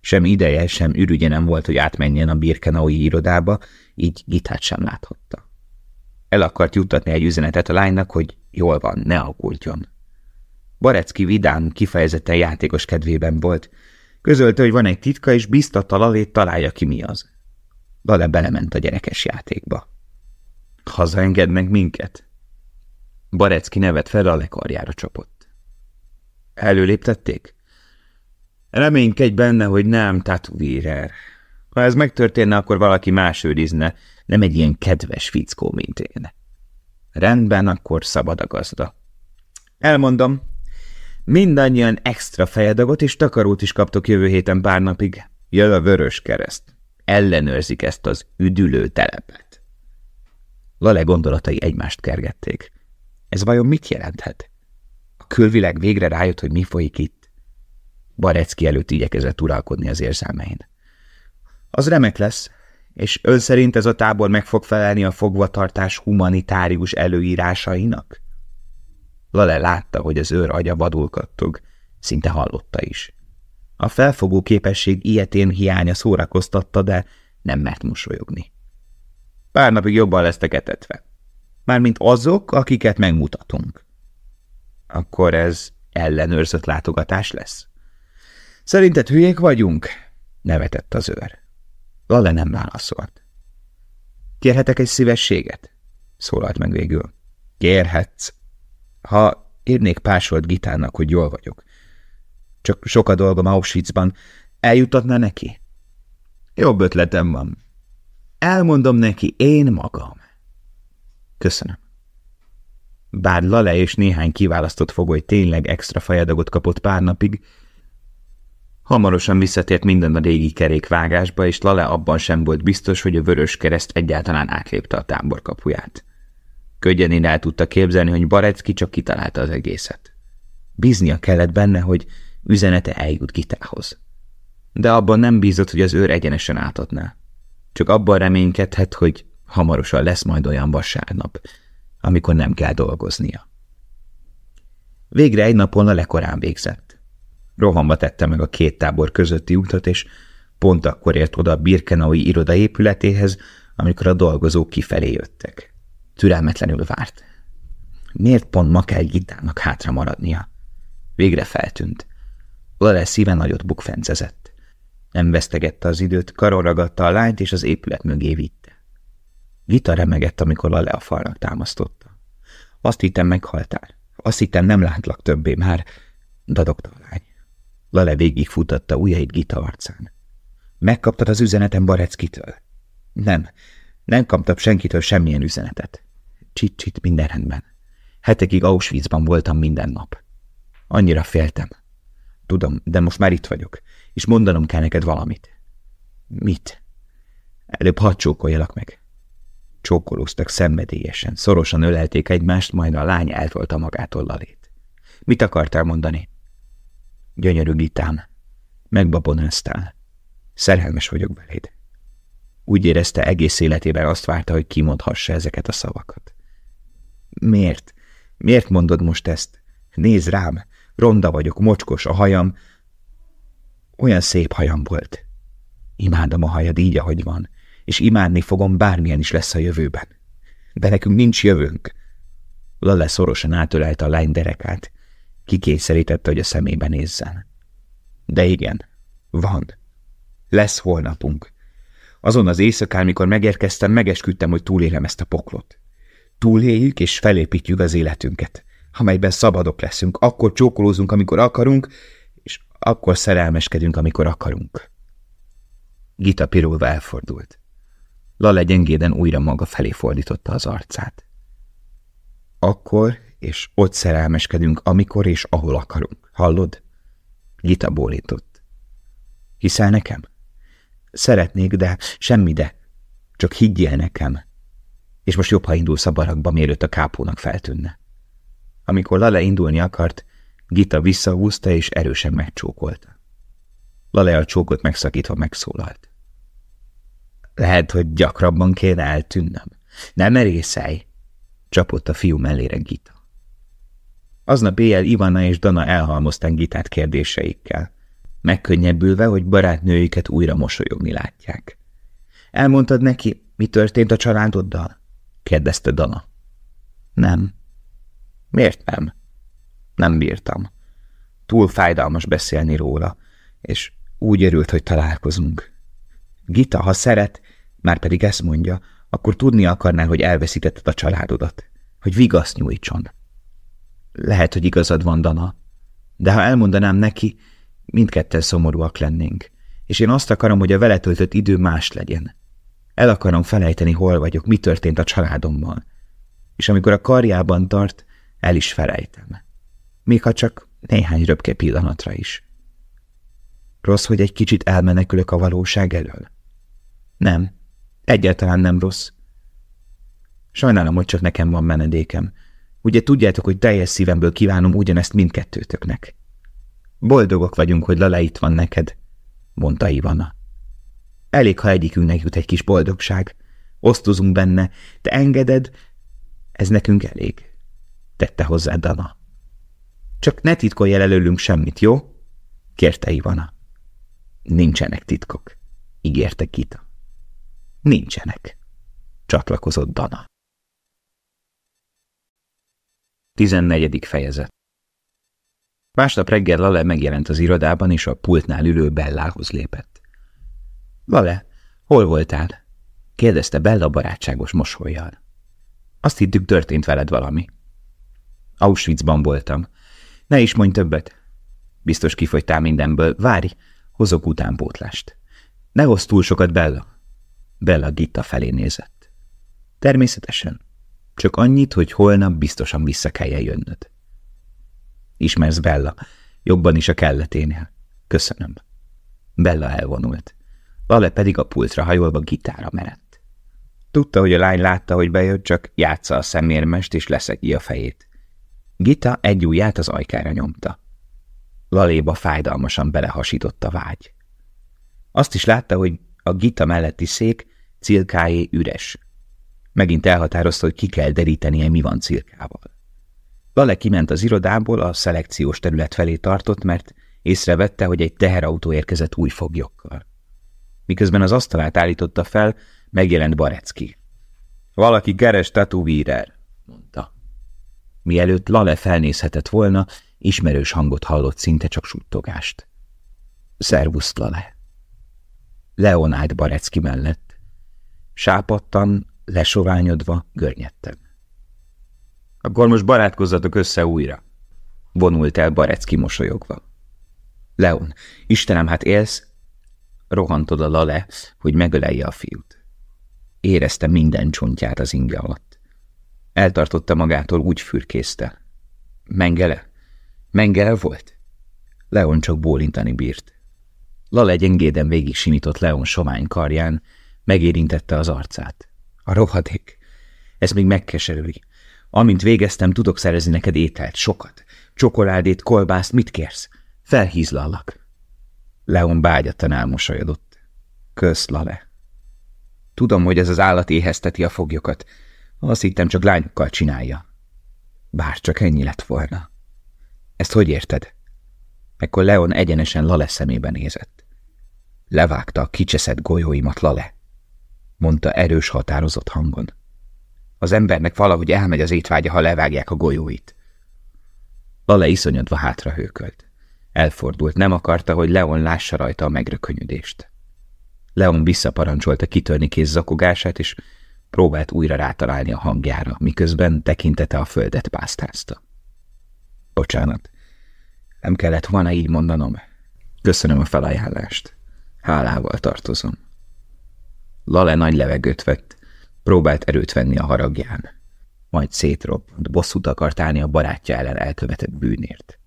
Sem ideje, sem ürügye nem volt, hogy átmenjen a Birkenaui irodába, így Gitát sem láthatta. El akart juttatni egy üzenetet a lánynak, hogy jól van, ne aggódjon. Barecki vidám, kifejezetten játékos kedvében volt. Közölte, hogy van egy titka, és biztatta Lalét találja ki mi az. Lale belement a gyerekes játékba. Hazaenged meg minket? Barecki nevet fel a lekarjára csapott. Előléptették? Reménykedj benne, hogy nem, Tatuvírer. Ha ez megtörténne, akkor valaki más őrizne, nem egy ilyen kedves fickó, mint én. Rendben, akkor szabad a gazda. Elmondom, mindannyian extra fejadagot és takarót is kaptok jövő héten pár napig. Jön a vörös kereszt. Ellenőrzik ezt az üdülő telepet. Lale gondolatai egymást kergették. Ez vajon mit jelenthet? A külvilág végre rájött, hogy mi folyik itt. Barecki előtt igyekezett uralkodni az érzelmein. Az remek lesz, és ön szerint ez a tábor meg fog felelni a fogvatartás humanitárius előírásainak? Lale látta, hogy az őr agya vadulkattog, szinte hallotta is. A felfogó képesség ilyetén hiánya szórakoztatta, de nem mert mosolyogni. Pár napig jobban lesztek etetve. Mármint azok, akiket megmutatunk. Akkor ez ellenőrzött látogatás lesz? Szerinted hülyék vagyunk? nevetett az őr. Lale nem válaszolt. Kérhetek egy szívességet? szólalt meg végül. Kérhetsz. Ha írnék pásolt Gitának, hogy jól vagyok. Csak sok a dolgom Auschwitzban. Eljutatná neki? Jobb ötletem van. Elmondom neki én magam. Köszönöm. Bár Lale és néhány kiválasztott fogoly tényleg extra fajadagot kapott pár napig, Hamarosan visszatért minden a régi kerékvágásba, és Lale abban sem volt biztos, hogy a vörös kereszt egyáltalán átlépte a tábor kapuját. Könnyen el tudta képzelni, hogy Barecki csak kitalálta az egészet. Bíznia kellett benne, hogy üzenete eljut Gitához. De abban nem bízott, hogy az őr egyenesen átadná. Csak abban reménykedhet, hogy hamarosan lesz majd olyan vasárnap, amikor nem kell dolgoznia. Végre egy napon a lekorán végzett. Rohamba tette meg a két tábor közötti utat, és pont akkor ért oda a Birkenaui iroda épületéhez, amikor a dolgozók kifelé jöttek. Türelmetlenül várt. Miért pont ma kell Gitának hátra maradnia? Végre feltűnt. Lale szíve nagyot bukfencezett. Nem vesztegette az időt, karon a lányt, és az épület mögé vitte. Gita remegett, amikor Lale a falnak támasztotta. Azt hittem, meghaltál. Azt hittem, nem látlak többé már, dadogta a lány. Lale végigfutatta ujjait Gita arcán. Megkaptad az üzenetem Bareckitől? Nem, nem kaptam senkitől semmilyen üzenetet. Csit-csit minden rendben. Hetekig Auschwitzban voltam minden nap. Annyira féltem. Tudom, de most már itt vagyok, és mondanom kell neked valamit. Mit? Előbb hadd csókoljalak meg. Csókolóztak szenvedélyesen, szorosan ölelték egymást, majd a lány eltolta magától Lalét. Mit akartál mondani? Gyönyörű gitám, megbabonáztál. Szerelmes vagyok beléd. Úgy érezte egész életében azt várta, hogy kimondhassa ezeket a szavakat. Miért? Miért mondod most ezt? Nézd rám, ronda vagyok, mocskos a hajam. Olyan szép hajam volt. Imádom a hajad így, ahogy van, és imádni fogom, bármilyen is lesz a jövőben. De nekünk nincs jövőnk. Lale szorosan átölelte a lány derekát, Kikényszerítette, hogy a szemébe nézzen. De igen, van. Lesz holnapunk. Azon az éjszakán, mikor megérkeztem, megesküdtem, hogy túlélem ezt a poklot. Túléljük és felépítjük az életünket, amelyben szabadok leszünk, akkor csókolózunk, amikor akarunk, és akkor szerelmeskedünk, amikor akarunk. Gita pirulva elfordult. Lale gyengéden újra maga felé fordította az arcát. Akkor és ott szerelmeskedünk, amikor és ahol akarunk. Hallod? Gita bólintott. Hiszel nekem? Szeretnék, de semmi de. Csak higgyél nekem. És most jobb, ha indulsz a barakba, mielőtt a kápónak feltűnne. Amikor Lale indulni akart, Gita visszahúzta és erősen megcsókolta. Lale a csókot megszakítva megszólalt. Lehet, hogy gyakrabban kéne eltűnnöm. Nem merészelj! Csapott a fiú mellére Gita. Aznap éjjel Ivana és Dana elhalmozták Gitát kérdéseikkel. megkönnyebbülve, hogy barátnőiket újra mosolyogni látják. Elmondtad neki, mi történt a családoddal? Kérdezte Dana. Nem. Miért nem? Nem bírtam. Túl fájdalmas beszélni róla, és úgy örült, hogy találkozunk. Gita, ha szeret, már pedig ezt mondja, akkor tudni akarnál, hogy elveszítetted a családodat, hogy vigaszt nyújtson. Lehet, hogy igazad van, Dana, de ha elmondanám neki, mindketten szomorúak lennénk, és én azt akarom, hogy a vele töltött idő más legyen. El akarom felejteni, hol vagyok, mi történt a családommal. És amikor a karjában tart, el is felejtem. Még ha csak néhány röpke pillanatra is. Rossz, hogy egy kicsit elmenekülök a valóság elől? Nem, egyáltalán nem rossz. Sajnálom, hogy csak nekem van menedékem. Ugye tudjátok, hogy teljes szívemből kívánom ugyanezt mindkettőtöknek. Boldogok vagyunk, hogy Lala itt van neked, mondta Ivana. Elég, ha egyikünknek jut egy kis boldogság. Osztozunk benne, te engeded, ez nekünk elég, tette hozzá Dana. Csak ne titkolj el előlünk semmit, jó? kérte Ivana. Nincsenek titkok, ígérte Kita. Nincsenek, csatlakozott Dana. 14. fejezet Másnap reggel Lale megjelent az irodában, és a pultnál ülő Bellához lépett. Lale, hol voltál? kérdezte Bella barátságos mosolyjal. Azt hittük, történt veled valami. Auschwitzban voltam. Ne is mondj többet. Biztos kifogytál mindenből. Várj, hozok utánpótlást. Ne hozz túl sokat, Bella. Bella Gitta felé nézett. Természetesen. Csak annyit, hogy holnap biztosan vissza kelljen jönnöd. Ismersz Bella, jobban is a kelleténél. Köszönöm. Bella elvonult. Lale pedig a pultra hajolva gitára merett. Tudta, hogy a lány látta, hogy bejött, csak játsza a szemérmest és leszegi a fejét. Gita egy ujját az ajkára nyomta. Laléba fájdalmasan belehasított a vágy. Azt is látta, hogy a Gita melletti szék cilkájé üres. Megint elhatározta, hogy ki kell derítenie, mi van cilkával. Lale kiment az irodából, a szelekciós terület felé tartott, mert észrevette, hogy egy teherautó érkezett új foglyokkal. Miközben az asztalát állította fel, megjelent Barecki. Valaki keres tatuvírer, mondta. Mielőtt Lale felnézhetett volna, ismerős hangot hallott szinte csak suttogást. Szervusz, Lale. Leon állt Barecki mellett. Sápattan, lesoványodva, görnyedten. Akkor most barátkozzatok össze újra. Vonult el Barecki mosolyogva. Leon, Istenem, hát élsz? Rohant oda Lale, hogy megölelje a fiút. Érezte minden csontját az inge alatt. Eltartotta magától, úgy fürkészte. Mengele? Mengele volt? Leon csak bólintani bírt. Lale gyengéden végig simított Leon somány karján, megérintette az arcát. A rohadék! Ez még megkeserüli. Amint végeztem, tudok szerezni neked ételt, sokat. Csokoládét, kolbászt, mit kérsz? Felhízlallak. Leon bágyattan elmosolyodott. Kösz, Lale. Tudom, hogy ez az állat éhezteti a foglyokat. Azt hittem, csak lányokkal csinálja. Bár csak ennyi lett volna. Ezt hogy érted? Ekkor Leon egyenesen Lale szemébe nézett. Levágta a kicseszett golyóimat, Lale, mondta erős, határozott hangon. Az embernek valahogy elmegy az étvágya, ha levágják a golyóit. Lale iszonyodva hátra hőkölt. Elfordult, nem akarta, hogy Leon lássa rajta a megrökönyödést. Leon visszaparancsolta kitörni kész zakogását, és próbált újra rátalálni a hangjára, miközben tekintete a földet pásztázta. Bocsánat, nem kellett volna így mondanom. Köszönöm a felajánlást. Hálával tartozom. Lale nagy levegőt vett, Próbált erőt venni a haragján. Majd szétrobbant, bosszút akart állni a barátja ellen elkövetett bűnért.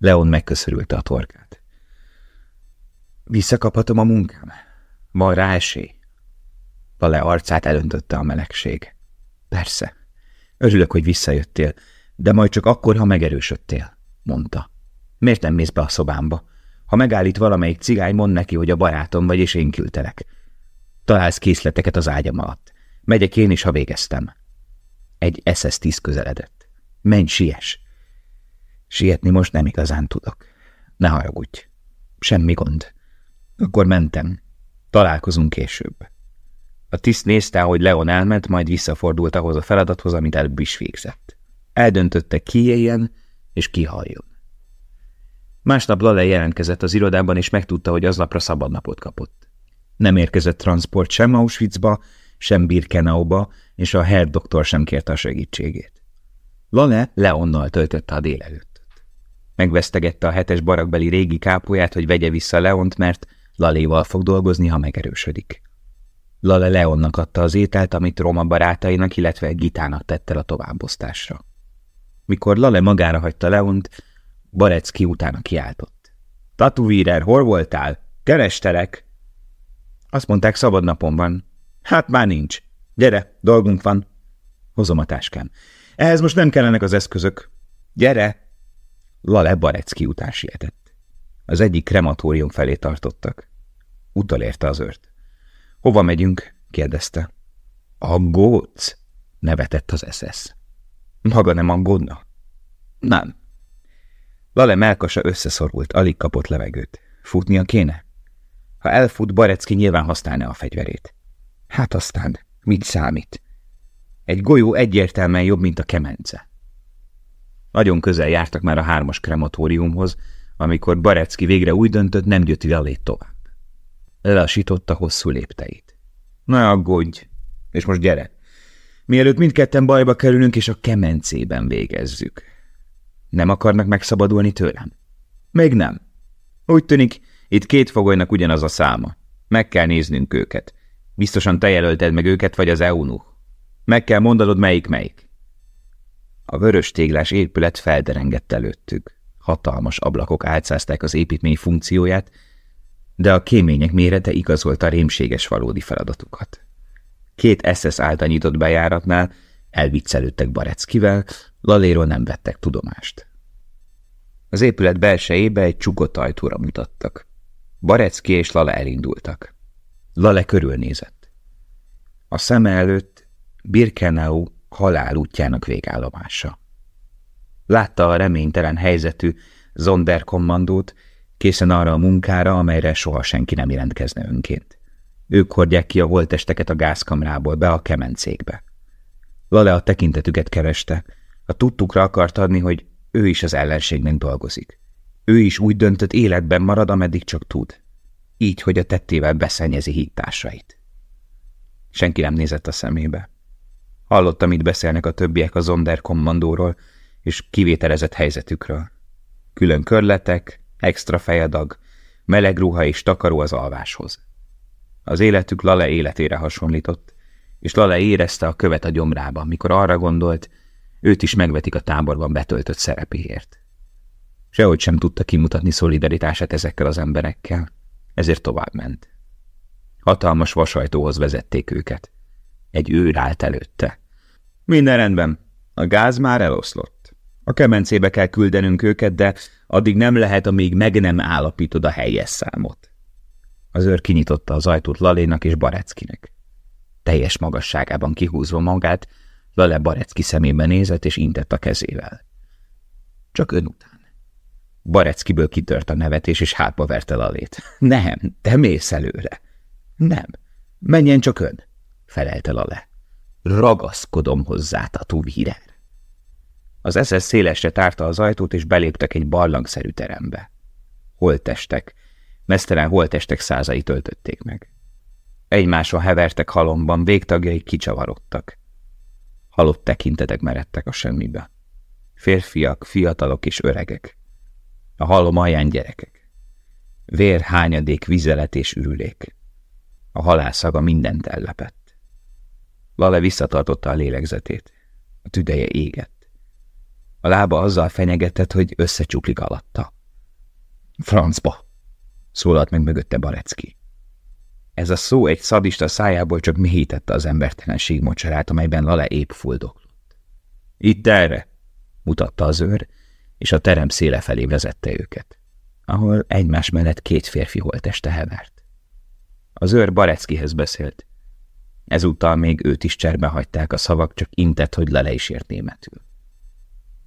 Leon megköszörülte a torkát. Visszakaphatom a munkám? Van rá esély? Vale arcát elöntötte a melegség. Persze. Örülök, hogy visszajöttél, de majd csak akkor, ha megerősödtél, mondta. Miért nem mész be a szobámba? Ha megállít valamelyik cigány, mond neki, hogy a barátom vagy, és én küldtelek. Találsz készleteket az ágyam alatt. Megyek én is, ha végeztem. Egy SS-10 közeledett. Menj, siess! Sietni most nem igazán tudok. Ne haragudj. Semmi gond. Akkor mentem. Találkozunk később. A tiszt nézte, hogy Leon elment, majd visszafordult ahhoz a feladathoz, amit előbb is végzett. Eldöntötte, ki éljen és ki halljon. Másnap Lale jelentkezett az irodában, és megtudta, hogy aznapra szabadnapot kapott. Nem érkezett transport sem Auschwitzba, sem Birkenauba, és a herr doktor sem kérte a segítségét. Lale Leonnal töltötte a délelőttöt. Megvesztegette a hetes barakbeli régi kápóját, hogy vegye vissza Leont, mert Laléval fog dolgozni, ha megerősödik. Lale Leonnak adta az ételt, amit Roma barátainak, illetve Gitának tette a továbbosztásra. Mikor Lale magára hagyta Leont, Barecki utána kiáltott. Tatuvírer, hol voltál? Kerestelek! Azt mondták, szabad napon van. Hát már nincs. Gyere, dolgunk van. Hozom a táskám. Ehhez most nem kellenek az eszközök. Gyere! Lale Barecki után sietett. Az egyik krematórium felé tartottak. Utolérte az ört. Hova megyünk? kérdezte. Aggódsz? nevetett az SS. Maga nem aggódna? Nem. Lale melkasa összeszorult, alig kapott levegőt. Futnia kéne? Ha elfut, Barecki nyilván használna a fegyverét. Hát aztán, mit számít? Egy golyó egyértelműen jobb, mint a kemence. Nagyon közel jártak már a hármas krematóriumhoz, amikor Barecki végre úgy döntött, nem gyöti Lalét tovább. Lelassította hosszú lépteit. Na aggódj, és most gyere. Mielőtt mindketten bajba kerülünk, és a kemencében végezzük. Nem akarnak megszabadulni tőlem? Még nem. Úgy tűnik, itt két fogolynak ugyanaz a száma. Meg kell néznünk őket. Biztosan te jelölted meg őket, vagy az eunuch. Meg kell mondanod, melyik melyik. A vörös téglás épület felderengett előttük. Hatalmas ablakok álcázták az építmény funkcióját, de a kémények mérete igazolta rémséges valódi feladatukat. Két SS által nyitott bejáratnál elviccelődtek Bareckivel, Laléról nem vettek tudomást. Az épület belsejébe egy csukott ajtóra mutattak. Barecki és Lale elindultak. Lale körülnézett. A szeme előtt Birkenau halál útjának végállomása. Látta a reménytelen helyzetű Zonderkommandót, készen arra a munkára, amelyre soha senki nem jelentkezne önként. Ők hordják ki a holtesteket a gázkamrából be a kemencékbe. Lale a tekintetüket kereste, a tudtukra akart adni, hogy ő is az ellenségnek dolgozik. Ő is úgy döntött, életben marad, ameddig csak tud. Így, hogy a tettével beszennyezi hittársait. Senki nem nézett a szemébe. Hallotta, mit beszélnek a többiek a Zonder kommandóról és kivételezett helyzetükről. Külön körletek, extra fejadag, meleg ruha és takaró az alváshoz. Az életük Lale életére hasonlított, és Lale érezte a követ a gyomrában, mikor arra gondolt, őt is megvetik a táborban betöltött szerepéért. Sehogy sem tudta kimutatni szolidaritását ezekkel az emberekkel, ezért tovább ment. Hatalmas vasajtóhoz vezették őket. Egy őr állt előtte. Minden rendben, a gáz már eloszlott. A kemencébe kell küldenünk őket, de addig nem lehet, amíg meg nem állapítod a helyes számot. Az őr kinyitotta az ajtót Lalénak és Bareckinek. Teljes magasságában kihúzva magát, Lale Barecki szemébe nézett és intett a kezével. Csak ön után. Bareckiből kitört a nevetés, és hátba verte Lalét. Nem, te mész előre. Nem, menjen csak ön, felelte Lale. Ragaszkodom hozzá, Tatuvírer. Az SS szélesre tárta az ajtót, és beléptek egy barlangszerű terembe. Holtestek, mesztelen holtestek százai töltötték meg. Egymásra hevertek halomban, végtagjai kicsavarodtak. Halott tekintetek meredtek a semmibe. Férfiak, fiatalok és öregek. A halom alján gyerekek. Vér, hányadék, vizelet és ürülék. A halálszaga mindent ellepett. Lale visszatartotta a lélegzetét. A tüdeje égett. A lába azzal fenyegetett, hogy összecsuklik alatta. Francba! szólalt meg mögötte Barecki. Ez a szó egy szadista szájából csak méhítette az embertelenség mocsarát, amelyben Lale épp fuldoklott. Itt erre, mutatta az őr, és a terem széle felé vezette őket, ahol egymás mellett két férfi holteste hevert. Az őr Bareckihez beszélt. Ezúttal még őt is cserbe hagyták a szavak, csak intett, hogy Lale is ért németül.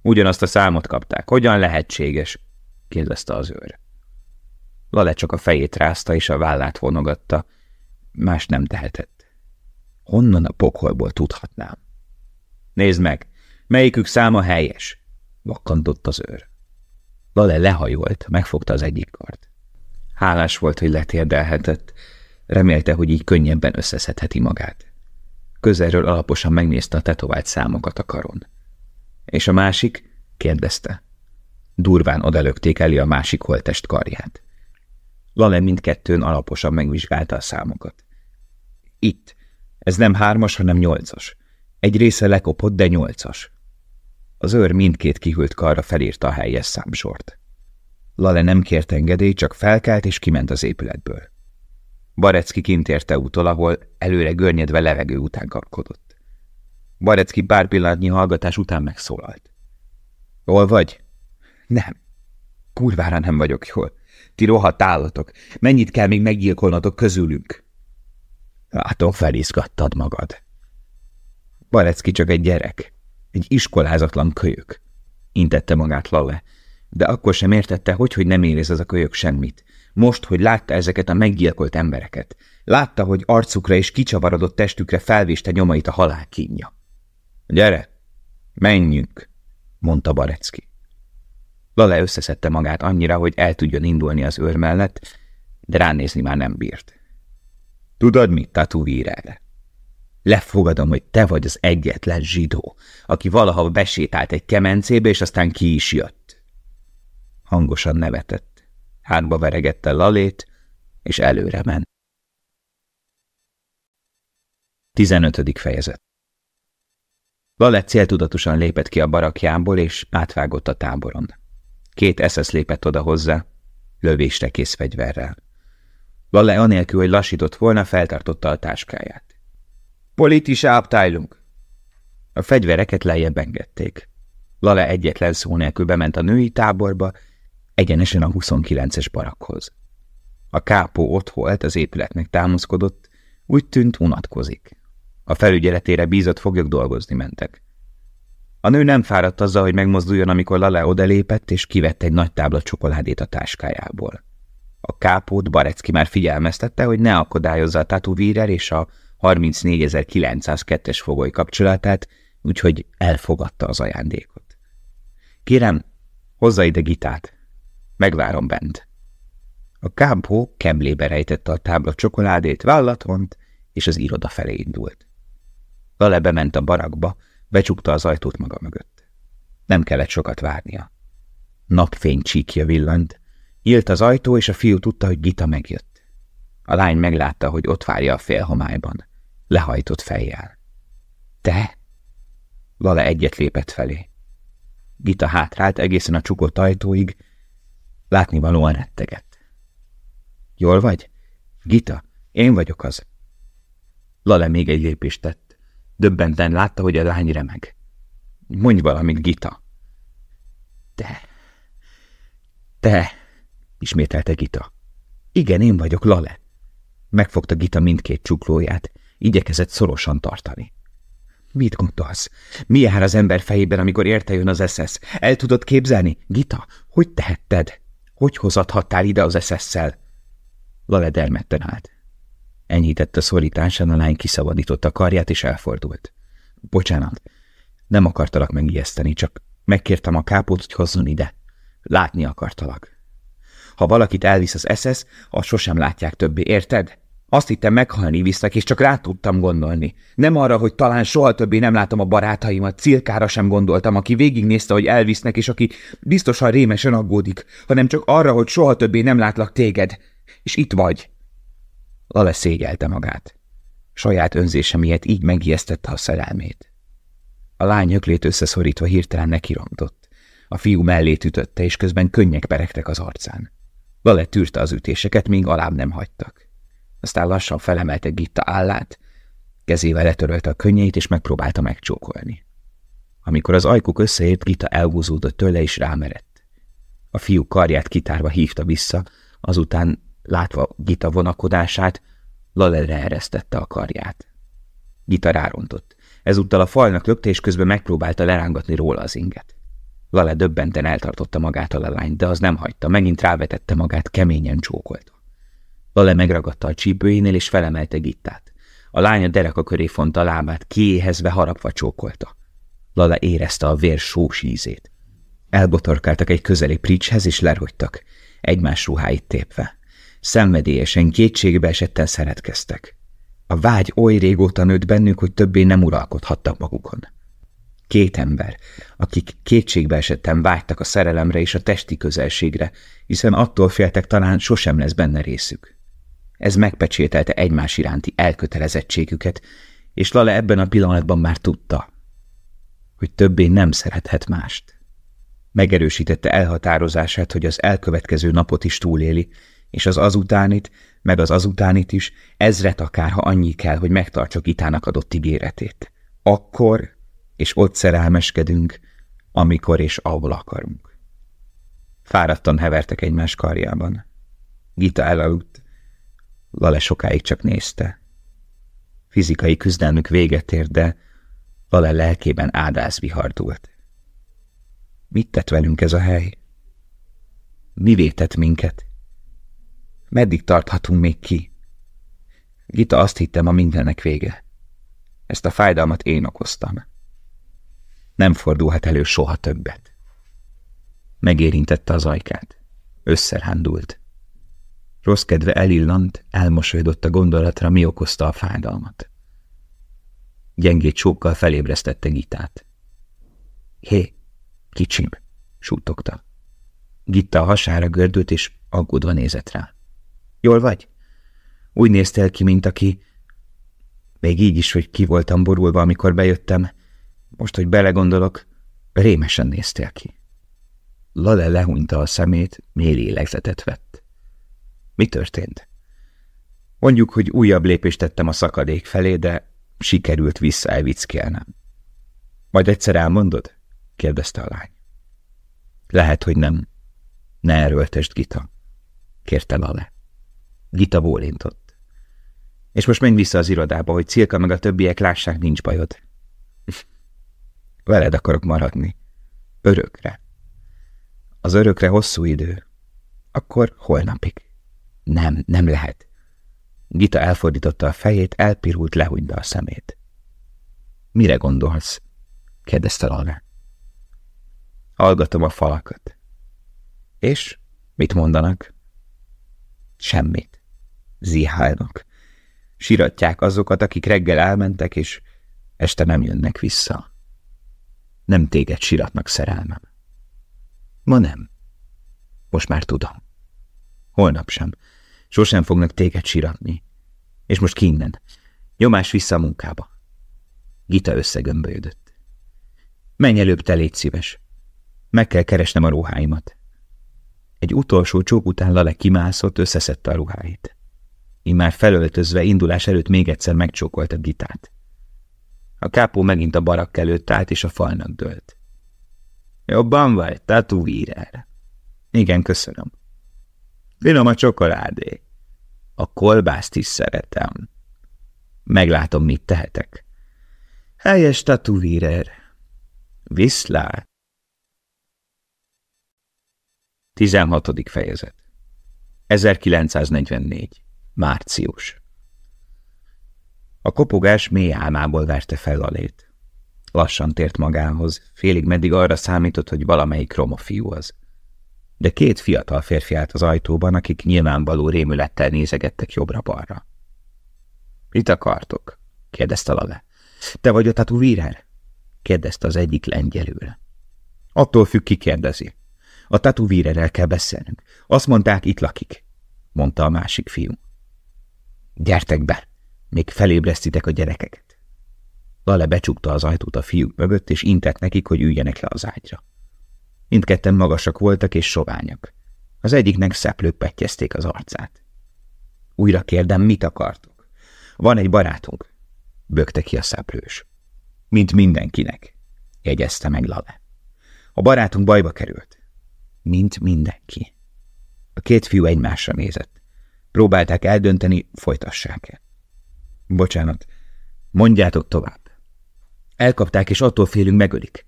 Ugyanazt a számot kapták. Hogyan lehetséges? kérdezte az őr. Lale csak a fejét rázta és a vállát vonogatta. Más nem tehetett. Honnan a pokolból tudhatnám? Nézd meg, melyikük száma helyes? Vakkantott az őr. Lale lehajolt, megfogta az egyik kart. Hálás volt, hogy letérdelhetett. Remélte, hogy így könnyebben összeszedheti magát. Közelről alaposan megnézte a tetovált számokat a karon. És a másik? kérdezte. Durván odalökték elé a másik holtest karját. Lale mindkettőn alaposan megvizsgálta a számokat. Itt. Ez nem hármas, hanem nyolcas. Egy része lekopott, de nyolcas. Az őr mindkét kihűlt karra felírta a helyes számsort. Lale nem kért engedélyt, csak felkelt és kiment az épületből. Barecki kint érte útól, ahol előre görnyedve levegő után kapkodott. Barecki pár pillanatnyi hallgatás után megszólalt. Hol vagy? Nem. Kurvára nem vagyok jól. Ti rohadt állatok. Mennyit kell még meggyilkolnatok közülünk? Látom, felizgattad magad. Barecki csak egy gyerek. Egy iskolázatlan kölyök. Intette magát Lale. De akkor sem értette, hogy, hogy nem érez ez a kölyök semmit. Most, hogy látta ezeket a meggyilkolt embereket. Látta, hogy arcukra és kicsavarodott testükre felvéste nyomait a halál kínja. Gyere, menjünk, mondta Barecki. Lale összeszedte magát annyira, hogy el tudjon indulni az őr mellett, de ránézni már nem bírt. Tudod mit, tatúvír Lefogadom, hogy te vagy az egyetlen zsidó, aki valaha besétált egy kemencébe, és aztán ki is jött. Hangosan nevetett. Hátba veregette Lalét, és előre ment. 15. fejezet Lalett céltudatosan lépett ki a barakjából, és átvágott a táboron. Két SS lépett oda hozzá, lövésre kész fegyverrel. Lale anélkül, hogy lassított volna, feltartotta a táskáját. Politische Abteilung! A fegyvereket lejjebb engedték. Lale egyetlen szó nélkül bement a női táborba, egyenesen a 29-es barakhoz. A kápó ott volt, az épületnek támaszkodott, úgy tűnt unatkozik. A felügyeletére bízott foglyok dolgozni mentek. A nő nem fáradt azzal, hogy megmozduljon, amikor Lale odalépett, és kivett egy nagy tábla csokoládét a táskájából. A kápót Barecki már figyelmeztette, hogy ne akadályozza a tatuvírer és a 34902-es fogoly kapcsolatát, úgyhogy elfogadta az ajándékot. Kérem, hozza ide gitát. Megvárom bent. A kápó kemlébe rejtette a tábla csokoládét, vállat vont, és az iroda felé indult. Lale bement a barakba, becsukta az ajtót maga mögött. Nem kellett sokat várnia. Napfény csíkja villant, Nyílt az ajtó, és a fiú tudta, hogy Gita megjött. A lány meglátta, hogy ott várja a félhomályban. Lehajtott fejjel. Te? Lale egyet lépett felé. Gita hátrált egészen a csukott ajtóig, látnivalóan rettegett. Jól vagy? Gita, én vagyok az. Lale még egy lépést tett. Döbbenten látta, hogy a lány remeg. Mondj valamit, Gita. Te. Te ismételte Gita. Igen, én vagyok, Lale. Megfogta Gita mindkét csuklóját, igyekezett szorosan tartani. Mit gondolsz? Mi jár az ember fejében, amikor érte jön az SS? El tudod képzelni? Gita, hogy tehetted? Hogy hozathattál ide az SS-szel? Lale dermedten állt. Enyhítette szorításán, a lány kiszabadította a karját, és elfordult. Bocsánat, nem akartalak megijeszteni, csak megkértem a kápót, hogy hozzon ide. Látni akartalak. Ha valakit elvisz az SS, azt sosem látják többé, érted? Azt hittem meghalni visznek, és csak rá tudtam gondolni. Nem arra, hogy talán soha többé nem látom a barátaimat, Cilkára sem gondoltam, aki végignézte, hogy elvisznek, és aki biztosan rémesen aggódik, hanem csak arra, hogy soha többé nem látlak téged. És itt vagy. Lale szégyelte magát. Saját önzése miatt így megijesztette a szerelmét. A lány öklét összeszorítva hirtelen nekirontott. A fiú mellét ütötte, és közben könnyek peregtek az arcán. Lale tűrte az ütéseket, míg alább nem hagytak. Aztán lassan felemelte Gitta állát, kezével letörölte a könnyeit, és megpróbálta megcsókolni. Amikor az ajkuk összeért, Gita elgúzódott tőle, és rámerett. A fiú karját kitárva hívta vissza, azután, látva Gita vonakodását, Lalere eresztette a karját. Gita rárontott. Ezúttal a falnak lökte, és közben megpróbálta lerángatni róla az inget. Lale döbbenten eltartotta magát a lány, de az nem hagyta, megint rávetette magát, keményen csókolta. Lale megragadta a csípőjénél és felemelte Gittát. A lánya dereka köré fonta a lábát, kiéhezve harapva csókolta. Lala érezte a vér sós ízét. Elbotorkáltak egy közeli pricshez és lerogytak, egymás ruháit tépve. Szenvedélyesen, kétségbe esetten szeretkeztek. A vágy oly régóta nőtt bennük, hogy többé nem uralkodhattak magukon. Két ember, akik kétségbe esetten vágytak a szerelemre és a testi közelségre, hiszen attól féltek talán sosem lesz benne részük. Ez megpecsételte egymás iránti elkötelezettségüket, és Lale ebben a pillanatban már tudta, hogy többé nem szerethet mást. Megerősítette elhatározását, hogy az elkövetkező napot is túléli, és az azutánit, meg az azutánit is, ezret akár, ha annyi kell, hogy megtartsa Gitának adott ígéretét. Akkor és ott szerelmeskedünk, amikor és ahol akarunk. Fáradtan hevertek egymás karjában. Gita elaludt, Lale sokáig csak nézte. Fizikai küzdelmük véget ért, de Lale lelkében ádász vihardult. Mit tett velünk ez a hely? Mi vétett minket? Meddig tarthatunk még ki? Gita azt hittem, a mindennek vége. Ezt a fájdalmat én okoztam. Nem fordulhat elő soha többet. Megérintette az ajkát. Összerhándult. Rossz kedve elillant, elmosolyodott a gondolatra, mi okozta a fájdalmat. Gyengét csókkal felébresztette Gitát. Hé, kicsim, sútogta. Gitta a hasára gördült, és aggódva nézett rá. Jól vagy? Úgy néztél ki, mint aki... Még így is, hogy ki voltam borulva, amikor bejöttem. Most, hogy belegondolok, rémesen néztél ki. Lale lehúnyta a szemét, mély lélegzetet vett. Mi történt? Mondjuk, hogy újabb lépést tettem a szakadék felé, de sikerült vissza elvickélnem. Majd egyszer elmondod? kérdezte a lány. Lehet, hogy nem. Ne erőltesd, Gita, kérte Lale. Gita bólintott. És most menj vissza az irodába, hogy Cilka meg a többiek lássák, nincs bajod. Veled akarok maradni. Örökre. Az örökre hosszú idő. Akkor holnapig. Nem, nem lehet. Gita elfordította a fejét, elpirult, lehúgyta a szemét. Mire gondolsz? kérdezte Lana. Hallgatom a falakat. És? Mit mondanak? Semmit. Zihálnak. Siratják azokat, akik reggel elmentek, és este nem jönnek vissza. Nem téged siratnak, szerelmem. Ma nem. Most már tudom. Holnap sem. Sosem fognak téged siratni. És most ki innen. Nyomás vissza a munkába. Gita összegömbölyödött. Menj előbb, te légy szíves. Meg kell keresnem a ruháimat. Egy utolsó csók után Lale kimászott, összeszedte a ruháit. Immár felöltözve indulás előtt még egyszer megcsókolta Gitát. A kápó megint a barak előtt állt, és a falnak dőlt. Jobban vagy, tatuvírer. Igen, köszönöm. Finom a csokoládé. A kolbászt is szeretem. Meglátom, mit tehetek. Helyes tatuvírer. Viszlát. 16. fejezet 1944. Március A kopogás mély álmából verte fel a lét. Lassan tért magához, félig meddig arra számított, hogy valamelyik romofiú az de két fiatal férfi állt az ajtóban, akik nyilvánvaló rémülettel nézegettek jobbra-balra. – Mit akartok? – kérdezte Lale. – Te vagy a tatuvírer? – kérdezte az egyik lengyelül. – Attól függ, ki kérdezi. A tatuvírerrel kell beszélnünk. Azt mondták, itt lakik – mondta a másik fiú. – Gyertek be! Még felébresztitek a gyerekeket. Lale becsukta az ajtót a fiúk mögött, és intett nekik, hogy üljenek le az ágyra. Mindketten magasak voltak és soványak. Az egyiknek szeplők petjezték az arcát. Újra kérdem, mit akartok? Van egy barátunk, bökte ki a szeplős. Mint mindenkinek, jegyezte meg Lale. A barátunk bajba került. Mint mindenki. A két fiú egymásra nézett. Próbálták eldönteni, folytassák-e. Bocsánat, mondjátok tovább. Elkapták, és attól félünk megölik.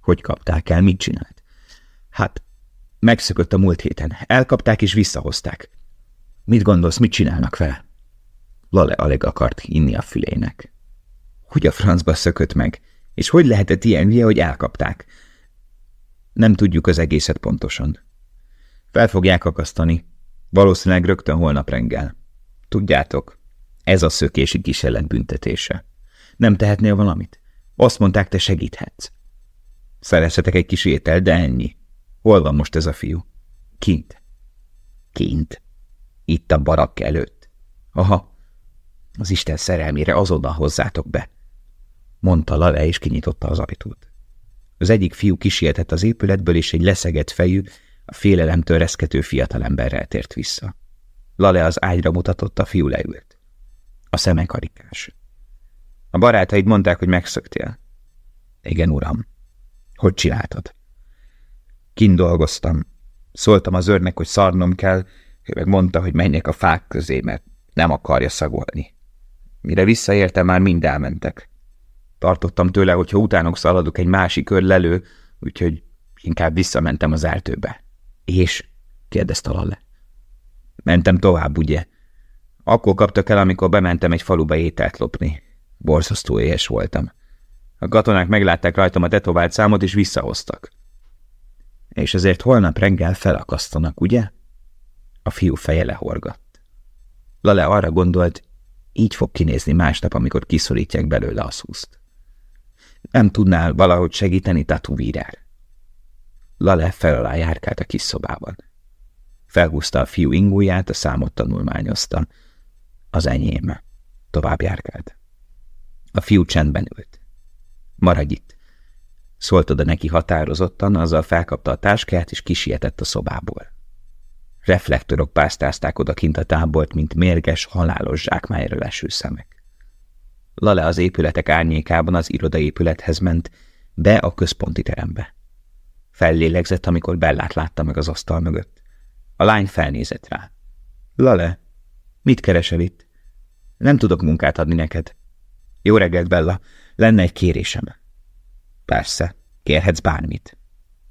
Hogy kapták el, mit csinált? Hát, megszökött a múlt héten. Elkapták és visszahozták. Mit gondolsz, mit csinálnak vele? Lale alig akart inni a fülének. Hogy a francba szökött meg? És hogy lehetett ilyen hülye, hogy elkapták? Nem tudjuk az egészet pontosan. Fel fogják akasztani. Valószínűleg rögtön holnap reggel. Tudjátok, ez a szökési kísérlet büntetése. Nem tehetnél valamit? Azt mondták, te segíthetsz. Szerezhetek egy kis étel, de ennyi. Hol van most ez a fiú? Kint. Kint. Itt a barak előtt. Aha. Az Isten szerelmére azonnal hozzátok be. Mondta Lale, és kinyitotta az ajtót. Az egyik fiú kisietett az épületből, és egy leszegett fejű, a félelemtől reszkető fiatalemberrel tért vissza. Lale az ágyra mutatott, a fiú leült. A szeme karikás. A barátaid mondták, hogy megszöktél. Igen, uram. Hogy csináltad? Kint dolgoztam. Szóltam az őrnek, hogy szarnom kell, ő meg mondta, hogy menjek a fák közé, mert nem akarja szagolni. Mire visszaértem, már mind elmentek. Tartottam tőle, hogyha utánok szaladok, egy másik kör lelő, úgyhogy inkább visszamentem az eltőbe. És? kérdezte Lalle. Mentem tovább, ugye? Akkor kaptak el, amikor bementem egy faluba ételt lopni. Borzasztó éhes voltam. A katonák meglátták rajtam a tetovált számot, és visszahoztak. És ezért holnap reggel felakasztanak, ugye? A fiú feje lehorgatt. Lale arra gondolt, így fog kinézni másnap, amikor kiszorítják belőle a szúzt. Nem tudnál valahogy segíteni, tatuvírár? Lale fel alá járkált a kis szobában. Felhúzta a fiú ingóját, a számot tanulmányozta. Az enyém. Tovább járkált. A fiú csendben ült. Maradj itt. Szólt oda neki határozottan, azzal felkapta a táskát, és kisietett a szobából. Reflektorok pásztázták odakint a tábort, mint mérges, halálos zsákmájra leső szemek. Lale az épületek árnyékában az irodaépülethez ment, be a központi terembe. Fellélegzett, amikor Bellát látta meg az asztal mögött. A lány felnézett rá. Lale, mit keresel itt? Nem tudok munkát adni neked. Jó reggelt, Bella. Lenne egy kérésem. Persze, kérhetsz bármit.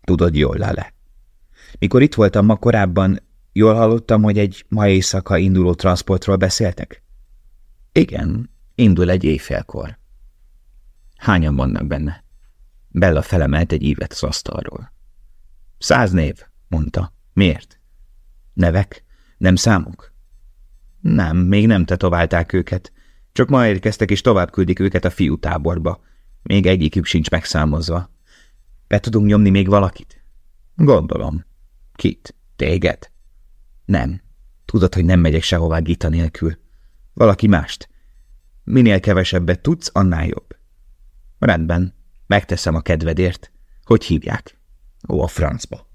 Tudod jól, Lale. Mikor itt voltam ma korábban, jól hallottam, hogy egy ma éjszaka induló transportról beszéltek? Igen, indul egy éjfélkor. Hányan vannak benne? Bella felemelt egy ívet az asztalról. Száz név, mondta. Miért? Nevek? Nem számuk? Nem, még nem tetoválták őket. Csak ma érkeztek, és tovább küldik őket a fiútáborba. Még egyikük sincs megszámozva. Be tudunk nyomni még valakit? Gondolom. Kit? Téged? Nem. Tudod, hogy nem megyek sehová Gita nélkül. Valaki mást. Minél kevesebbet tudsz, annál jobb. Rendben. Megteszem a kedvedért. Hogy hívják? Ó, a francba.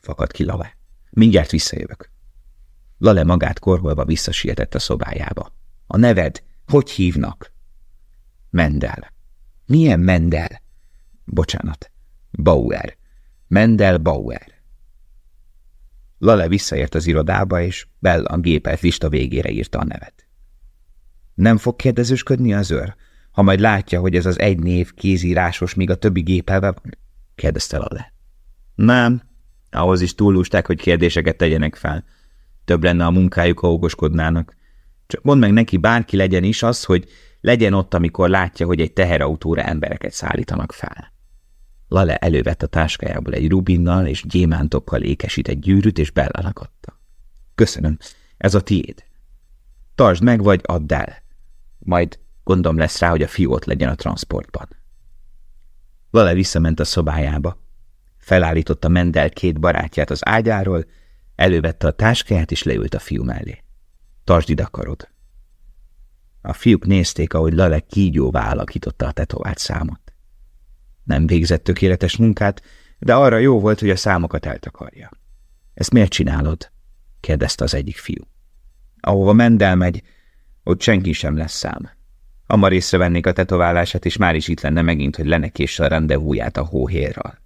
Fakad ki Lale. Mindjárt visszajövök. Lale magát korholva visszasietett a szobájába. A neved? Hogy hívnak? Mendel. Milyen Mendel? Bocsánat. Bauer. Mendel Bauer. Lale visszaért az irodába, és Bella a gépet lista végére írta a nevet. Nem fog kérdezősködni az őr, ha majd látja, hogy ez az egy név kézírásos, míg a többi gépelve van? kérdezte Lale. Nem. Ahhoz is túlústák, hogy kérdéseket tegyenek fel. Több lenne a munkájuk, ha okoskodnának. Csak mondd meg neki, bárki legyen is az, hogy legyen ott, amikor látja, hogy egy teherautóra embereket szállítanak fel. Lale elővett a táskájából egy rubinnal és gyémántokkal ékesített gyűrűt, és Bellának adta. Köszönöm, ez a tiéd. Tartsd meg, vagy add el. Majd gondom lesz rá, hogy a fiú ott legyen a transportban. Lale visszament a szobájába. Felállította Mendel két barátját az ágyáról, elővette a táskáját, és leült a fiú mellé. Tartsd ide akarod. A fiúk nézték, ahogy Lale kígyóvá alakította a tetovált számot. Nem végzett tökéletes munkát, de arra jó volt, hogy a számokat eltakarja. Ezt miért csinálod? kérdezte az egyik fiú. Ahova Mendel megy, ott senki sem lesz szám. Amar észrevennék a tetoválását, és már is itt lenne megint, hogy lenekésse a rendezvúját a hóhérral.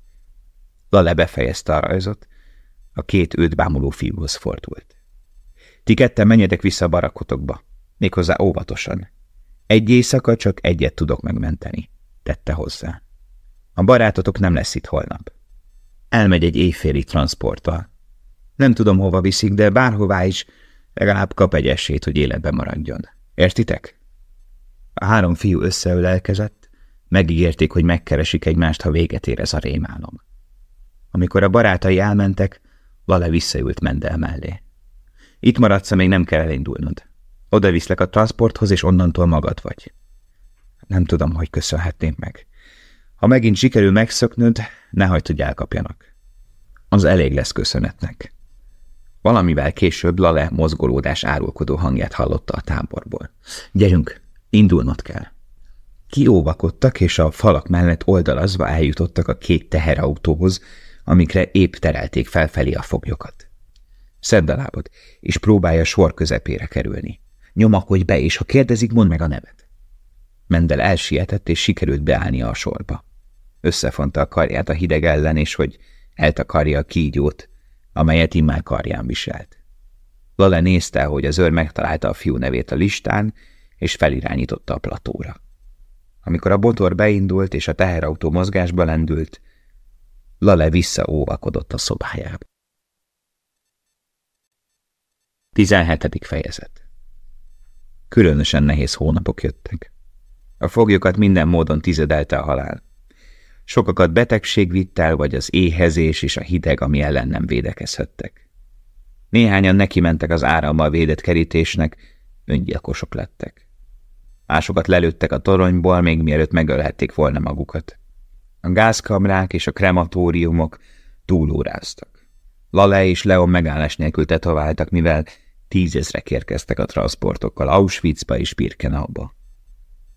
Lale befejezte a rajzot, a két őt bámuló fiúhoz fordult. Ti ketten menjetek vissza a barakotokba, méghozzá óvatosan. Egy éjszaka csak egyet tudok megmenteni, tette hozzá. A barátotok nem lesz itt holnap. Elmegy egy éjféli transporttal. Nem tudom, hova viszik, de bárhová is legalább kap egy esélyt, hogy életben maradjon. Értitek? A három fiú összeölelkezett, megígérték, hogy megkeresik egymást, ha véget ér ez a rémálom. Amikor a barátai elmentek, Lale visszaült Mendel mellé. Itt maradsz, még nem kell elindulnod. Oda viszlek a transporthoz, és onnantól magad vagy. Nem tudom, hogy köszönhetném meg. Ha megint sikerül megszöknöd, ne hagyd, hogy elkapjanak. Az elég lesz köszönetnek. Valamivel később Lale mozgolódás árulkodó hangját hallotta a táborból. Gyerünk, indulnod kell. Kióvakodtak, és a falak mellett oldalazva eljutottak a két teherautóhoz, amikre épp terelték felfelé a foglyokat. Szedd a lábad, és próbálja sor közepére kerülni. Nyomakodj be, és ha kérdezik, mondd meg a nevet. Mendel elsietett, és sikerült beállni a sorba. Összefonta a karját a hideg ellen, és hogy eltakarja a kígyót, amelyet immár karján viselt. Lale nézte, hogy az őr megtalálta a fiú nevét a listán, és felirányította a platóra. Amikor a botor beindult, és a teherautó mozgásba lendült, Lale visszaóvakodott a szobájába. 17. fejezet Különösen nehéz hónapok jöttek. A foglyokat minden módon tizedelte a halál. Sokakat betegség vitt el, vagy az éhezés és a hideg, ami ellen nem védekezhettek. Néhányan neki mentek az árammal védett kerítésnek, öngyilkosok lettek. Másokat lelőttek a toronyból, még mielőtt megölhették volna magukat. A gázkamrák és a krematóriumok túlóráztak. Lale és Leon megállás nélkül tetováltak, mivel tízezrek érkeztek a transportokkal Auschwitzba és Birkenauba.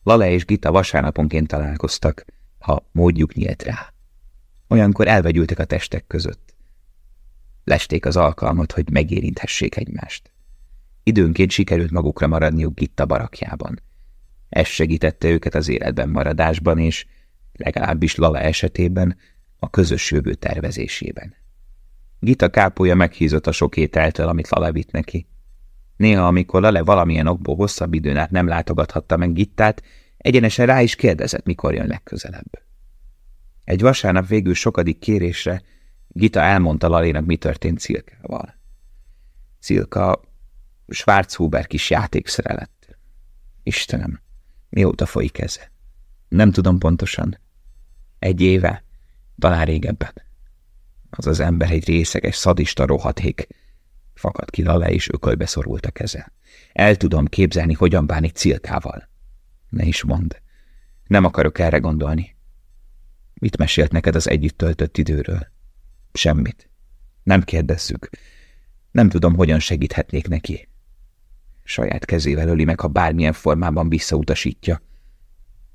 Lale és Gita vasárnaponként találkoztak, ha módjuk nyílt rá. Olyankor elvegyültek a testek között. Lesték az alkalmat, hogy megérinthessék egymást. Időnként sikerült magukra maradniuk Gitta barakjában. Ez segítette őket az életben maradásban, és legalábbis Lala esetében a közös jövő tervezésében. Gita kápolja meghízott a sok ételtől, amit Lala vitt neki. Néha, amikor Lale valamilyen okból hosszabb időn át nem látogathatta meg Gittát, egyenesen rá is kérdezett, mikor jön legközelebb. Egy vasárnap végül sokadik kérésre Gita elmondta Lalénak, mi történt Cilkával. Cilka Schwarzhuber kis játékszere lett. Istenem, mióta folyik ez? Nem tudom pontosan. Egy éve, talán régebben. Az az ember egy részeges, szadista rohadék. Fakad ki le, és ökölbe szorult a keze. El tudom képzelni, hogyan bánik Cilkával. Ne is mondd. Nem akarok erre gondolni. Mit mesélt neked az együtt töltött időről? Semmit. Nem kérdezzük. Nem tudom, hogyan segíthetnék neki. Saját kezével öli meg, ha bármilyen formában visszautasítja.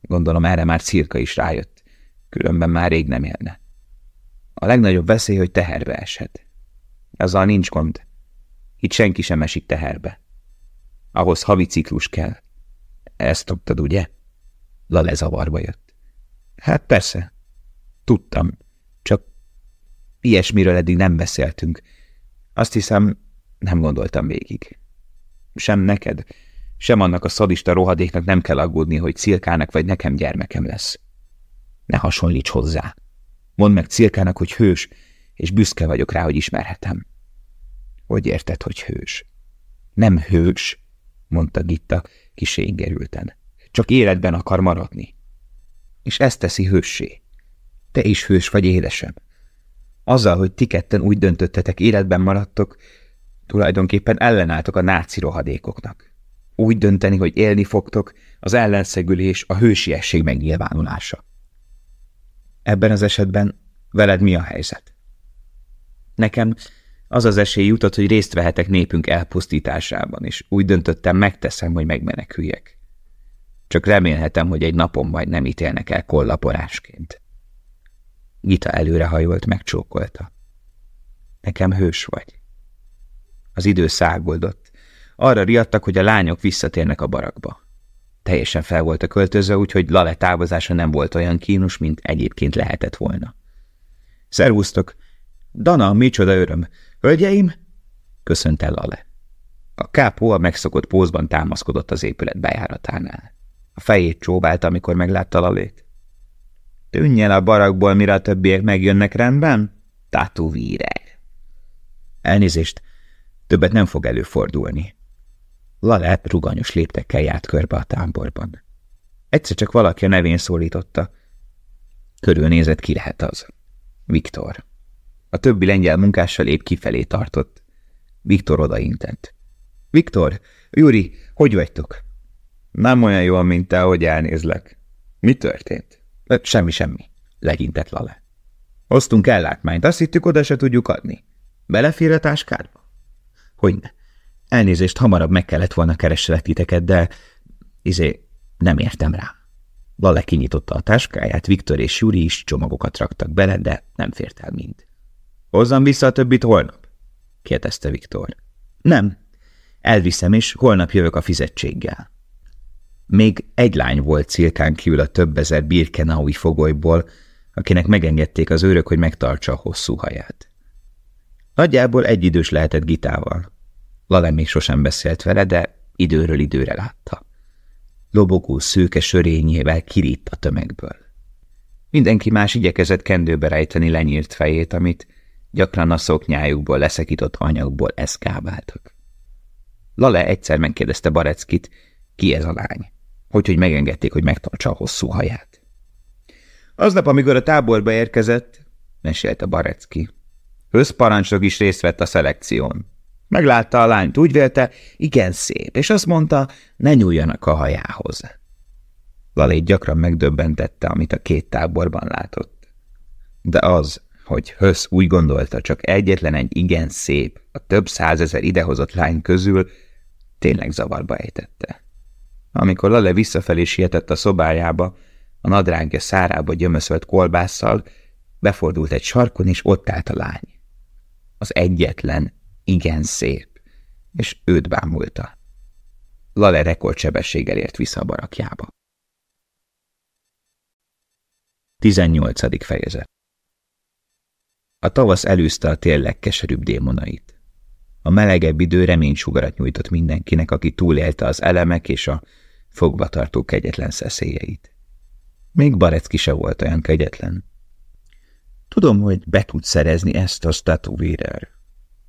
Gondolom erre már Cirka is rájött, különben már rég nem élne. A legnagyobb veszély, hogy teherbe eshet. Azzal nincs gond. Itt senki sem esik teherbe. Ahhoz havi ciklus kell. Ezt tudtad, ugye? Lale zavarba jött. Hát persze. Tudtam. Csak ilyesmiről eddig nem beszéltünk. Azt hiszem, nem gondoltam végig. Sem neked, sem annak a szadista rohadéknak nem kell aggódni, hogy Cilkának vagy nekem gyermekem lesz. Ne hasonlíts hozzá. Mondd meg Cilkának, hogy hős, és büszke vagyok rá, hogy ismerhetem. Hogy érted, hogy hős? Nem hős, mondta Gitta kisé ingerülten. Csak életben akar maradni. És ezt teszi hőssé. Te is hős vagy, édesem. Azzal, hogy ti ketten úgy döntöttetek, életben maradtok, tulajdonképpen ellenálltok a náci rohadékoknak. Úgy dönteni, hogy élni fogtok, az ellenszegülés, a hősiesség megnyilvánulása. Ebben az esetben veled mi a helyzet? Nekem az az esély jutott, hogy részt vehetek népünk elpusztításában, és úgy döntöttem, megteszem, hogy megmeneküljek. Csak remélhetem, hogy egy napon majd nem ítélnek el kollaporásként. Gita előrehajolt, megcsókolta. Nekem hős vagy. Az idő szágoldott. Arra riadtak, hogy a lányok visszatérnek a barakba. Teljesen fel volt a költözve, úgyhogy Lale távozása nem volt olyan kínos, mint egyébként lehetett volna. Szervusztok! Dana, micsoda öröm! Hölgyeim! Köszönt el Lale. A kápó a megszokott pózban támaszkodott az épület bejáratánál. A fejét csóválta, amikor meglátta Lalét. Tűnj el a barakból, mire a többiek megjönnek rendben? Tatuvírek. Elnézést, többet nem fog előfordulni. Lale ruganyos léptekkel járt körbe a táborban. Egyszer csak valaki a nevén szólította. Körülnézett, ki lehet az. Viktor. A többi lengyel munkással épp kifelé tartott. Viktor odaintett. Viktor, Juri, hogy vagytok? Nem olyan jól, mint te, hogy elnézlek. Mi történt? Semmi, semmi, legyintett Lale. Hoztunk ellátmányt, azt hittük, oda se tudjuk adni. Belefér a táskádba? Hogyne. Elnézést, hamarabb meg kellett volna keresselek titeket, de izé, nem értem rá. Lale kinyitotta a táskáját, Viktor és Juri is csomagokat raktak bele, de nem fért el mind. Hozzam vissza a többit holnap? kérdezte Viktor. Nem. Elviszem, és holnap jövök a fizetséggel. Még egy lány volt cirkán kívül a több ezer birkenaui fogolyból, akinek megengedték az őrök, hogy megtartsa a hosszú haját. Nagyjából egy idős lehetett Gitával. Lale még sosem beszélt vele, de időről időre látta. Lobogó szőke sörényével kirítt a tömegből. Mindenki más igyekezett kendőbe rejteni lenyírt fejét, amit gyakran a szoknyájukból leszekított anyagból eszkábáltak. Lale egyszer megkérdezte Bareckit, ki ez a lány, hogy, hogy megengedték, hogy megtartsa a hosszú haját. Aznap, amikor a táborba érkezett, mesélte Barecki, Összparancsnok is részt vett a szelekción. Meglátta a lányt, úgy vélte, igen szép, és azt mondta, ne nyúljanak a hajához. Lalét gyakran megdöbbentette, amit a két táborban látott. De az, hogy Hösz úgy gondolta, csak egyetlen egy igen szép, a több százezer idehozott lány közül tényleg zavarba ejtette. Amikor Lale visszafelé sietett a szobájába, a nadrágja szárába gyömöszölt kolbásszal, befordult egy sarkon, és ott állt a lány. Az egyetlen, igen szép, és őt bámulta. Lale rekordsebességgel ért vissza a barakjába. 18. fejezet A tavasz előzte a tél legkeserűbb démonait. A melegebb idő reménysugarat nyújtott mindenkinek, aki túlélte az elemek és a fogvatartó kegyetlen szeszélyeit. Még Barecki se volt olyan kegyetlen. Tudom, hogy be tud szerezni ezt a statuvérer,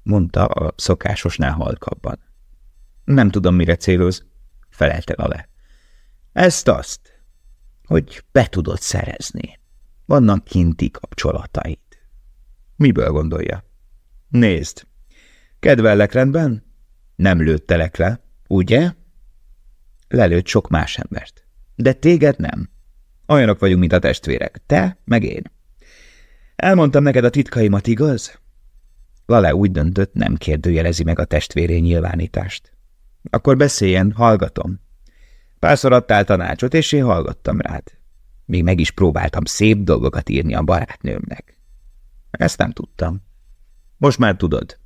mondta a szokásosnál halkabban. Nem tudom, mire céloz, felelte le. Ezt-azt, hogy be tudod szerezni. Vannak kinti kapcsolataid. Miből gondolja? Nézd, kedvellek rendben? Nem lőttelek le, ugye? Lelőtt sok más embert. De téged nem. Olyanok vagyunk, mint a testvérek. Te, meg én. Elmondtam neked a titkaimat, igaz? Lale úgy döntött, nem kérdőjelezi meg a testvéré nyilvánítást. Akkor beszéljen, hallgatom. Párszor adtál tanácsot, és én hallgattam rád. Még meg is próbáltam szép dolgokat írni a barátnőmnek. Ezt nem tudtam. Most már tudod,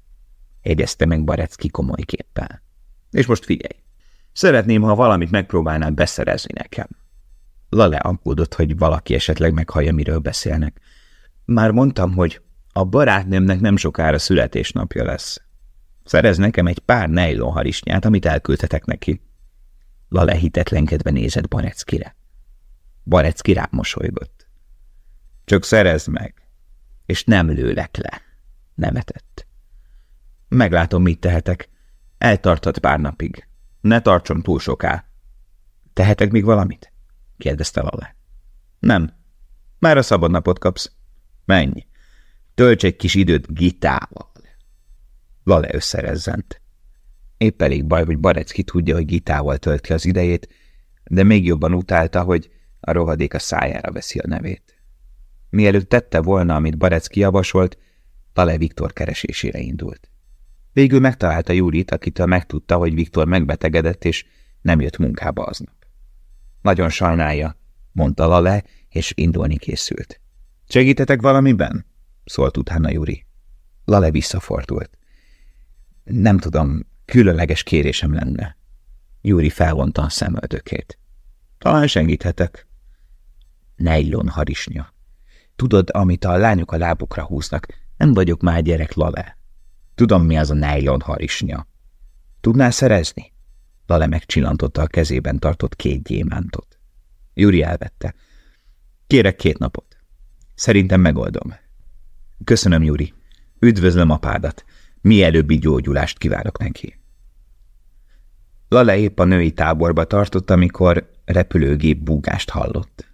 jegyezte meg Barecki komoly képpel. És most figyelj, szeretném, ha valamit megpróbálnál beszerezni nekem. Lale aggódott, hogy valaki esetleg meghallja, miről beszélnek. Már mondtam, hogy a barátnőmnek nem sokára születésnapja lesz. Szerez nekem egy pár nejlonharisnyát, amit elküldhetek neki. Lale hitetlenkedve nézett Bareckire. Barecki rám mosolygott. Csak szerezd meg, és nem lőlek le. Nevetett. Meglátom, mit tehetek. Eltarthat pár napig. Ne tartson túl soká. Tehetek még valamit? kérdezte Lale. Nem. Már a szabad napot kapsz. Menj. Tölts egy kis időt gitával. Lale összerezzent. Épp elég baj, hogy Barecki tudja, hogy gitával tölt ki az idejét, de még jobban utálta, hogy a rohadék a szájára veszi a nevét. Mielőtt tette volna, amit Barecki javasolt, Lale Viktor keresésére indult. Végül megtalálta Júlit, akitől megtudta, hogy Viktor megbetegedett, és nem jött munkába aznap. Nagyon sajnálja, mondta Lale, és indulni készült. Segítetek valamiben? szólt utána Juri. Lale visszafordult. Nem tudom, különleges kérésem lenne. Júri felvonta a szemöldökét. Talán segíthetek. Nejlon harisnya. Tudod, amit a lányok a lábukra húznak, nem vagyok már gyerek, Lale. Tudom, mi az a nejlon harisnya. Tudnál szerezni? Lale megcsillantotta a kezében tartott két gyémántot. Júri elvette. Kérek két napot. Szerintem megoldom. Köszönöm, Júri. Üdvözlöm apádat. Mielőbbi gyógyulást kívánok neki. Lale épp a női táborba tartott, amikor repülőgép búgást hallott.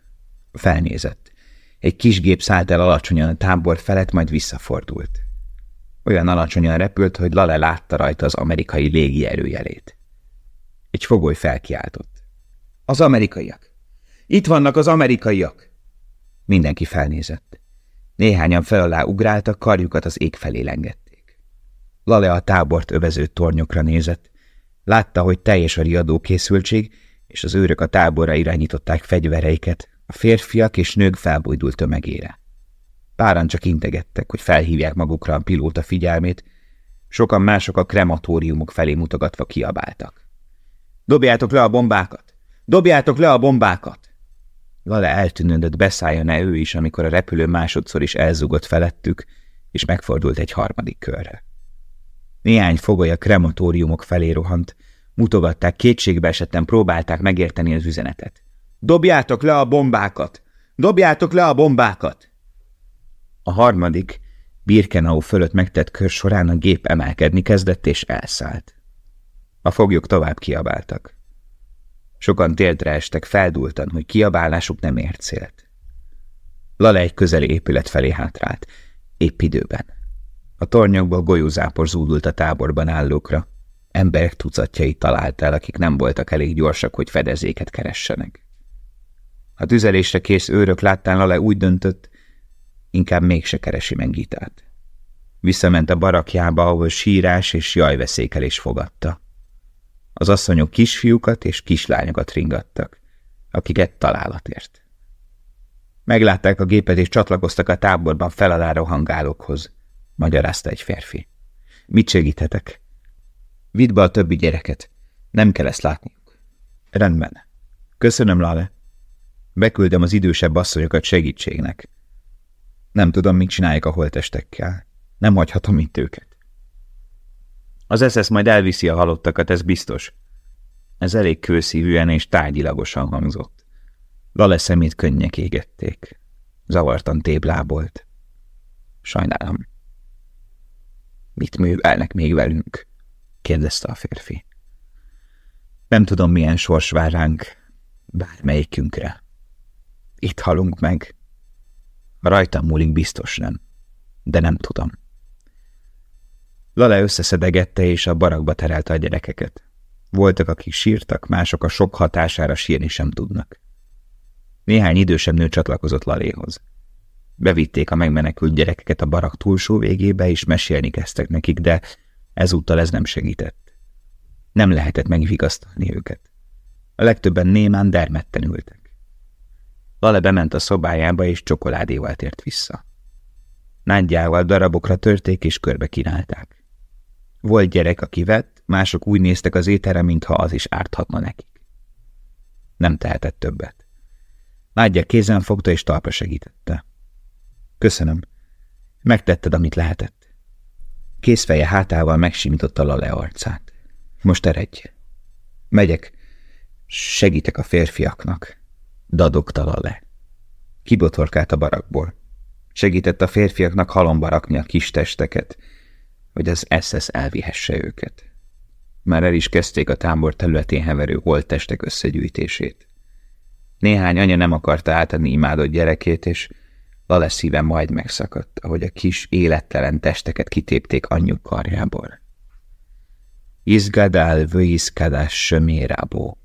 Felnézett. Egy kis gép szállt el alacsonyan a tábor felett, majd visszafordult. Olyan alacsonyan repült, hogy Lale látta rajta az amerikai légi jelét. Egy fogoly felkiáltott. Az amerikaiak! Itt vannak az amerikaiak! Mindenki felnézett. Néhányan fel alá ugráltak, karjukat az ég felé lengették. Lale a tábort övező tornyokra nézett. Látta, hogy teljes a riadó készültség, és az őrök a táborra irányították fegyvereiket, a férfiak és nők felbújdult tömegére. Páran csak integettek, hogy felhívják magukra a pilóta figyelmét, sokan mások a krematóriumok felé mutogatva kiabáltak. Dobjátok le a bombákat! Dobjátok le a bombákat! Lale eltűnődött, beszálljon-e ő is, amikor a repülő másodszor is elzugott felettük, és megfordult egy harmadik körre. Néhány fogoly a krematóriumok felé rohant, mutogatták, kétségbe esetten próbálták megérteni az üzenetet. Dobjátok le a bombákat! Dobjátok le a bombákat! A harmadik, Birkenau fölött megtett kör során a gép emelkedni kezdett és elszállt. A foglyok tovább kiabáltak. Sokan téltre estek feldúltan, hogy kiabálásuk nem ért célt. Lale egy közeli épület felé hátrált, épp időben. A tornyokból golyózápor zúdult a táborban állókra. Emberek tucatjait talált akik nem voltak elég gyorsak, hogy fedezéket keressenek. A tüzelésre kész őrök láttán Lale úgy döntött, inkább mégse keresi meg Gitát. Visszament a barakjába, ahol sírás és jajveszékelés fogadta. Az asszonyok kisfiúkat és kislányokat ringattak, akiket találatért. Meglátták a gépet és csatlakoztak a táborban feladáró hangálókhoz, magyarázta egy férfi. Mit segíthetek? Vidd be a többi gyereket. Nem kell ezt látniuk. Rendben. Köszönöm, Lale. Beküldöm az idősebb asszonyokat segítségnek. Nem tudom, mit csinálják a holtestekkel. Nem hagyhatom itt őket. Az SS majd elviszi a halottakat, ez biztos. Ez elég kőszívűen és tárgyilagosan hangzott. Lale szemét könnyek égették. Zavartan téblábolt. Sajnálom. Mit művelnek még velünk? kérdezte a férfi. Nem tudom, milyen sors vár ránk, bármelyikünkre. Itt halunk meg. Rajtam múlik nem, de nem tudom. Lale összeszedegette és a barakba terelte a gyerekeket. Voltak, akik sírtak, mások a sok hatására sírni sem tudnak. Néhány idősebb nő csatlakozott Laléhoz. Bevitték a megmenekült gyerekeket a barak túlsó végébe, és mesélni kezdtek nekik, de ezúttal ez nem segített. Nem lehetett megvigasztalni őket. A legtöbben némán dermedten ültek. Lale bement a szobájába, és csokoládéval tért vissza. Nádjával darabokra törték, és körbe kínálták. Volt gyerek, aki vett, mások úgy néztek az ételre, mintha az is árthatna nekik. Nem tehetett többet. Nádja kézen fogta és talpra segítette. Köszönöm. Megtetted, amit lehetett. Készfeje hátával megsimította Lale arcát. Most eredj. Megyek. Segítek a férfiaknak. Dadogta Lale. Kibotorkált a barakból. Segített a férfiaknak halomba rakni a kis testeket, hogy az SS elvihesse őket. Már el is kezdték a tábor területén heverő holttestek összegyűjtését. Néhány anya nem akarta átadni imádott gyerekét, és Lale szíve majd megszakadt, ahogy a kis élettelen testeket kitépték anyjuk karjából. Izgadál vöiszkadás sömérábó.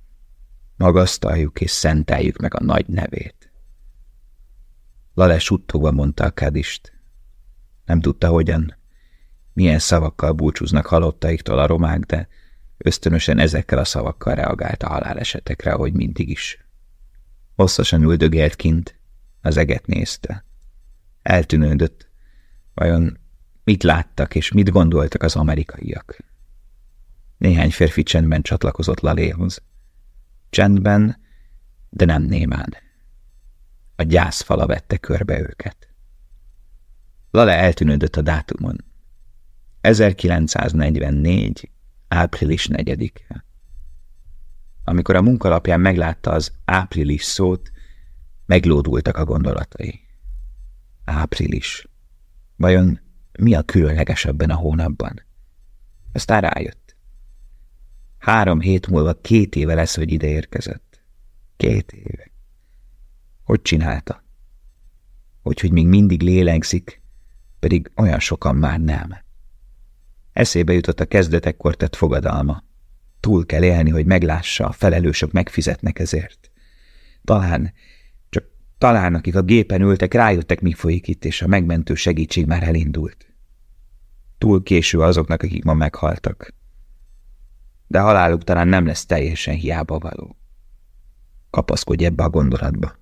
Magasztaljuk és szenteljük meg a nagy nevét. Lale suttogva mondta a kadist. Nem tudta, hogyan, milyen szavakkal búcsúznak halottaiktól a romák, de ösztönösen ezekkel a szavakkal reagált a halálesetekre, ahogy mindig is. Hosszasan üldögélt kint, az eget nézte. Eltűnődött. Vajon mit láttak és mit gondoltak az amerikaiak? Néhány férfi csendben csatlakozott Laléhoz. Csendben, de nem némán. A gyászfala vette körbe őket. Lale eltűnődött a dátumon. 1944. április 4-e. Amikor a munkalapján meglátta az április szót, meglódultak a gondolatai. Április. Vajon mi a különleges ebben a hónapban? Aztán rájött. Három hét múlva két éve lesz, hogy ide érkezett. Két éve. Hogy csinálta? Hogy, hogy még mindig lélegzik, pedig olyan sokan már nem. Eszébe jutott a kezdetekkor tett fogadalma. Túl kell élni, hogy meglássa, a felelősök megfizetnek ezért. Talán, csak talán akik a gépen ültek, rájöttek, mi folyik itt, és a megmentő segítség már elindult. Túl késő azoknak, akik ma meghaltak. De haláluk talán nem lesz teljesen hiába való. Kapaszkodj ebbe a gondolatba.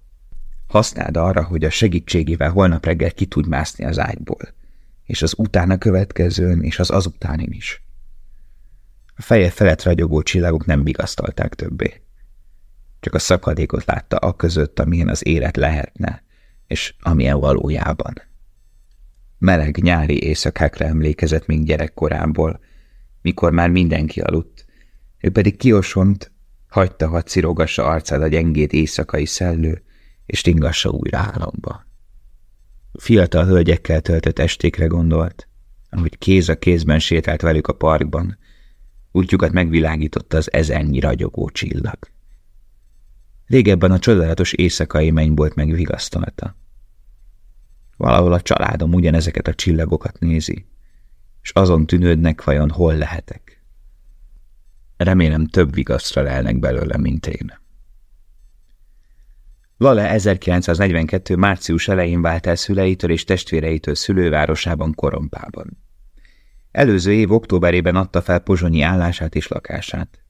Használd arra, hogy a segítségével holnap reggel ki tudj mászni az ágyból, és az utána következőn, és az azutánin is. A feje felett ragyogó csillagok nem vigasztalták többé. Csak a szakadékot látta a között, amilyen az élet lehetne, és amilyen valójában. Meleg nyári éjszakákra emlékezett még gyerekkorából, mikor már mindenki aludt, ő pedig kiosont, hagyta, hadd szirogassa arcád a gyengét éjszakai szellő, és ringassa újra álomba. Fiatal hölgyekkel töltött estékre gondolt, ahogy kéz a kézben sétált velük a parkban, útjukat megvilágította az ezennyi ragyogó csillag. Régebben a csodálatos éjszakai menny volt megvigasztalta. Valahol a családom ugyanezeket a csillagokat nézi, és azon tűnődnek, vajon hol lehetek. Remélem több vigasztra lelnek belőle, mint én. Lale 1942. március elején vált el szüleitől és testvéreitől szülővárosában Korompában. Előző év októberében adta fel pozsonyi állását és lakását.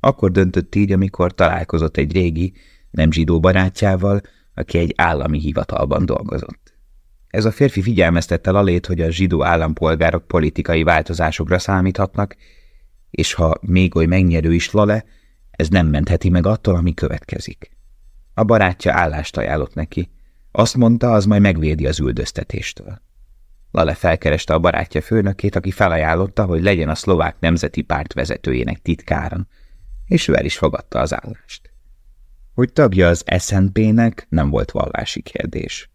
Akkor döntött így, amikor találkozott egy régi, nem zsidó barátjával, aki egy állami hivatalban dolgozott. Ez a férfi figyelmeztette Lalét, hogy a zsidó állampolgárok politikai változásokra számíthatnak, és ha még oly megnyerő is Lale, ez nem mentheti meg attól, ami következik. A barátja állást ajánlott neki. Azt mondta, az majd megvédi az üldöztetéstől. Lale felkereste a barátja főnökét, aki felajánlotta, hogy legyen a szlovák nemzeti párt vezetőjének titkára, és ő el is fogadta az állást. Hogy tagja az SNP-nek nem volt vallási kérdés.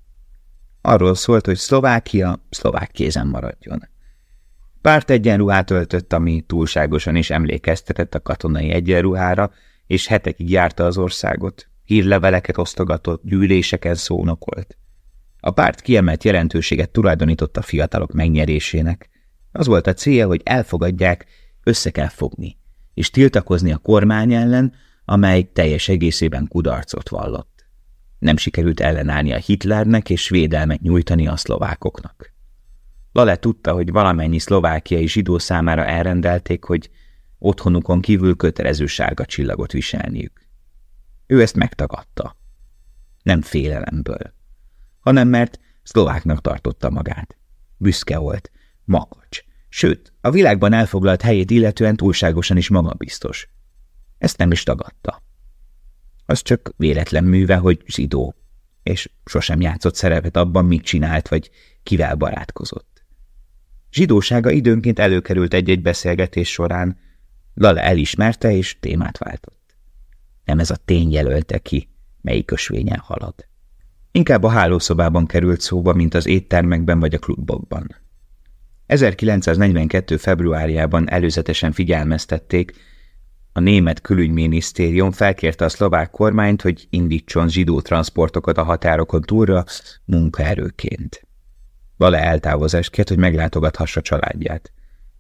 Arról szólt, hogy Szlovákia szlovák kézen maradjon. Párt egyenruhát öltött, ami túlságosan is emlékeztetett a katonai egyenruhára, és hetekig járta az országot, hírleveleket osztogatott, gyűléseken szónokolt. A párt kiemelt jelentőséget tulajdonított a fiatalok megnyerésének. Az volt a célja, hogy elfogadják, össze kell fogni, és tiltakozni a kormány ellen, amely teljes egészében kudarcot vallott. Nem sikerült ellenállni a Hitlernek és védelmet nyújtani a szlovákoknak. Lale tudta, hogy valamennyi szlovákiai zsidó számára elrendelték, hogy otthonukon kívül kötelező sárga csillagot viselniük. Ő ezt megtagadta. Nem félelemből, hanem mert szlováknak tartotta magát. Büszke volt, makacs, sőt, a világban elfoglalt helyét illetően túlságosan is magabiztos. Ezt nem is tagadta. Az csak véletlen műve, hogy zsidó, és sosem játszott szerepet abban, mit csinált, vagy kivel barátkozott. Zsidósága időnként előkerült egy-egy beszélgetés során, Lale elismerte és témát váltott. Nem ez a tény jelölte ki, melyik ösvényen halad. Inkább a hálószobában került szóba, mint az éttermekben vagy a klubokban. 1942. februárjában előzetesen figyelmeztették, a német külügyminisztérium felkérte a szlovák kormányt, hogy indítson zsidó transportokat a határokon túlra munkaerőként. Vale eltávozást kért, hogy meglátogathassa családját.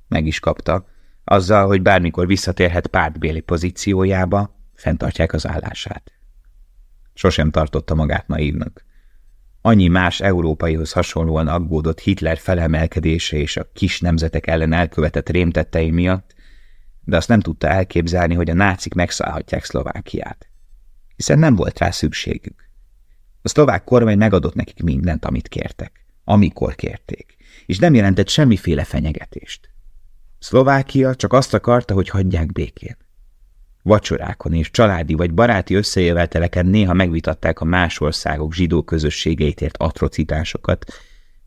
Meg is kapta, azzal, hogy bármikor visszatérhet pártbéli pozíciójába, fenntartják az állását. Sosem tartotta magát naívnak. Annyi más európaihoz hasonlóan aggódott Hitler felemelkedése és a kis nemzetek ellen elkövetett rémtettei miatt, de azt nem tudta elképzelni, hogy a nácik megszállhatják Szlovákiát. Hiszen nem volt rá szükségük. A szlovák kormány megadott nekik mindent, amit kértek, amikor kérték, és nem jelentett semmiféle fenyegetést. Szlovákia csak azt akarta, hogy hagyják békén. Vacsorákon és családi vagy baráti összejöveteleken néha megvitatták a más országok zsidó közösségeit ért atrocitásokat,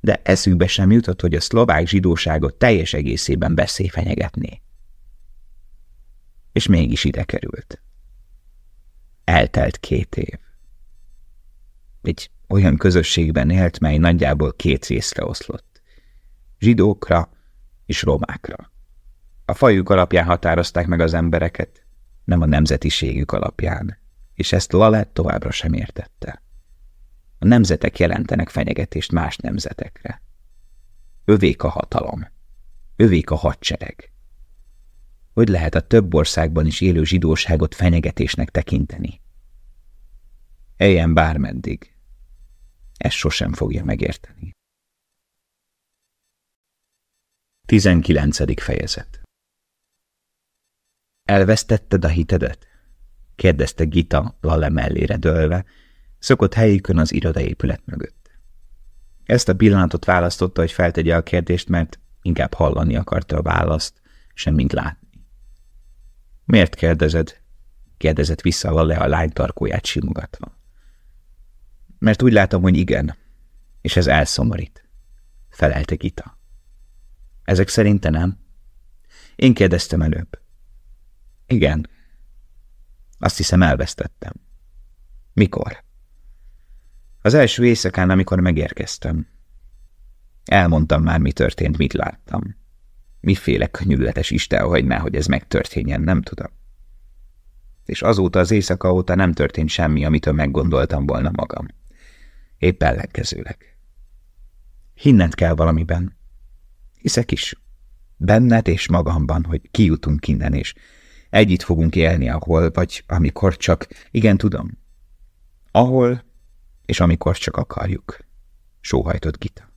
de eszükbe sem jutott, hogy a szlovák zsidóságot teljes egészében beszéfenyegetné. És mégis ide került. Eltelt két év. Egy olyan közösségben élt, mely nagyjából két részre oszlott. Zsidókra és romákra. A fajuk alapján határozták meg az embereket, nem a nemzetiségük alapján, és ezt Lalett továbbra sem értette. A nemzetek jelentenek fenyegetést más nemzetekre. Övék a hatalom. Övék a hadsereg. Hogy lehet a több országban is élő zsidóságot fenyegetésnek tekinteni? Eljen bármeddig. Ezt sosem fogja megérteni. 19. fejezet Elvesztetted a hitedet? kérdezte Gita Lale mellére dőlve, szokott helyükön az irodaépület mögött. Ezt a pillanatot választotta, hogy feltegye a kérdést, mert inkább hallani akarta a választ, semmint látni. Miért kérdezed? kérdezett vissza Lale a lány tarkóját simogatva. Mert úgy látom, hogy igen, és ez elszomorít, felelte Gita. Ezek szerinte nem? Én kérdeztem előbb. Igen. Azt hiszem elvesztettem. Mikor? Az első éjszakán, amikor megérkeztem. Elmondtam már, mi történt, mit láttam. Miféle könyörületes Isten hagyná, hogy ez megtörténjen, nem tudom. És azóta az éjszaka óta nem történt semmi, amitől meggondoltam volna magam. Épp ellenkezőleg. Hinnent kell valamiben. Hiszek is. Benned és magamban, hogy kijutunk innen, és együtt fogunk élni, ahol, vagy amikor csak, igen, tudom. Ahol, és amikor csak akarjuk. Sóhajtott Gita.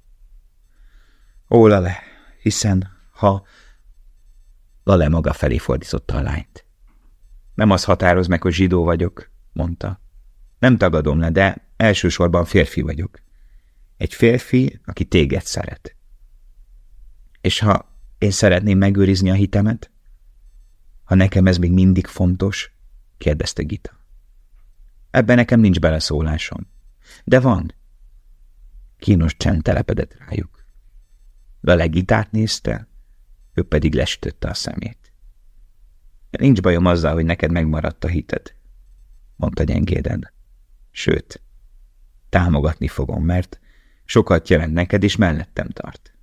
Ó, Lale, hiszen, ha... Lale maga felé fordította a lányt. Nem az határoz meg, hogy zsidó vagyok, mondta. Nem tagadom le, de elsősorban férfi vagyok. Egy férfi, aki téged szeret. És ha én szeretném megőrizni a hitemet? Ha nekem ez még mindig fontos? kérdezte Gita. Ebben nekem nincs beleszólásom. De van. Kínos csend telepedett rájuk. De legitát nézte, ő pedig lesütötte a szemét. Nincs bajom azzal, hogy neked megmaradt a hited, mondta gyengéden. Sőt, támogatni fogom, mert sokat jelent neked, és mellettem tart.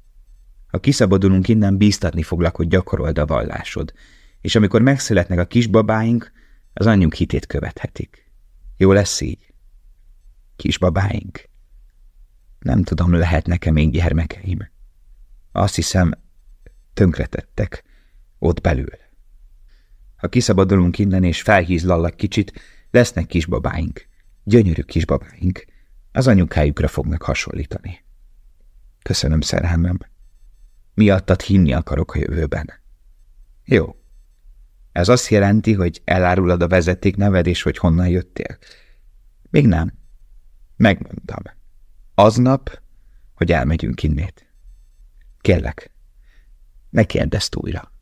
Ha kiszabadulunk innen, bíztatni foglak, hogy gyakorold a vallásod, és amikor megszületnek a kisbabáink, az anyjuk hitét követhetik. Jó lesz így? Kisbabáink? Nem tudom, lehet nekem még gyermekeim. Azt hiszem, tönkretettek, ott belül. Ha kiszabadulunk innen és felhízlallak kicsit, lesznek kisbabáink, gyönyörű kisbabáink, az anyukájukra fognak hasonlítani. Köszönöm, szerelmem. Miattad hinni akarok a jövőben. Jó. Ez azt jelenti, hogy elárulod a vezeték neved, és hogy honnan jöttél? Még nem. Megmondtam. Aznap, hogy elmegyünk innét. Kérlek, ne kérdezd újra.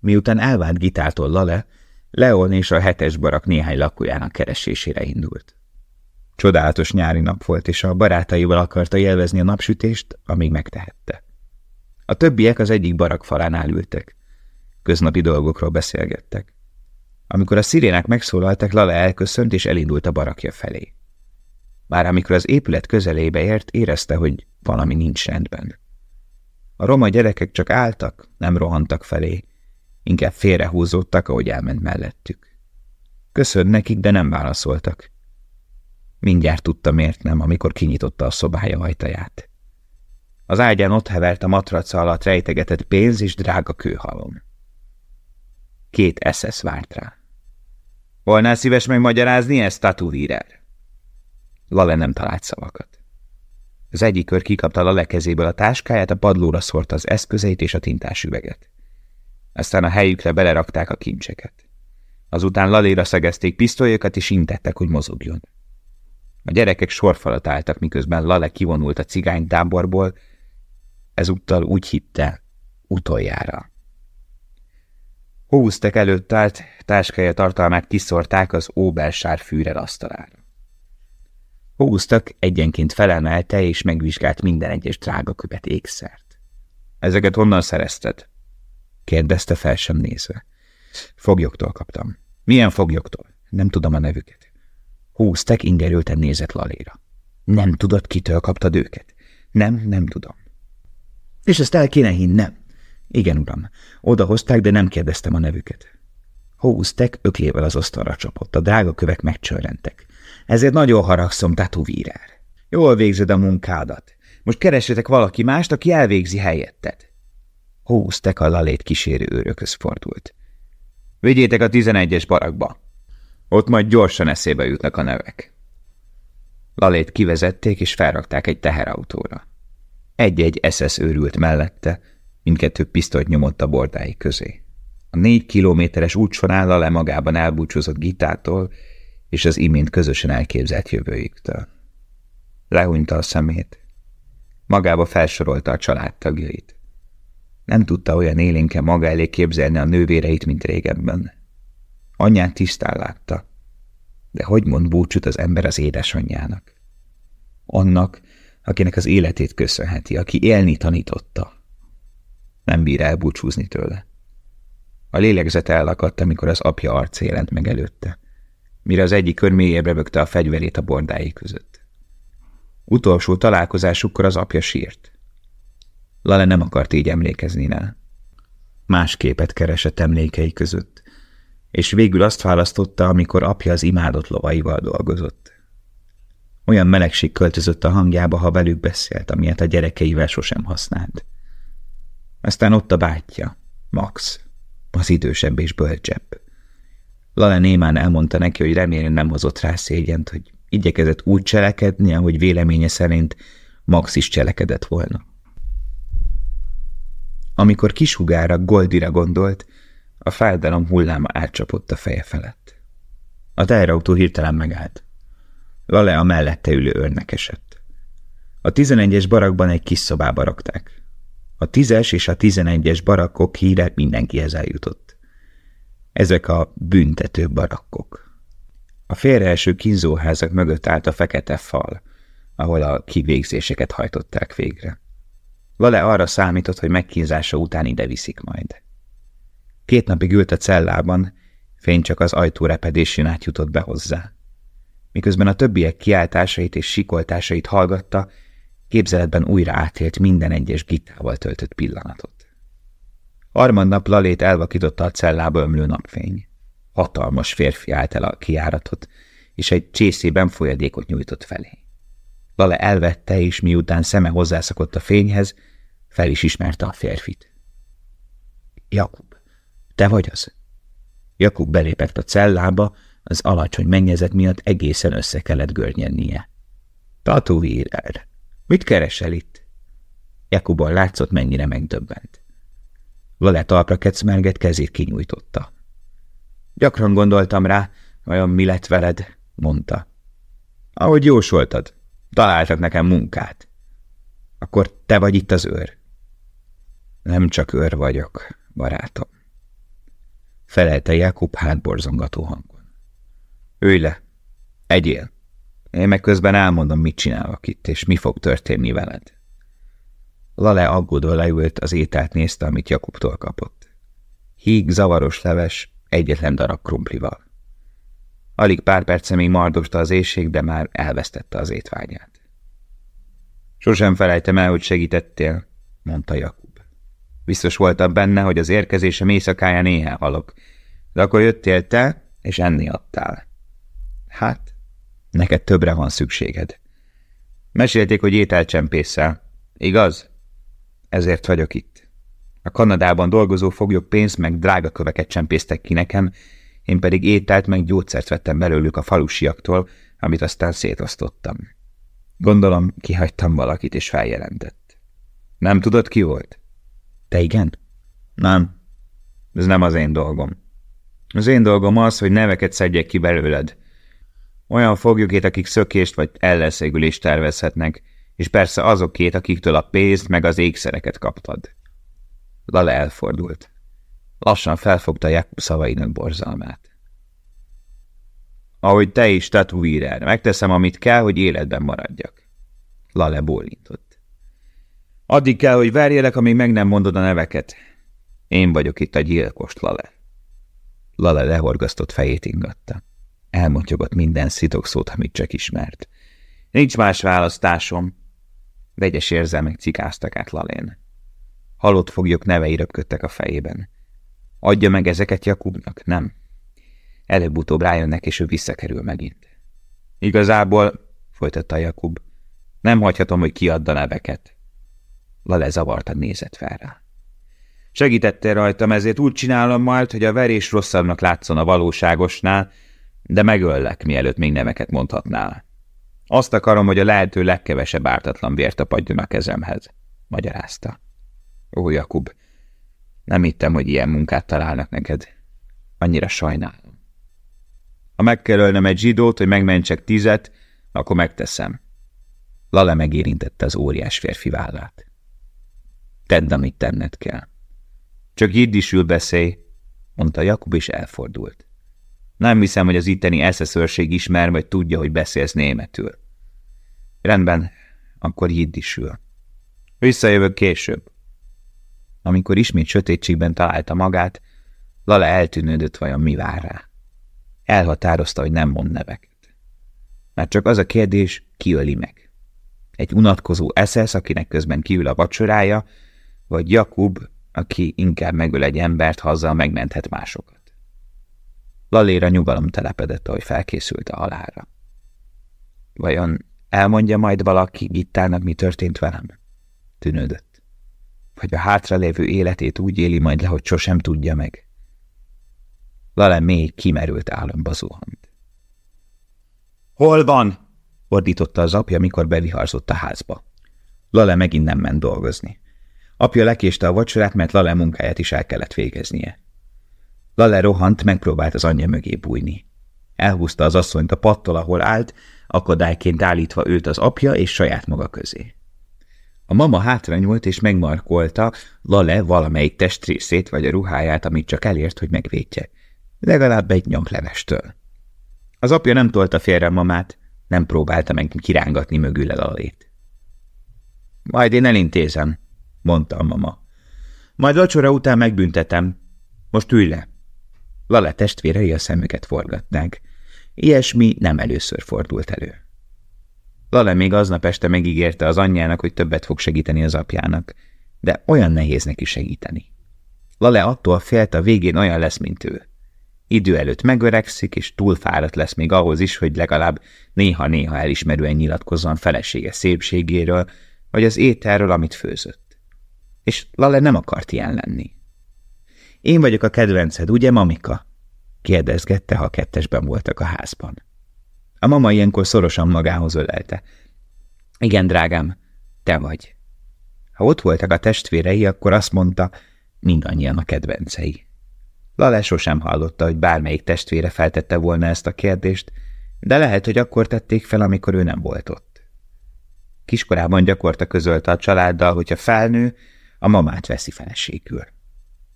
Miután elvált Gitától Lale, Leon és a hetes barak néhány lakójának keresésére indult. Csodálatos nyári nap volt, és a barátaival akarta élvezni a napsütést, amíg megtehette. A többiek az egyik barak falán ültek. Köznapi dolgokról beszélgettek. Amikor a szirének megszólaltak, Lala elköszönt és elindult a barakja felé. Bár amikor az épület közelébe ért, érezte, hogy valami nincs rendben. A roma gyerekek csak álltak, nem rohantak felé, inkább félrehúzódtak, ahogy elment mellettük. Köszön nekik, de nem válaszoltak. Mindjárt tudta, miért nem, amikor kinyitotta a szobája ajtaját. Az ágyán ott hevert a matraca alatt rejtegetett pénz és drága kőhalom. Két SS várt rá. Volnál szíves megmagyarázni ezt, Tatuvírer? Lale nem talált szavakat. Az egyik kör kikapta Lale kezéből a táskáját, a padlóra szórta az eszközeit és a tintás üveget. Aztán a helyükre belerakták a kincseket. Azután Laléra szegezték pisztolyokat, és intettek, hogy mozogjon. A gyerekek sorfalat álltak, miközben Lale kivonult a cigány táborból, ezúttal úgy hitte, utoljára. Hóztek előtt állt, táskája tartalmát kiszorták az Óbersár fűrer asztalára. Hóztak egyenként felemelte és megvizsgált minden egyes drágakövet ékszert. Ezeket honnan szerezted? kérdezte fel sem nézve. Foglyoktól kaptam. Milyen foglyoktól? Nem tudom a nevüket. Húztek, ingerülten nézett Laléra. Nem tudod, kitől kaptad őket? Nem, nem tudom. És ezt el kéne hinnem. Igen, uram. Oda hozták, de nem kérdeztem a nevüket. Húztek, öklével az asztalra csapott, a drága kövek megcsörrentek. Ezért nagyon haragszom, tatuvírár. Jól végzed a munkádat. Most keresetek valaki mást, aki elvégzi helyetted. Húztek a lalét kísérő őrökhöz fordult. Vigyétek a tizenegyes barakba. Ott majd gyorsan eszébe jutnak a nevek. Lalét kivezették, és felrakták egy teherautóra. Egy-egy SS őrült mellette, mindkettő pisztolyt nyomott a bordái közé. A négy kilométeres útsorán Lale magában elbúcsúzott Gitától, és az imént közösen elképzelt jövőjüktől. Lehúnyta a szemét. Magába felsorolta a családtagjait. Nem tudta olyan élénke maga elé képzelni a nővéreit, mint régebben. Anyját tisztán látta. De hogy mond búcsút az ember az édesanyjának? Annak, akinek az életét köszönheti, aki élni tanította. Nem bír elbúcsúzni tőle. A lélegzete elakadt, amikor az apja arc jelent meg előtte, mire az egyik kör mélyebbre bökte a fegyverét a bordái között. Utolsó találkozásukkor az apja sírt. Lale nem akart így emlékezni rá. Más képet keresett emlékei között, és végül azt választotta, amikor apja az imádott lovaival dolgozott. Olyan melegség költözött a hangjába, ha velük beszélt, amilyet a gyerekeivel sosem használt. Aztán ott a bátyja, Max, az idősebb és bölcsebb. Lale némán elmondta neki, hogy remélem nem hozott rá szégyent, hogy igyekezett úgy cselekedni, ahogy véleménye szerint Max is cselekedett volna. Amikor kisugára Goldira gondolt, a fájdalom hulláma átcsapott a feje felett. A teherautó hirtelen megállt. Lale a mellette ülő őrnek esett. A tizenegyes barakban egy kis szobába rakták. A tízes és a tizenegyes barakkok híre mindenkihez eljutott. Ezek a büntető barakkok. A félreeső kínzóházak mögött állt a fekete fal, ahol a kivégzéseket hajtották végre. Lale arra számított, hogy megkínzása után ide viszik majd. Két napig ült a cellában, fény csak az ajtó repedésén átjutott be hozzá. Miközben a többiek kiáltásait és sikoltásait hallgatta, képzeletben újra átélt minden egyes gittával töltött pillanatot. Harmadnap Lalét elvakította a cellába ömlő napfény. Hatalmas férfi állt el a kiáratot, és egy csészében folyadékot nyújtott felé. Lale elvette, és miután szeme hozzászokott a fényhez, fel is ismerte a férfit. Jakub, te vagy az? Jakub belépett a cellába, az alacsony mennyezet miatt egészen össze kellett görnyennie. Tatuvírer, mit keresel itt? Jakubon látszott, mennyire megdöbbent. Lale talpra kecmerget, kezét kinyújtotta. Gyakran gondoltam rá, vajon mi lett veled, mondta. Ahogy jósoltad, találtak nekem munkát. Akkor te vagy itt az őr? Nem csak őr vagyok, barátom. Felelte Jakub hátborzongató hangon. Ülj le, egyél. Én meg közben elmondom, mit csinálok itt, és mi fog történni veled. Lale aggódó leült, az ételt nézte, amit Jakubtól kapott. Híg, zavaros leves, egyetlen darab krumplival. Alig pár perce még mardosta az éjség, de már elvesztette az étvágyát. Sosem felejtem el, hogy segítettél, mondta Jakub. Biztos voltam benne, hogy az érkezésem éjszakáján éhen halok, de akkor jöttél te, és enni adtál. Hát, neked többre van szükséged. Mesélték, hogy ételcsempészel. Igaz? Ezért vagyok itt. A Kanadában dolgozó foglyok pénzt meg drága köveket csempésztek ki nekem, én pedig ételt meg gyógyszert vettem belőlük a falusiaktól, amit aztán szétosztottam. Gondolom, kihagytam valakit, és feljelentett. Nem tudod, ki volt? Te igen? Nem. Ez nem az én dolgom. Az én dolgom az, hogy neveket szedjek ki belőled, olyan foglyokét, akik szökést vagy elleszégülést tervezhetnek, és persze azokét, akiktől a pénzt meg az ékszereket kaptad. Lale elfordult. Lassan felfogta Jakub szavainak borzalmát. Ahogy te is, tatuírer, megteszem, amit kell, hogy életben maradjak. Lale bólintott. Addig kell, hogy verjelek, amíg meg nem mondod a neveket. Én vagyok itt a gyilkos, Lale. Lale lehorgasztott fejét ingatta. Elmotyogott minden szitokszót, amit csak ismert. Nincs más választásom. Vegyes érzelmek cikáztak át Lalén. Halott foglyok nevei röpködtek a fejében. Adja meg ezeket Jakubnak? Nem. Előbb-utóbb rájönnek, és ő visszakerül megint. Igazából, folytatta Jakub, nem hagyhatom, hogy kiadda neveket. Lale zavartan nézett fel rá. Segítettél rajtam, ezért úgy csinálom majd, hogy a verés rosszabbnak látszon a valóságosnál, de megöllek, mielőtt még neveket mondhatnál. Azt akarom, hogy a lehető legkevesebb ártatlan vért tapadjon a kezemhez, magyarázta. Ó, Jakub, nem hittem, hogy ilyen munkát találnak neked. Annyira sajnálom. Ha meg kell ölnem egy zsidót, hogy megmentsek tizet, akkor megteszem. Lale megérintette az óriás férfi vállát. Tedd, amit tenned kell. Csak jiddisül beszélj, mondta Jakub, és elfordult. Nem hiszem, hogy az itteni eszeszőrség ismer, vagy tudja, hogy beszélsz németül. Rendben, akkor jiddisül. Visszajövök később. Amikor ismét sötétségben találta magát, Lale eltűnődött vajon mi vár rá. Elhatározta, hogy nem mond neveket. Mert csak az a kérdés, ki öli meg. Egy unatkozó eszesz, akinek közben kiül a vacsorája, vagy Jakub, aki inkább megöl egy embert, ha azzal megmenthet másokat. Laléra nyugalom telepedett, ahogy felkészült a halálra. Vajon elmondja majd valaki Gittának, mi történt velem? Tűnődött. Vagy a hátralévő életét úgy éli majd le, hogy sosem tudja meg. Lale mély, kimerült álomba zuhant. Hol van? ordította az apja, mikor beviharzott a házba. Lale megint nem ment dolgozni. Apja lekéste a vacsorát, mert Lale munkáját is el kellett végeznie. Lale rohant, megpróbált az anyja mögé bújni. Elhúzta az asszonyt a pattól, ahol állt, akadályként állítva őt az apja és saját maga közé. A mama hátra nyúlt és megmarkolta Lale valamelyik testrészét vagy a ruháját, amit csak elért, hogy megvédje. Legalább egy nyaklevestől. Az apja nem tolta félre a mamát, nem próbálta meg kirángatni mögül el Lalét. Majd én elintézem, mondta a mama. Majd vacsora után megbüntetem. Most ülj le. Lale testvérei a szemüket forgatnák. Ilyesmi nem először fordult elő. Lale még aznap este megígérte az anyjának, hogy többet fog segíteni az apjának, de olyan nehéz neki segíteni. Lale attól félt, a végén olyan lesz, mint ő. Idő előtt megöregszik, és túlfáradt lesz még ahhoz is, hogy legalább néha-néha elismerően nyilatkozzon felesége szépségéről, vagy az ételről, amit főzött. És Lale nem akart ilyen lenni. Én vagyok a kedvenced, ugye, mamika? kérdezgette, ha kettesben voltak a házban. A mama ilyenkor szorosan magához ölelte. Igen, drágám, te vagy. Ha ott voltak a testvérei, akkor azt mondta, mindannyian a kedvencei. Lale sosem hallotta, hogy bármelyik testvére feltette volna ezt a kérdést, de lehet, hogy akkor tették fel, amikor ő nem volt ott. Kiskorában gyakorta közölte a családdal, hogyha felnő, a mamát veszi feleségül.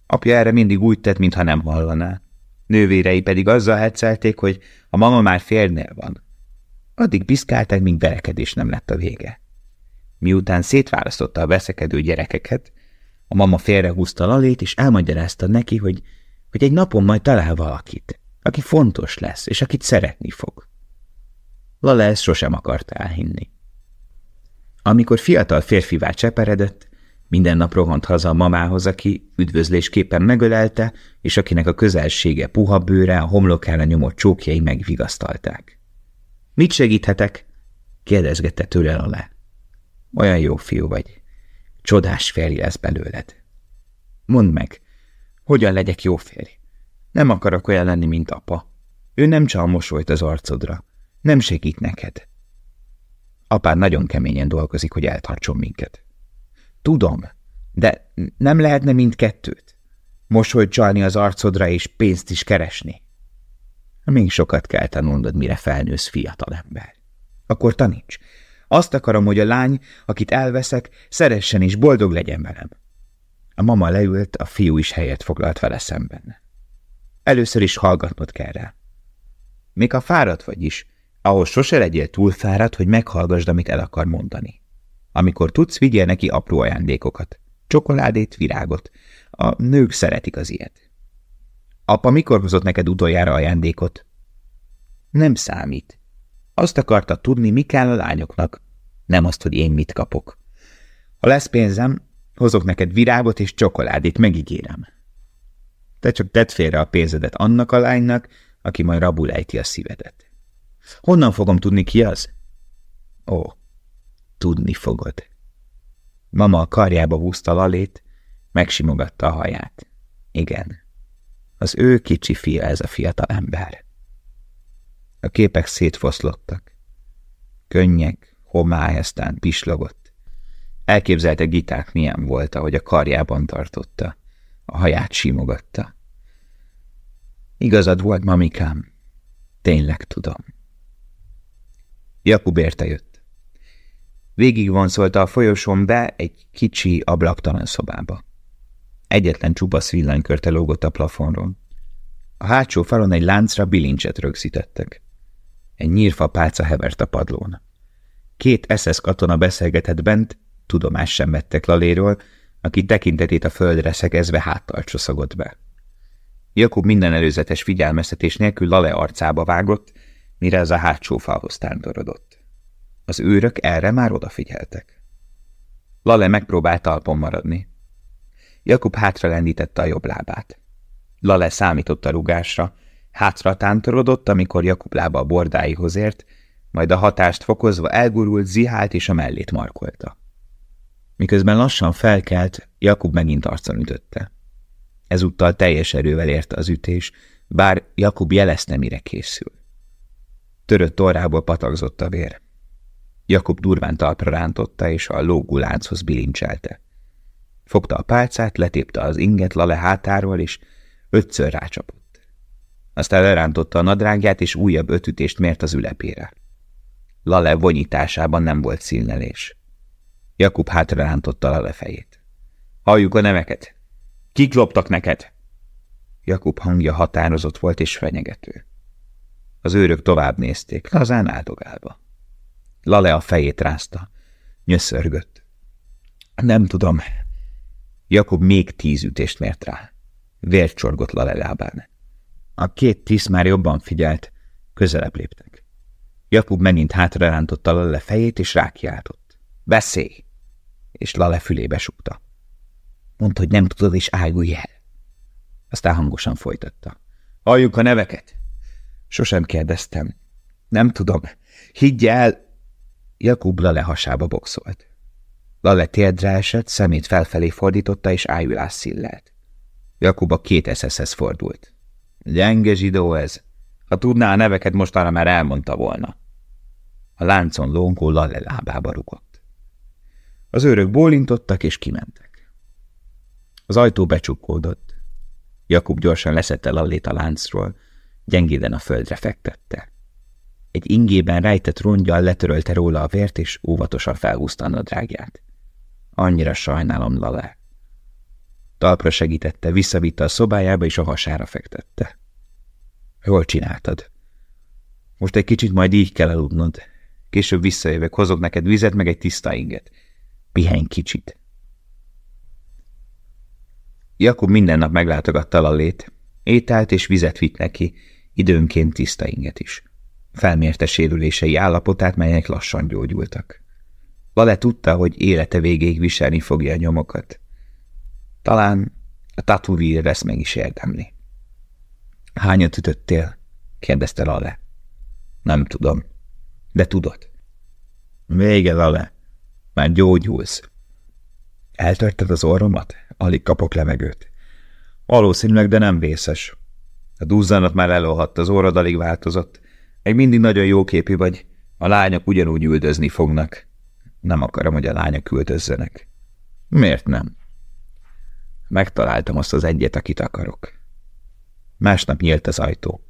Apja erre mindig úgy tett, mintha nem hallaná. Nővérei pedig azzal hetszelték, hogy a mama már férnél van. Addig piszkálták, míg verekedés nem lett a vége. Miután szétválasztotta a veszekedő gyerekeket, a mama félrehúzta Lalét, és elmagyarázta neki, hogy, hogy egy napon majd talál valakit, aki fontos lesz, és akit szeretni fog. Lala ezt sosem akarta elhinni. Amikor fiatal férfivá cseperedett, minden nap rohant haza a mamához, aki üdvözlésképpen megölelte, és akinek a közelsége puha bőre, a homlokára nyomott csókjai megvigasztalták. – Mit segíthetek? – kérdezgette tőle alá. – Olyan jó fiú vagy. Csodás férj lesz belőled. – Mondd meg, hogyan legyek jó férj? Nem akarok olyan lenni, mint apa. Ő nem csal mosolyt az arcodra. Nem segít neked. Apád nagyon keményen dolgozik, hogy eltartson minket. Tudom, de nem lehetne mindkettőt? Mosolyt csalni az arcodra és pénzt is keresni? Még sokat kell tanulnod, mire felnősz fiatalember. Akkor taníts. Azt akarom, hogy a lány, akit elveszek, szeressen és boldog legyen velem. A mama leült, a fiú is helyet foglalt vele szemben. Először is hallgatnod kell rá. Még a fáradt vagy is, ahhoz sose legyél túl fáradt, hogy meghallgasd, amit el akar mondani. Amikor tudsz, vigyél neki apró ajándékokat. Csokoládét, virágot. A nők szeretik az ilyet. Apa mikor hozott neked utoljára ajándékot? Nem számít. Azt akarta tudni, mi kell a lányoknak, nem azt, hogy én mit kapok. Ha lesz pénzem, hozok neked virágot és csokoládét, megígérem. Te csak tedd félre a pénzedet annak a lánynak, aki majd rabul ejti a szívedet. Honnan fogom tudni, ki az? Ó, tudni fogod. Mama a karjába húzta Lalét, megsimogatta a haját. Igen, az ő kicsi fia ez a fiatal ember. A képek szétfoszlottak. Könnyek, homály, aztán pislogott. Elképzelte Gitát milyen volt, ahogy a karjában tartotta, a haját simogatta. Igazad volt, mamikám. Tényleg tudom. Jakub érte jött. Végig vonszolta a folyosón be egy kicsi, ablaktalan szobába. Egyetlen csupasz villanykörte lógott a plafonról. A hátsó falon egy láncra bilincset rögzítettek. Egy nyírfa pálca hevert a padlón. Két SS katona beszélgetett bent, tudomás sem vettek Laléről, aki tekintetét a földre szegezve háttal csoszogott be. Jakub minden előzetes figyelmeztetés nélkül Lale arcába vágott, mire ez a hátsó falhoz tántorodott. Az őrök erre már odafigyeltek. Lale megpróbált talpon maradni. Jakub hátra lendítette a jobb lábát. Lale számított a rugásra, hátra tántorodott, amikor Jakub lába a bordáihoz ért, majd a hatást fokozva elgurult, zihált és a mellét markolta. Miközben lassan felkelt, Jakub megint arcon ütötte. Ezúttal teljes erővel érte az ütés, bár Jakub jelezte, mire készül. Törött torrából patakzott a vér. Jakub durván talpra rántotta, és a lógó lánchoz bilincselte. Fogta a pálcát, letépte az inget Lale hátáról, és ötször rácsapott. Aztán lerántotta a nadrágját, és újabb ötütést mért az ülepére. Lale vonyításában nem volt színlelés. Jakub hátra rántotta Lale fejét. Halljuk a neveket! Kik loptak neked? Jakub hangja határozott volt és fenyegető. Az őrök tovább nézték, lazán áldogálva. Lale a fejét rázta. Nyöszörgött. Nem tudom. Jakub még tíz ütést mért rá. Vért csorgott Lale lábán. A két tíz már jobban figyelt, közelebb léptek. Jakub megint hátra rántotta Lale fejét, és rákiáltott. Beszélj! És Lale fülébe sukta. Mondd, hogy nem tudod, és állj el. Aztán hangosan folytatta. Halljuk a neveket? Sosem kérdeztem. Nem tudom. Higgy el! Jakub Lale hasába boxolt. Lale térdre esett, szemét felfelé fordította, és ájulás szillelt. Jakub a két eszeszhez fordult. Gyenge zsidó ez. Ha tudná a neveket, mostanra már elmondta volna. A láncon lóngó Lale lábába rugott. Az őrök bólintottak, és kimentek. Az ajtó becsukkódott. Jakub gyorsan leszette Lallét a láncról, gyengéden a földre fektette. Egy ingében rejtett rongyal letörölte róla a vért, és óvatosan felhúzta a nadrágját. Annyira sajnálom, Lale. Talpra segítette, visszavitte a szobájába, és a hasára fektette. Jól csináltad. Most egy kicsit majd így kell aludnod. Később visszajövök, hozok neked vizet, meg egy tiszta inget. Pihenj kicsit. Jakub minden nap meglátogatta Lalét, ételt és vizet vitt neki, időnként tiszta inget is. Felmérte sérülései állapotát, melyek lassan gyógyultak. Lale tudta, hogy élete végéig viselni fogja a nyomokat. Talán a tatuvír lesz meg is érdemli. Hányat ütöttél? kérdezte Lale. Nem tudom. De tudod. Vége, Lale. Már gyógyulsz. Eltörted az orromat? Alig kapok levegőt. Valószínűleg, de nem vészes. A duzzanat már elolhadt, az orrod alig változott. Egy mindig nagyon jó képi vagy. A lányok ugyanúgy üldözni fognak. Nem akarom, hogy a lányok üldözzenek. Miért nem? Megtaláltam azt az egyet, akit akarok. Másnap nyílt az ajtó.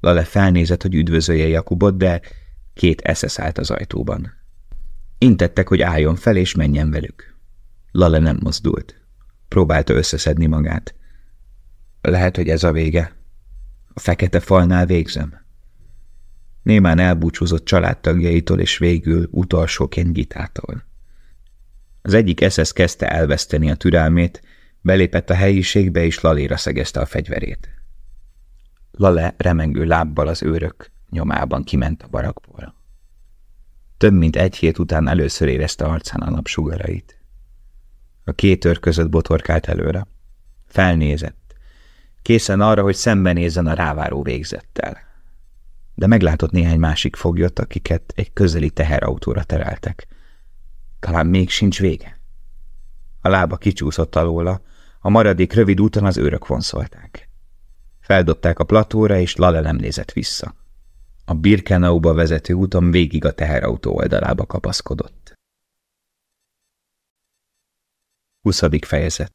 Lale felnézett, hogy üdvözölje Jakubot, de két eszesz állt az ajtóban. Intettek, hogy álljon fel és menjen velük. Lale nem mozdult. Próbálta összeszedni magát. Lehet, hogy ez a vége. A fekete falnál végzem. Némán elbúcsúzott családtagjaitól, és végül utolsóként Gitától. Az egyik eszesz kezdte elveszteni a türelmét, belépett a helyiségbe, és Laléra szegezte a fegyverét. Lale remengő lábbal az őrök nyomában kiment a barakból. Több mint egy hét után először érezte arcán a napsugarait. A két őr között botorkált előre. Felnézett, készen arra, hogy szembenézzen a ráváró végzettel. De meglátott néhány másik foglyot, akiket egy közeli teherautóra tereltek. Talán még sincs vége. A lába kicsúszott alóla, a maradék rövid úton az őrök vonszolták. Feldobták a platóra, és Lale nem nézett vissza. A Birkenauba vezető úton végig a teherautó oldalába kapaszkodott. 20. fejezet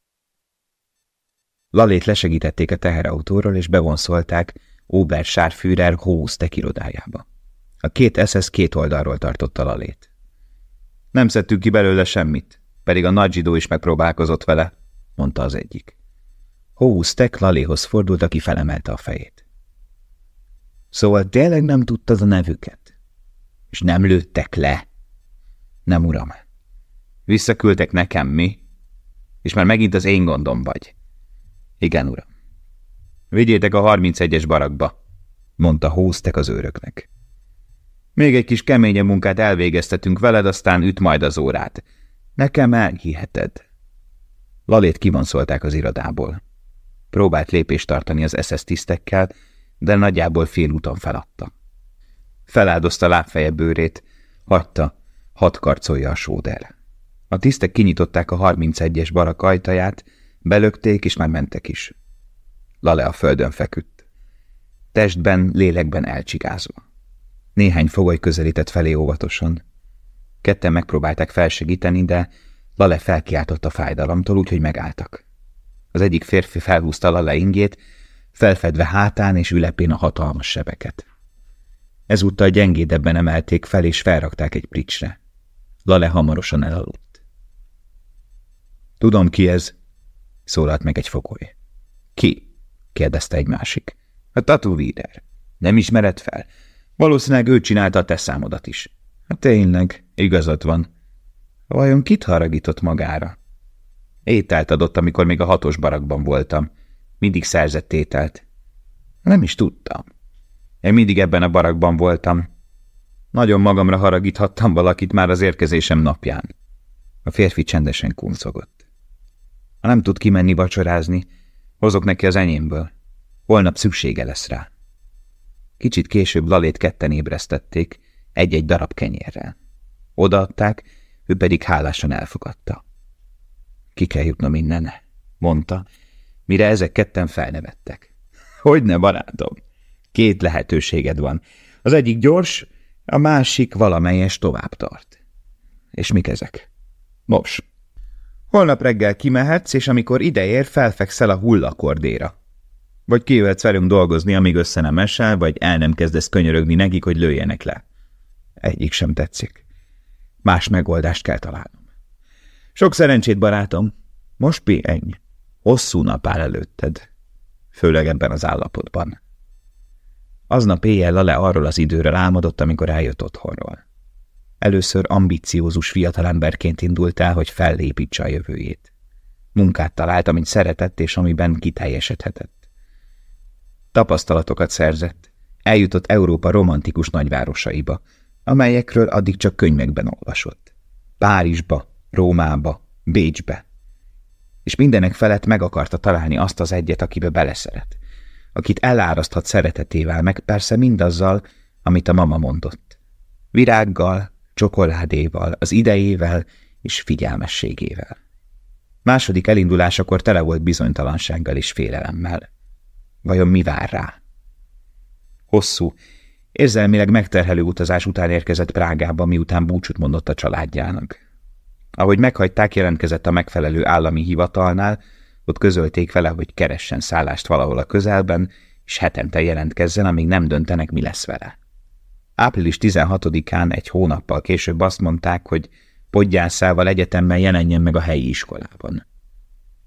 Lalét lesegítették a teherautóról, és bevonszolták Ober Sárfűrer Hóztek irodájába. A két SS két oldalról tartotta Lalét. Nem szedtük ki belőle semmit, pedig a nagy zsidó is megpróbálkozott vele, mondta az egyik. Hóztek Laléhoz fordult, aki felemelte a fejét. Szóval tényleg nem tudtad a nevüket? És nem lőttek le? Nem, uram. Visszaküldtek nekem, mi? És már megint az én gondom vagy. Igen, uram. Vigyétek a 31-es barakba, mondta Hóztek az őröknek. Még egy kis keményebb munkát elvégeztetünk veled, aztán üt majd az órát. Nekem elhiheted. Lalét kivonszolták az irodából. Próbált lépést tartani az SS tisztekkel, de nagyjából úton feladta. Feláldozta lábfeje bőrét, hagyta, hat karcolja a sóder. A tisztek kinyitották a 31-es barak ajtaját, belökték, és már mentek is. Lale a földön feküdt. Testben, lélekben elcsigázva. Néhány fogoly közelített felé óvatosan. Ketten megpróbálták felsegíteni, de Lale felkiáltott a fájdalomtól, úgyhogy megálltak. Az egyik férfi felhúzta Lale ingét, felfedve hátán és ülepén a hatalmas sebeket. Ezúttal gyengédebben emelték fel, és felrakták egy pricsre. Lale hamarosan elaludt. Tudom, ki ez, szólalt meg egy fogoly. Ki? Kérdezte egy másik. A Víder. Nem ismered fel? Valószínűleg ő csinálta a te számodat is. Hát tényleg, igazad van. Vajon kit haragított magára? Ételt adott, amikor még a hatos barakban voltam. Mindig szerzett ételt. Nem is tudtam. Én mindig ebben a barakban voltam. Nagyon magamra haragíthattam valakit már az érkezésem napján. A férfi csendesen kuncogott. Nem tud kimenni vacsorázni, hozok neki az enyémből. Holnap szüksége lesz rá. Kicsit később Lalét ketten ébresztették, egy-egy darab kenyérrel. Odaadták, ő pedig hálásan elfogadta. Ki kell jutnom innen, mondta, mire ezek ketten felnevettek. Hogyne, barátom? Két lehetőséged van. Az egyik gyors, a másik valamelyes tovább tart. És mik ezek? Most. Holnap reggel kimehetsz, és amikor ideér, felfekszel a hullakordéra. Vagy kijöhetsz velünk dolgozni, amíg össze nem esel, vagy el nem kezdesz könyörögni nekik, hogy lőjenek le. Egyik sem tetszik. Más megoldást kell találnom. Sok szerencsét, barátom. Most pihenj. Hosszú nap áll előtted. Főleg ebben az állapotban. Aznap éjjel Lale arról az időről álmodott, amikor eljött otthonról. Először ambiciózus fiatalemberként indult el, hogy fellépítse a jövőjét. Munkát talált, amit szeretett, és amiben kiteljesedhetett. Tapasztalatokat szerzett. Eljutott Európa romantikus nagyvárosaiba, amelyekről addig csak könyvekben olvasott. Párizsba, Rómába, Bécsbe. És mindenek felett meg akarta találni azt az egyet, akibe beleszeret. Akit eláraszthat szeretetével, meg persze mindazzal, amit a mama mondott. Virággal, csokoládéval, az idejével és figyelmességével. Második elindulásakor tele volt bizonytalansággal és félelemmel. Vajon mi vár rá? Hosszú, érzelmileg megterhelő utazás után érkezett Prágába, miután búcsút mondott a családjának. Ahogy meghagyták, jelentkezett a megfelelő állami hivatalnál, ott közölték vele, hogy keressen szállást valahol a közelben, és hetente jelentkezzen, amíg nem döntenek, mi lesz vele. Április 16-án egy hónappal később azt mondták, hogy podgyászával egyetemmel jelenjen meg a helyi iskolában.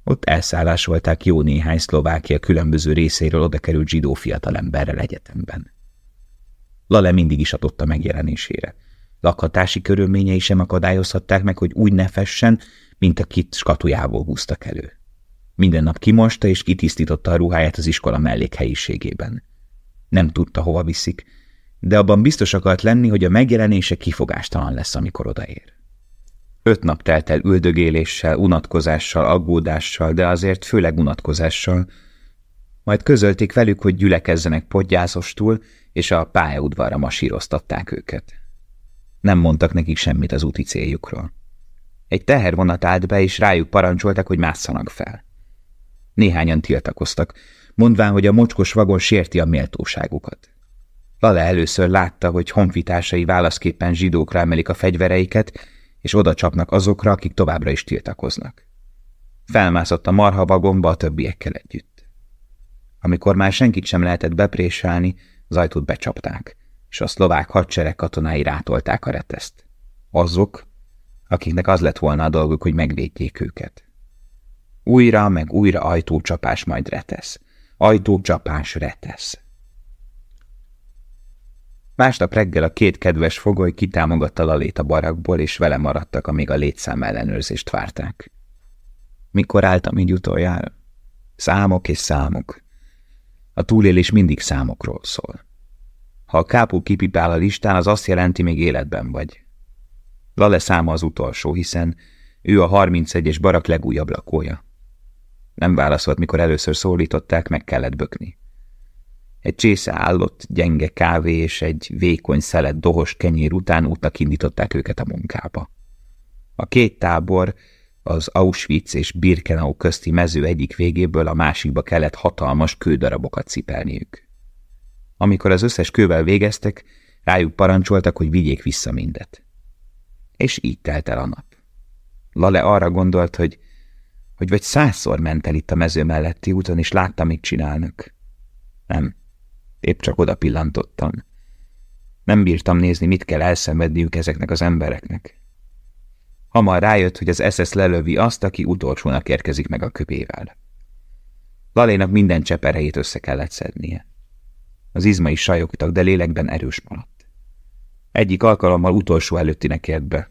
Ott elszállásolták jó néhány Szlovákia különböző részéről oda került zsidó fiatalemberrel egyetemben. Lale mindig is adott a megjelenésére. Lakhatási körülményei sem akadályozhatták meg, hogy úgy ne fessen, mint a kit skatujából húztak elő. Minden nap kimosta és kitisztította a ruháját az iskola mellékhelyiségében. Nem tudta, hova viszik, de abban biztos akart lenni, hogy a megjelenése kifogástalan lesz, amikor odaér. Öt nap telt el üldögéléssel, unatkozással, aggódással, de azért főleg unatkozással. Majd közölték velük, hogy gyülekezzenek podgyászostul, és a pályaudvarra masíroztatták őket. Nem mondtak nekik semmit az úti céljukról. Egy tehervonat állt be, és rájuk parancsoltak, hogy másszanak fel. Néhányan tiltakoztak, mondván, hogy a mocskos vagon sérti a méltóságukat. Lale először látta, hogy honfitársai válaszképpen zsidókra emelik a fegyvereiket, és oda csapnak azokra, akik továbbra is tiltakoznak. Felmászott a marha vagomba a többiekkel együtt. Amikor már senkit sem lehetett beprésálni, az ajtót becsapták, és a szlovák hadsereg katonái rátolták a reteszt. Azok, akiknek az lett volna a dolguk, hogy megvédjék őket. Újra meg újra ajtócsapás majd retesz. Ajtócsapás retesz. Másnap reggel a két kedves fogoly kitámogatta Lalét a barakból, és vele maradtak, amíg a létszám ellenőrzést várták. Mikor álltam így utoljára? Számok és számok. A túlélés mindig számokról szól. Ha a kápú kipipál a listán, az azt jelenti, még életben vagy. Lale száma az utolsó, hiszen ő a 31-es barak legújabb lakója. Nem válaszolt, mikor először szólították, meg kellett bökni. Egy csésze állott, gyenge kávé és egy vékony szelet dohos kenyér után útnak indították őket a munkába. A két tábor az Auschwitz és Birkenau közti mező egyik végéből a másikba kellett hatalmas kődarabokat cipelniük. Amikor az összes kővel végeztek, rájuk parancsoltak, hogy vigyék vissza mindet. És így telt el a nap. Lale arra gondolt, hogy, hogy vagy százszor ment el itt a mező melletti úton, és látta, mit csinálnak. Nem. Épp csak oda pillantottam. Nem bírtam nézni, mit kell elszenvedniük ezeknek az embereknek. Hamar rájött, hogy az SS lelövi azt, aki utolsónak érkezik meg a köpével. Lalénak minden cseperejét össze kellett szednie. Az izmai sajogtak, de lélekben erős maradt. Egyik alkalommal utolsó előttinek ért be.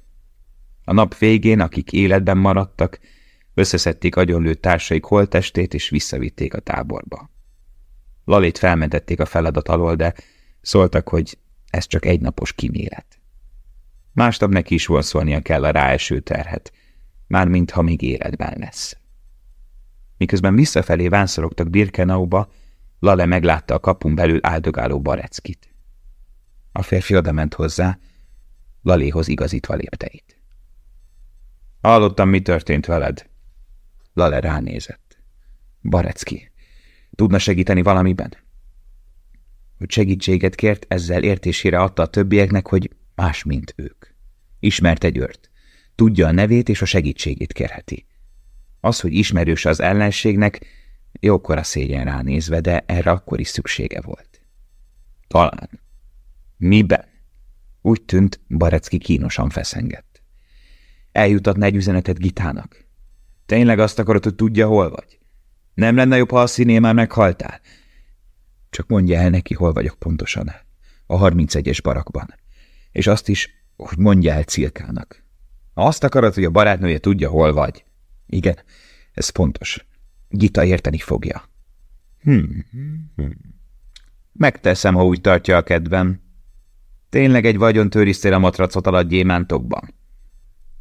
A nap végén, akik életben maradtak, összeszedték agyonlőtt társaik holtestét és visszavitték a táborba. Lalit felmentették a feladat alól, de szóltak, hogy ez csak egy napos kimélet. Másnap neki is vonszolnia kell a ráeső terhet, mármint ha még életben lesz. Miközben visszafelé vánszorogtak Birkenauba, Lale meglátta a kapun belül áldogáló Bareckit. A férfi odament hozzá, Laléhoz igazítva lépteit. Hallottam, mi történt veled. Lale ránézett. Barecki, Tudna segíteni valamiben? Hogy segítséget kért, ezzel értésére adta a többieknek, hogy más, mint ők. Ismert egy őrt. Tudja a nevét és a segítségét kérheti. Az, hogy ismerős az ellenségnek, jókora szégyen ránézve, de erre akkor is szüksége volt. Talán. Miben? Úgy tűnt, Barecki kínosan feszengett. Eljutatna egy üzenetet Gitának. Tényleg azt akarod, hogy tudja, hol vagy? Nem lenne jobb, ha a színé már meghaltál? Csak mondja el neki, hol vagyok pontosan. A 31-es barakban. És azt is, hogy mondja el Cilkának. Azt akarod, hogy a barátnője tudja, hol vagy? Igen, ez pontos. Gita érteni fogja. Hmm. hmm. Megteszem, ha úgy tartja a kedvem. Tényleg egy vagyon tőrisztél a matracot alatt gyémántokban.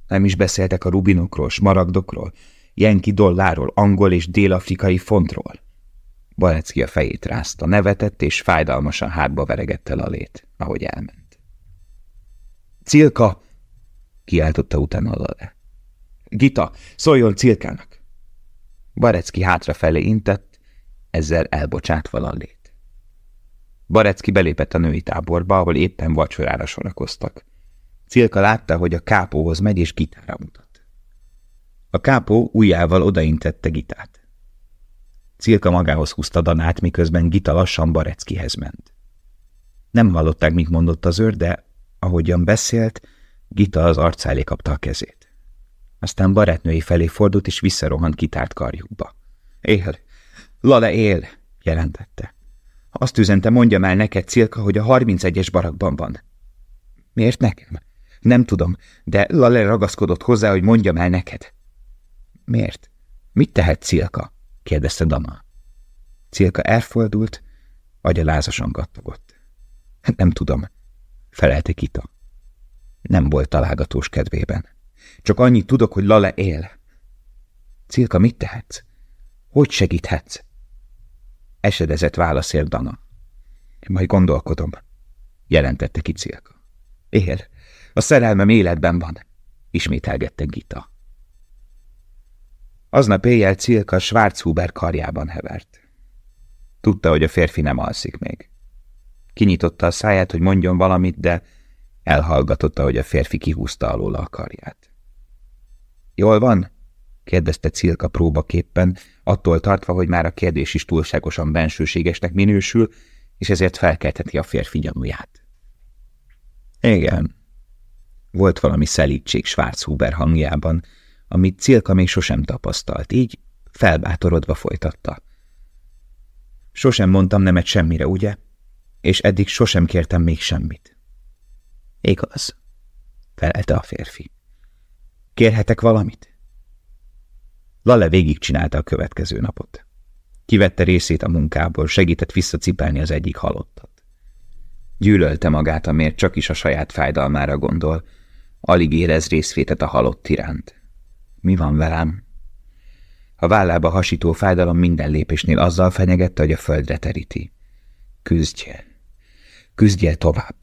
Nem is beszéltek a rubinokról, smaragdokról, jenki dollárról, angol és dél-afrikai fontról. Balecki a fejét rázta, nevetett és fájdalmasan hátba veregette a lét, ahogy elment. Cilka! kiáltotta utána Lale. Gita, szóljon Cilkának! Barecki hátrafelé intett, ezzel elbocsátva Lallét. Barecki belépett a női táborba, ahol éppen vacsorára sorakoztak. Cilka látta, hogy a kápóhoz megy és gitára mutat. A kápó ujjával odaintette Gitát. Cilka magához húzta Danát, miközben Gita lassan Bareckihez ment. Nem hallották, mit mondott az őr, de ahogyan beszélt, Gita az arcálé kapta a kezét. Aztán barátnői felé fordult, és visszarohant kitárt karjukba. Él! Lale él! jelentette. Azt üzente, mondjam el neked, Cilka, hogy a 31-es barakban van. Miért nekem? Nem tudom, de Lale ragaszkodott hozzá, hogy mondjam el neked. Miért? Mit tehet Cilka? kérdezte Dana. Cilka elfordult, agya lázasan kattogott. Nem tudom, felelte Kita. Nem volt találgatós kedvében. Csak annyit tudok, hogy Lale él. Cilka, mit tehetsz? Hogy segíthetsz? Esedezett válaszért Dana. Majd gondolkodom, jelentette ki Cilka. Él, a szerelmem életben van, ismételgette Gita. Aznap éjjel Cilka Schwarzhuber karjában hevert. Tudta, hogy a férfi nem alszik még. Kinyitotta a száját, hogy mondjon valamit, de elhallgatotta, hogy a férfi kihúzta alól a karját. Jól van? kérdezte Cilka próbaképpen, attól tartva, hogy már a kérdés is túlságosan bensőségesnek minősül, és ezért felkelteti a férfi gyanúját. Igen. Volt valami szelítség Schwarzhuber hangjában, amit Cilka még sosem tapasztalt, így felbátorodva folytatta. Sosem mondtam nemet semmire, ugye? És eddig sosem kértem még semmit. Igaz, felelte a férfi. Kérhetek valamit? Lale végigcsinálta a következő napot. Kivette részét a munkából, segített visszacipelni az egyik halottat. Gyűlölte magát, amért csak is a saját fájdalmára gondol, alig érez részvétet a halott iránt. Mi van velem? A vállába hasító fájdalom minden lépésnél azzal fenyegette, hogy a földre teríti. Küzdje. Küzdje tovább.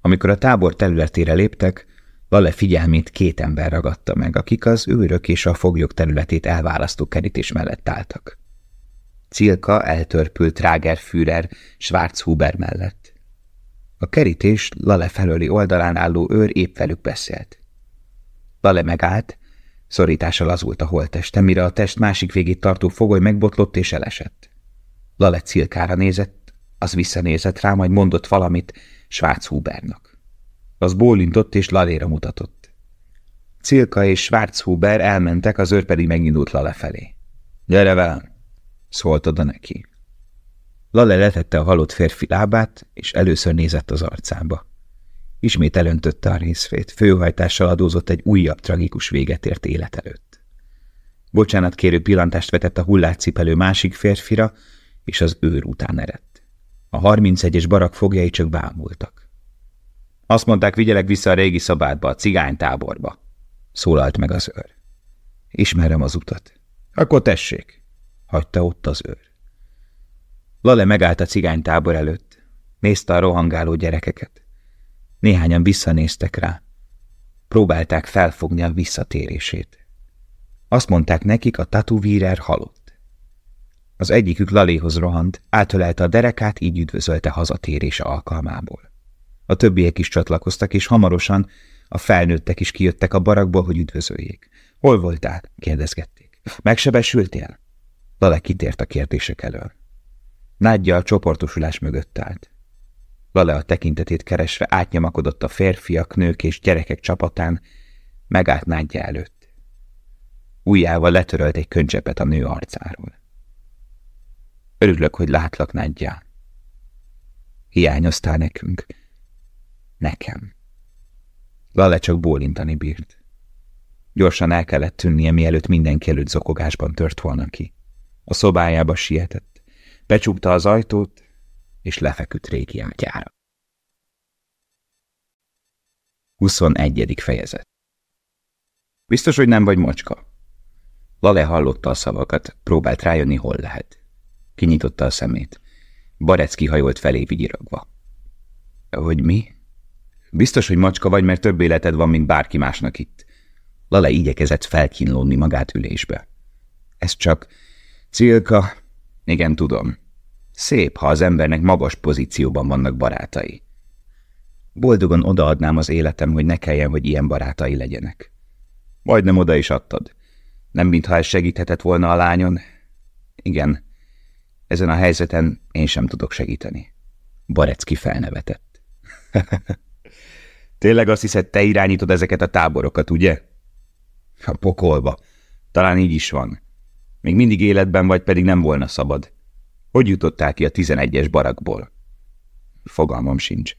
Amikor a tábor területére léptek, Lale figyelmét két ember ragadta meg, akik az őrök és a foglyok területét elválasztó kerítés mellett álltak. Cilka eltörpült Führer Schwarzhuber mellett. A kerítés Lale felőli oldalán álló őr épp velük beszélt. Lale megállt, szorítása lazult a holteste, mire a test másik végét tartó fogoly megbotlott és elesett. Lale Cilkára nézett, az visszanézett rá, majd mondott valamit Schwarzhubernak. Az bólintott és Laléra mutatott. Cilka és Schwarzhuber elmentek, az őr pedig megindult Lale felé. – Gyere velem! – szólt oda neki. Lale letette a halott férfi lábát, és először nézett az arcába. Ismét elöntötte a részfét, főhajtással adózott egy újabb tragikus véget ért élet előtt. Bocsánat kérő pillantást vetett a hullátcipelő másik férfira, és az őr után eredt. A 31-es barak fogjai csak bámultak. Azt mondták, vigyelek vissza a régi szabádba, a cigánytáborba, szólalt meg az őr. Ismerem az utat. Akkor tessék, hagyta ott az őr. Lale megállt a cigánytábor előtt. Nézte a rohangáló gyerekeket. Néhányan visszanéztek rá. Próbálták felfogni a visszatérését. Azt mondták nekik, a tatuvírer halott. Az egyikük Laléhoz rohant, átölelte a derekát, így üdvözölte hazatérése alkalmából. A többiek is csatlakoztak, és hamarosan a felnőttek is kijöttek a barakból, hogy üdvözöljék. Hol voltál? kérdezgették. Megsebesültél? Lale kitért a kérdések elől. Nádja a csoportosulás mögött állt. Lale a tekintetét keresve átnyomakodott a férfiak, nők és gyerekek csapatán, megállt Nádja előtt. Újjával letörölt egy könycsepet a nő arcáról. Örülök, hogy látlak, Nádja. Hiányoztál nekünk. Nekem. Lale csak bólintani bírt. Gyorsan el kellett tűnnie, mielőtt mindenki előtt zokogásban tört volna ki. A szobájába sietett. Becsukta az ajtót, és lefeküdt régi ágyára. 21. fejezet Biztos, hogy nem vagy mocska? Lale hallotta a szavakat, próbált rájönni, hol lehet. Kinyitotta a szemét. Barecki hajolt felé vigyiragva. Hogy mi? Biztos, hogy macska vagy, mert több életed van, mint bárki másnak itt. Lale igyekezett felkínlódni magát ülésbe. Ez csak... Cilka, igen, tudom. Szép, ha az embernek magas pozícióban vannak barátai. Boldogan odaadnám az életem, hogy ne kelljen, hogy ilyen barátai legyenek. Majdnem oda is adtad. Nem mintha ez segíthetett volna a lányon. Igen, ezen a helyzeten én sem tudok segíteni. Barecki felnevetett. [LAUGHS] Tényleg azt hiszed, te irányítod ezeket a táborokat, ugye? A pokolba. Talán így is van. Még mindig életben vagy, pedig nem volna szabad. Hogy jutottál ki a tizenegyes barakból? Fogalmam sincs.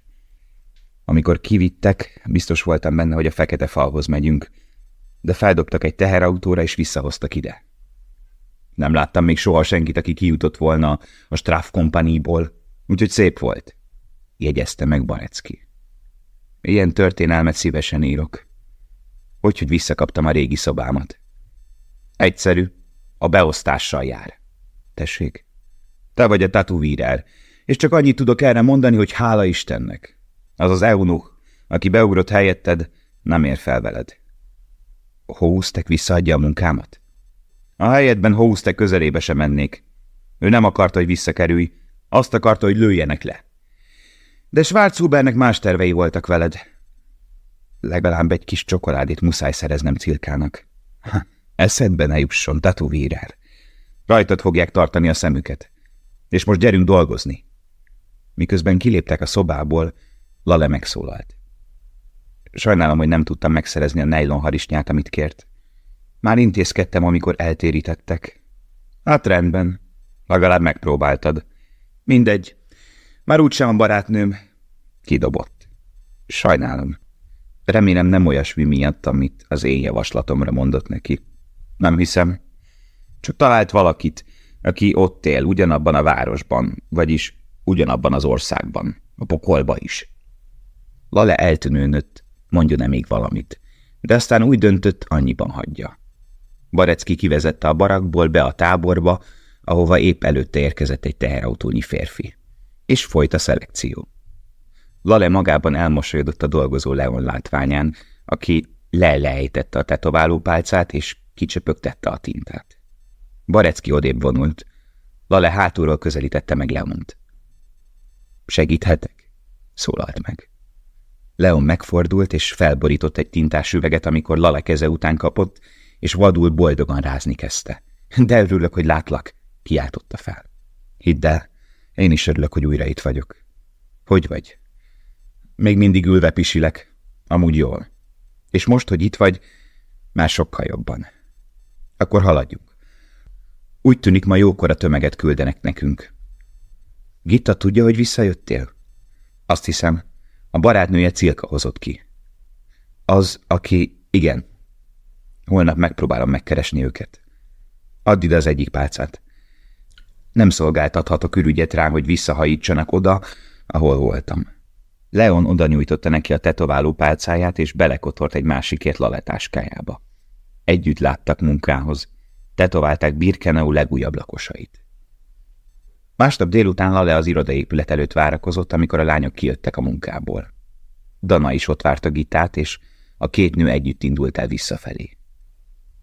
Amikor kivittek, biztos voltam benne, hogy a fekete falhoz megyünk, de feldobtak egy teherautóra és visszahoztak ide. Nem láttam még soha senkit, aki kijutott volna a Straff Companyból, úgyhogy szép volt. jegyezte meg Barecki. Ilyen történelmet szívesen írok. Hogy, hogy visszakaptam a régi szobámat. Egyszerű, a beosztással jár. Tessék, te vagy a tatuvírer, és csak annyit tudok erre mondani, hogy hála Istennek. Az az eunuch, aki beugrott helyetted, nem ér fel veled. Hóztek visszaadja a munkámat? A helyedben Hóztek közelébe sem mennék. Ő nem akarta, hogy visszakerülj, azt akarta, hogy lőjenek le. De Schwarzhubernek más tervei voltak veled. Legalább egy kis csokoládét muszáj szereznem Cilkának. Ha, eszedbe ne jusson, tatuvírer. Rajtad fogják tartani a szemüket. És most gyerünk dolgozni. Miközben kiléptek a szobából, Lale megszólalt. Sajnálom, hogy nem tudtam megszerezni a nejlon harisnyát, amit kért. Már intézkedtem, amikor eltérítettek. Hát rendben, legalább megpróbáltad. Mindegy, már úgysem a barátnőm. Kidobott. Sajnálom. Remélem nem olyasmi miatt, amit az én javaslatomra mondott neki. Nem hiszem. Csak talált valakit, aki ott él, ugyanabban a városban, vagyis ugyanabban az országban, a pokolba is. Lale eltűnőnött, mondjon-e még valamit, de aztán úgy döntött, annyiban hagyja. Barecki kivezette a barakból be a táborba, ahova épp előtte érkezett egy teherautónyi férfi. És folyt a szelekció. Lale magában elmosolyodott a dolgozó Leon látványán, aki lelejtette a tetoválópálcát, és kicsöpögtette a tintát. Barecki odébb vonult. Lale hátulról közelítette meg Leont. Segíthetek? szólalt meg. Leon megfordult, és felborított egy tintás üveget, amikor Lale keze után kapott, és vadul boldogan rázni kezdte. De örülök, hogy látlak, kiáltotta fel. Hidd el, én is örülök, hogy újra itt vagyok. Hogy vagy? Még mindig ülve pisilek. Amúgy jól. És most, hogy itt vagy, már sokkal jobban. Akkor haladjunk. Úgy tűnik, ma jókora tömeget küldenek nekünk. Gitta tudja, hogy visszajöttél? Azt hiszem, a barátnője Cilka hozott ki. Az, aki... Igen. Holnap megpróbálom megkeresni őket. Add ide az egyik pálcát. Nem szolgáltathatok ürügyet rá, hogy visszahajítsanak oda, ahol voltam. Leon oda nyújtotta neki a tetováló pálcáját, és belekotort egy másikért laletáskájába. Együtt láttak munkához. Tetoválták Birkenau legújabb lakosait. Másnap délután Lale az irodaépület előtt várakozott, amikor a lányok kijöttek a munkából. Dana is ott várta Gitát, és a két nő együtt indult el visszafelé.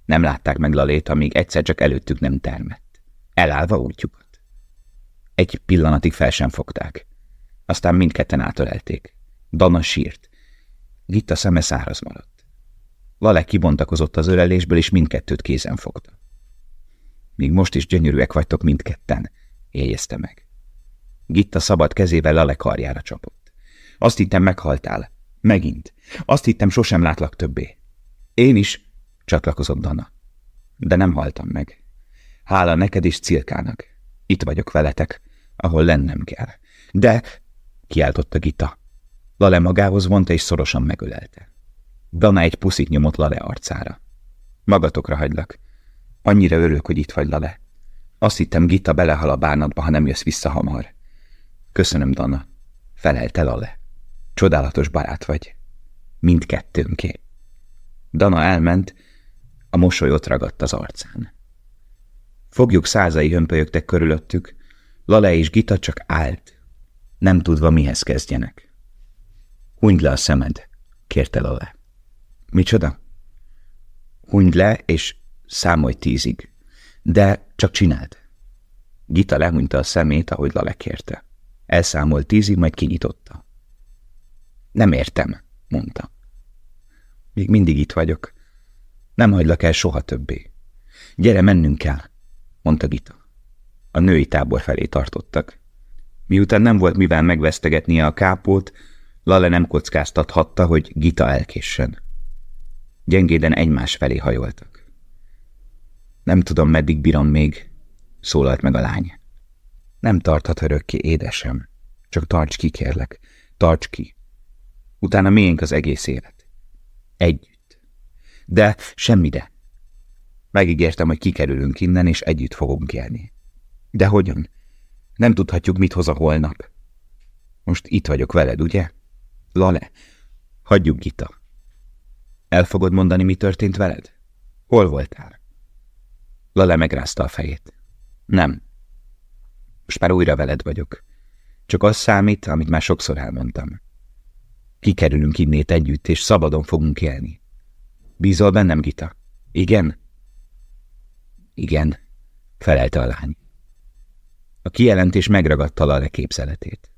Nem látták meg Lalét, amíg egyszer csak előttük nem termett. Elállva útjukat. Egy pillanatig fel sem fogták. Aztán mindketten átölelték. Dana sírt. Gitta szeme száraz maradt. Lale kibontakozott az ölelésből, és mindkettőt kézen fogta. Míg most is gyönyörűek vagytok mindketten, jegyezte meg. Gitta szabad kezével Lale karjára csapott. Azt hittem, meghaltál. Megint. Azt hittem, sosem látlak többé. Én is, csatlakozott Dana. De nem haltam meg. Hála neked is Cilkának. Itt vagyok veletek, ahol lennem kell. De, kiáltotta Gita. Lale magához vonta és szorosan megölelte. Dana egy puszit nyomott Lale arcára. Magatokra hagylak. Annyira örülök, hogy itt vagy, Lale. Azt hittem, Gita belehal a bánatba, ha nem jössz vissza hamar. Köszönöm, Dana. Felelte Lale. Csodálatos barát vagy. Mindkettőnké. Dana elment, a mosoly ott ragadt az arcán. Fogjuk százai hömpölyögtek körülöttük, Lale és Gita csak állt, nem tudva mihez kezdjenek. Hunyd le a szemed, kérte Lale. Micsoda? Hunyd le, és számolj tízig. De csak csináld. Gita lehúnyta a szemét, ahogy Lale kérte. Elszámolt tízig, majd kinyitotta. Nem értem, mondta. Még mindig itt vagyok. Nem hagylak el soha többé. Gyere, mennünk kell, mondta Gita. A női tábor felé tartottak. Miután nem volt mivel megvesztegetnie a kápót, Lale nem kockáztathatta, hogy Gita elkéssen. Gyengéden egymás felé hajoltak. Nem tudom, meddig bírom még, szólalt meg a lány. Nem tarthat örökké, édesem. Csak tarts ki, kérlek. Tarts ki. Utána miénk az egész élet. Együtt. De semmi de. Megígértem, hogy kikerülünk innen, és együtt fogunk élni. De hogyan? Nem tudhatjuk, mit hoz a holnap. Most itt vagyok veled, ugye? Lale, hagyjuk Gita. El fogod mondani, mi történt veled? Hol voltál? Lale megrázta a fejét. Nem. Most már újra veled vagyok. Csak az számít, amit már sokszor elmondtam. Kikerülünk innét együtt, és szabadon fogunk élni. Bízol bennem, Gita? Igen? Igen, felelte a lány. A kijelentés megragadta a képzeletét.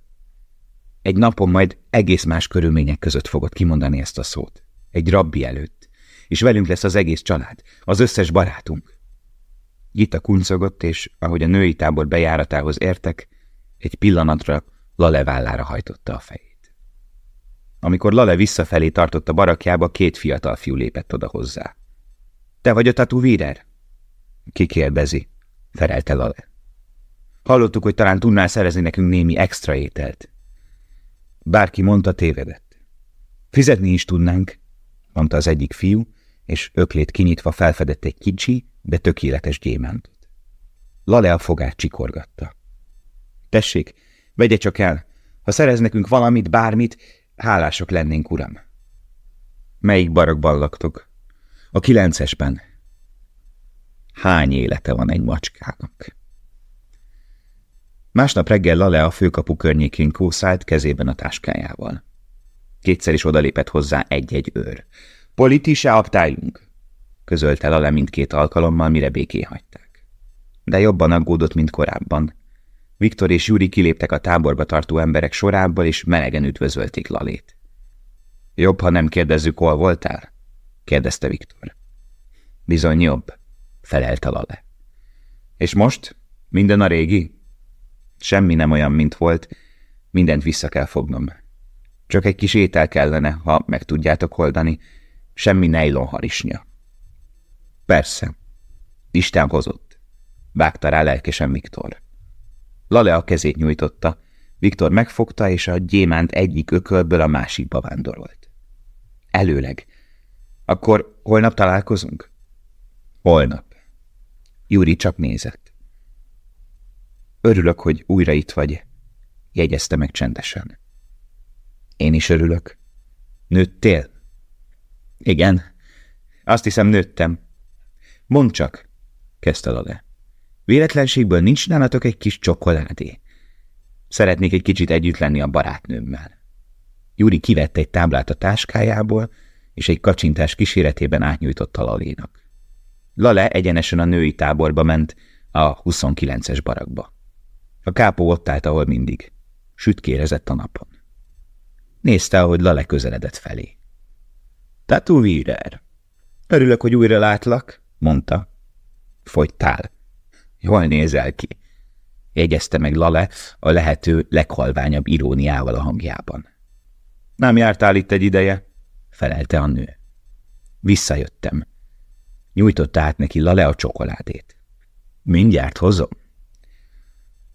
Egy napon majd egész más körülmények között fogod kimondani ezt a szót. Egy rabbi előtt. És velünk lesz az egész család, az összes barátunk. Gita kuncogott, és ahogy a női tábor bejáratához értek, egy pillanatra Lale vállára hajtotta a fejét. Amikor Lale visszafelé tartott a barakjába, két fiatal fiú lépett oda hozzá. – Te vagy a tatúvírer? – Kikérdezi, felelte Lale. Hallottuk, hogy talán tudnál szerezni nekünk némi extra ételt. Bárki mondta, tévedett. Fizetni is tudnánk, mondta az egyik fiú, és öklét kinyitva felfedett egy kicsi, de tökéletes gyémántot. Lale a fogát csikorgatta. Tessék, vegye csak el, ha szerez nekünk valamit, bármit, hálások lennénk, uram. Melyik barakban laktok? A kilencesben. Hány élete van egy macskának? Másnap reggel Lale a főkapu környékén kószált kezében a táskájával. Kétszer is odalépett hozzá egy-egy őr. Politise abtájunk, közölte Lale mindkét alkalommal, mire béké hagyták. De jobban aggódott, mint korábban. Viktor és Júri kiléptek a táborba tartó emberek sorából, és melegen üdvözölték Lalét. Jobb, ha nem kérdezzük, hol voltál? kérdezte Viktor. Bizony jobb, felelte Lale. És most? Minden a régi? Semmi nem olyan, mint volt, mindent vissza kell fognom. Csak egy kis étel kellene, ha meg tudjátok oldani, semmi nejlonharisnya. Persze. Isten hozott. Vágta rá lelkesen Viktor. Lale a kezét nyújtotta, Viktor megfogta, és a gyémánt egyik ökölből a másikba vándorolt. Előleg. Akkor holnap találkozunk? Holnap. Júri csak nézett. Örülök, hogy újra itt vagy, jegyezte meg csendesen. Én is örülök. Nőttél? Igen. Azt hiszem, nőttem. Mondd csak, kezdte Lale. Véletlenségből nincs nálatok egy kis csokoládé? Szeretnék egy kicsit együtt lenni a barátnőmmel. Júri kivette egy táblát a táskájából, és egy kacsintás kíséretében átnyújtotta Lalénak. Lale egyenesen a női táborba ment, a 29-es barakba. A kápó ott állt, ahol mindig. Sütkérezett a napon. Nézte, ahogy Lale közeledett felé. Tatu Vírer. Örülök, hogy újra látlak, mondta. Fogytál. Jól nézel ki. Jegyezte meg Lale a lehető leghalványabb iróniával a hangjában. Nem jártál itt egy ideje? felelte a nő. Visszajöttem. Nyújtotta át neki Lale a csokoládét. Mindjárt hozom.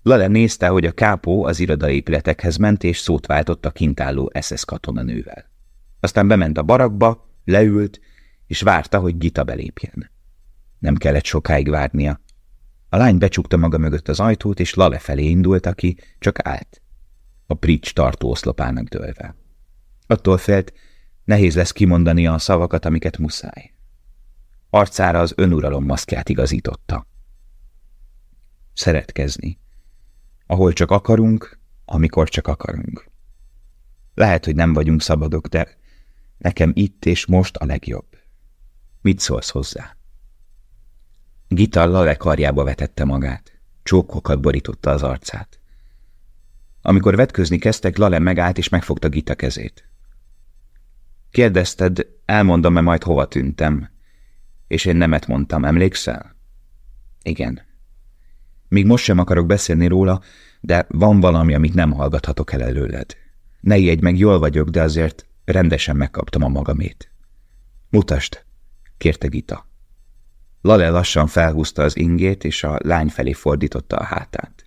Lale nézte, hogy a kápó az irodaépületekhez ment, és szót váltott a kintálló SS katonanővel. Aztán bement a barakba, leült, és várta, hogy Gita belépjen. Nem kellett sokáig várnia. A lány becsukta maga mögött az ajtót, és Lale felé indult, aki csak állt. A prics tartó oszlopának dőlve. Attól félt, nehéz lesz kimondani a szavakat, amiket muszáj. Arcára az önuralom maszkját igazította. Szeretkezni ahol csak akarunk, amikor csak akarunk. Lehet, hogy nem vagyunk szabadok, de nekem itt és most a legjobb. Mit szólsz hozzá? Gita Lale karjába vetette magát. Csókokat borította az arcát. Amikor vetközni kezdtek, Lale megállt és megfogta Gita kezét. Kérdezted, elmondom-e majd hova tűntem, és én nemet mondtam, emlékszel? Igen. Még most sem akarok beszélni róla, de van valami, amit nem hallgathatok el előled. Ne ijedj meg, jól vagyok, de azért rendesen megkaptam a magamét. Mutasd, kérte Gita. Lale lassan felhúzta az ingét, és a lány felé fordította a hátát.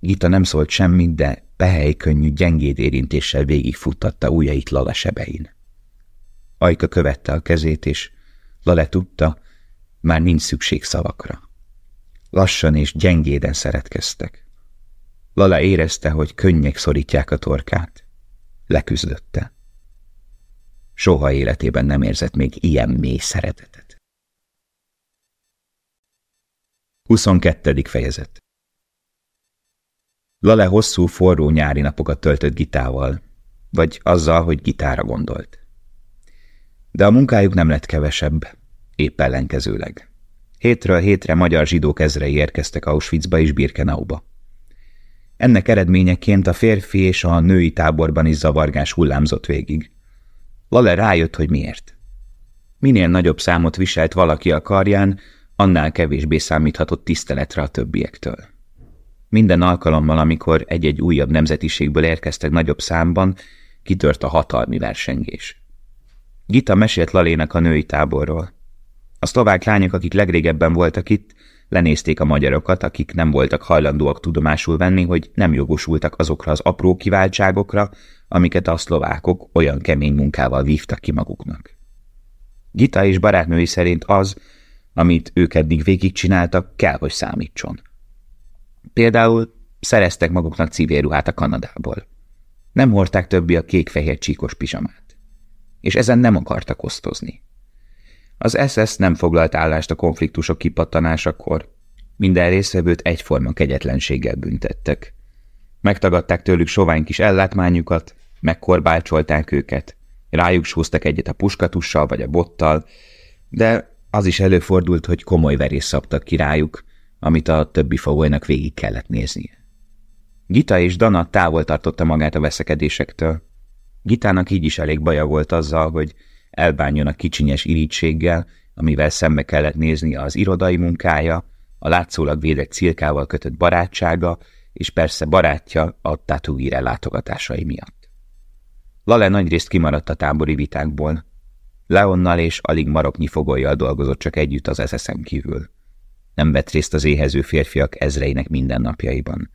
Gita nem szólt semmit, de behely könnyű, gyengéd érintéssel végigfuttatta ujjait Lala sebein. Ajka követte a kezét, és Lale tudta, már nincs szükség szavakra. Lassan és gyengéden szeretkeztek. Lala érezte, hogy könnyek szorítják a torkát. Leküzdötte. Soha életében nem érzett még ilyen mély szeretetet. 22. fejezet Lale hosszú, forró nyári napokat töltött gitával, vagy azzal, hogy gitára gondolt. De a munkájuk nem lett kevesebb, épp ellenkezőleg. Hétről hétre magyar zsidók ezrei érkeztek Auschwitzba és Birkenauba. Ennek eredményeként a férfi és a női táborban is zavargás hullámzott végig. Lale rájött, hogy miért. Minél nagyobb számot viselt valaki a karján, annál kevésbé számíthatott tiszteletre a többiektől. Minden alkalommal, amikor egy-egy újabb nemzetiségből érkeztek nagyobb számban, kitört a hatalmi versengés. Gita mesélt Lalének a női táborról. A szlovák lányok, akik legrégebben voltak itt, lenézték a magyarokat, akik nem voltak hajlandóak tudomásul venni, hogy nem jogosultak azokra az apró kiváltságokra, amiket a szlovákok olyan kemény munkával vívtak ki maguknak. Gita és barátnői szerint az, amit ők eddig végigcsináltak, kell, hogy számítson. Például szereztek maguknak civélruhát a Kanadából. Nem hordták többi a kék-fehér csíkos pizsamát. És ezen nem akartak osztozni. Az SS nem foglalt állást a konfliktusok kipattanásakor. Minden részvevőt egyforma kegyetlenséggel büntettek. Megtagadták tőlük sovány kis ellátmányukat, megkorbácsolták őket, rájuk egyet a puskatussal vagy a bottal, de az is előfordult, hogy komoly verés szabtak ki rájuk, amit a többi fogolynak végig kellett néznie. Gita és Dana távol tartotta magát a veszekedésektől. Gitának így is elég baja volt azzal, hogy elbánjon a kicsinyes irítséggel, amivel szembe kellett nézni az irodai munkája, a látszólag védett cilkával kötött barátsága, és persze barátja a Tatuire látogatásai miatt. Lale nagyrészt kimaradt a tábori vitákból. Leonnal és alig maroknyi fogolyjal dolgozott csak együtt az eszeszem kívül. Nem vett részt az éhező férfiak ezreinek mindennapjaiban,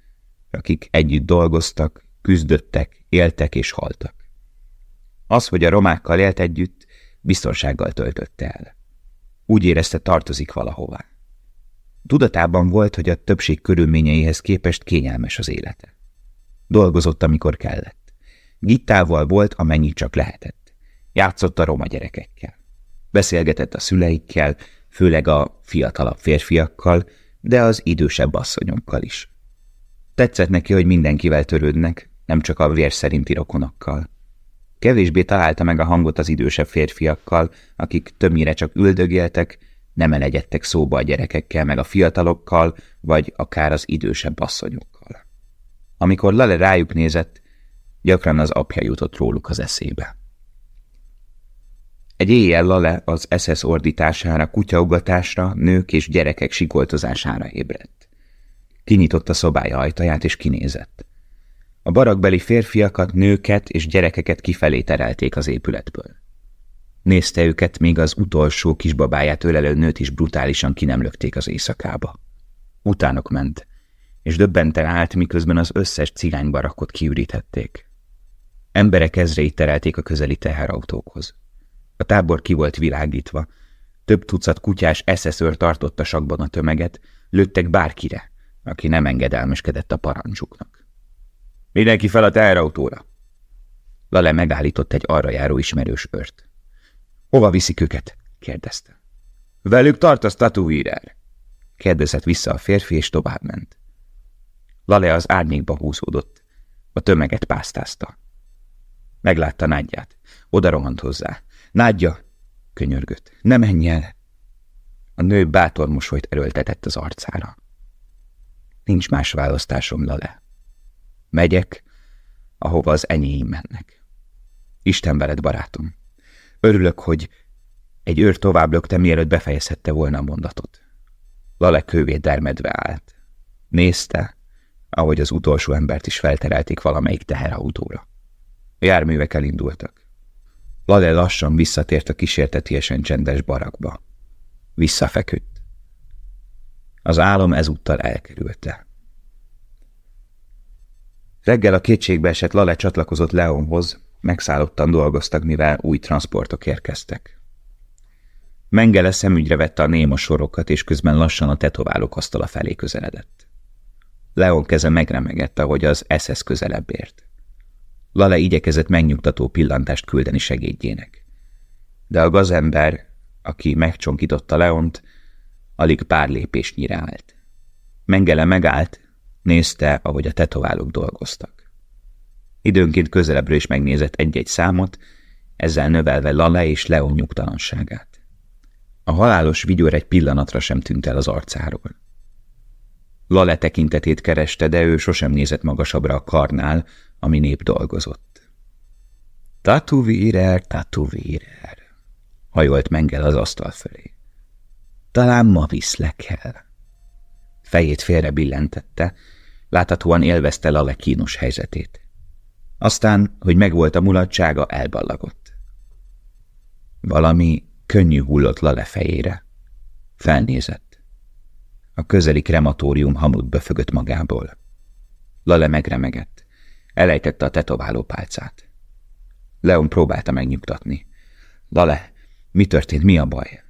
akik együtt dolgoztak, küzdöttek, éltek és haltak. Az, hogy a romákkal élt együtt, biztonsággal töltötte el. Úgy érezte, tartozik valahová. Tudatában volt, hogy a többség körülményeihez képest kényelmes az élete. Dolgozott, amikor kellett. Gittával volt, amennyi csak lehetett. Játszott a roma gyerekekkel. Beszélgetett a szüleikkel, főleg a fiatalabb férfiakkal, de az idősebb asszonyokkal is. Tetszett neki, hogy mindenkivel törődnek, nem csak a vér szerinti rokonokkal. Kevésbé találta meg a hangot az idősebb férfiakkal, akik többnyire csak üldögéltek, nem elegyedtek szóba a gyerekekkel, meg a fiatalokkal, vagy akár az idősebb asszonyokkal. Amikor Lale rájuk nézett, gyakran az apja jutott róluk az eszébe. Egy éjjel Lale az SS ordítására, kutyaugatásra, nők és gyerekek sikoltozására ébredt. Kinyitotta szobája ajtaját és kinézett. A barakbeli férfiakat, nőket és gyerekeket kifelé terelték az épületből. Nézte őket, még az utolsó kisbabáját ölelő nőt is brutálisan ki nem lökték az éjszakába. Utánok ment, és döbbenten állt, miközben az összes cigánybarakot kiürítették. Emberek ezreit terelték a közeli teherautókhoz. A tábor ki volt világítva. Több tucat kutyás eszeszőr tartotta sakban a tömeget, lőttek bárkire, aki nem engedelmeskedett a parancsuknak. Mindenki fel a teherautóra! Lale megállított egy arra járó ismerős ört. Hova viszik őket? kérdezte. Velük tartasz tatuírer? kérdezett vissza a férfi, és továbbment. Lale az árnyékba húzódott. A tömeget pásztázta. Meglátta nádját. Oda rohant hozzá. Nádja! könyörgött. Ne menj el! A nő bátor mosolyt erőltetett az arcára. Nincs más választásom, Lale. Megyek, ahova az enyéim mennek. Isten veled, barátom. Örülök, hogy egy őr tovább lökte, mielőtt befejezhette volna a mondatot. Lale kővé dermedve állt. Nézte, ahogy az utolsó embert is felterelték valamelyik teherautóra. A járművek elindultak. Lale lassan visszatért a kísértetiesen csendes barakba. Visszafeküdt. Az álom ezúttal elkerülte. Reggel a kétségbe esett Lale csatlakozott Leonhoz, megszállottan dolgoztak, mivel új transportok érkeztek. Mengele szemügyre vette a néma sorokat, és közben lassan a tetoválók asztala felé közeledett. Leon keze megremegett, ahogy az SS közelebb ért. Lale igyekezett megnyugtató pillantást küldeni segédjének. De a gazember, aki megcsonkította Leont, alig pár lépésnyire állt. Mengele megállt, nézte, ahogy a tetoválók dolgoztak. Időnként közelebbről is megnézett egy-egy számot, ezzel növelve Lale és Leon nyugtalanságát. A halálos vigyor egy pillanatra sem tűnt el az arcáról. Lale tekintetét kereste, de ő sosem nézett magasabbra a karnál, ami nép dolgozott. Tatuvírer, tatuvírer, hajolt Mengel az asztal fölé. Talán ma viszlek el. Fejét félre billentette, láthatóan élvezte Lale kínos helyzetét. Aztán, hogy megvolt a mulatsága, elballagott. Valami könnyű hullott Lale fejére. Felnézett. A közeli krematórium hamut befögött magából. Lale megremegett. Elejtette a tetováló pálcát. Leon próbálta megnyugtatni. Lale, mi történt, mi a baj?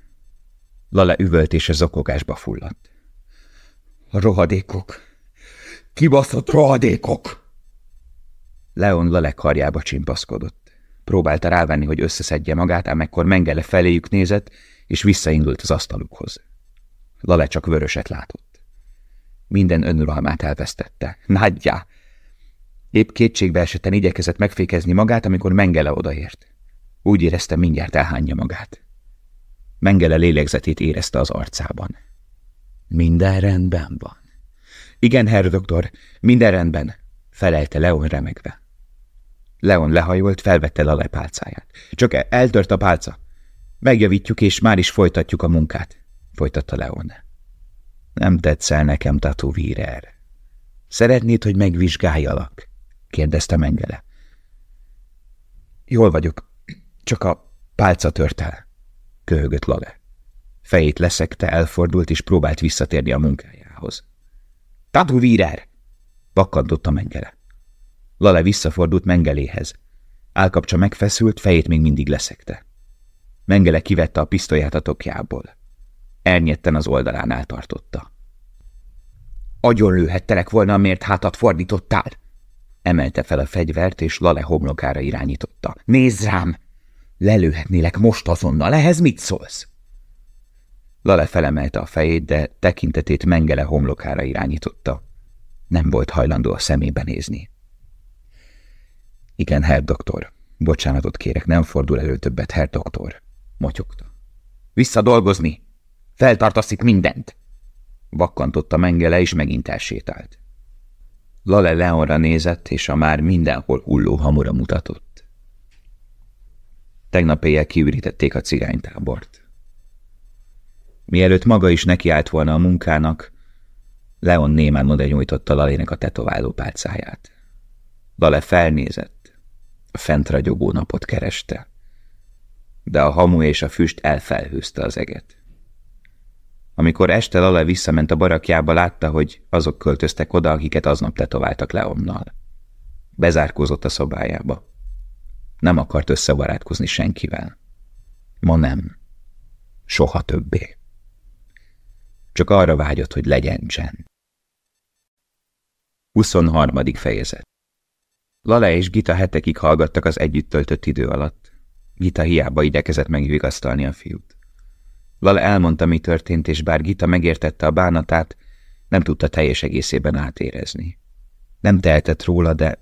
Lale üvöltése zokogásba fulladt. A rohadékok! Kibaszott rohadékok! Leon Lale karjába csimpaszkodott. Próbálta rávenni, hogy összeszedje magát, ám ekkor Mengele feléjük nézett, és visszaindult az asztalukhoz. Lale csak vöröset látott. Minden önuralmát elvesztette. Nagyjá! Épp kétségbe esetten igyekezett megfékezni magát, amikor Mengele odaért. Úgy érezte, mindjárt elhányja magát. Mengele lélegzetét érezte az arcában. Minden rendben van. Igen, herr doktor, minden rendben, felelte Leon remegve. Leon lehajolt, felvette a lepálcáját. Csak eltört a pálca. Megjavítjuk, és már is folytatjuk a munkát, folytatta Leon. Nem tetszel nekem, Tatu Vírer. Szeretnéd, hogy megvizsgáljalak? Kérdezte Mengele. Jól vagyok, csak a pálca tört el, köhögött Lale. Fejét leszekte, elfordult, és próbált visszatérni a munkájához. Tatu Vírer! Bakkantott a Mengele. Lale visszafordult Mengeléhez. Álkapcsa megfeszült, fejét még mindig leszekte. Mengele kivette a pisztolyát a tokjából. Ernyetten az oldalánál tartotta. Agyon lőhettelek volna, miért hátat fordítottál? Emelte fel a fegyvert, és Lale homlokára irányította. Nézz rám! Lelőhetnélek most azonnal, ehhez mit szólsz? Lale felemelte a fejét, de tekintetét Mengele homlokára irányította. Nem volt hajlandó a szemébe nézni. Igen, herr doktor. Bocsánatot kérek, nem fordul elő többet, herr doktor. Motyogta. Vissza dolgozni! Feltartaszik mindent! Vakkantotta Mengele, és megint elsétált. Lale Leonra nézett, és a már mindenhol hulló hamura mutatott. Tegnap éjjel kiürítették a cigánytábort. Mielőtt maga is nekiállt volna a munkának, Leon némán oda nyújtotta Lalének a tetováló pálcáját. Lale felnézett, a fent ragyogó napot kereste, de a hamu és a füst elfelhőzte az eget. Amikor este Lale visszament a barakjába, látta, hogy azok költöztek oda, akiket aznap tetováltak Leonnal. Bezárkózott a szobájába. Nem akart összebarátkozni senkivel. Ma nem. Soha többé. Csak arra vágyott, hogy legyen csend. 23. fejezet Lale és Gita hetekig hallgattak az együtt töltött idő alatt. Gita hiába igyekezett megvigasztalni a fiút. Lale elmondta, mi történt, és bár Gita megértette a bánatát, nem tudta teljes egészében átérezni. Nem tehetett róla, de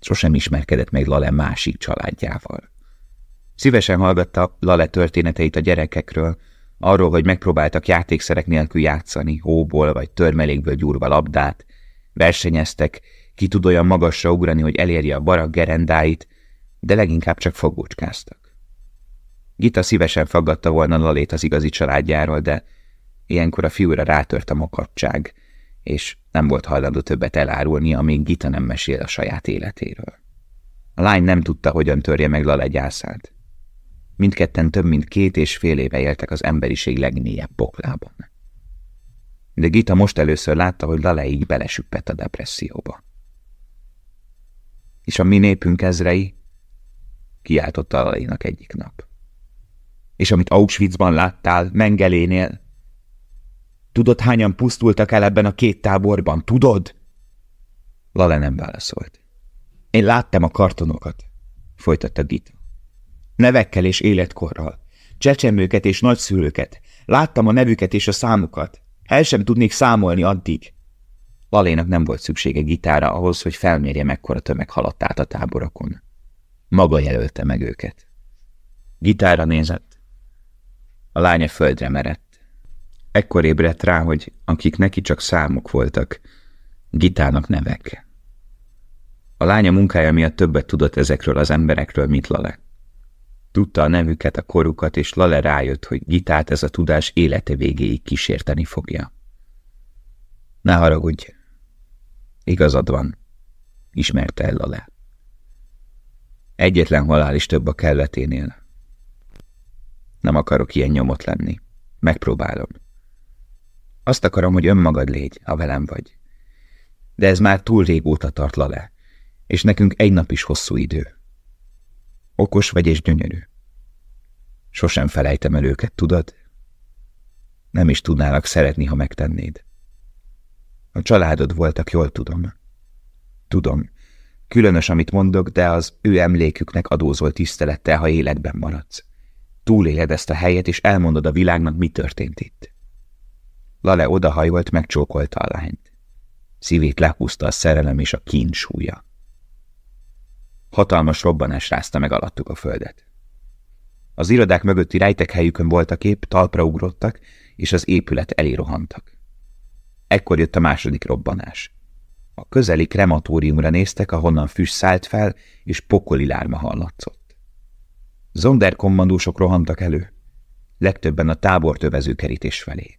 sosem ismerkedett meg Lale másik családjával. Szívesen hallgatta Lale történeteit a gyerekekről, arról, hogy megpróbáltak játékszerek nélkül játszani, hóból vagy törmelékből gyúrva labdát, versenyeztek, ki tud olyan magasra ugrani, hogy elérje a barak gerendáit, de leginkább csak fogócskáztak. Gita szívesen faggatta volna Lalét az igazi családjáról, de ilyenkor a fiúra rátört a makadság, és nem volt hajlandó többet elárulni, amíg Gita nem mesél a saját életéről. A lány nem tudta, hogyan törje meg Lale gyászát. Mindketten több mint két és fél éve éltek az emberiség legmélyebb poklában. De Gita most először látta, hogy Lale így belesüppett a depresszióba. És a mi népünk ezrei kiáltotta Lalénak egyik nap és amit Auschwitzban láttál, Mengelénél. Tudod, hányan pusztultak el ebben a két táborban? Tudod? Lale nem válaszolt. Én láttam a kartonokat, folytatta Gita. Nevekkel és életkorral, csecsemőket és nagyszülőket, láttam a nevüket és a számukat. El sem tudnék számolni addig. Lalénak nem volt szüksége gitára ahhoz, hogy felmérje, mekkora tömeg haladt át a táborokon. Maga jelölte meg őket. Gitára nézett. A lánya földre merett. Ekkor ébredt rá, hogy akik neki csak számok voltak, Gitának nevek. A lánya munkája miatt többet tudott ezekről az emberekről, mint Lale. Tudta a nevüket, a korukat, és Lale rájött, hogy Gitát ez a tudás élete végéig kísérteni fogja. Ne haragudj, igazad van, ismerte el Lale. Egyetlen halál is több a kelleténél. Nem akarok ilyen nyomot lenni. Megpróbálom. Azt akarom, hogy önmagad légy, ha velem vagy. De ez már túl régóta tart le, és nekünk egy nap is hosszú idő. Okos vagy és gyönyörű. Sosem felejtem el őket, tudod? Nem is tudnálak szeretni, ha megtennéd. A családod voltak, jól tudom. Tudom, különös, amit mondok, de az ő emléküknek adózol tisztelettel, ha életben maradsz. Túléled ezt a helyet, és elmondod a világnak, mi történt itt. Lale odahajolt, megcsókolta a lányt. Szívét lehúzta a szerelem és a kín súlya. Hatalmas robbanás rázta meg alattuk a földet. Az irodák mögötti rejtekhelyükön voltak épp, talpra ugrottak, és az épület elé rohantak. Ekkor jött a második robbanás. A közeli krematóriumra néztek, ahonnan füst szállt fel, és pokoli lárma hallatszott. Zonderkommandósok rohantak elő, legtöbben a tábort övező kerítés felé.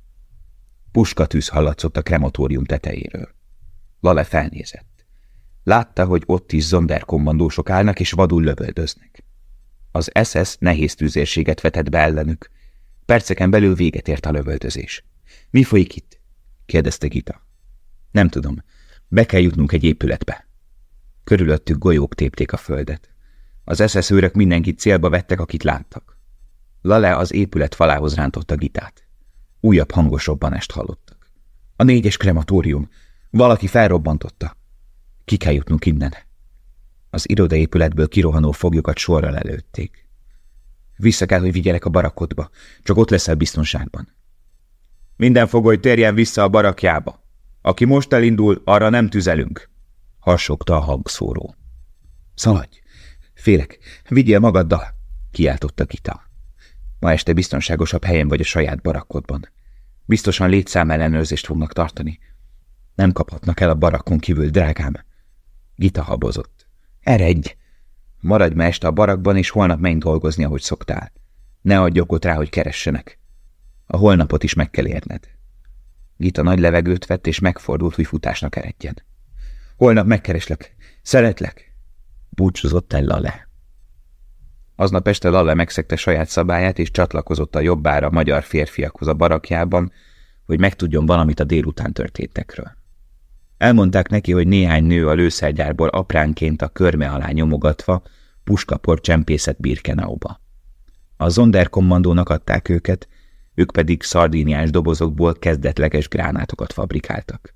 Puskatűz hallatszott a krematórium tetejéről. Lale felnézett. Látta, hogy ott is zonderkommandósok állnak és vadul lövöldöznek. Az SS nehéz tűzérséget vetett be ellenük. Perceken belül véget ért a lövöldözés. – Mi folyik itt? – kérdezte Gita. – Nem tudom. Be kell jutnunk egy épületbe. Körülöttük golyók tépték a földet. Az SS őrök mindenkit célba vettek, akit láttak. Lale az épület falához rántotta Gitát. Újabb hangos robbanást hallottak. A négyes krematórium. Valaki felrobbantotta. Ki kell jutnunk innen. Az irodaépületből kirohanó foglyokat sorral előtték. Vissza kell, hogy vigyelek a barakodba, csak ott leszel biztonságban. Minden fogoly térjen vissza a barakjába. Aki most elindul, arra nem tüzelünk, harsogta a hangszóró. Szaladj! Félek, vigyél magaddal, kiáltotta Kita. Ma este biztonságosabb helyen vagy a saját barakodban. Biztosan létszám ellenőrzést fognak tartani. Nem kaphatnak el a barakon kívül, drágám. Gita habozott. Eredj! Maradj ma este a barakban, és holnap menj dolgozni, ahogy szoktál. Ne adj okot rá, hogy keressenek. A holnapot is meg kell érned. Gita nagy levegőt vett, és megfordult, hogy futásnak eredjen. Holnap megkereslek. Szeretlek. Búcsúzott el Lale. Aznap este Lale megszegte saját szabályát, és csatlakozott a jobbára magyar férfiakhoz a barakjában, hogy megtudjon valamit a délután történtekről. Elmondták neki, hogy néhány nő a lőszergyárból apránként a körme alá nyomogatva puskapor csempészet Birkenauba. A zonderkommandónak adták őket, ők pedig szardíniás dobozokból kezdetleges gránátokat fabrikáltak.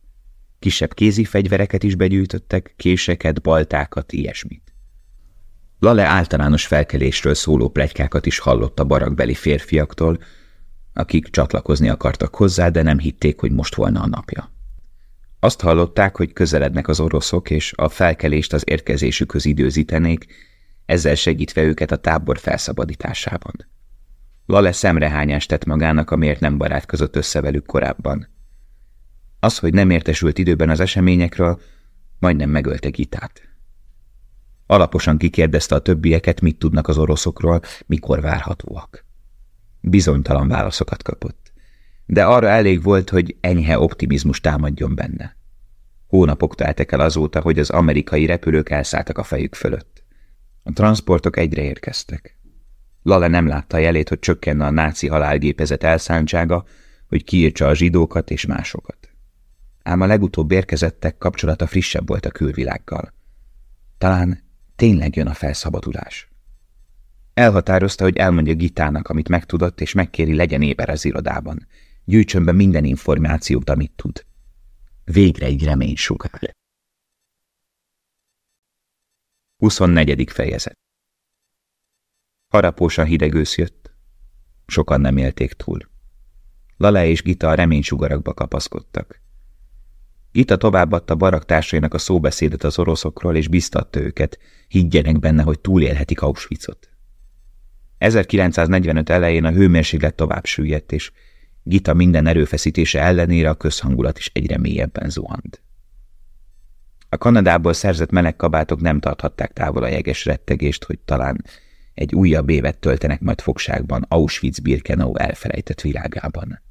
Kisebb kézi fegyvereket is begyűjtöttek, késeket, baltákat, ilyesmit. Lale általános felkelésről szóló plegykákat is hallott a barakbeli férfiaktól, akik csatlakozni akartak hozzá, de nem hitték, hogy most volna a napja. Azt hallották, hogy közelednek az oroszok, és a felkelést az érkezésükhöz időzítenék, ezzel segítve őket a tábor felszabadításában. Lale szemrehányást tett magának, amiért nem barátkozott össze velük korábban. Az, hogy nem értesült időben az eseményekről, majdnem megölte Gitát. Alaposan kikérdezte a többieket, mit tudnak az oroszokról, mikor várhatóak. Bizonytalan válaszokat kapott, de arra elég volt, hogy enyhe optimizmus támadjon benne. Hónapok teltek el azóta, hogy az amerikai repülők elszálltak a fejük fölött. A transportok egyre érkeztek. Lale nem látta jelét, hogy csökkenne a náci halálgépezet elszántsága, hogy kiírtsa a zsidókat és másokat. Ám a legutóbb érkezettek kapcsolata frissebb volt a külvilággal. Talán tényleg jön a felszabadulás. Elhatározta, hogy elmondja Gitának, amit megtudott, és megkéri legyen éber az irodában. Gyűjtsön be minden információt, amit tud. Végre egy remény sugár. 24. fejezet Harapósan hideg ősz jött. Sokan nem élték túl. Lale és Gita a reménysugarakba kapaszkodtak. Gita továbbadta baraktársainak a szóbeszédet az oroszokról, és biztatta őket, higgyenek benne, hogy túlélhetik Auschwitzot. 1945 elején a hőmérséklet tovább süllyedt, és Gita minden erőfeszítése ellenére a közhangulat is egyre mélyebben zuhant. A Kanadából szerzett meleg nem tarthatták távol a jeges rettegést, hogy talán egy újabb évet töltenek majd fogságban Auschwitz-Birkenau elfelejtett világában.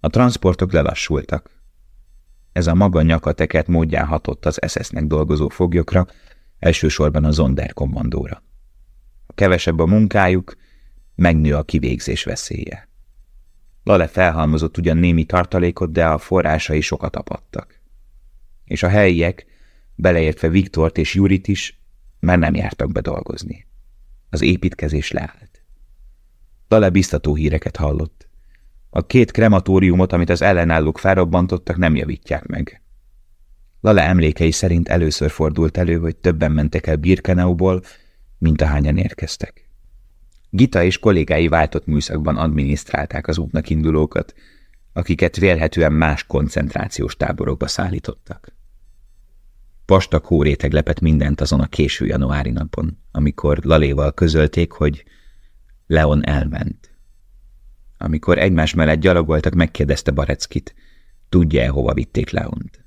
A transportok lelassultak. Ez a maga nyakateket módján hatott az SS-nek dolgozó foglyokra, elsősorban a Zonderkommandóra. A kevesebb a munkájuk, megnő a kivégzés veszélye. Lale felhalmozott ugyan némi tartalékot, de a forrásai sokat apadtak. És a helyiek, beleértve Viktort és Jurit is, már nem jártak be dolgozni. Az építkezés leállt. Lale biztató híreket hallott. A két krematóriumot, amit az ellenállók felrobbantottak, nem javítják meg. Lale emlékei szerint először fordult elő, hogy többen mentek el Birkenauból, mint ahányan érkeztek. Gita és kollégái váltott műszakban adminisztrálták az útnak indulókat, akiket vélhetően más koncentrációs táborokba szállítottak. Pastak hóréteg lepett mindent azon a késő januári napon, amikor Laléval közölték, hogy Leon elment. Amikor egymás mellett gyalogoltak, megkérdezte Bareckit, tudja-e, hova vitték Leont.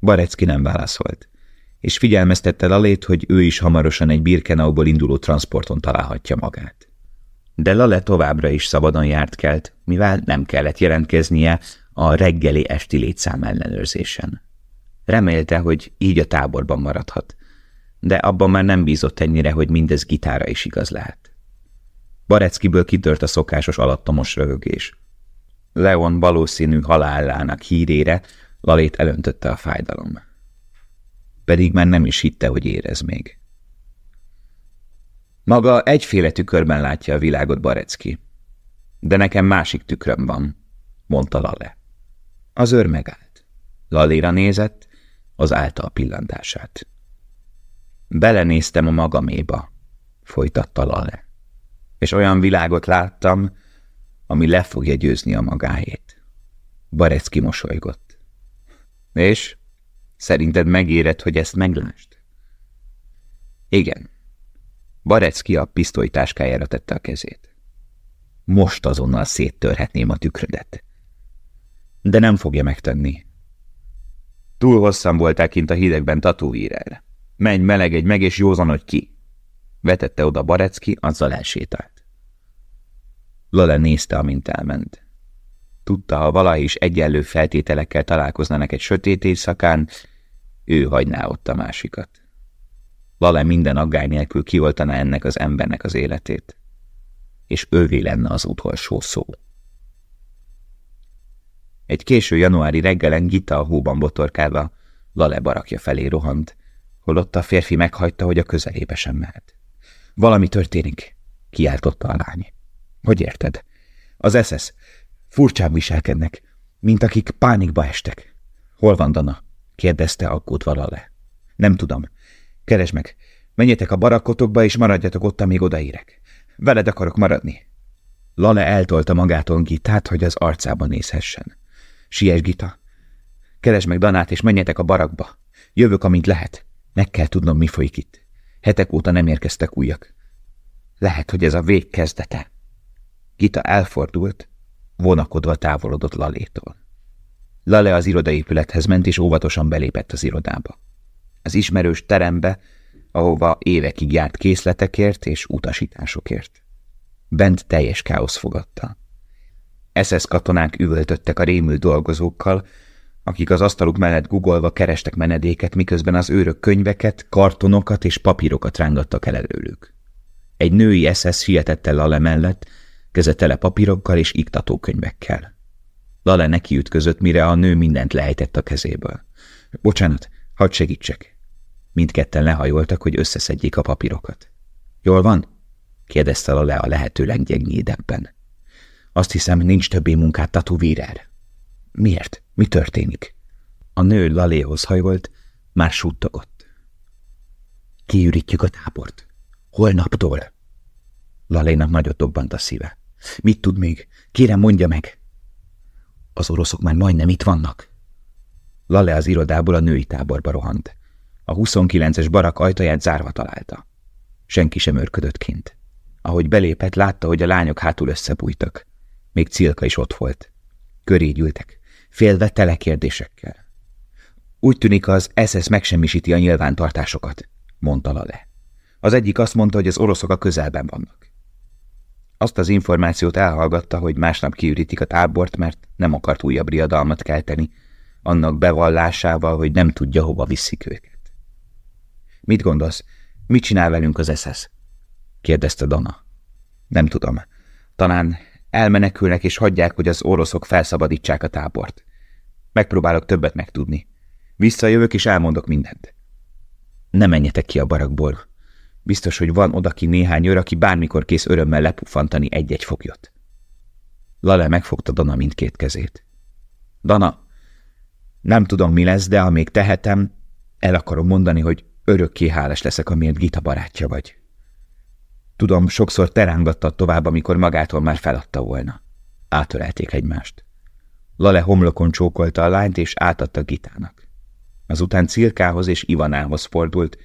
Barecki nem válaszolt, és figyelmeztette Lalét, hogy ő is hamarosan egy Birkenauból induló transporton találhatja magát. De Lale továbbra is szabadon járt kelt, mivel nem kellett jelentkeznie a reggeli esti létszám ellenőrzésen. Remélte, hogy így a táborban maradhat, de abban már nem bízott ennyire, hogy mindez gitára is igaz lehet. Bareckiből kitört a szokásos alattomos röhögés. Leon valószínű halálának hírére Lalét elöntötte a fájdalom. Pedig már nem is hitte, hogy érez még. Maga egyféle tükörben látja a világot, Barecki. De nekem másik tükröm van, mondta Lale. Az őr megállt. Laléra nézett, az által pillantását. Belenéztem a magaméba, folytatta Lale, és olyan világot láttam, ami le fogja győzni a magáét. Barecki mosolygott. És? Szerinted megéred, hogy ezt meglásd? Igen. Barecki a pisztolytáskájára tette a kezét. Most azonnal széttörhetném a tükrödet. De nem fogja megtenni, Túl hosszan voltál kint a hidegben tatúírel. Menj, melegedj meg, és józanodj ki. Vetette oda Barecki, azzal elsétált. Lale nézte, amint elment. Tudta, ha valahogy is egyenlő feltételekkel találkoznának egy sötét éjszakán, ő hagyná ott a másikat. Lale minden aggály nélkül kioltaná ennek az embernek az életét, és ővé lenne az utolsó szó. Egy késő januári reggelen Gita a hóban botorkálva Lale barakja felé rohant, holott a férfi meghagyta, hogy a közelébe sem mehet. Valami történik, kiáltotta a lány. Hogy érted? Az SS. Furcsán viselkednek, mint akik pánikba estek. Hol van Dana? kérdezte aggódva Lale. Nem tudom. Keresd meg. Menjetek a barakkotokba, és maradjatok ott, amíg odaérek. Veled akarok maradni. Lale eltolta magától Gitát, hogy az arcába nézhessen. Siess, Gita! Keresd meg Danát, és menjetek a barakba. Jövök, amint lehet. Meg kell tudnom, mi folyik itt. Hetek óta nem érkeztek újak. Lehet, hogy ez a vég kezdete. Gita elfordult, vonakodva távolodott Lalétól. Lale az irodaépülethez ment, és óvatosan belépett az irodába. Az ismerős terembe, ahova évekig járt készletekért és utasításokért. Bent teljes káosz fogadta. SS katonák üvöltöttek a rémült dolgozókkal, akik az asztaluk mellett guggolva kerestek menedéket, miközben az őrök könyveket, kartonokat és papírokat rángattak el előlük. Egy női SS sietett el Lale mellett, keze tele papírokkal és iktatókönyvekkel. Lale nekiütközött, mire a nő mindent lejtett a kezéből. Bocsánat, hadd segítsek. Mindketten lehajoltak, hogy összeszedjék a papírokat. Jól van? kérdezte Lale a lehető leggyengédebben. Azt hiszem, nincs többé munkát Tatuvírer. Miért? Mi történik? A nő Laléhoz hajolt, már suttogott. Kiürítjük a tábort. Holnaptól. Lalénak nagyot dobbant a szíve. Mit tud még? Kérem, mondja meg. Az oroszok már majdnem itt vannak. Lale az irodából a női táborba rohant. A 29-es barak ajtaját zárva találta. Senki sem örködött kint. Ahogy belépett, látta, hogy a lányok hátul összebújtak. Még Cilka is ott volt. Köré gyűltek, félve tele kérdésekkel. Úgy tűnik az SS megsemmisíti a nyilvántartásokat, mondta Lale. Az egyik azt mondta, hogy az oroszok a közelben vannak. Azt az információt elhallgatta, hogy másnap kiürítik a tábort, mert nem akart újabb riadalmat kelteni, annak bevallásával, hogy nem tudja, hova viszik őket. Mit gondolsz, mit csinál velünk az SS? kérdezte Dana. Nem tudom. Talán elmenekülnek és hagyják, hogy az oroszok felszabadítsák a tábort. Megpróbálok többet megtudni. Visszajövök és elmondok mindent. Ne menjetek ki a barakból. Biztos, hogy van odaki néhány őr, aki bármikor kész örömmel lepufantani egy-egy foglyot. Lale megfogta Dana mindkét kezét. Dana, nem tudom, mi lesz, de amíg tehetem, el akarom mondani, hogy örökké hálás leszek, amiért Gita barátja vagy. Tudom, sokszor terángattad tovább, amikor magától már feladta volna. Átölelték egymást. Lale homlokon csókolta a lányt, és átadta Gitának. Azután Cirkához és Ivanához fordult,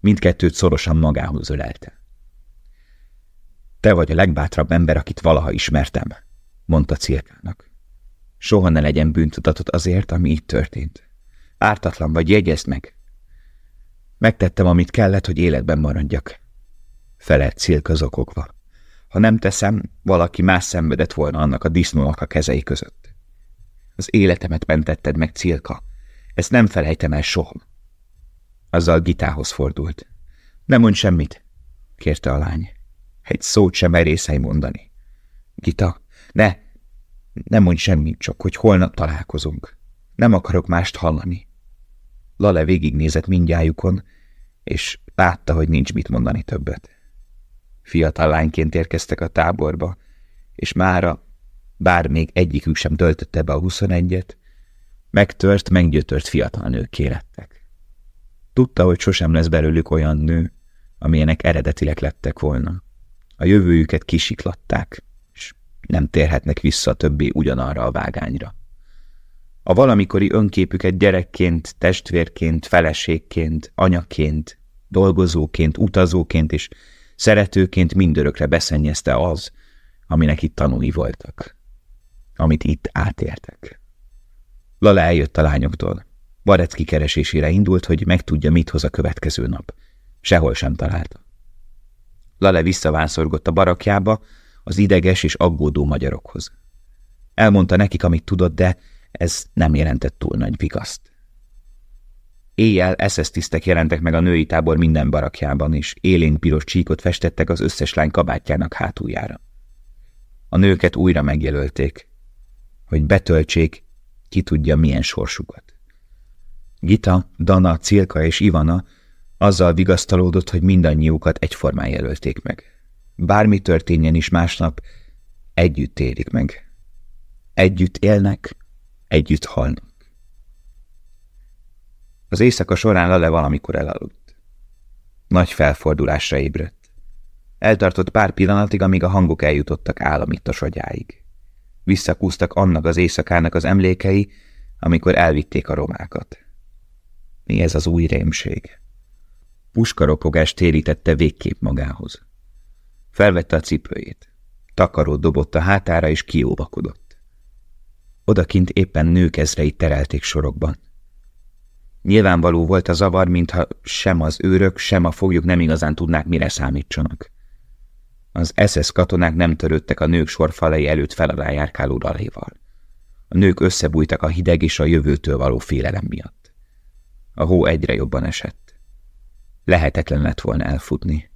mindkettőt szorosan magához ölelte. Te vagy a legbátrabb ember, akit valaha ismertem, mondta Cirkának. Soha ne legyen bűntudatot azért, ami itt történt. Ártatlan vagy, jegyezd meg. Megtettem, amit kellett, hogy életben maradjak. Felett Cilka zokogva. Ha nem teszem, valaki más szenvedett volna annak a disznónak a kezei között. Az életemet mentetted meg, Cilka. Ezt nem felejtem el soha. Azzal Gitához fordult. Nem mond semmit, kérte a lány. Egy szót sem merészei mondani. Gita, ne, nem mondj semmit, csak hogy holnap találkozunk. Nem akarok mást hallani. Lale végignézett mindjájukon, és látta, hogy nincs mit mondani többet. Fiatal lányként érkeztek a táborba, és mára, bár még egyikük sem töltötte be a huszonegyet, megtört, meggyötört fiatal nők lettek. Tudta, hogy sosem lesz belőlük olyan nő, amilyenek eredetileg lettek volna. A jövőjüket kisiklatták, és nem térhetnek vissza többé ugyanarra a vágányra. A valamikori önképüket gyerekként, testvérként, feleségként, anyaként, dolgozóként, utazóként és szeretőként mindörökre beszennyezte az, aminek itt tanúi voltak, amit itt átértek. Lala eljött a lányoktól. Barecki keresésére indult, hogy megtudja, mit hoz a következő nap. Sehol sem találta. Lale visszavánszorgott a barakjába, az ideges és aggódó magyarokhoz. Elmondta nekik, amit tudott, de ez nem jelentett túl nagy vikaszt. Éjjel SS tisztek jelentek meg a női tábor minden barakjában, és élénk piros csíkot festettek az összes lány kabátjának hátuljára. A nőket újra megjelölték, hogy betöltsék, ki tudja milyen sorsukat. Gita, Dana, Cilka és Ivana azzal vigasztalódott, hogy mindannyiukat egyformán jelölték meg. Bármi történjen is másnap, együtt érik meg. Együtt élnek, együtt halnak. Az éjszaka során Lale valamikor elaludt. Nagy felfordulásra ébredt. Eltartott pár pillanatig, amíg a hangok eljutottak államitos agyáig. Visszakúztak annak az éjszakának az emlékei, amikor elvitték a romákat. Mi ez az új rémség? Puskaropogás térítette végképp magához. Felvette a cipőjét. Takarót dobott a hátára, és kióvakodott. Odakint éppen nők ezreit terelték sorokban. Nyilvánvaló volt a zavar, mintha sem az őrök, sem a foglyok nem igazán tudnák, mire számítsanak. Az SS katonák nem törődtek a nők sorfalai előtt feladá járkáló raléval. A nők összebújtak a hideg és a jövőtől való félelem miatt. A hó egyre jobban esett. Lehetetlen lett volna elfutni.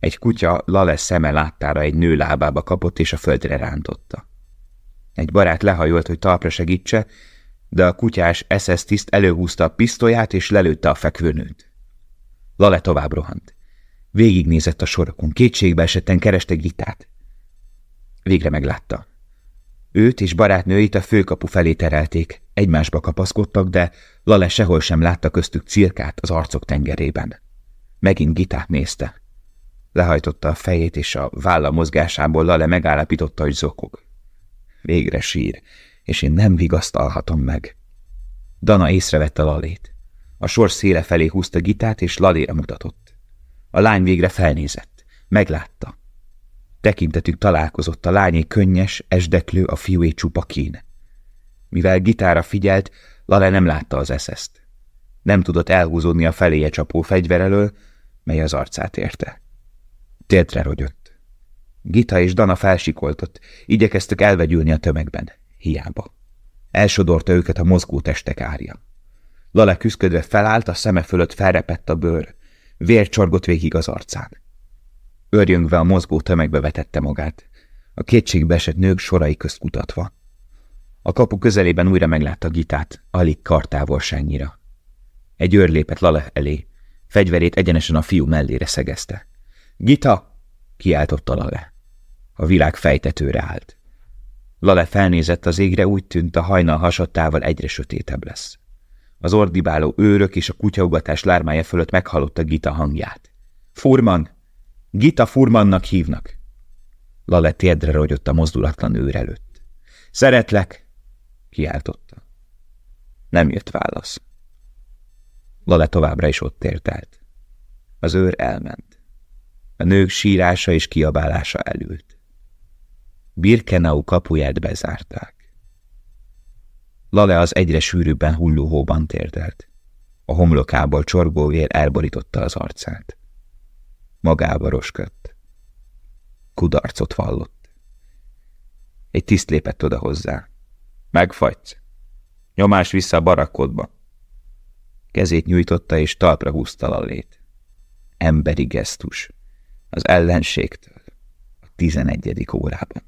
Egy kutya Lale szeme láttára egy nő lábába kapott és a földre rántotta. Egy barát lehajolt, hogy talpra segítse, de a kutyás SS tiszt előhúzta a pisztolyát és lelőtte a fekvőnőt. Lale tovább rohant. Végignézett a sorokon, kétségbe esetten kereste Gitát. Végre meglátta. Őt és barátnőit a főkapu felé terelték, egymásba kapaszkodtak, de Lale sehol sem látta köztük cirkát az arcok tengerében. Megint Gitát nézte. Lehajtotta a fejét, és a válla mozgásából Lale megállapította, hogy zokog. Végre sír, és én nem vigasztalhatom meg. Dana észrevette Lalét. A sor széle felé húzta Gitát, és Laléra mutatott. A lány végre felnézett. Meglátta. Tekintetük találkozott a lányé könnyes, esdeklő, a fiúé csupa kín. Mivel gitára figyelt, Lale nem látta az eszeszt. Nem tudott elhúzódni a feléje csapó fegyver elől, mely az arcát érte. Térdre rogyott. Gita és Dana felsikoltott, igyekeztek elvegyülni a tömegben. Hiába. Elsodorta őket a mozgó testek árja. Lale küszködve felállt, a szeme fölött felrepett a bőr. Vér csorgott végig az arcán. Örjöngve a mozgó tömegbe vetette magát, a kétségbe esett nők sorai közt kutatva. A kapu közelében újra meglátta Gitát, alig kartávolságnyira. Egy őr lépett Lale elé, fegyverét egyenesen a fiú mellére szegezte. Gita! kiáltotta Lale. A világ fejtetőre állt. Lale felnézett az égre, úgy tűnt a hajnal hasadtával egyre sötétebb lesz. Az ordibáló őrök és a kutyaugatás lármája fölött meghallotta Gita hangját. Furman! Gita Furmannak hívnak! Lale térdre rogyott a mozdulatlan őr előtt. Szeretlek! Kiáltotta. Nem jött válasz. Lale továbbra is ott értelt. Az őr elment. A nők sírása és kiabálása elült. Birkenau kapuját bezárták. Lale az egyre sűrűbben hulló hóban térdelt. A homlokából csorgó vér elborította az arcát. Magába roskött. Kudarcot vallott. Egy tiszt lépett oda hozzá. Megfagysz. Nyomás vissza a barakkodba. Kezét nyújtotta és talpra húzta Lallét. Emberi gesztus. Az ellenségtől. A tizenegyedik órában.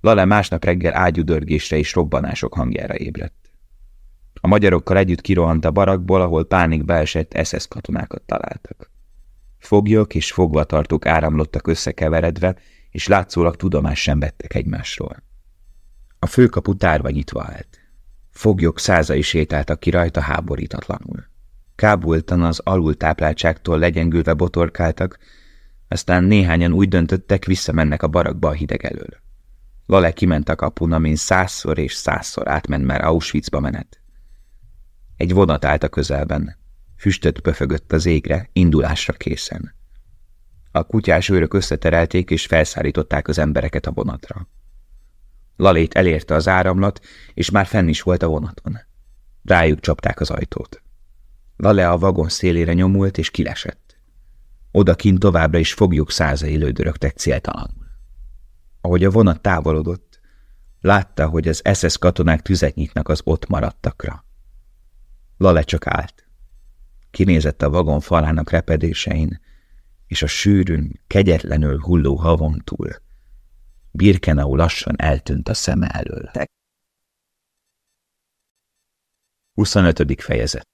Lale másnap reggel ágyudörgésre és robbanások hangjára ébredt. A magyarokkal együtt kirohant a barakból, ahol pánik beesett SS katonákat találtak. Foglyok és fogvatartók áramlottak összekeveredve, és látszólag tudomás sem vettek egymásról. A főkapu tárva nyitva állt. Foglyok százai sétáltak ki rajta háborítatlanul. Kábultan az alultápláltságtól legyengülve botorkáltak, aztán néhányan úgy döntöttek, visszamennek a barakba a hideg elől. Lale kiment a kapun, amin százszor és százszor átment már Auschwitzba menet. Egy vonat állt a közelben. Füstöt pöfögött az égre, indulásra készen. A kutyás őrök összeterelték és felszállították az embereket a vonatra. Lalét elérte az áramlat, és már fenn is volt a vonaton. Rájuk csapták az ajtót. Lale a vagon szélére nyomult, és kilesett. Odakint továbbra is fogjuk százai lődörögtek céltalanul. Ahogy a vonat távolodott, látta, hogy az SS katonák tüzet nyitnak az ott maradtakra. Lale csak állt. Kinézett a vagon falának repedésein, és a sűrűn, kegyetlenül hulló havon túl. Birkenau lassan eltűnt a szeme elől. 25. fejezet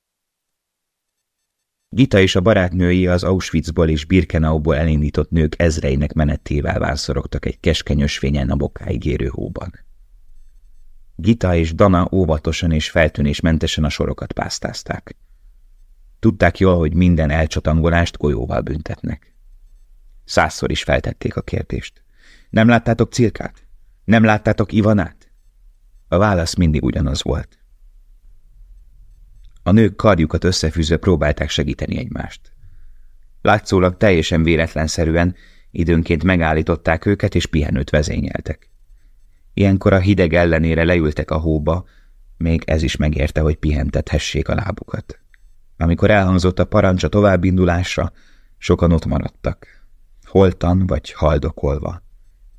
Gita és a barátnői az Auschwitzból és Birkenauból elindított nők ezreinek menetével vászorogtak egy keskeny ösvényen a bokáig érő hóban. Gita és Dana óvatosan és feltűnésmentesen a sorokat pásztázták. Tudták jól, hogy minden elcsatangolást golyóval büntetnek. Százszor is feltették a kérdést. Nem láttátok Cirkát? Nem láttátok Ivanát? A válasz mindig ugyanaz volt. A nők karjukat összefűzve próbálták segíteni egymást. Látszólag teljesen véletlenszerűen időnként megállították őket és pihenőt vezényeltek. Ilyenkor a hideg ellenére leültek a hóba, még ez is megérte, hogy pihentethessék a lábukat. Amikor elhangzott a parancs a továbbindulásra, sokan ott maradtak, holtan vagy haldokolva.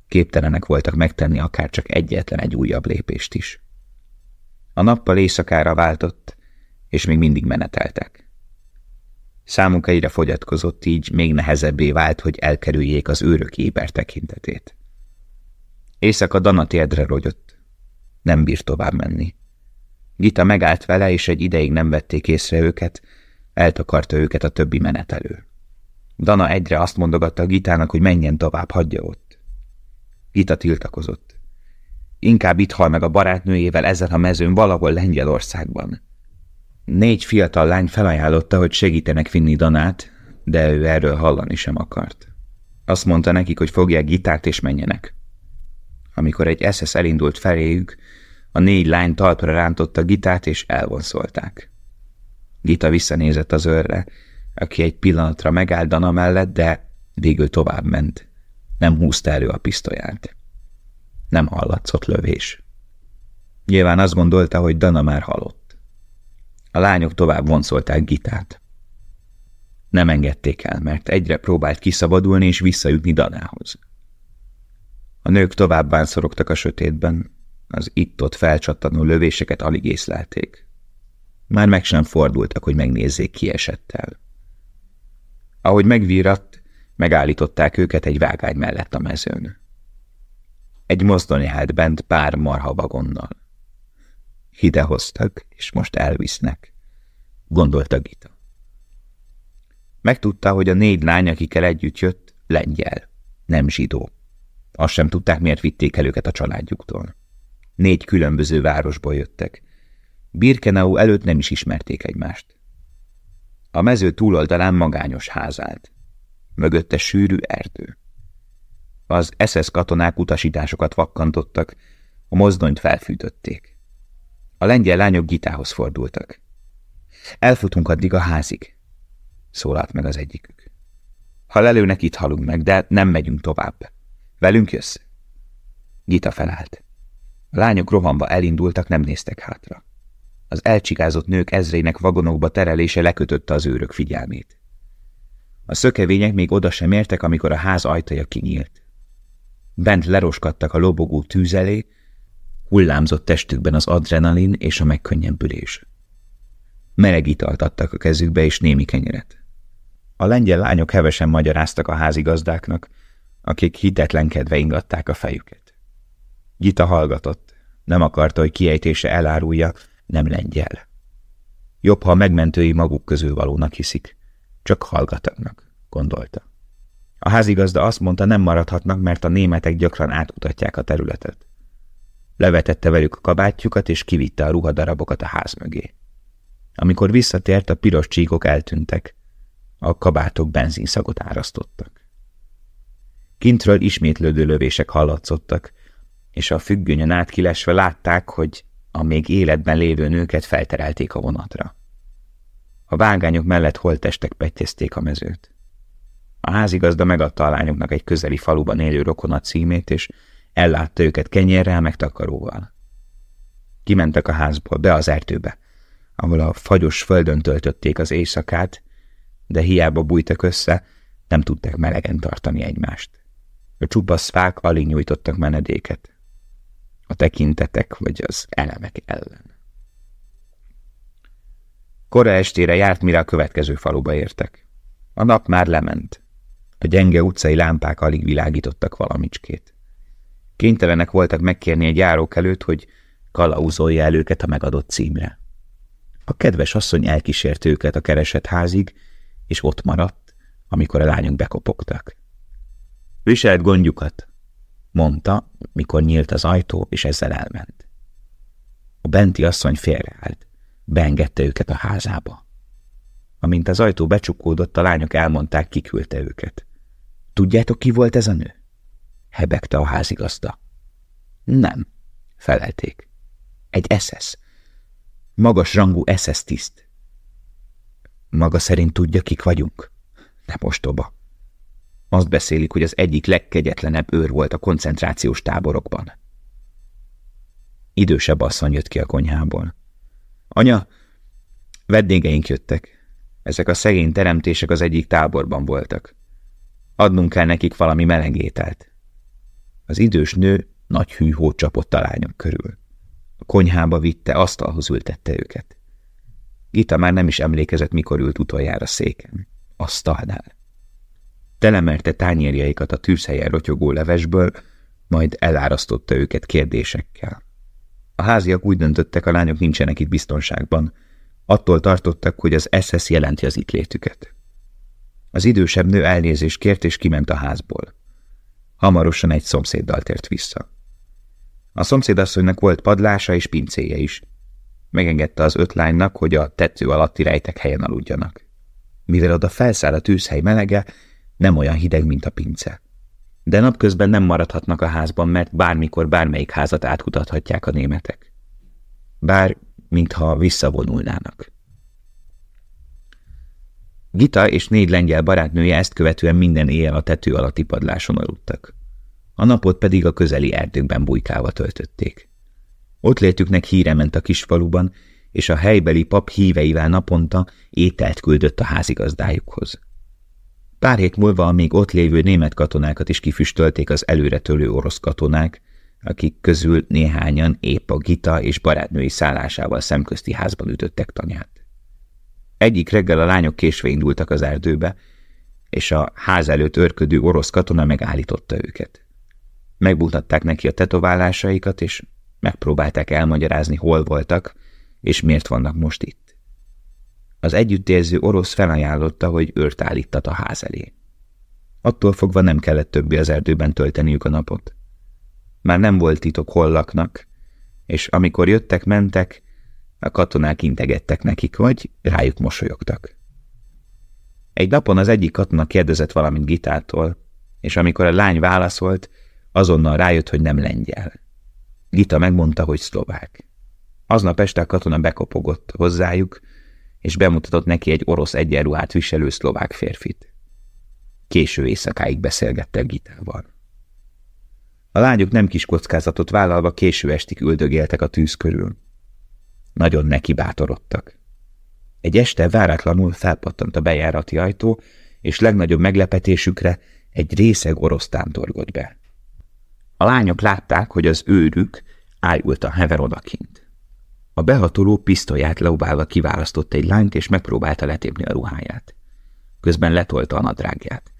Képtelenek voltak megtenni akár csak egyetlen egy újabb lépést is. A nappal éjszakára váltott, és még mindig meneteltek. Számuk egyre fogyatkozott, így még nehezebbé vált, hogy elkerüljék az őrök éber tekintetét. Éjszaka Dana térdre rogyott. Nem bírt tovább menni. Gita megállt vele, és egy ideig nem vették észre őket, eltakarta őket a többi menet elő. Dana egyre azt mondogatta Gitának, hogy menjen tovább, hagyja ott. Gita tiltakozott. Inkább itt hal meg a barátnőjével ezen a mezőn valahol Lengyelországban. Négy fiatal lány felajánlotta, hogy segítenek finni Danát, de ő erről hallani sem akart. Azt mondta nekik, hogy fogják gitárt és menjenek. Amikor egy SS elindult feléjük, a négy lány talpra rántotta Gitát és elvonszolták. Gita visszanézett az őrre, aki egy pillanatra megállt Dana mellett, de végül tovább ment. Nem húzta elő a pisztolyát. Nem hallatszott lövés. Nyilván azt gondolta, hogy Dana már halott. A lányok tovább vonszolták Gitát. Nem engedték el, mert egyre próbált kiszabadulni és visszajutni Danához. A nők tovább bánszorogtak a sötétben, az itt-ott felcsattanó lövéseket alig észlelték. Már meg sem fordultak, hogy megnézzék, ki esett el. Ahogy megvíratt, megállították őket egy vágány mellett a mezőn. Egy mozdony állt bent pár marha vagonnal. Hidehoztak, és most elvisznek, gondolta Gita. Megtudta, hogy a négy lány, akikkel együtt jött, lengyel, nem zsidó. Azt sem tudták, miért vitték el őket a családjuktól. Négy különböző városból jöttek. Birkenau előtt nem is ismerték egymást. A mező túloldalán magányos ház állt. Mögötte sűrű erdő. Az SS katonák utasításokat vakkantottak, a mozdonyt felfűtötték. A lengyel lányok gitához fordultak. Elfutunk addig a házig, szólalt meg az egyikük. Ha lelőnek, itt halunk meg, de nem megyünk tovább. Velünk jössz? Gita felállt. A lányok rohanva elindultak, nem néztek hátra. Az elcsikázott nők ezrének vagonokba terelése lekötötte az őrök figyelmét. A szökevények még oda sem értek, amikor a ház ajtaja kinyílt. Bent leroskadtak a lobogó tűz hullámzott testükben az adrenalin és a megkönnyebbülés. Meleg italt adtak a kezükbe és némi kenyeret. A lengyel lányok hevesen magyaráztak a házigazdáknak, akik hitetlenkedve ingatták a fejüket. Gita hallgatott. Nem akarta, hogy kiejtése elárulja, nem lengyel. Jobb, ha a megmentői maguk közül valónak hiszik. Csak hallgatnak, gondolta. A házigazda azt mondta, nem maradhatnak, mert a németek gyakran átkutatják a területet. Levetette velük a kabátjukat, és kivitte a ruhadarabokat a ház mögé. Amikor visszatért, a piros csíkok eltűntek. A kabátok benzinszagot árasztottak. Kintről ismétlődő lövések hallatszottak, és a függönyön átkilesve látták, hogy a még életben lévő nőket felterelték a vonatra. A vágányok mellett holtestek petyezték a mezőt. A házigazda megadta a lányoknak egy közeli faluban élő rokonat címét, és ellátta őket kenyérrel meg takaróval. Kimentek a házból, be az erdőbe, ahol a fagyos földön töltötték az éjszakát, de hiába bújtak össze, nem tudták melegen tartani egymást. A csupasz fák alig nyújtottak menedéket. A tekintetek vagy az elemek ellen. Kora estére járt, mire a következő faluba értek. A nap már lement. A gyenge utcai lámpák alig világítottak valamicskét. Kénytelenek voltak megkérni egy járók előtt, hogy kalauzolja el őket a megadott címre. A kedves asszony elkísért őket a keresett házig, és ott maradt, amikor a lányok bekopogtak. Viselt gondjukat, mondta, mikor nyílt az ajtó, és ezzel elment. A benti asszony félreállt, beengedte őket a házába. Amint az ajtó becsukódott, a lányok elmondták, kiküldte őket. Tudjátok, ki volt ez a nő? Hebegte a házigazda. Nem, felelték. Egy SS. Magas rangú SS tiszt. Maga szerint tudja, kik vagyunk? Nem ostoba. Azt beszélik, hogy az egyik legkegyetlenebb őr volt a koncentrációs táborokban. Idősebb asszony jött ki a konyhából. Anya, vendégeink jöttek. Ezek a szegény teremtések az egyik táborban voltak. Adnunk kell nekik valami melegételt. Az idős nő nagy hűhót csapott a lányok körül. A konyhába vitte, asztalhoz ültette őket. Gita már nem is emlékezett, mikor ült utoljára széken. Asztalnál. Telemerte tányérjaikat a tűzhelyen rotyogó levesből, majd elárasztotta őket kérdésekkel. A háziak úgy döntöttek, a lányok nincsenek itt biztonságban. Attól tartottak, hogy az SS jelenti az itt létüket. Az idősebb nő elnézést kért, és kiment a házból. Hamarosan egy szomszéddal tért vissza. A szomszédasszonynak volt padlása és pincéje is. Megengedte az öt lánynak, hogy a tető alatti rejtek helyen aludjanak. Mivel oda felszáll a tűzhely melege, nem olyan hideg, mint a pince. De napközben nem maradhatnak a házban, mert bármikor bármelyik házat átkutathatják a németek. Bár, mintha visszavonulnának. Gita és négy lengyel barátnője ezt követően minden éjjel a tető alatti padláson aludtak. A napot pedig a közeli erdőkben bujkálva töltötték. Ott létüknek híre ment a kisfaluban, és a helybeli pap híveivel naponta ételt küldött a házigazdájukhoz. Pár hét múlva a még ott lévő német katonákat is kifüstölték az előretölő orosz katonák, akik közül néhányan épp a Gita és barátnői szállásával szemközti házban ütöttek tanyát. Egyik reggel a lányok késve indultak az erdőbe, és a ház előtt örködő orosz katona megállította őket. Megmutatták neki a tetoválásaikat, és megpróbálták elmagyarázni, hol voltak, és miért vannak most itt. Az együttérző orosz felajánlotta, hogy őrt állítat a ház elé. Attól fogva nem kellett többi az erdőben tölteniük a napot. Már nem volt titok, hol laknak, és amikor jöttek-mentek, a katonák integettek nekik, vagy rájuk mosolyogtak. Egy napon az egyik katona kérdezett valamit Gitától, és amikor a lány válaszolt, azonnal rájött, hogy nem lengyel. Gita megmondta, hogy szlovák. Aznap este a katona bekopogott hozzájuk, és bemutatott neki egy orosz egyenruhát viselő szlovák férfit. Késő éjszakáig beszélgettek Gitával. A lányok nem kis kockázatot vállalva késő estig üldögéltek a tűz körül. Nagyon neki bátorodtak. Egy este váratlanul felpattant a bejárati ajtó, és legnagyobb meglepetésükre egy részeg orosz tántorgott be. A lányok látták, hogy az őrük ájultan hever odakint. A behatoló pisztolyát leobálva kiválasztott egy lányt, és megpróbálta letépni a ruháját. Közben letolta a nadrágját.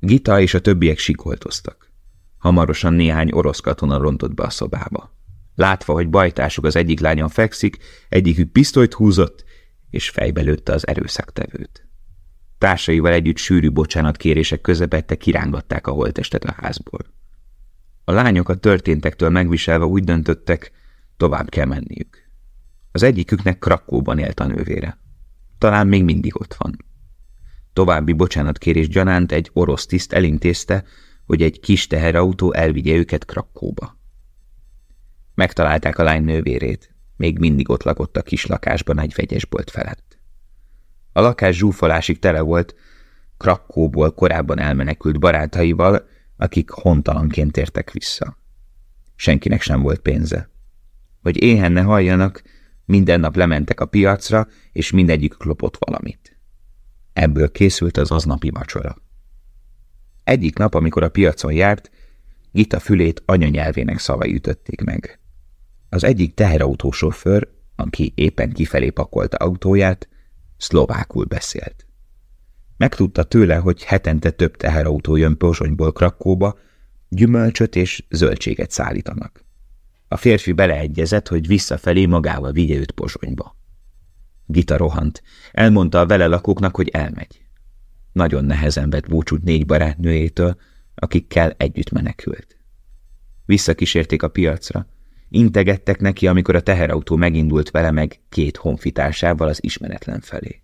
Gita és a többiek sikoltoztak. Hamarosan néhány orosz katona rontott be a szobába. Látva, hogy bajtásuk az egyik lányon fekszik, egyikük pisztolyt húzott, és fejbe lőtte az erőszaktevőt. Társaival együtt sűrű bocsánatkérések közepette kirángatták a holtestet a házból. A lányok a történtektől megviselve úgy döntöttek, tovább kell menniük. Az egyiküknek Krakóban élt a nővére. Talán még mindig ott van. További bocsánatkérés gyanánt egy orosz tiszt elintézte, hogy egy kis teherautó elvigye őket Krakóba. Megtalálták a lány nővérét. Még mindig ott lakott a kis lakásban egy vegyesbolt felett. A lakás zsúfolásig tele volt, Krakkóból korábban elmenekült barátaival, akik hontalanként értek vissza. Senkinek sem volt pénze. Hogy éhen ne halljanak, minden nap lementek a piacra, és mindegyik klopott valamit. Ebből készült az aznapi vacsora. Egyik nap, amikor a piacon járt, Gita fülét anyanyelvének szavai ütötték meg. Az egyik teherautósofőr, aki éppen kifelé pakolta autóját, szlovákul beszélt. Megtudta tőle, hogy hetente több teherautó jön Pozsonyból Krakóba, gyümölcsöt és zöldséget szállítanak. A férfi beleegyezett, hogy visszafelé magával vigye őt Pozsonyba. Gita rohant. Elmondta a vele lakóknak, hogy elmegy. Nagyon nehezen vett búcsút négy barátnőjétől, akikkel együtt menekült. Visszakísérték a piacra, Integettek neki, amikor a teherautó megindult vele meg két honfitársával az ismeretlen felé.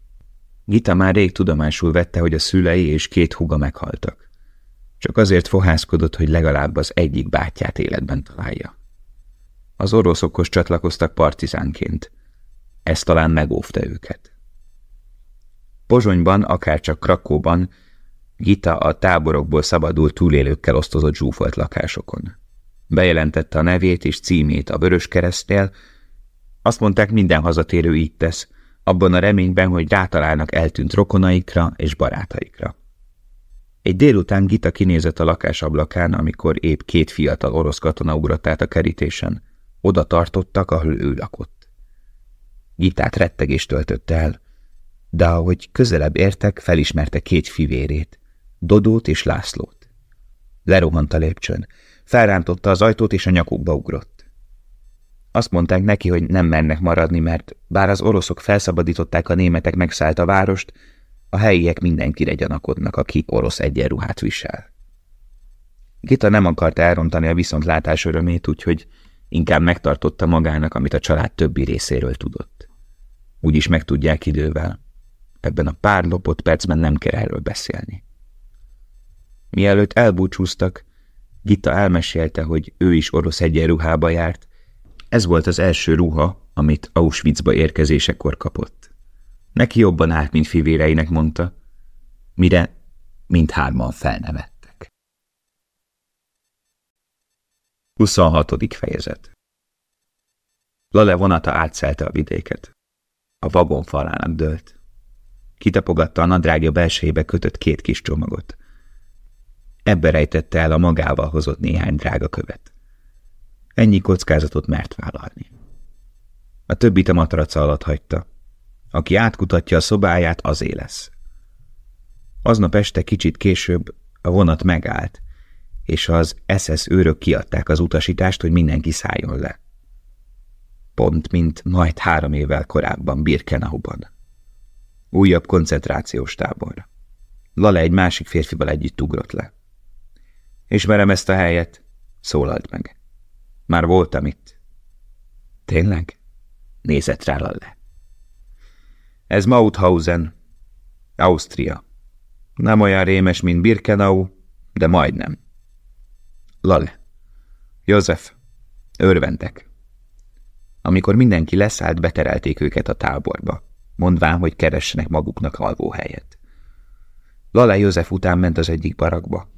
Gita már rég tudomásul vette, hogy a szülei és két húga meghaltak. Csak azért fohászkodott, hogy legalább az egyik bátyját életben találja. Az oroszokhoz csatlakoztak partizánként. Ez talán megóvta őket. Pozsonyban, akárcsak Krakóban, Gita a táborokból szabadult túlélőkkel osztozott zsúfolt lakásokon. Bejelentette a nevét és címét a vörös keresztél. Azt mondták, minden hazatérő így tesz, abban a reményben, hogy rátalálnak eltűnt rokonaikra és barátaikra. Egy délután Gita kinézett a lakás ablakán, amikor épp két fiatal orosz katona ugrott át a kerítésen. Oda tartottak, ahol ő lakott. Gitát rettegést töltötte el, de ahogy közelebb értek, felismerte két fivérét, Dodót és Lászlót. Lerohant a lépcsőn, Felrántotta az ajtót, és a nyakukba ugrott. Azt mondták neki, hogy nem mennek maradni, mert bár az oroszok felszabadították a németek megszállt a várost, a helyiek mindenkire gyanakodnak, aki orosz egyenruhát visel. Gita nem akarta elrontani a viszontlátás örömét, úgyhogy inkább megtartotta magának, amit a család többi részéről tudott. Úgyis megtudják idővel. Ebben a pár lopott percben nem kell erről beszélni. Mielőtt elbúcsúztak, Gita elmesélte, hogy ő is orosz egyenruhába járt. Ez volt az első ruha, amit Auschwitzba érkezésekor kapott. Neki jobban állt, mint fivéreinek mondta, mire mindhárman felnevettek. 26. fejezet Lale vonata átszelte a vidéket. A vagon falának dőlt. Kitapogatta a nadrágja belsejébe kötött két kis csomagot. Ebbe rejtette el a magával hozott néhány drága követ. Ennyi kockázatot mert vállalni. A többit a matraca alatt hagyta. Aki átkutatja a szobáját, azé lesz. Aznap este kicsit később a vonat megállt, és az SS őrök kiadták az utasítást, hogy mindenki szálljon le. Pont, mint majd három évvel korábban Birkenauban. Újabb koncentrációs tábor. Lale egy másik férfival együtt ugrott le. Ismerem ezt a helyet, szólalt meg. Már voltam itt. Tényleg? Nézett rá Lale. Ez Mauthausen, Ausztria. Nem olyan rémes, mint Birkenau, de majdnem. Lale. József. Örventek. Amikor mindenki leszállt, beterelték őket a táborba, mondván, hogy keressenek maguknak alvóhelyet. Lale József után ment az egyik barakba.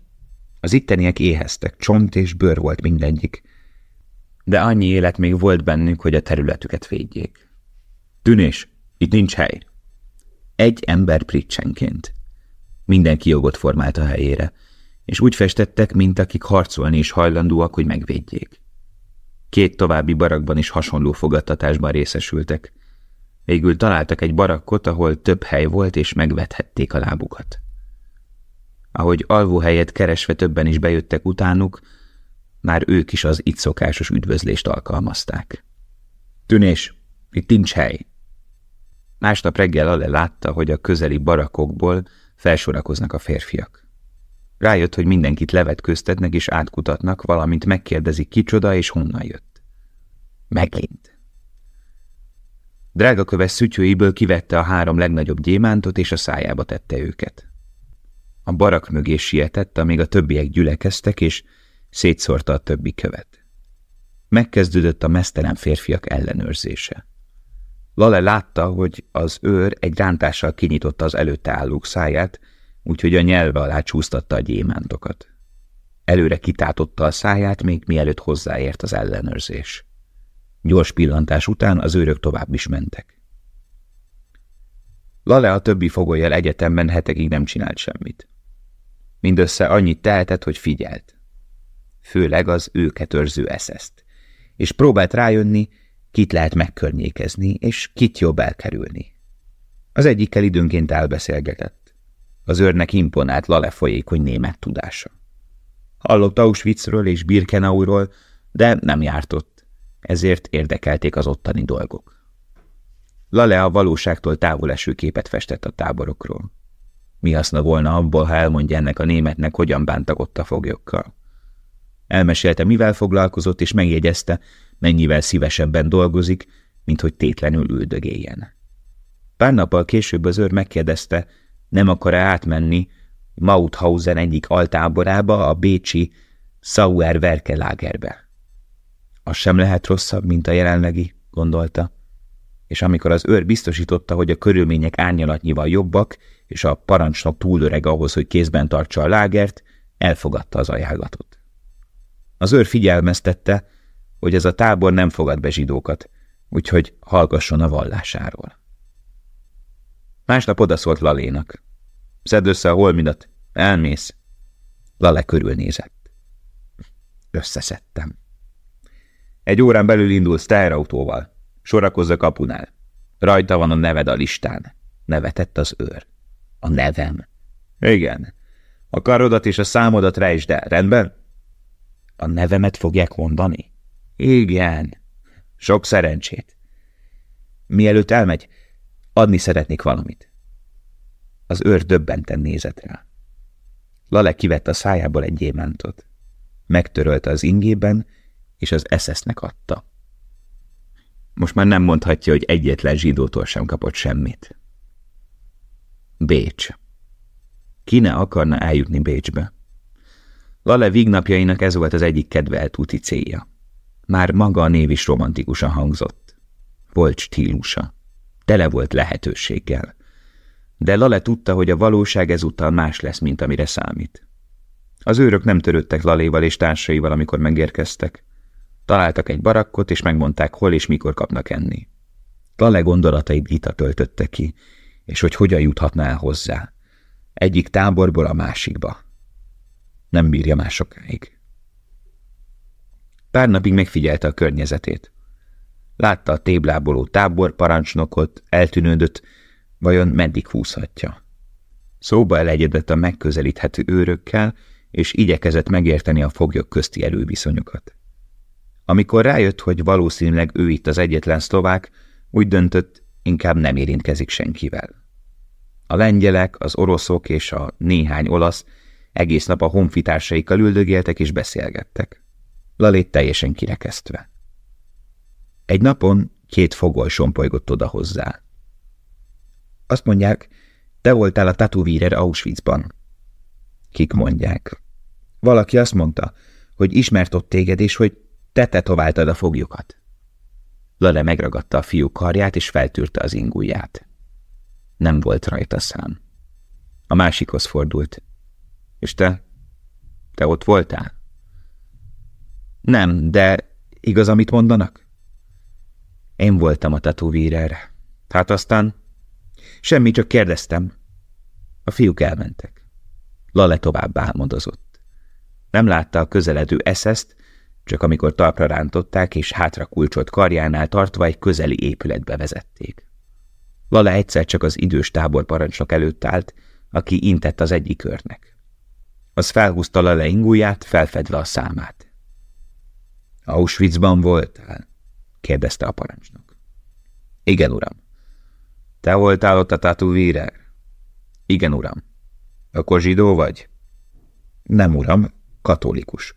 Az itteniek éheztek, csont és bőr volt mindegyik, de annyi élet még volt bennük, hogy a területüket védjék. Tűnés, itt nincs hely. Egy ember pricsenként. Mindenki jogot formált a helyére, és úgy festettek, mint akik harcolni is hajlandóak, hogy megvédjék. Két további barakban is hasonló fogadtatásban részesültek. Végül találtak egy barakkot, ahol több hely volt, és megvethették a lábukat. Ahogy alvóhelyet keresve többen is bejöttek utánuk, már ők is az itt szokásos üdvözlést alkalmazták. Tűnés, itt nincs hely. Másnap reggel Ale látta, hogy a közeli barakokból felsorakoznak a férfiak. Rájött, hogy mindenkit levetköztetnek és átkutatnak, valamint megkérdezik kicsoda és honnan jött. Megint. Drágaköves szütyőiből kivette a három legnagyobb gyémántot, és a szájába tette őket. A barak mögé sietett, amíg a többiek gyülekeztek, és szétszórta a többi követ. Megkezdődött a mesztelen férfiak ellenőrzése. Lale látta, hogy az őr egy rántással kinyitotta az előtte állók száját, úgyhogy a nyelve alá csúsztatta a gyémántokat. Előre kitátotta a száját, még mielőtt hozzáért az ellenőrzés. Gyors pillantás után az őrök tovább is mentek. Lale a többi fogolyjal egyetemben hetekig nem csinált semmit. Mindössze annyit tehetett, hogy figyelt. Főleg az őket őrző eszeszt. És próbált rájönni, kit lehet megkörnyékezni, és kit jobb elkerülni. Az egyikkel időnként elbeszélgetett. Az őrnek imponált Lale folyékony német tudása. Hallott Auschwitzről és Birkenauról, de nem járt ezért érdekelték az ottani dolgok. Lale a valóságtól távol eső képet festett a táborokról. Mi haszna volna abból, ha elmondja ennek a németnek, hogyan bántak ott a foglyokkal. Elmesélte, mivel foglalkozott, és megjegyezte, mennyivel szívesebben dolgozik, mint hogy tétlenül üldögéljen. Pár nappal később az őr megkérdezte, nem akar-e átmenni Mauthausen egyik altáborába, a bécsi Sauer Werkelágerbe. Az sem lehet rosszabb, mint a jelenlegi, gondolta. És amikor az őr biztosította, hogy a körülmények árnyalatnyival jobbak, és a parancsnok túl öreg ahhoz, hogy kézben tartsa a lágert, elfogadta az ajánlatot. Az őr figyelmeztette, hogy ez a tábor nem fogad be zsidókat, úgyhogy hallgasson a vallásáról. Másnap odaszólt Lalénak. Szedd össze a holmidat, elmész. Lale körülnézett. Összeszedtem. Egy órán belül indulsz teherautóval. Sorakozz a kapunál. Rajta van a neved a listán. Nevetett az őr. A nevem? Igen. A karodat és a számodat rejtsd el, rendben? A nevemet fogják mondani? Igen. Sok szerencsét. Mielőtt elmegy, adni szeretnék valamit. Az őr döbbenten nézett rá. Lale kivett a szájából egy gyémántot. Megtörölte az ingében, és az eszesznek adta. Most már nem mondhatja, hogy egyetlen zsidótól sem kapott semmit. Bécs. Ki ne akarna eljutni Bécsbe? Lale vignapjainak ez volt az egyik kedvelt úti célja. Már maga a név is romantikusan hangzott. Volt stílusa. Tele volt lehetőséggel. De Lale tudta, hogy a valóság ezúttal más lesz, mint amire számít. Az őrök nem törődtek Laléval és társaival, amikor megérkeztek. Találtak egy barakkot, és megmondták, hol és mikor kapnak enni. Lale gondolatait Gita töltötte ki, és hogy hogyan juthatna el hozzá. Egyik táborból a másikba. Nem bírja már sokáig. Pár napig megfigyelte a környezetét. Látta a tébláboló táborparancsnokot, eltűnődött, vajon meddig húzhatja. Szóba elegyedett a megközelíthető őrökkel, és igyekezett megérteni a foglyok közti erőviszonyokat. Amikor rájött, hogy valószínűleg ő itt az egyetlen szlovák, úgy döntött, inkább nem érintkezik senkivel. A lengyelek, az oroszok és a néhány olasz egész nap a honfitársaikkal üldögéltek és beszélgettek. Lalét teljesen kirekesztve. Egy napon két fogoly sompolygott oda hozzá. Azt mondják, te voltál a tatuvírer Auschwitzban. Kik mondják? Valaki azt mondta, hogy ismert ott téged, és hogy te tetováltad a foglyokat. Lale megragadta a fiú karját, és feltűrte az ingujját. Nem volt rajta szám. A másikhoz fordult. És te? Te ott voltál? Nem, de igaz, amit mondanak? Én voltam a tatuvírer. Hát aztán... Semmi, csak kérdeztem. A fiúk elmentek. Lale tovább álmodozott. Nem látta a közeledő eszeszt, csak amikor talpra rántották és hátra kulcsolt karjánál tartva egy közeli épületbe vezették. Lala egyszer csak az idős táborparancsnok előtt állt, aki intett az egyik körnek. Az felhúzta Lale ingúját, felfedve a számát. Auschwitzban voltál? Kérdezte a parancsnok. Igen, uram. Te voltál ott a tatuvírer? Igen, uram. Akkor zsidó vagy? Nem, uram, katolikus.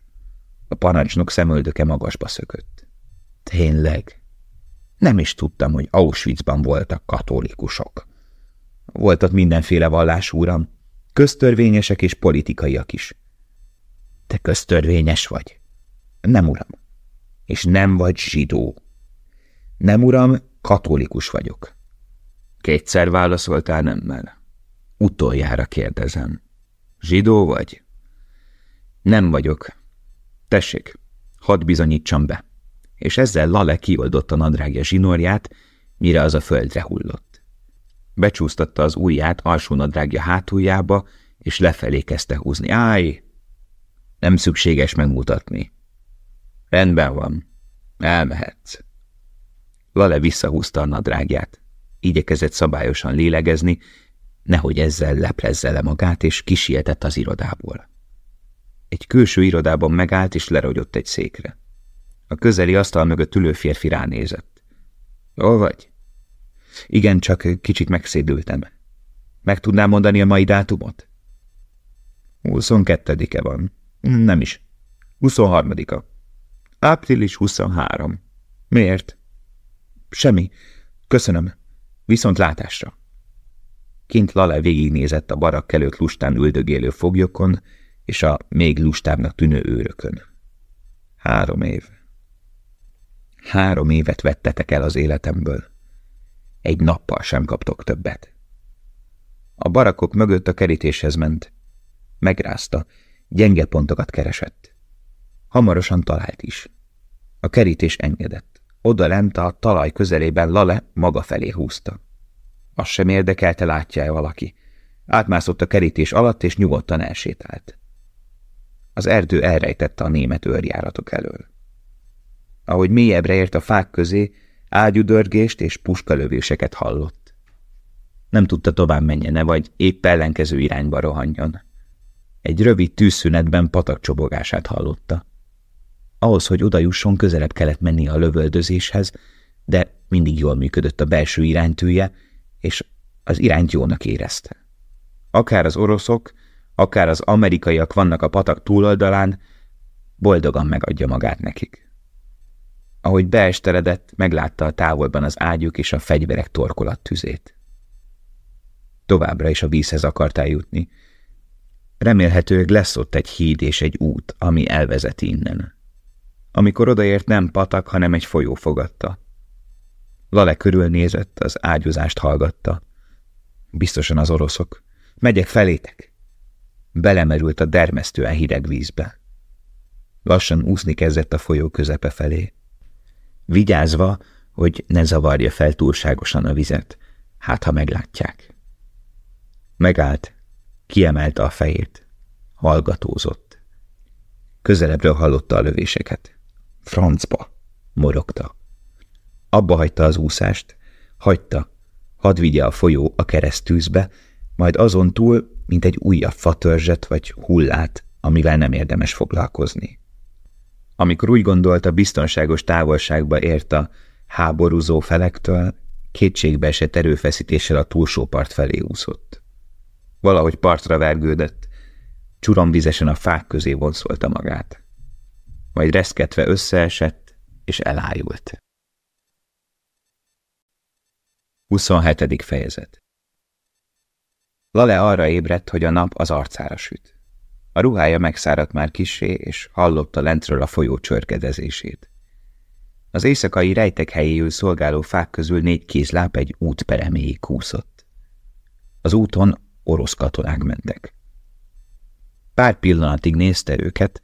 A parancsnok szemöldöke magasba szökött. Tényleg? Nem is tudtam, hogy Auschwitzban voltak katolikusok. Volt ott mindenféle vallás, uram, köztörvényesek és politikaiak is. Te köztörvényes vagy? Nem, uram. És nem vagy zsidó. Nem, uram, katolikus vagyok. Kétszer válaszoltál nemmel. Utoljára kérdezem. Zsidó vagy? Nem vagyok. Tessék, hadd bizonyítsam be és ezzel Lale kioldotta nadrágja zsinórját, mire az a földre hullott. Becsúsztatta az ujját alsó nadrágja hátuljába, és lefelé kezdte húzni. Áj! Nem szükséges megmutatni. Rendben van. Elmehetsz. Lale visszahúzta a nadrágját. Igyekezett szabályosan lélegezni, nehogy ezzel leplezze le magát, és kisietett az irodából. Egy külső irodában megállt, és lerogyott egy székre. A közeli asztal mögött ülő férfi ránézett. Hol vagy? Igen, csak kicsit megszédültem. Meg tudnám mondani a mai dátumot? 22-e van. Nem is. 23-a. Április 23. Miért? Semmi. Köszönöm. Viszont látásra. Kint Lale végignézett a barak előtt lustán üldögélő foglyokon és a még lustábbnak tűnő őrökön. Három év. Három évet vettetek el az életemből. Egy nappal sem kaptok többet. A barakok mögött a kerítéshez ment. Megrázta, gyenge pontokat keresett. Hamarosan talált is. A kerítés engedett. Oda lent a talaj közelében Lale maga felé húzta. Azt sem érdekelte, látja-e valaki. Átmászott a kerítés alatt, és nyugodtan elsétált. Az erdő elrejtette a német őrjáratok elől. Ahogy mélyebbre ért a fák közé, ágyudörgést és puskalövéseket hallott. Nem tudta tovább menjene, vagy épp ellenkező irányba rohanjon. Egy rövid tűzszünetben patak csobogását hallotta. Ahhoz, hogy oda jusson, közelebb kellett menni a lövöldözéshez, de mindig jól működött a belső iránytűje, és az irányt jónak érezte. Akár az oroszok, akár az amerikaiak vannak a patak túloldalán, boldogan megadja magát nekik. Ahogy beesteredett, meglátta a távolban az ágyuk és a fegyverek torkolat tüzét. Továbbra is a vízhez akartál jutni. Remélhetőleg lesz ott egy híd és egy út, ami elvezeti innen. Amikor odaért, nem patak, hanem egy folyó fogadta. Lale körülnézett, az ágyúzást hallgatta. Biztosan az oroszok. Megyek felétek. Belemerült a dermesztően hideg vízbe. Lassan úszni kezdett a folyó közepe felé. Vigyázva, hogy ne zavarja fel túlságosan a vizet, hát ha meglátják. Megállt, kiemelte a fejét, hallgatózott. Közelebbről hallotta a lövéseket. Francba, morogta. Abba hagyta az úszást, hagyta, hadd vigye a folyó a keresztűzbe, majd azon túl, mint egy újabb fatörzset vagy hullát, amivel nem érdemes foglalkozni. Amikor úgy gondolta, biztonságos távolságba ért a háborúzó felektől, kétségbe esett erőfeszítéssel a túlsó part felé úszott. Valahogy partra vergődött, csuromvizesen a fák közé vonszolta magát. Majd reszketve összeesett, és elájult. 27. fejezet Lale arra ébredt, hogy a nap az arcára süt. A ruhája megszáradt már kisé, és hallotta lentről a folyó csörgedezését. Az éjszakai rejtek helyéül szolgáló fák közül négy kézláp egy út pereméig kúszott. Az úton orosz katonák mentek. Pár pillanatig nézte őket,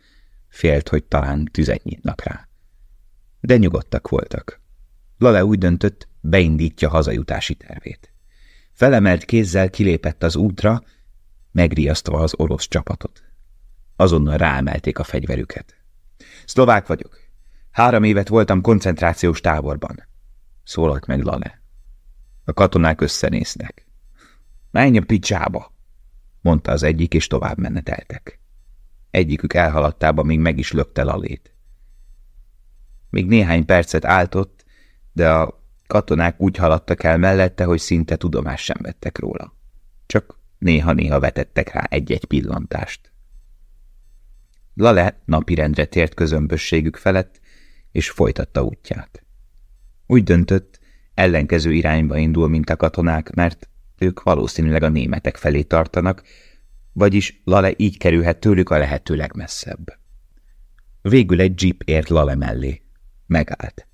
félt, hogy talán tüzet nyitnak rá. De nyugodtak voltak. Lale úgy döntött, beindítja hazajutási tervét. Felemelt kézzel kilépett az útra, megriasztva az orosz csapatot. Azonnal ráemelték a fegyverüket. Szlovák vagyok. Három évet voltam koncentrációs táborban. Szólalt meg Lale. A katonák összenéznek. Menj a picsába! mondta az egyik, és tovább meneteltek. Egyikük elhaladtába még meg is lökte Lalét. Még néhány percet áltott, de a katonák úgy haladtak el mellette, hogy szinte tudomást sem vettek róla. Csak néha-néha vetettek rá egy-egy pillantást. Lale napirendre tért közömbösségük felett, és folytatta útját. Úgy döntött, ellenkező irányba indul, mint a katonák, mert ők valószínűleg a németek felé tartanak, vagyis Lale így kerülhet tőlük a lehető legmesszebb. Végül egy jeep ért Lale mellé. Megállt.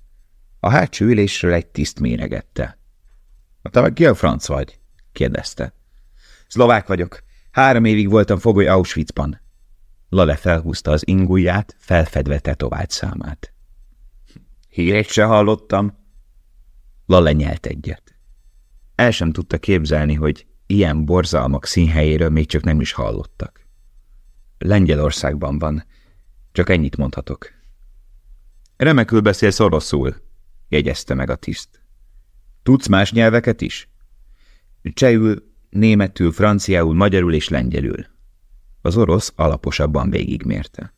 A hátsó ülésről egy tiszt méregette. – Te meg ki a franc vagy? – kérdezte. – Szlovák vagyok. Három évig voltam fogoly Auschwitzban. Lale felhúzta az ingujját, felfedve tetovált számát. – Hírét se hallottam. Lale nyelt egyet. El sem tudta képzelni, hogy ilyen borzalmak színhelyéről még csak nem is hallottak. Lengyelországban van. Csak ennyit mondhatok. Remekül beszélsz oroszul, jegyezte meg a tiszt. Tudsz más nyelveket is? Csehül, németül, franciául, magyarul és lengyelül. Az orosz alaposabban végigmérte.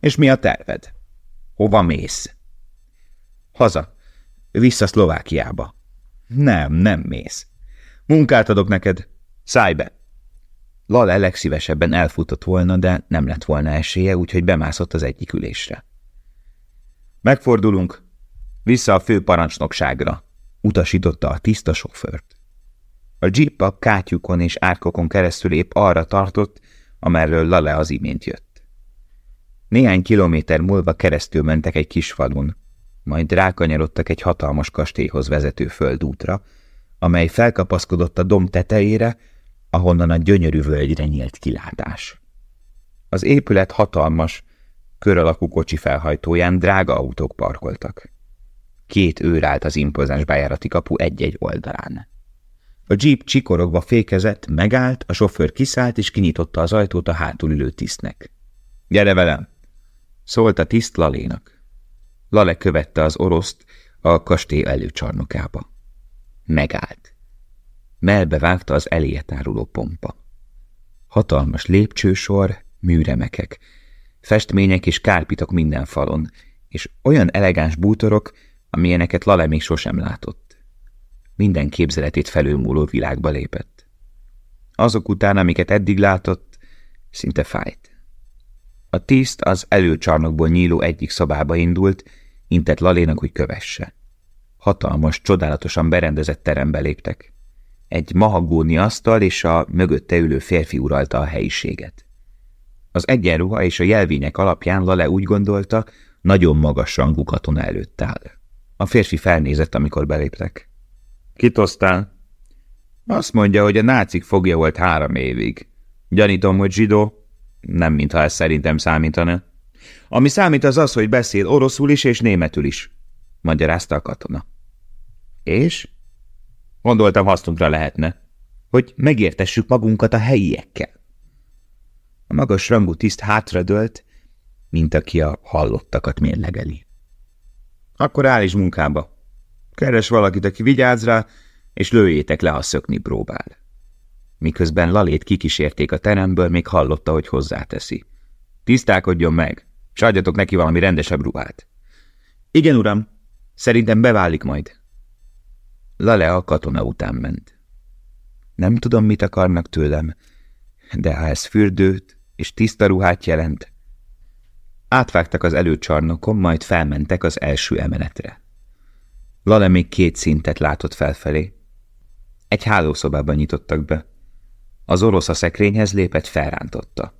És mi a terved? Hova mész? Haza. Vissza Szlovákiába. Nem, nem mész. Munkát adok neked. Szállj be! Lale legszívesebben elfutott volna, de nem lett volna esélye, úgyhogy bemászott az egyik ülésre. Megfordulunk. Vissza a főparancsnokságra, utasította a tiszta sofőrt. A jeep a kátyukon és árkokon keresztül épp arra tartott, amerről Lale az imént jött. Néhány kilométer múlva keresztül mentek egy kis falun, majd rákanyarodtak egy hatalmas kastélyhoz vezető földútra, amely felkapaszkodott a domb tetejére, ahonnan a gyönyörű völgyre nyílt kilátás. Az épület hatalmas, kör alakú kocsi felhajtóján drága autók parkoltak. Két őr állt az impozáns bejárati kapu egy-egy oldalán. A jeep csikorogva fékezett, megállt, a sofőr kiszállt és kinyitotta az ajtót a hátul ülő tisztnek. – Gyere velem! – szólt a tiszt Lalénak. Lale követte az oroszt a kastély előcsarnokába. Megállt. Melbe vágta az eléje táruló pompa. Hatalmas lépcsősor, műremekek, festmények és kárpitok minden falon, és olyan elegáns bútorok, amilyeneket Lale még sosem látott. Minden képzeletét felülmúló világba lépett. Azok után, amiket eddig látott, szinte fájt. A tiszt az előcsarnokból nyíló egyik szobába indult, intett Lalénak, hogy kövesse. Hatalmas, csodálatosan berendezett terembe léptek. Egy mahagóni asztal és a mögötte ülő férfi uralta a helyiséget. Az egyenruha és a jelvények alapján Lale úgy gondolta, nagyon magas rangú katona előtt áll. A férfi felnézett, amikor beléptek. Kit osztál? Azt mondja, hogy a nácik fogja volt három évig. Gyanítom, hogy zsidó. Nem, mintha ez szerintem számítana. Ami számít az az, hogy beszél oroszul is és németül is, magyarázta a katona. És? Gondoltam hasznunkra lehetne, hogy megértessük magunkat a helyiekkel. A magas rangú tiszt hátradőlt, mint aki a hallottakat mérlegeli. Akkor áll is munkába. Keres valakit, aki vigyáz rá, és lőjétek le, ha szökni próbál. Miközben Lalét kikísérték a teremből, még hallotta, hogy hozzáteszi. Tisztálkodjon meg, s neki valami rendesebb ruhát. Igen, uram, szerintem beválik majd. Lale a katona után ment. Nem tudom, mit akarnak tőlem, de ha ez fürdőt és tiszta ruhát jelent, átvágtak az előcsarnokon, majd felmentek az első emeletre. Lale még két szintet látott felfelé. Egy hálószobában nyitottak be. Az orosz a szekrényhez lépett, felrántotta.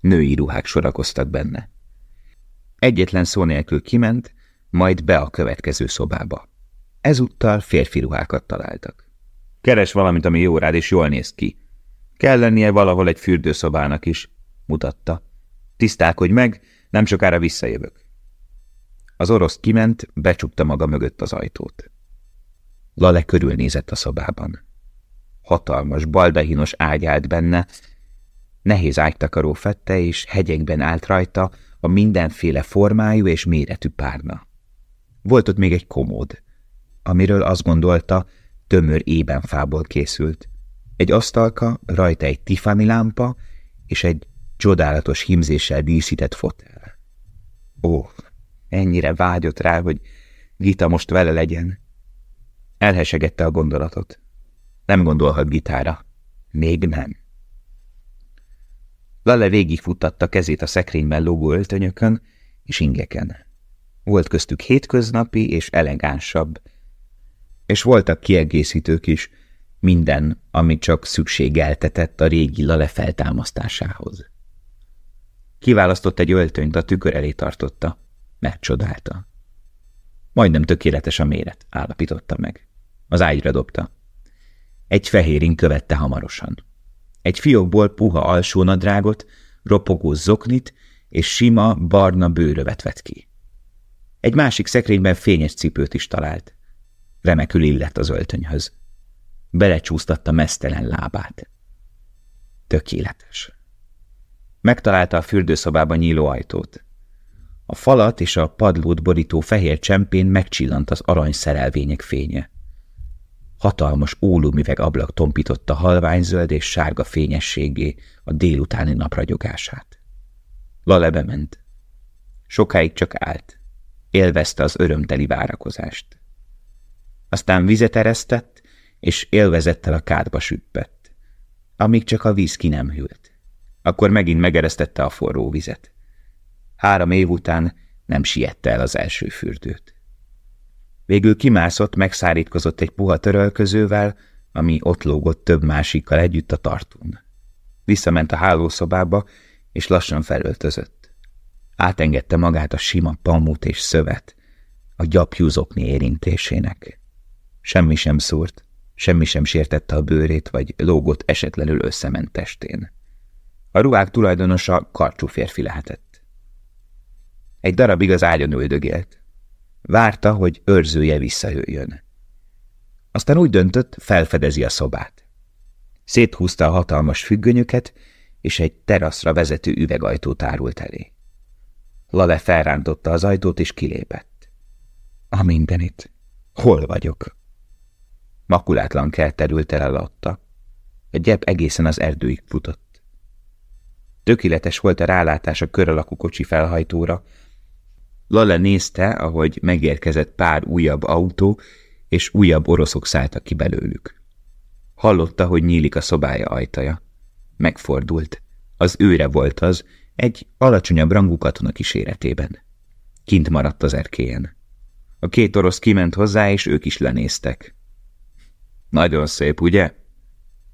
Női ruhák sorakoztak benne. Egyetlen szó nélkül kiment, majd be a következő szobába. Ezúttal férfi ruhákat találtak. Keres valamit, ami jó rád és jól néz ki. Kell lennie valahol egy fürdőszobának is, mutatta. Tisztálkodj meg, nem sokára visszajövök. Az orosz kiment, becsukta maga mögött az ajtót. Lale körülnézett a szobában. Hatalmas, baldahinos ágy állt benne, nehéz ágytakaró fette, és hegyekben állt rajta a mindenféle formájú és méretű párna. Volt ott még egy komód, amiről azt gondolta, tömör ébenfából készült. Egy asztalka, rajta egy Tiffany lámpa, és egy csodálatos himzéssel díszített fotel. Ó, ennyire vágyott rá, hogy Gita most vele legyen. Elhesegette a gondolatot. Nem gondolhat Gitára. Még nem. Lale végigfuttatta kezét a szekrényben lógó öltönyökön és ingeken. Volt köztük hétköznapi és elegánsabb, és voltak kiegészítők is, minden, amit csak szükségeltetett a régi Lale feltámasztásához. Kiválasztott egy öltönyt, a tükör elé tartotta, megcsodálta. Majdnem tökéletes a méret, állapította meg. Az ágyra dobta. Egy fehérin követte hamarosan. Egy fiókból puha alsónadrágot, ropogó zoknit és sima, barna bőrövet vett ki. Egy másik szekrényben fényes cipőt is talált. Remekül illett az öltönyhöz. Belecsúsztatta mesztelen lábát. Tökéletes. Megtalálta a fürdőszobában nyíló ajtót. A falat és a padlót borító fehér csempén megcsillant az arany szerelvények fénye. Hatalmas ólumüveg ablak tompította halványzöld és sárga fényességé a délutáni napragyogását. Lale bement. Sokáig csak állt. Élvezte az örömteli várakozást. Aztán vizet eresztett, és élvezettel a kádba süppett, amíg csak a víz ki nem hűlt. Akkor megint megeresztette a forró vizet. Három év után nem siette el az első fürdőt. Végül kimászott, megszárítkozott egy puha törölközővel, ami ott lógott több másikkal együtt a tartón. Visszament a hálószobába, és lassan felöltözött. Átengedte magát a sima pamut és szövet, a gyapjúzokni érintésének. Semmi sem szúrt, semmi sem sértette a bőrét, vagy lógott esetlenül összement testén. A ruhák tulajdonosa karcsú férfi lehetett. Egy darabig az ágyon üldögélt. Várta, hogy őrzője visszajöjjön. Aztán úgy döntött, felfedezi a szobát. Széthúzta a hatalmas függönyöket, és egy teraszra vezető üvegajtót árult elé. Lale felrántotta az ajtót, és kilépett. A mindenit. Hol vagyok? Makulátlan kell terült el alatta. A gyep egészen az erdőig futott. Tökéletes volt a rálátás a kör alakú kocsi felhajtóra, Lale nézte, ahogy megérkezett pár újabb autó, és újabb oroszok szálltak ki belőlük. Hallotta, hogy nyílik a szobája ajtaja. Megfordult. Az őre volt az, egy alacsonyabb rangú katona kíséretében. Kint maradt az erkélyen. A két orosz kiment hozzá, és ők is lenéztek. Nagyon szép, ugye?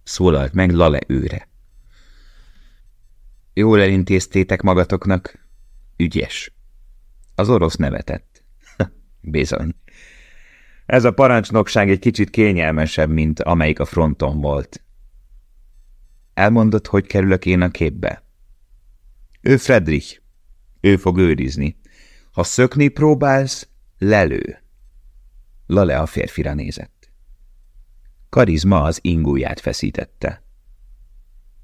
Szólalt meg Lale őre. Jól elintéztétek magatoknak. Ügyes. Az orosz nevetett. Bizony. Ez a parancsnokság egy kicsit kényelmesebb, mint amelyik a fronton volt. Elmondott, hogy kerülök én a képbe? Ő Friedrich. Ő fog őrizni. Ha szökni próbálsz, lelő. Lale a férfira nézett. Karizma az ingúját feszítette.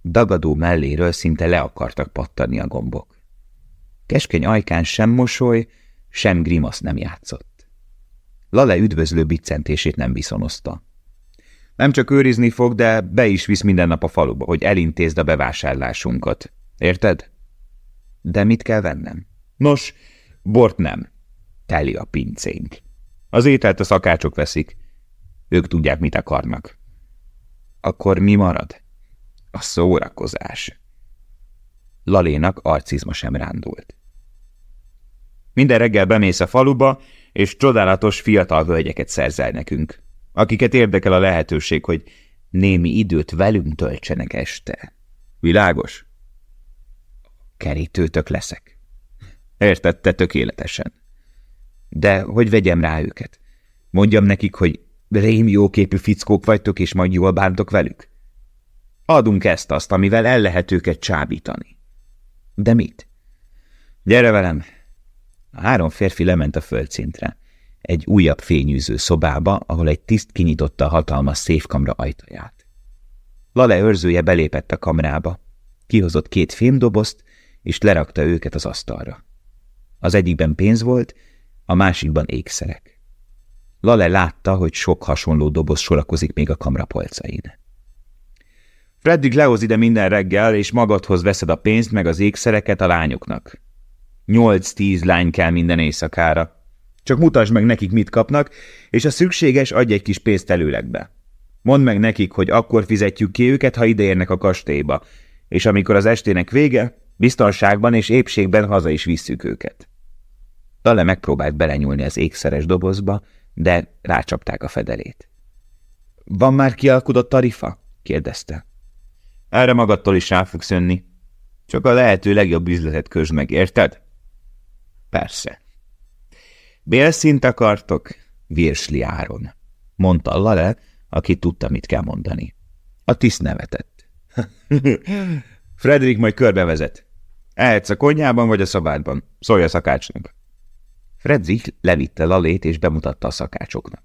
Dagadó melléről szinte le akartak pattani a gombok. Keskeny ajkán sem mosoly, sem grimasz nem játszott. Lale üdvözlő biccentését nem viszonozta. Nem csak őrizni fog, de be is visz minden nap a faluba, hogy elintézd a bevásárlásunkat. Érted? De mit kell vennem? Nos, bort nem. Teli a pincénk. Az ételt a szakácsok veszik. Ők tudják, mit akarnak. Akkor mi marad? A szórakozás. Lalénak arcizma sem rándult. Minden reggel bemész a faluba, és csodálatos fiatal völgyeket szerzel nekünk, akiket érdekel a lehetőség, hogy némi időt velünk töltsenek este. Világos? Kerítőtök leszek. Értette tökéletesen. De hogy vegyem rá őket? Mondjam nekik, hogy rém jóképű fickók vagytok, és majd jól bántok velük? Adunk ezt-azt, amivel el lehet őket csábítani. De mit? Gyere velem! A három férfi lement a földszintre. Egy újabb fényűző szobába, ahol egy tiszt kinyitotta a hatalmas széfkamra ajtaját. Lale őrzője belépett a kamrába, kihozott két fémdobozt, és lerakta őket az asztalra. Az egyikben pénz volt, a másikban ékszerek. Lale látta, hogy sok hasonló doboz sorakozik még a kamra polcain. Fredrik lehoz ide minden reggel, és magadhoz veszed a pénzt meg az ékszereket a lányoknak. Nyolc-tíz lány kell minden éjszakára. Csak mutasd meg nekik, mit kapnak, és a szükséges adj egy kis pénzt előlegbe. Mondd meg nekik, hogy akkor fizetjük ki őket, ha ideérnek a kastélyba, és amikor az estének vége, biztonságban és épségben haza is visszük őket. Dale megpróbált belenyúlni az ékszeres dobozba, de rácsapták a fedelét. – Van már kialkudott tarifa? – kérdezte. – Erre magadtól is rá fogsz jönni. Csak a lehető legjobb üzletet közd meg, érted? – Persze. – Bélszint akartok? Virsli áron – mondta Lale, aki tudta, mit kell mondani. A tiszt nevetett. [LAUGHS] – Fredrik majd körbevezet. Ehetsz a konyhában vagy a szobádban. Szólj a szakácsnak. Fredrik levitte Lalét és bemutatta a szakácsoknak.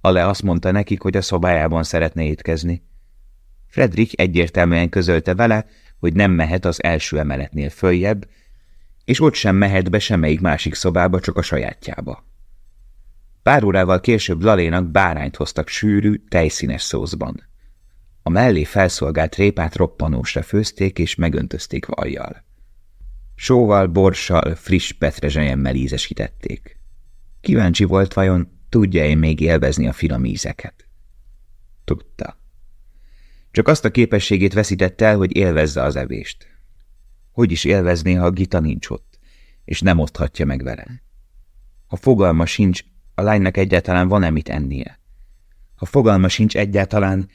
Ale azt mondta nekik, hogy a szobájában szeretne étkezni. Fredrik egyértelműen közölte vele, hogy nem mehet az első emeletnél följebb, és ott sem mehet be semmelyik másik szobába, csak a sajátjába. Pár órával később Lalénak bárányt hoztak sűrű, tejszínes szószban. A mellé felszolgált répát roppanósra főzték és megöntözték vajjal. Sóval, borssal, friss petrezselyemmel ízesítették. Kíváncsi volt vajon, tudja-e még élvezni a finom ízeket? Tudta. Csak azt a képességét veszítette el, hogy élvezze az evést. Hogy is élvezné, ha a Gita nincs ott, és nem oszthatja meg vele? Ha fogalma sincs, a lánynak egyáltalán van-e mit ennie? Ha fogalma sincs egyáltalán,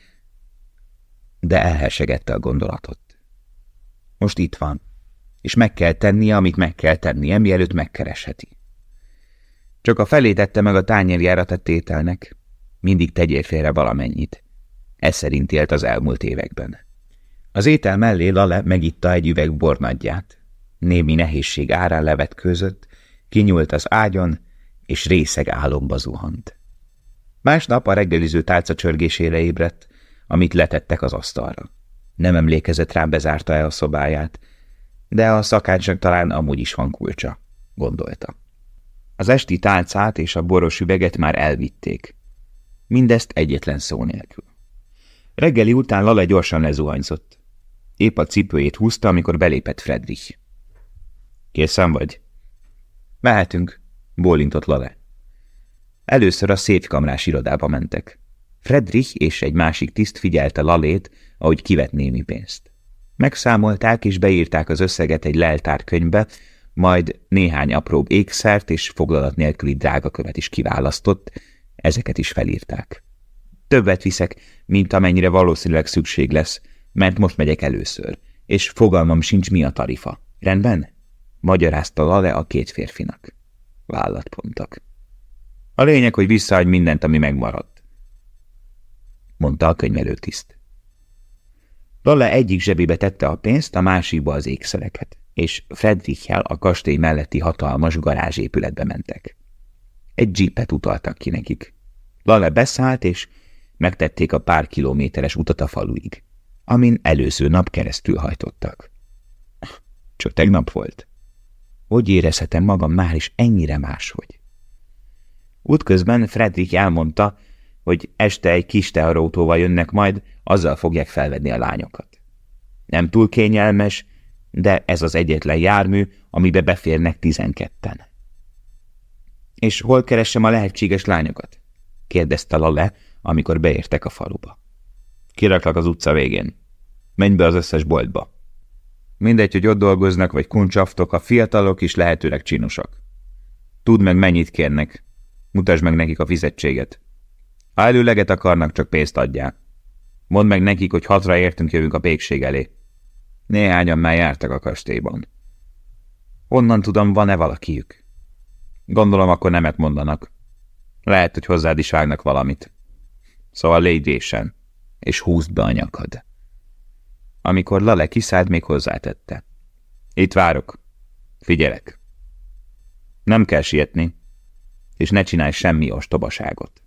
de elhessegette a gondolatot. Most itt van és meg kell tennie, amit meg kell tennie, mielőtt megkeresheti. Csak a felé tette meg a tányérjára ételnek. Mindig tegyél félre valamennyit. Ez szerint élt az elmúlt években. Az étel mellé Lale megitta egy üveg bornadját. Némi nehézség árán levet között, kinyúlt az ágyon, és részeg álomba zuhant. Másnap a reggeliző tálca csörgésére ébredt, amit letettek az asztalra. Nem emlékezett rá, bezárta-e a szobáját, de a szakácsnak talán amúgy is van kulcsa, gondolta. Az esti tálcát és a boros üveget már elvitték. Mindezt egyetlen szó nélkül. Reggeli után Lale gyorsan lezuhanyzott. Épp a cipőjét húzta, amikor belépett Friedrich. Készen vagy? Mehetünk, bólintott Lale. Először a szétkamrás irodába mentek. Friedrich és egy másik tiszt figyelte Lalét, ahogy kivett némi pénzt. Megszámolták és beírták az összeget egy leltár könyvbe, majd néhány apróbb ékszert és foglalat nélküli drágakövet is kiválasztott, ezeket is felírták. Többet viszek, mint amennyire valószínűleg szükség lesz, mert most megyek először, és fogalmam sincs mi a tarifa. Rendben? Magyarázta Lale a két férfinak. Vállatpontak. A lényeg, hogy visszaadj mindent, ami megmaradt. Mondta a könyvelőtiszt. Lale egyik zsebébe tette a pénzt, a másikba az ékszereket, és Fredrichel a kastély melletti hatalmas garázsépületbe mentek. Egy jeepet utaltak ki nekik. Lale beszállt, és megtették a pár kilométeres utat a faluig, amin előző nap keresztül hajtottak. Csak tegnap volt. Hogy érezhetem magam már is ennyire máshogy? Útközben Fredrik elmondta, hogy este egy kis teherautóval jönnek majd, azzal fogják felvedni a lányokat. Nem túl kényelmes, de ez az egyetlen jármű, amibe beférnek tizenketten. És hol keressem a lehetséges lányokat? kérdezte Lale, amikor beértek a faluba. Kiraklak az utca végén. Menj be az összes boltba. Mindegy, hogy ott dolgoznak, vagy kuncsaftok, a fiatalok is lehetőleg csinosak. Tudd meg, mennyit kérnek. Mutasd meg nekik a fizetséget. Ha előleget akarnak, csak pénzt adják. Mondd meg nekik, hogy hatra értünk jövünk a pékség elé. Néhányan már jártak a kastélyban. Honnan tudom, van-e valakiük? Gondolom, akkor nemet mondanak. Lehet, hogy hozzád is vágnak valamit. Szóval légy résen, és húzd be a nyakad. Amikor Lale kiszállt, még hozzátette. Itt várok. Figyelek. Nem kell sietni, és ne csinálj semmi ostobaságot.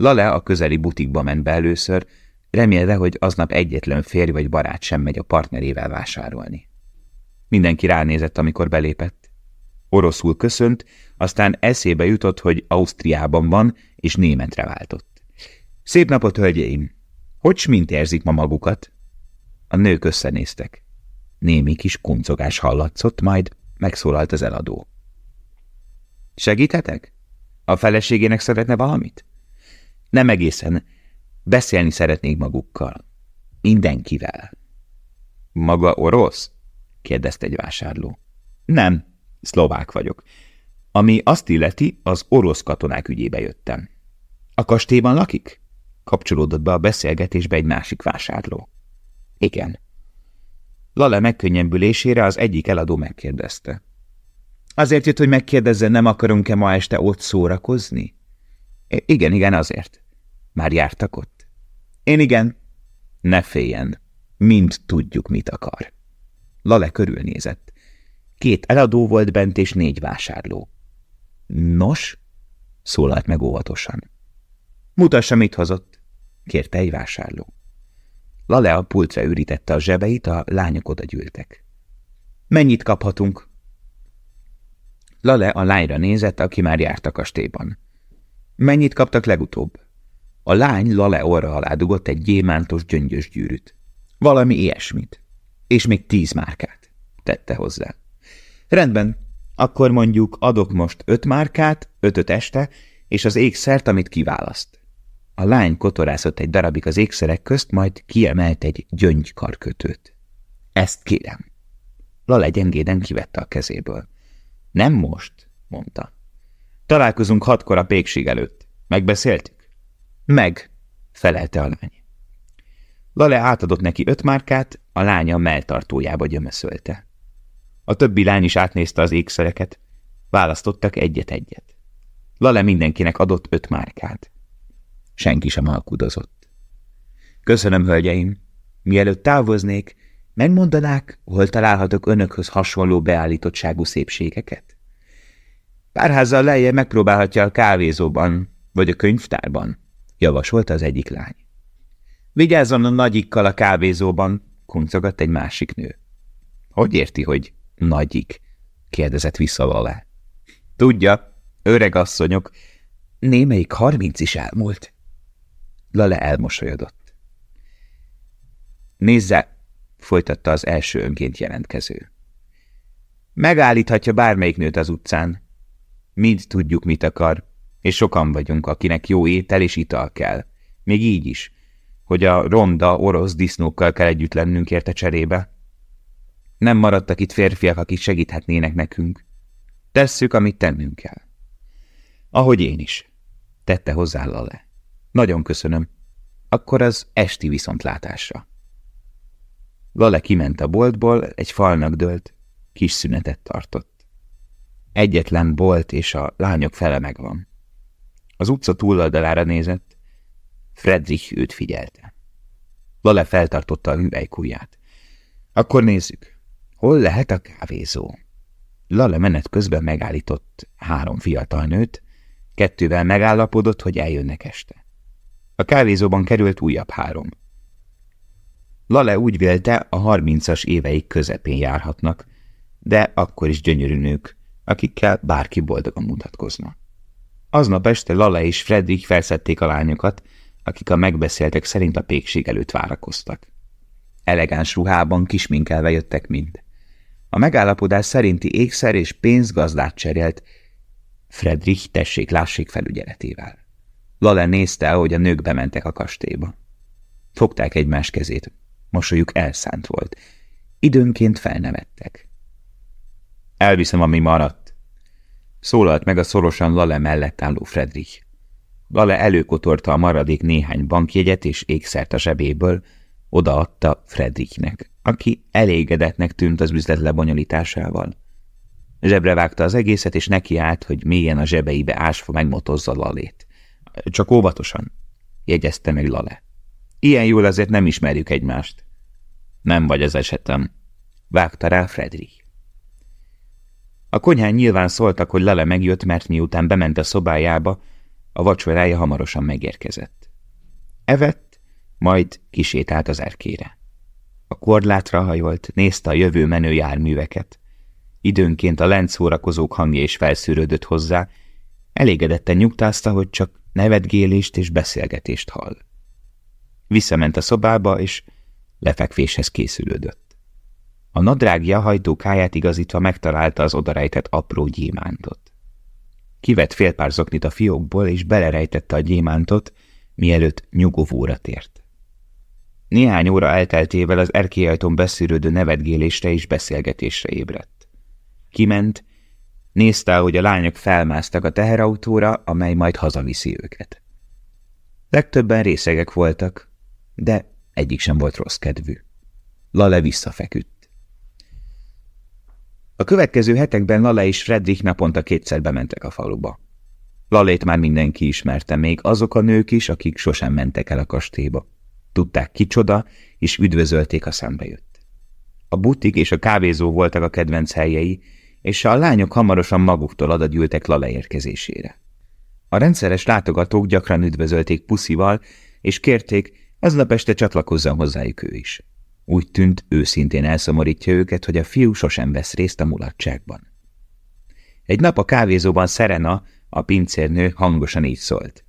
Lale a közeli butikba ment be először, remélve, hogy aznap egyetlen férj vagy barát sem megy a partnerével vásárolni. Mindenki ránézett, amikor belépett. Oroszul köszönt, aztán eszébe jutott, hogy Ausztriában van, és németre váltott. Szép napot, hölgyeim! Hogy mint érzik ma magukat? A nők összenéztek. Némi kis kuncogás hallatszott, majd megszólalt az eladó. Segíthetek? A feleségének szeretne valamit? Nem egészen. Beszélni szeretnék magukkal. Mindenkivel. Maga orosz? kérdezte egy vásárló. Nem, szlovák vagyok. Ami azt illeti, az orosz katonák ügyébe jöttem. A kastélyban lakik? Kapcsolódott be a beszélgetésbe egy másik vásárló. Igen. Lale megkönnyebbülésére az egyik eladó megkérdezte. Azért jött, hogy megkérdezze, nem akarunk-e ma este ott szórakozni? Igen, igen, azért. Már jártak ott? Én igen. Ne féljen. Mind tudjuk, mit akar. Lale körülnézett. Két eladó volt bent, és négy vásárló. Nos? Szólalt meg óvatosan. Mutassa, mit hozott, kérte egy vásárló. Lale a pultra ürítette a zsebeit, a lányok oda gyűltek. Mennyit kaphatunk? Lale a lányra nézett, aki már járt a kastélyban. Mennyit kaptak legutóbb? A lány Lale orra alá dugott egy gyémántos gyöngyös gyűrűt. Valami ilyesmit. És még tíz márkát, tette hozzá. Rendben, akkor mondjuk adok most öt márkát, ötöt este, és az ékszert, amit kiválaszt. A lány kotorászott egy darabig az ékszerek közt, majd kiemelt egy gyöngykarkötőt. Ezt kérem. Lale gyengéden kivette a kezéből. Nem most, mondta. Találkozunk hatkor a pékség előtt. Megbeszéltük? Meg, felelte a lány. Lale átadott neki öt márkát, a lánya melltartójába gyömöszölte. A többi lány is átnézte az ékszereket. Választottak egyet-egyet. Lale mindenkinek adott öt márkát. Senki sem alkudozott. Köszönöm, hölgyeim. Mielőtt távoznék, megmondanák, hol találhatok önökhöz hasonló beállítottságú szépségeket? Párházzal lejjebb megpróbálhatja a kávézóban, vagy a könyvtárban, javasolta az egyik lány. Vigyázzon a nagyikkal a kávézóban, kuncogott egy másik nő. Hogy érti, hogy nagyik? kérdezett vissza alá. Tudja, öreg asszonyok, némelyik harminc is elmúlt. Lale elmosolyodott. Nézze, folytatta az első önként jelentkező. Megállíthatja bármelyik nőt az utcán. Mind tudjuk, mit akar, és sokan vagyunk, akinek jó étel és ital kell. Még így is, hogy a ronda orosz disznókkal kell együtt lennünk érte cserébe. Nem maradtak itt férfiak, akik segíthetnének nekünk. Tesszük, amit tennünk kell. Ahogy én is. Tette hozzá le. Nagyon köszönöm. Akkor az esti viszontlátásra. Lale kiment a boltból, egy falnak dőlt, kis szünetet tartott. Egyetlen bolt és a lányok fele megvan. Az utca túloldalára nézett, Fredrich őt figyelte. Lale feltartotta a hüvelykújját. Akkor nézzük, hol lehet a kávézó? Lale menet közben megállított három fiatal nőt, kettővel megállapodott, hogy eljönnek este. A kávézóban került újabb három. Lale úgy vélte, a harmincas éveik közepén járhatnak, de akkor is gyönyörű nők, akikkel bárki boldogan mutatkozna. Aznap este Lale és Fredrik felszedték a lányokat, akik a megbeszéltek szerint a pékség előtt várakoztak. Elegáns ruhában kisminkelve jöttek mind. A megállapodás szerinti ékszer és pénzgazdát cserélt Fredrik tessék-lássék felügyeletével. Lale nézte, hogy a nők bementek a kastélyba. Fogták egymás kezét. Mosolyuk elszánt volt. Időnként felnevettek. Elviszem, ami maradt. Szólalt meg a szorosan Lale mellett álló Fredrik. Lale előkotorta a maradék néhány bankjegyet és ékszert a zsebéből, odaadta Fredriknek, aki elégedetnek tűnt az üzlet lebonyolításával. Zsebre vágta az egészet, és nekiállt, hogy mélyen a zsebeibe ásva megmotozza Lalét. Csak óvatosan, jegyezte meg Lale. Ilyen jól azért nem ismerjük egymást. Nem vagy az esetem, vágta rá Fredrik. A konyhán nyilván szóltak, hogy Lale megjött, mert miután bement a szobájába, a vacsorája hamarosan megérkezett. Evett, majd kisétált az erkére. A korlátra hajolt, nézte a jövő menő járműveket. Időnként a lent szórakozók hangja is felszűrődött hozzá, elégedetten nyugtázta, hogy csak nevetgélést és beszélgetést hall. Visszament a szobába, és lefekvéshez készülődött. A nadrágja hajtókáját igazítva megtalálta az odarejtett apró gyémántot. Kivett fél pár zoknit a fiókból, és belerejtette a gyémántot, mielőtt nyugovóra tért. Néhány óra elteltével az erkélyajtón beszűrődő nevetgélésre és beszélgetésre ébredt. Kiment, nézte, hogy a lányok felmásztak a teherautóra, amely majd hazaviszi őket. Legtöbben részegek voltak, de egyik sem volt rossz kedvű. Lale visszafeküdt. A következő hetekben Lale és Fredrik naponta kétszer bementek a faluba. Lalét már mindenki ismerte, még azok a nők is, akik sosem mentek el a kastélyba. Tudták kicsoda, és üdvözölték, a szembejött. A butik és a kávézó voltak a kedvenc helyei, és a lányok hamarosan maguktól adagyűltek Lale érkezésére. A rendszeres látogatók gyakran üdvözölték puszival, és kérték, aznap este csatlakozzon hozzájuk ő is. Úgy tűnt, őszintén elszomorítja őket, hogy a fiú sosem vesz részt a mulatságban. Egy nap a kávézóban Serena, a pincérnő hangosan így szólt.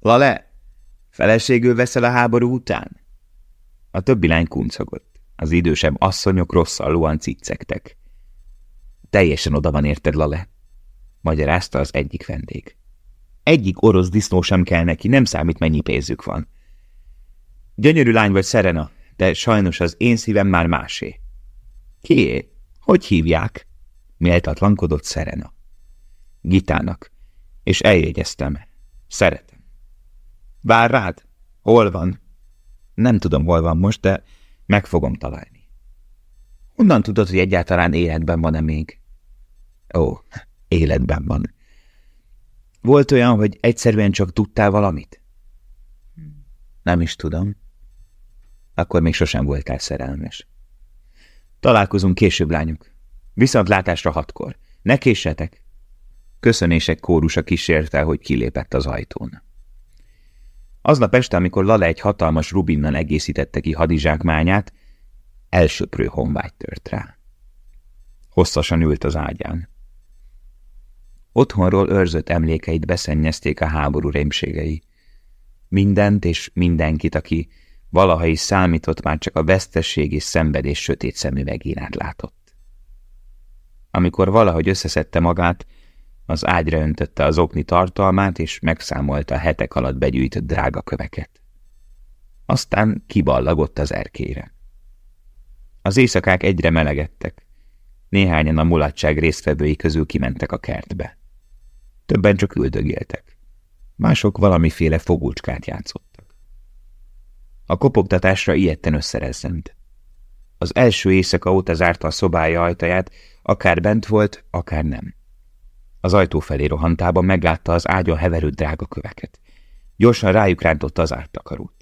Lale, feleségül veszel a háború után? A többi lány kuncogott. Az idősebb asszonyok rosszallóan ciccegtek. Teljesen oda van érted, Lale, magyarázta az egyik vendég. Egyik orosz disznó sem kell neki, nem számít, mennyi pénzük van. Gyönyörű lány vagy, Serena, de sajnos az én szívem már másé. Kié? Hogy hívják? Méltatlankodott Serena. Gitának, és eljegyeztem. Szeretem. Vár rád? Hol van? Nem tudom, hol van most, de meg fogom találni. Honnan tudod, hogy egyáltalán életben van-e még? Ó, életben van. Volt olyan, hogy egyszerűen csak tudtál valamit? Nem is tudom. Akkor még sosem voltál szerelmes. Találkozunk később, lányok. Viszontlátásra hatkor. Ne késsetek! Köszönések kórusa kísérte, hogy kilépett az ajtón. Aznap este, amikor Lale egy hatalmas rubinnal egészítette ki hadizsákmányát, elsöprő honvágy tört rá. Hosszasan ült az ágyán. Otthonról őrzött emlékeit beszennyezték a háború rémségei. Mindent és mindenkit, aki Valaha is számított már csak a vesztesség és szenvedés sötét szemüvegén át látott. Amikor valahogy összeszedte magát, az ágyra öntötte az okni tartalmát, és megszámolta a hetek alatt begyűjtött drága köveket. Aztán kiballagott az erkére. Az éjszakák egyre melegedtek. Néhányan a mulatság résztvevői közül kimentek a kertbe. Többen csak üldögéltek. Mások valamiféle fogulcskát játszottak. A kopogtatásra ilyetten összerezzent. Az első éjszaka óta zárta a szobája ajtaját, akár bent volt, akár nem. Az ajtó felé rohantában meglátta az ágyon heverő drága köveket. Gyorsan rájuk rántotta az ártakarót.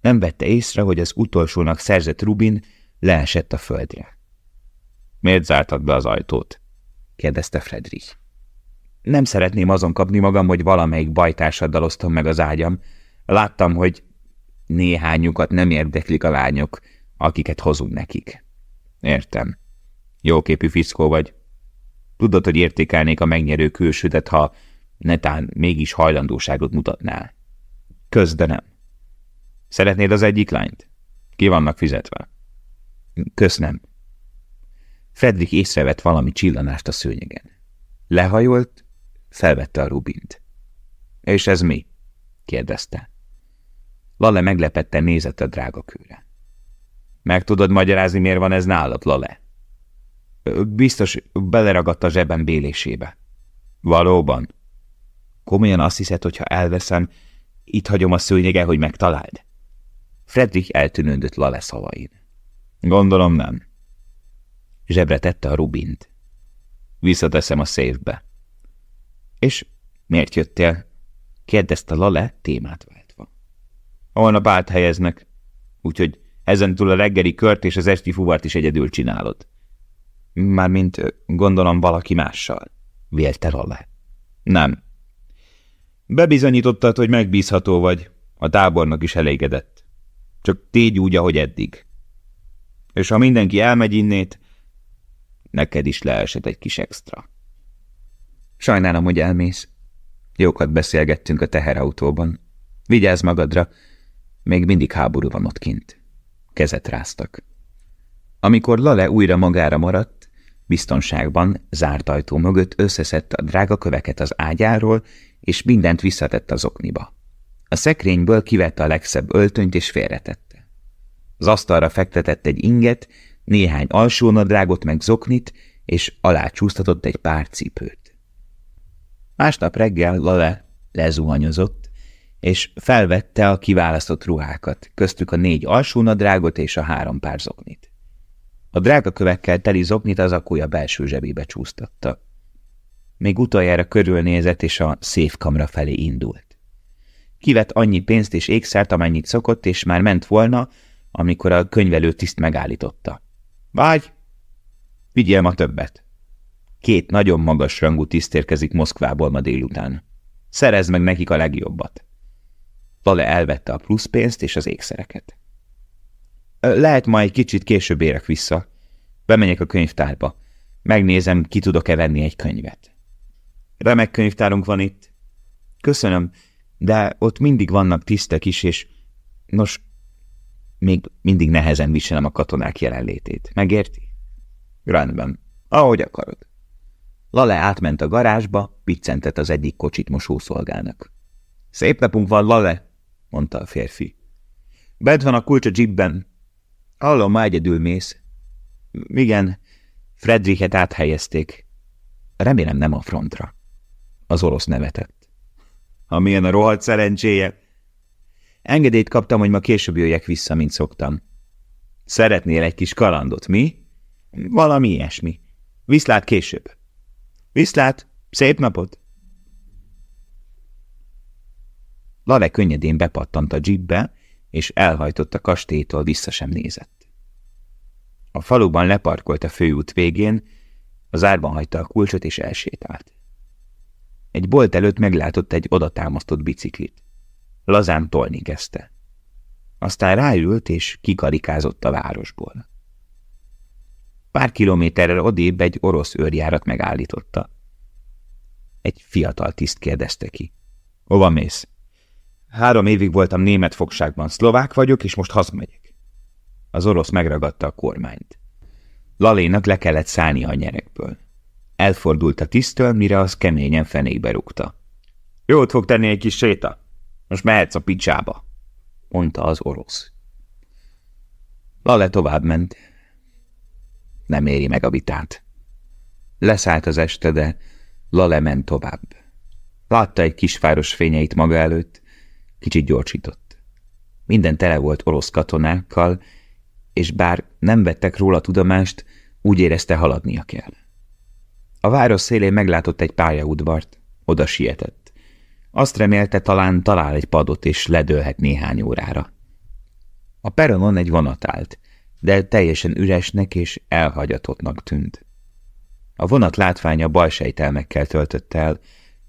Nem vette észre, hogy az utolsónak szerzett Rubin leesett a földre. Miért zártad be az ajtót? kérdezte Friedrich. Nem szeretném azon kapni magam, hogy valamelyik bajtársaddal osztom meg az ágyam. Láttam, hogy néhányukat nem érdeklik a lányok, akiket hozunk nekik. Értem. Jóképű fiszkó vagy. Tudod, hogy értékelnék a megnyerő külsődet, ha netán mégis hajlandóságot mutatnál. Közde nem. Szeretnéd az egyik lányt? Ki vannak fizetve? Köszönöm. Fredrik észrevett valami csillanást a szőnyegen. Lehajolt, felvette a rubint. És ez mi? kérdezte. Lale meglepetten nézett a drága kőre. Meg tudod magyarázni, miért van ez nálad, Lale? Biztos beleragadt a zsebem bélésébe. Valóban. Komolyan azt hiszed, hogy ha elveszem, itt hagyom a szőnyege, hogy megtaláld? Fredrik eltűnődött Lale szavain. Gondolom nem. Zsebre tette a rubint. Visszateszem a széfbe. És miért jöttél? kérdezte Lale témát váltva. Holnap áthelyeznek, úgyhogy ezentúl a reggeli kört és az esti fuvart is egyedül csinálod. Mármint gondolom valaki mással, vélte Lale. Nem. Bebizonyítottad, hogy megbízható vagy. A tábornok is elégedett. Csak tégy úgy, ahogy eddig. És ha mindenki elmegy innét, neked is leesett egy kis extra. Sajnálom, hogy elmész. Jókat beszélgettünk a teherautóban. Vigyázz magadra, még mindig háború van ott kint. Kezet ráztak. Amikor Lale újra magára maradt, biztonságban, zárt ajtó mögött összeszedte a drága köveket az ágyáról, és mindent visszatett az okniba. A szekrényből kivette a legszebb öltönyt és félretette. Az asztalra fektetett egy inget, néhány alsónadrágot meg zoknit, és alá csúsztatott egy pár cipőt. Másnap reggel Lale lezuhanyozott, és felvette a kiválasztott ruhákat, köztük a négy alsónadrágot és a három pár zoknit. A drága kövekkel teli zoknit az akúja belső zsebébe csúsztatta. Még utoljára körülnézett, és a széfkamra felé indult. Kivett annyi pénzt és ékszert, amennyit szokott, és már ment volna, amikor a könyvelő tiszt megállította. Vágy, vigyél ma többet. Két nagyon magas rangú tiszt érkezik Moszkvából ma délután. Szerezd meg nekik a legjobbat. Vale elvette a pluszpénzt és az ékszereket. Lehet ma egy kicsit később érek vissza. Bemegyek a könyvtárba. Megnézem, ki tudok-e venni egy könyvet. Remek könyvtárunk van itt. Köszönöm, de ott mindig vannak tisztek is, és nos, még mindig nehezen viselem a katonák jelenlétét. Megérti? Rendben. Ahogy akarod. Lale átment a garázsba, piccentett az egyik kocsit mosószolgának. Szép napunk van, Lale, mondta a férfi. Bed van a kulcs a jeepben. Hallom, már egyedül mész. Igen, Fredrichet áthelyezték. Remélem nem a frontra. Az orosz nevetett. Ha milyen a rohadt szerencséje, Engedélyt kaptam, hogy ma később jöjjek vissza, mint szoktam. Szeretnél egy kis kalandot, mi? Valami ilyesmi. Viszlát később. Viszlát, szép napot! Lale könnyedén bepattant a jeepbe, és elhajtott a kastélytól vissza sem nézett. A faluban leparkolt a főút végén, az árban hagyta a kulcsot és elsétált. Egy bolt előtt meglátott egy odatámasztott biciklit lazán tolni kezdte. Aztán ráült és kikarikázott a városból. Pár kilométerrel odébb egy orosz őrjárat megállította. Egy fiatal tiszt kérdezte ki. Hova mész? Három évig voltam német fogságban, szlovák vagyok, és most hazamegyek. Az orosz megragadta a kormányt. Lalénak le kellett szállni a nyerekből. Elfordult a tisztől, mire az keményen fenékbe rúgta. Jót fog tenni egy kis séta. Most mehetsz a picsába, mondta az orosz. Lale tovább ment. nem éri meg a vitát. Leszállt az este, de Lale ment tovább. Látta egy kisváros fényeit maga előtt, kicsit gyorsított. Minden tele volt orosz katonákkal, és bár nem vettek róla tudomást, úgy érezte haladnia kell. A város szélén meglátott egy pályaudvart, oda sietett. Azt remélte, talán talál egy padot, és ledőlhet néhány órára. A peronon egy vonat állt, de teljesen üresnek és elhagyatottnak tűnt. A vonat látványa balsejtelmekkel töltött el,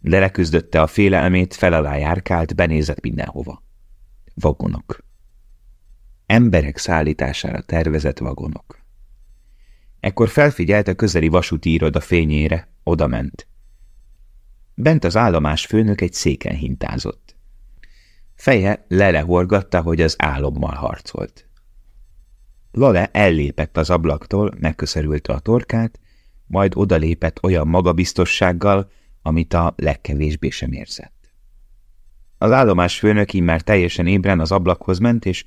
de leküzdötte a félelmét, felelá járkált, benézett mindenhova. Vagonok. Emberek szállítására tervezett vagonok. Ekkor felfigyelt a közeli vasúti iroda fényére, odament. Bent az állomás főnök egy széken hintázott. Feje lelehorgatta, hogy az álommal harcolt. Lale ellépett az ablaktól, megköszörülte a torkát, majd odalépett olyan magabiztossággal, amit a legkevésbé sem érzett. Az állomás főnök immár teljesen ébren az ablakhoz ment, és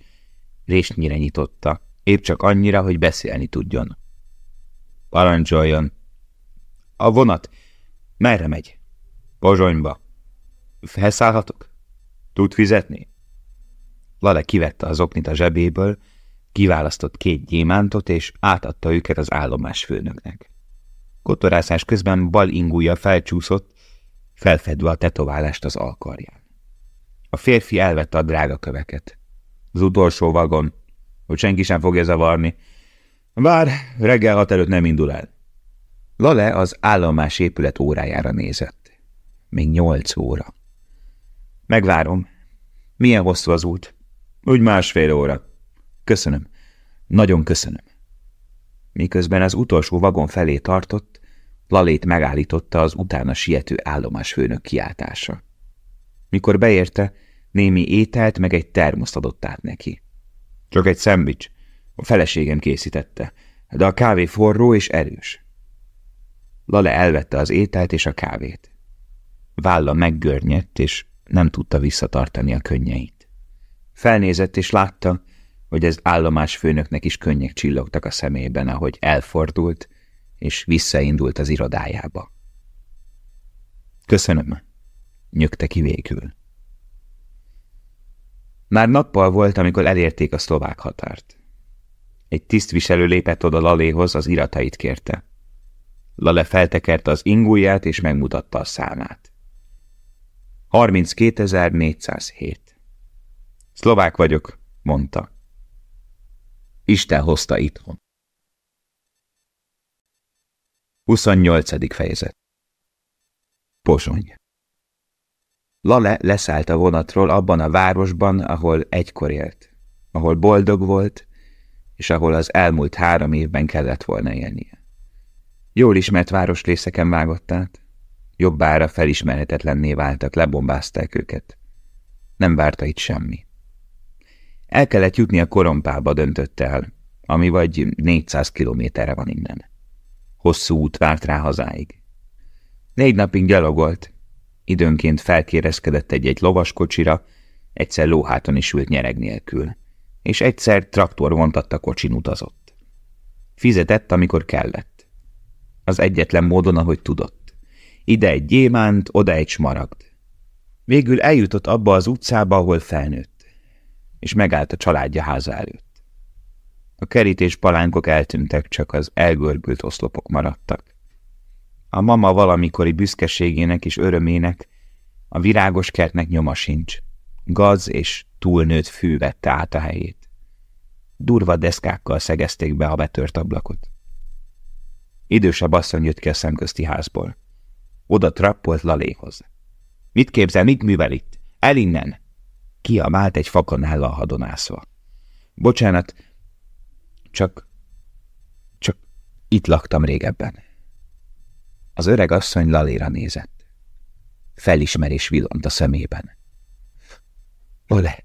résnyire nyitotta, épp csak annyira, hogy beszélni tudjon. Parancsoljon! A vonat. Merre megy? Pozsonyba. Felszállhatok? Tud fizetni? Lale kivette az oknit a zsebéből, kiválasztott két gyémántot, és átadta őket az állomás főnöknek. Kotorászás közben bal ingúja felcsúszott, felfedve a tetoválást az alkarján. A férfi elvette a drága köveket. Az utolsó vagon, hogy senki sem fogja zavarni. Bár reggel hat előtt nem indul el. Lale az állomás épület órájára nézett. Még nyolc óra. Megvárom. Milyen hosszú az út? Úgy másfél óra. Köszönöm. Nagyon köszönöm. Miközben az utolsó vagon felé tartott, Lalét megállította az utána siető állomásfőnök kiáltása. Mikor beérte, némi ételt meg egy termoszt adott át neki. Csak egy szendvics. A feleségem készítette, de a kávé forró és erős. Lale elvette az ételt és a kávét. Válla meggörnyedt, és nem tudta visszatartani a könnyeit. Felnézett, és látta, hogy az állomás főnöknek is könnyek csillogtak a szemében, ahogy elfordult, és visszaindult az irodájába. Köszönöm, nyögte ki végül. Már nappal volt, amikor elérték a szlovák határt. Egy tisztviselő lépett oda Laléhoz, az iratait kérte. Lale feltekerte az ingúját, és megmutatta a számát. 32.407. Szlovák vagyok, mondta. Isten hozta itthon. 28. fejezet Pozsony Lale leszállt a vonatról abban a városban, ahol egykor élt, ahol boldog volt, és ahol az elmúlt három évben kellett volna élnie. Jól ismert városrészeken vágott át, jobbára felismerhetetlenné váltak, lebombázták őket. Nem várta itt semmi. El kellett jutni a korompába, döntött el, ami vagy 400 kilométerre van innen. Hosszú út várt rá hazáig. Négy napig gyalogolt, időnként felkérezkedett egy-egy lovaskocsira, egyszer lóháton is ült nyereg nélkül, és egyszer traktor vontatta kocsin utazott. Fizetett, amikor kellett. Az egyetlen módon, ahogy tudott. Ide egy gyémánt, oda egy smaragd. Végül eljutott abba az utcába, ahol felnőtt, és megállt a családja háza előtt. A kerítés palánkok eltűntek, csak az elgörbült oszlopok maradtak. A mama valamikori büszkeségének és örömének, a virágos kertnek nyoma sincs. Gaz és túlnőtt fű vette át a helyét. Durva deszkákkal szegezték be a betört ablakot. Idősebb asszony jött ki a szemközti házból. Oda trappolt Laléhoz. Mit képzel, mit művel itt? El innen! Kiabált egy fakonállal hadonászva. Bocsánat, csak... csak itt laktam régebben. Az öreg asszony Laléra nézett. Felismerés villant a szemében. Ole,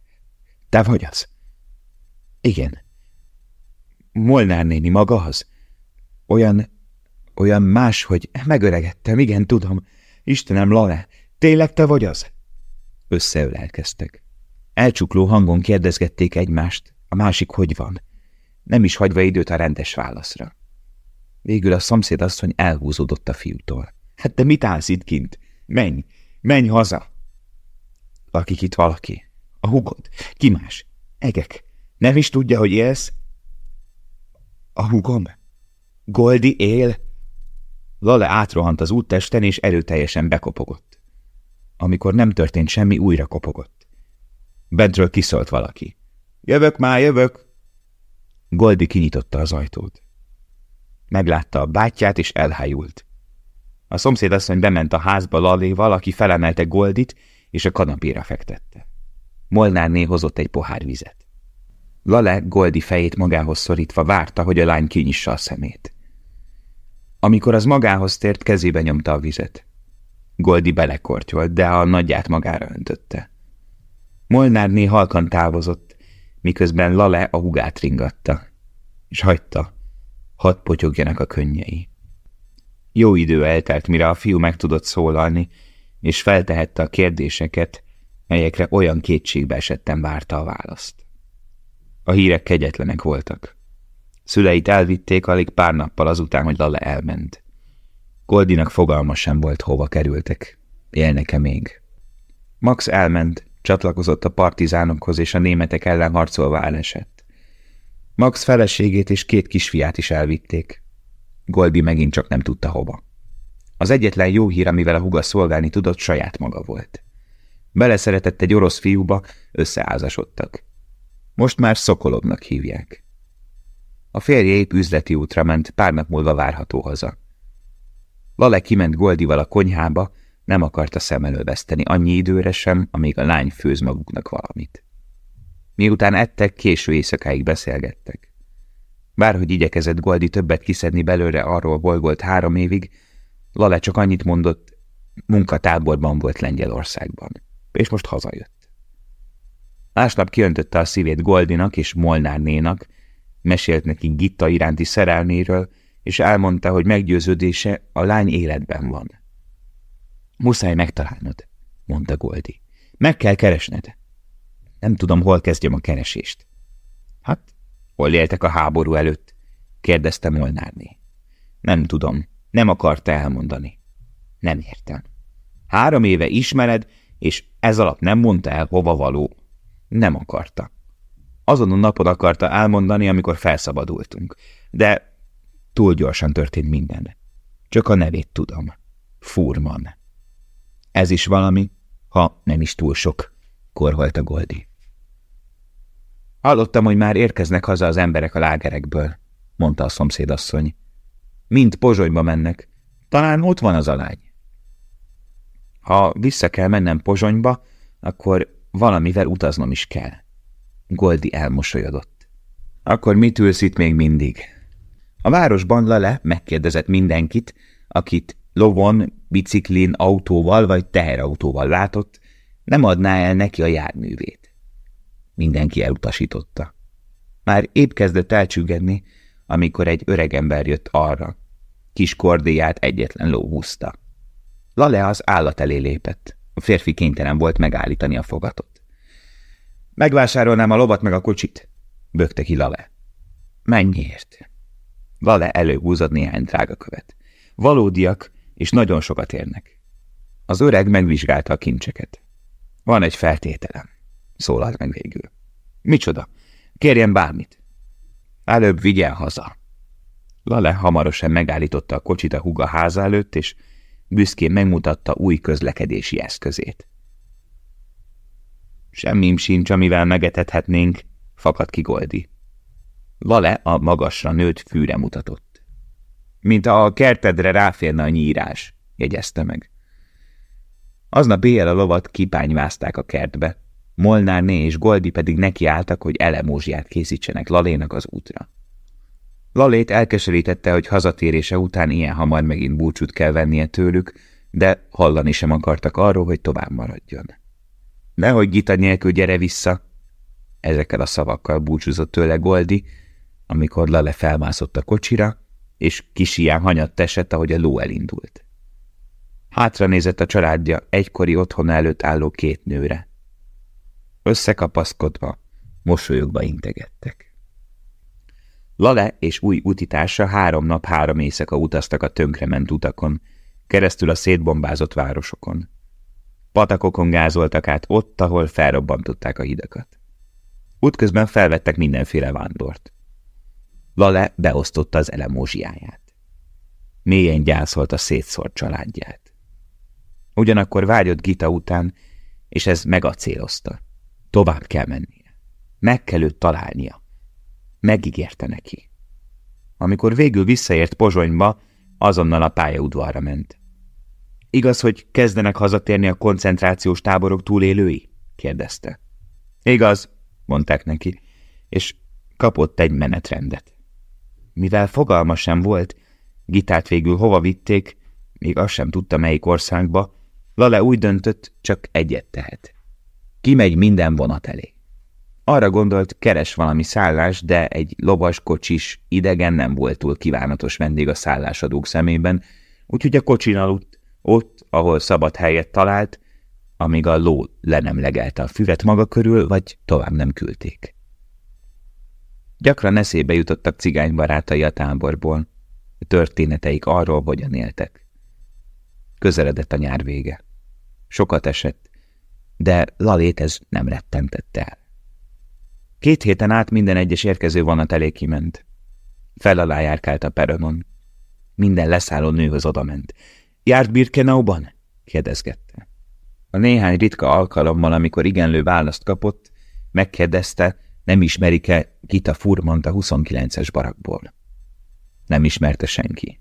te vagy az? Igen. Molnár néni maga az? Olyan, olyan más, hogy megöregettem, igen, tudom. Istenem, Lale, tényleg te vagy az? Összeölelkeztek. Elcsukló hangon kérdezgették egymást, a másik hogy van nem is hagyva időt a rendes válaszra. Végül a szomszéd asszony elhúzódott a fiútól. Hát te mit állsz itt kint? Menj, menj haza! Lakik itt valaki. A hugod. Ki más? Egek. Nem is tudja, hogy élsz? A hugom? Goldi él? Lale átrohant az úttesten, és erőteljesen bekopogott. Amikor nem történt semmi, újra kopogott. Bentről kiszólt valaki. Jövök már, jövök! Goldi kinyitotta az ajtót. Meglátta a bátyját, és elhájult. A szomszédasszony bement a házba Laléval, aki felemelte Goldit, és a kanapéra fektette. Molnárné hozott egy pohár vizet. Lale Goldi fejét magához szorítva várta, hogy a lány kinyissa a szemét. Amikor az magához tért, kezébe nyomta a vizet. Goldi belekortyolt, de a nagyját magára öntötte. Molnárné halkan távozott, miközben Lale a hugát ringatta, és hagyta, hadd potyogjanak a könnyei. Jó idő eltelt, mire a fiú meg tudott szólalni, és feltehette a kérdéseket, melyekre olyan kétségbe esetten várta a választ. A hírek kegyetlenek voltak. Szüleit elvitték alig pár nappal azután, hogy Lale elment. Goldinak fogalma sem volt, hova kerültek. Élnek-e még? Max elment, csatlakozott a partizánokhoz, és a németek ellen harcolva elesett. Max feleségét és két kisfiát is elvitték. Goldi megint csak nem tudta hova. Az egyetlen jó hír, amivel a huga szolgálni tudott, saját maga volt. Beleszeretett egy orosz fiúba, összeházasodtak. Most már Szokolovnak hívják. A férje épp üzleti útra ment, pár nap múlva várható haza. Lale kiment Goldival a konyhába, nem akarta szem elől veszteni annyi időre sem, amíg a lány főz maguknak valamit. Miután ettek, késő éjszakáig beszélgettek. Bárhogy igyekezett Goldi többet kiszedni belőle arról, hol volt három évig, Lale csak annyit mondott, munkatáborban volt Lengyelországban, és most hazajött. Másnap kiöntötte a szívét Goldinak és Molnárnénak, mesélt neki Gitta iránti szerelméről, és elmondta, hogy meggyőződése a lány életben van. Muszáj megtalálnod, mondta Goldi. Meg kell keresned. Nem tudom, hol kezdjem a keresést. Hát, hol éltek a háború előtt? kérdezte Molnárné. Nem tudom, nem akarta elmondani. Nem értem. Három éve ismered, és ez alatt nem mondta el, hova való. Nem akarta. Azon a napon akarta elmondani, amikor felszabadultunk. De túl gyorsan történt minden. Csak a nevét tudom. Furman. Ez is valami, ha nem is túl sok, korholt a Goldi. Hallottam, hogy már érkeznek haza az emberek a lágerekből, mondta a szomszédasszony. Mind Pozsonyba mennek. Talán ott van az a lány. Ha vissza kell mennem Pozsonyba, akkor valamivel utaznom is kell. Goldi elmosolyodott. Akkor mit ülsz itt még mindig? A városban Lale megkérdezett mindenkit, akit lovon, biciklin, autóval vagy teherautóval látott, nem adná el neki a járművét. Mindenki elutasította. Már épp kezdett elcsüggedni, amikor egy öregember jött arra. Kis kordéját egyetlen ló húzta. Lale az állat elé lépett. A férfi kénytelen volt megállítani a fogatot. Megvásárolnám a lovat meg a kocsit, bökte ki Lale. Mennyiért? Lale előhúzott néhány drága követ. Valódiak, és nagyon sokat érnek. Az öreg megvizsgálta a kincseket. Van egy feltételem, szólalt meg végül. Micsoda? Kérjen bármit. Előbb vigyen haza. Lale hamarosan megállította a kocsit a huga háza előtt, és büszkén megmutatta új közlekedési eszközét. Semmim sincs, amivel megetethetnénk, fakadt ki Goldi. Lale a magasra nőtt fűre mutatott. Mint a kertedre ráférne a nyírás, jegyezte meg. Aznap éjjel a lovat kipányvázták a kertbe. Molnárné és Goldi pedig nekiálltak, hogy elemózsiát készítsenek Lalénak az útra. Lalét elkeserítette, hogy hazatérése után ilyen hamar megint búcsút kell vennie tőlük, de hallani sem akartak arról, hogy tovább maradjon. Nehogy Gita nélkül gyere vissza! Ezekkel a szavakkal búcsúzott tőle Goldi, amikor Lale felmászott a kocsira, és kisián hanyatt esett, ahogy a ló elindult. Hátra nézett a családja egykori otthon előtt álló két nőre. Összekapaszkodva, mosolyogva integettek. Lale és új utitársa három nap, három éjszaka utaztak a tönkrement utakon, keresztül a szétbombázott városokon. Patakokon gázoltak át ott, ahol felrobbantották a hidakat. Útközben felvettek mindenféle vándort. Lale beosztotta az elemózsiáját. Mélyen gyászolt a szétszórt családját. Ugyanakkor vágyott Gita után, és ez megacélozta. Tovább kell mennie. Meg kell őt találnia. Megígérte neki. Amikor végül visszaért Pozsonyba, azonnal a pályaudvarra ment. Igaz, hogy kezdenek hazatérni a koncentrációs táborok túlélői? kérdezte. Igaz, mondták neki, és kapott egy menetrendet. Mivel fogalma sem volt, Gitát végül hova vitték, még azt sem tudta melyik országba, Lale úgy döntött, csak egyet tehet. Kimegy minden vonat elé. Arra gondolt, keres valami szállás, de egy lovas kocsis idegen nem volt túl kívánatos vendég a szállásadók szemében, úgyhogy a kocsin aludt, ott, ahol szabad helyet talált, amíg a ló le nem legelte a füvet maga körül, vagy tovább nem küldték. Gyakran eszébe jutottak cigánybarátai a táborból, a történeteik arról, hogyan éltek. Közeledett a nyár vége. Sokat esett, de Lalét ez nem rettentette el. Két héten át minden egyes érkező vonat elé kiment. Fel alá járkált a peronon. Minden leszálló nőhöz odament. Járt Birkenauban? kérdezgette. A néhány ritka alkalommal, amikor igenlő választ kapott, megkérdezte, nem ismerik-e Gita Furmant a 29-es barakból. Nem ismerte senki.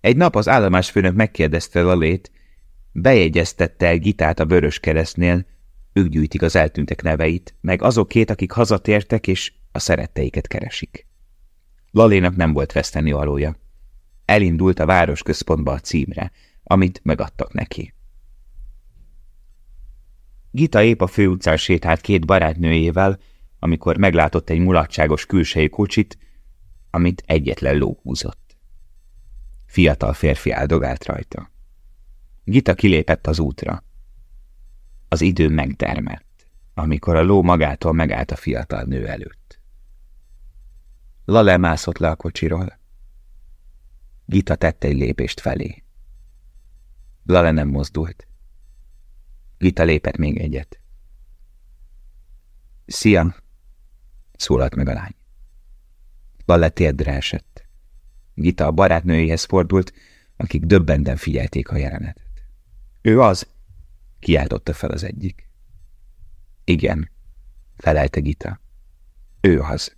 Egy nap az állomásfőnök megkérdezte Lalét, bejegyeztette el Gitát a Vörös Keresztnél, ők gyűjtik az eltűntek neveit, meg azok két, akik hazatértek és a szeretteiket keresik. Lalénak nem volt veszteni valója. Elindult a városközpontba a címre, amit megadtak neki. Gita épp a főutcán sétált két barátnőjével, amikor meglátott egy mulatságos külsejű kocsit, amit egyetlen ló húzott. Fiatal férfi áldogált rajta. Gita kilépett az útra. Az idő megdermett, amikor a ló magától megállt a fiatal nő előtt. Lale mászott le a kocsiról. Gita tette egy lépést felé. Lale nem mozdult. Gita lépett még egyet. Szia! Szólalt meg a lány. Lale térdre esett. Gita a barátnőjéhez fordult, akik döbbenten figyelték a jelenetet. Ő az, kiáltotta fel az egyik. Igen, felelte Gita. Ő az.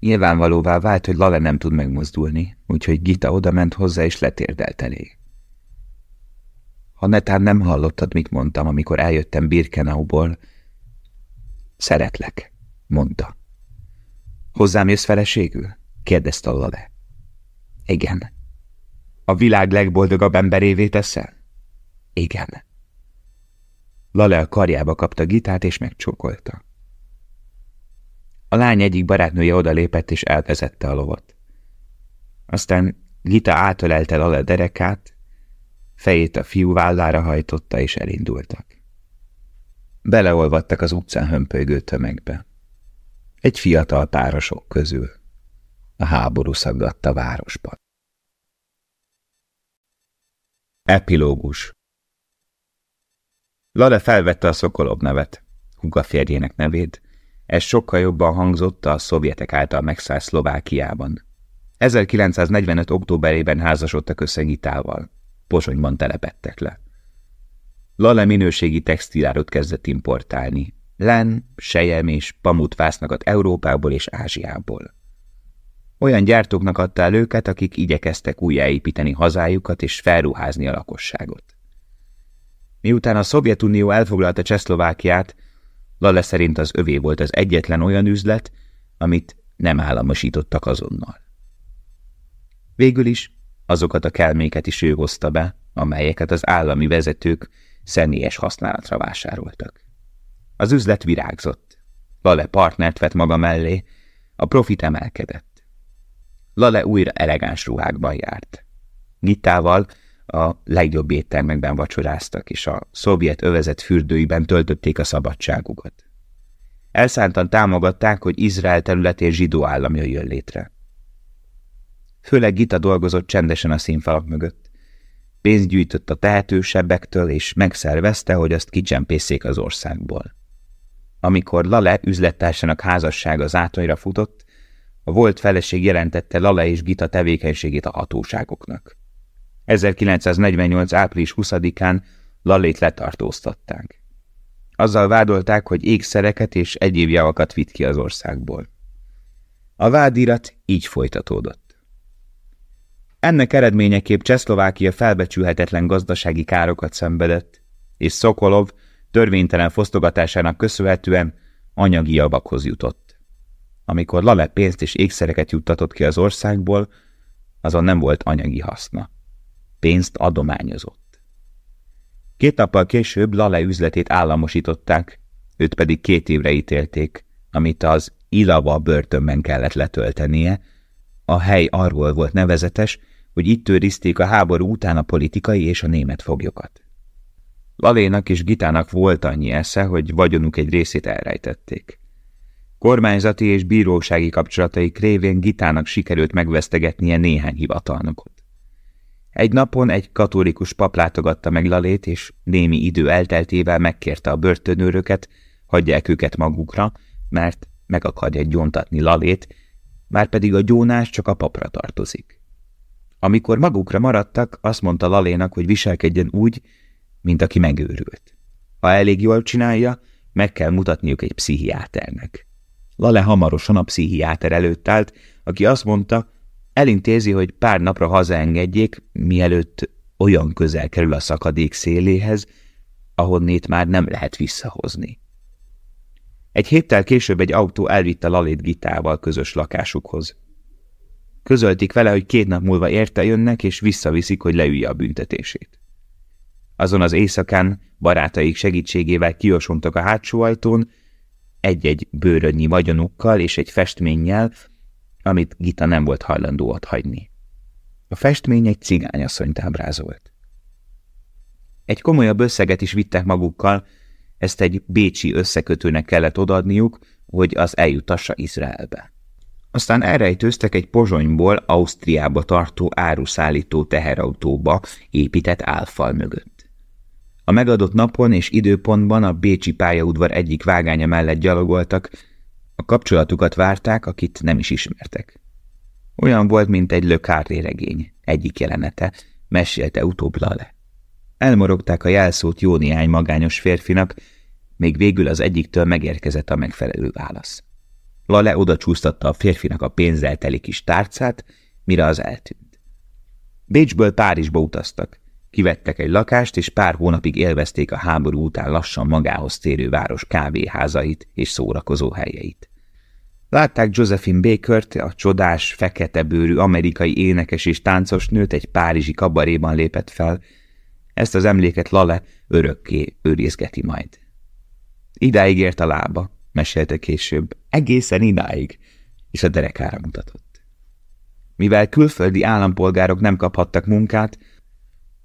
Nyilvánvalóvá vált, hogy Lale nem tud megmozdulni, úgyhogy Gita oda ment hozzá és letérdelt elé. Ha netán nem hallottad, mit mondtam, amikor eljöttem Birkenauból, szeretlek, mondta. Hozzám jössz feleségül? kérdezte Lale. Igen. A világ legboldogabb emberévé teszel? Igen. Lale a karjába kapta Gitát és megcsókolta. A lány egyik barátnője odalépett és elvezette a lovat. Aztán Gita átölelte Lale derekát, fejét a fiú vállára hajtotta és elindultak. Beleolvadtak az utcán hömpölygő tömegbe. Egy fiatal párosok közül. A háború szaggatta városban. Epilógus Lale felvette a Szokolov nevet, Huga férjének nevét. Ez sokkal jobban hangzott a szovjetek által megszállt Szlovákiában. 1945. októberében házasodtak össze Gitával. Pozsonyban telepettek le. Lale minőségi textilárot kezdett importálni. Len, sejem és pamutfásznakat Európából és Ázsiából. Olyan gyártóknak adta el őket, akik igyekeztek újjáépíteni hazájukat és felruházni a lakosságot. Miután a Szovjetunió elfoglalta Csehszlovákiát, Lale szerint az övé volt az egyetlen olyan üzlet, amit nem államosítottak azonnal. Végül is azokat a kelméket is ő hozta be, amelyeket az állami vezetők személyes használatra vásároltak. Az üzlet virágzott. Lale partnert vett maga mellé, a profit emelkedett. Lale újra elegáns ruhákban járt. Gittával a legjobb éttermekben vacsoráztak, és a szovjet övezet fürdőiben töltötték a szabadságukat. elszántan támogatták, hogy Izrael területén zsidó állam jöjjön létre. Főleg Gita dolgozott csendesen a színfalak mögött. Pénzt gyűjtött a tehetősebbektől, és megszervezte, hogy azt kicsempészék az országból. Amikor Lale üzlettársának házassága zátonyra futott, a volt feleség jelentette Lale és Gita tevékenységét a hatóságoknak. 1948. április 20-án Lalét letartóztatták. Azzal vádolták, hogy ékszereket és egyéb javakat vitt ki az országból. A vádirat így folytatódott. Ennek eredményeképp Csehszlovákia felbecsülhetetlen gazdasági károkat szenvedett, és Szokolov törvénytelen fosztogatásának köszönhetően anyagi javakhoz jutott. Amikor Lale pénzt és ékszereket juttatott ki az országból, azon nem volt anyagi haszna. Pénzt adományozott. Két nappal később Lale üzletét államosították, őt pedig két évre ítélték, amit az Ilava börtönben kellett letöltenie. A hely arról volt nevezetes, hogy itt őrizték a háború után a politikai és a német foglyokat. Lalénak és Gitának volt annyi esze, hogy vagyonuk egy részét elrejtették. Kormányzati és bírósági kapcsolatai révén Gitának sikerült megvesztegetnie néhány hivatalnokot. Egy napon egy katolikus pap látogatta meg Lalét, és némi idő elteltével megkérte a börtönőröket, hagyják őket magukra, mert meg akarja gyóntatni Lalét, már pedig a gyónás csak a papra tartozik. Amikor magukra maradtak, azt mondta Lalénak, hogy viselkedjen úgy, mint aki megőrült. Ha elég jól csinálja, meg kell mutatniuk egy pszichiáternek. Lale hamarosan a pszichiáter előtt állt, aki azt mondta, elintézi, hogy pár napra hazaengedjék, mielőtt olyan közel kerül a szakadék széléhez, ahonnét már nem lehet visszahozni. Egy héttel később egy autó elvitte Lalét Gitával közös lakásukhoz. Közölték vele, hogy két nap múlva érte jönnek, és visszaviszik, hogy leülje a büntetését. Azon az éjszakán barátaik segítségével kiosontak a hátsó ajtón, egy-egy bőrödnyi vagyonukkal és egy festménnyel, amit Gita nem volt hajlandó ott hagyni. A festmény egy cigányasszonyt ábrázolt. Egy komolyabb összeget is vittek magukkal, ezt egy bécsi összekötőnek kellett odadniuk, hogy az eljutassa Izraelbe. Aztán elrejtőztek egy pozsonyból Ausztriába tartó áruszállító teherautóba épített álfal mögött. A megadott napon és időpontban a Bécsi pályaudvar egyik vágánya mellett gyalogoltak, a kapcsolatukat várták, akit nem is ismertek. Olyan volt, mint egy Le regény, egyik jelenete, mesélte utóbb Lale. Elmorogták a jelszót jó néhány magányos férfinak, még végül az egyiktől megérkezett a megfelelő válasz. Lale oda csúsztatta a férfinak a pénzzel teli kis tárcát, mire az eltűnt. Bécsből Párizsba utaztak. Kivettek egy lakást, és pár hónapig élvezték a háború után lassan magához térő város kávéházait és szórakozó helyeit. Látták Josephine Bakert, a csodás, fekete bőrű amerikai énekes és táncos nőt egy párizsi kabaréban lépett fel. Ezt az emléket Lale örökké őrizgeti majd. Idáig ért a lába, mesélte később, egészen idáig, és a derekára mutatott. Mivel külföldi állampolgárok nem kaphattak munkát,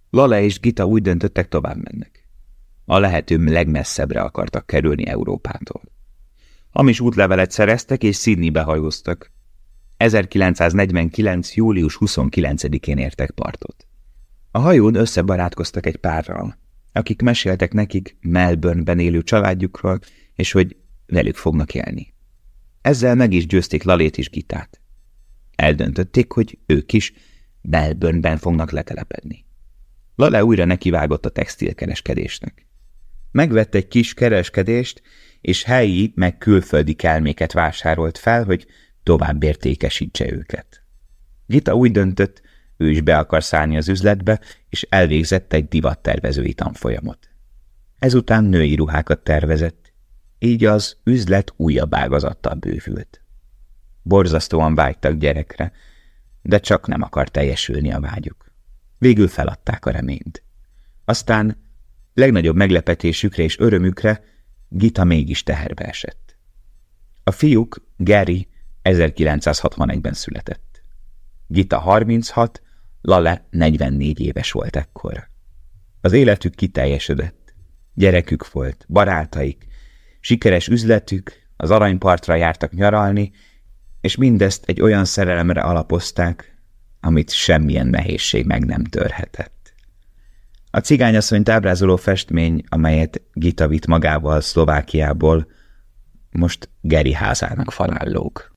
Lala és Gita úgy döntöttek, tovább mennek. A lehető legmesszebbre akartak kerülni Európától. Hamis útlevelet szereztek és Sydneybe hajóztak. 1949. július 29-én értek partot. A hajón összebarátkoztak egy párral, akik meséltek nekik Melbourneben élő családjukról, és hogy velük fognak élni. Ezzel meg is győzték Lalét és Gitát. Eldöntötték, hogy ők is Melbourneben fognak letelepedni. Lale újra nekivágott a textilkereskedésnek. Megvett egy kis kereskedést, és helyi meg külföldi kelméket vásárolt fel, hogy tovább értékesítse őket. Gita úgy döntött, ő is be akar szállni az üzletbe, és elvégzett egy divattervezői tanfolyamot. Ezután női ruhákat tervezett, így az üzlet újabb ágazattal bővült. Borzasztóan vágytak gyerekre, de csak nem akar teljesülni a vágyuk. Végül feladták a reményt. Aztán legnagyobb meglepetésükre és örömükre Gita mégis teherbe esett. A fiúk Gary 1961-ben született. Gita 36, Lale 44 éves volt ekkor. Az életük kiteljesedett. Gyerekük volt, barátaik, sikeres üzletük, az aranypartra jártak nyaralni, és mindezt egy olyan szerelemre alapozták, amit semmilyen nehézség meg nem törhetett. A cigányasszony ábrázoló festmény, amelyet Gita vitt magával Szlovákiából, most Geri házának falán lóg.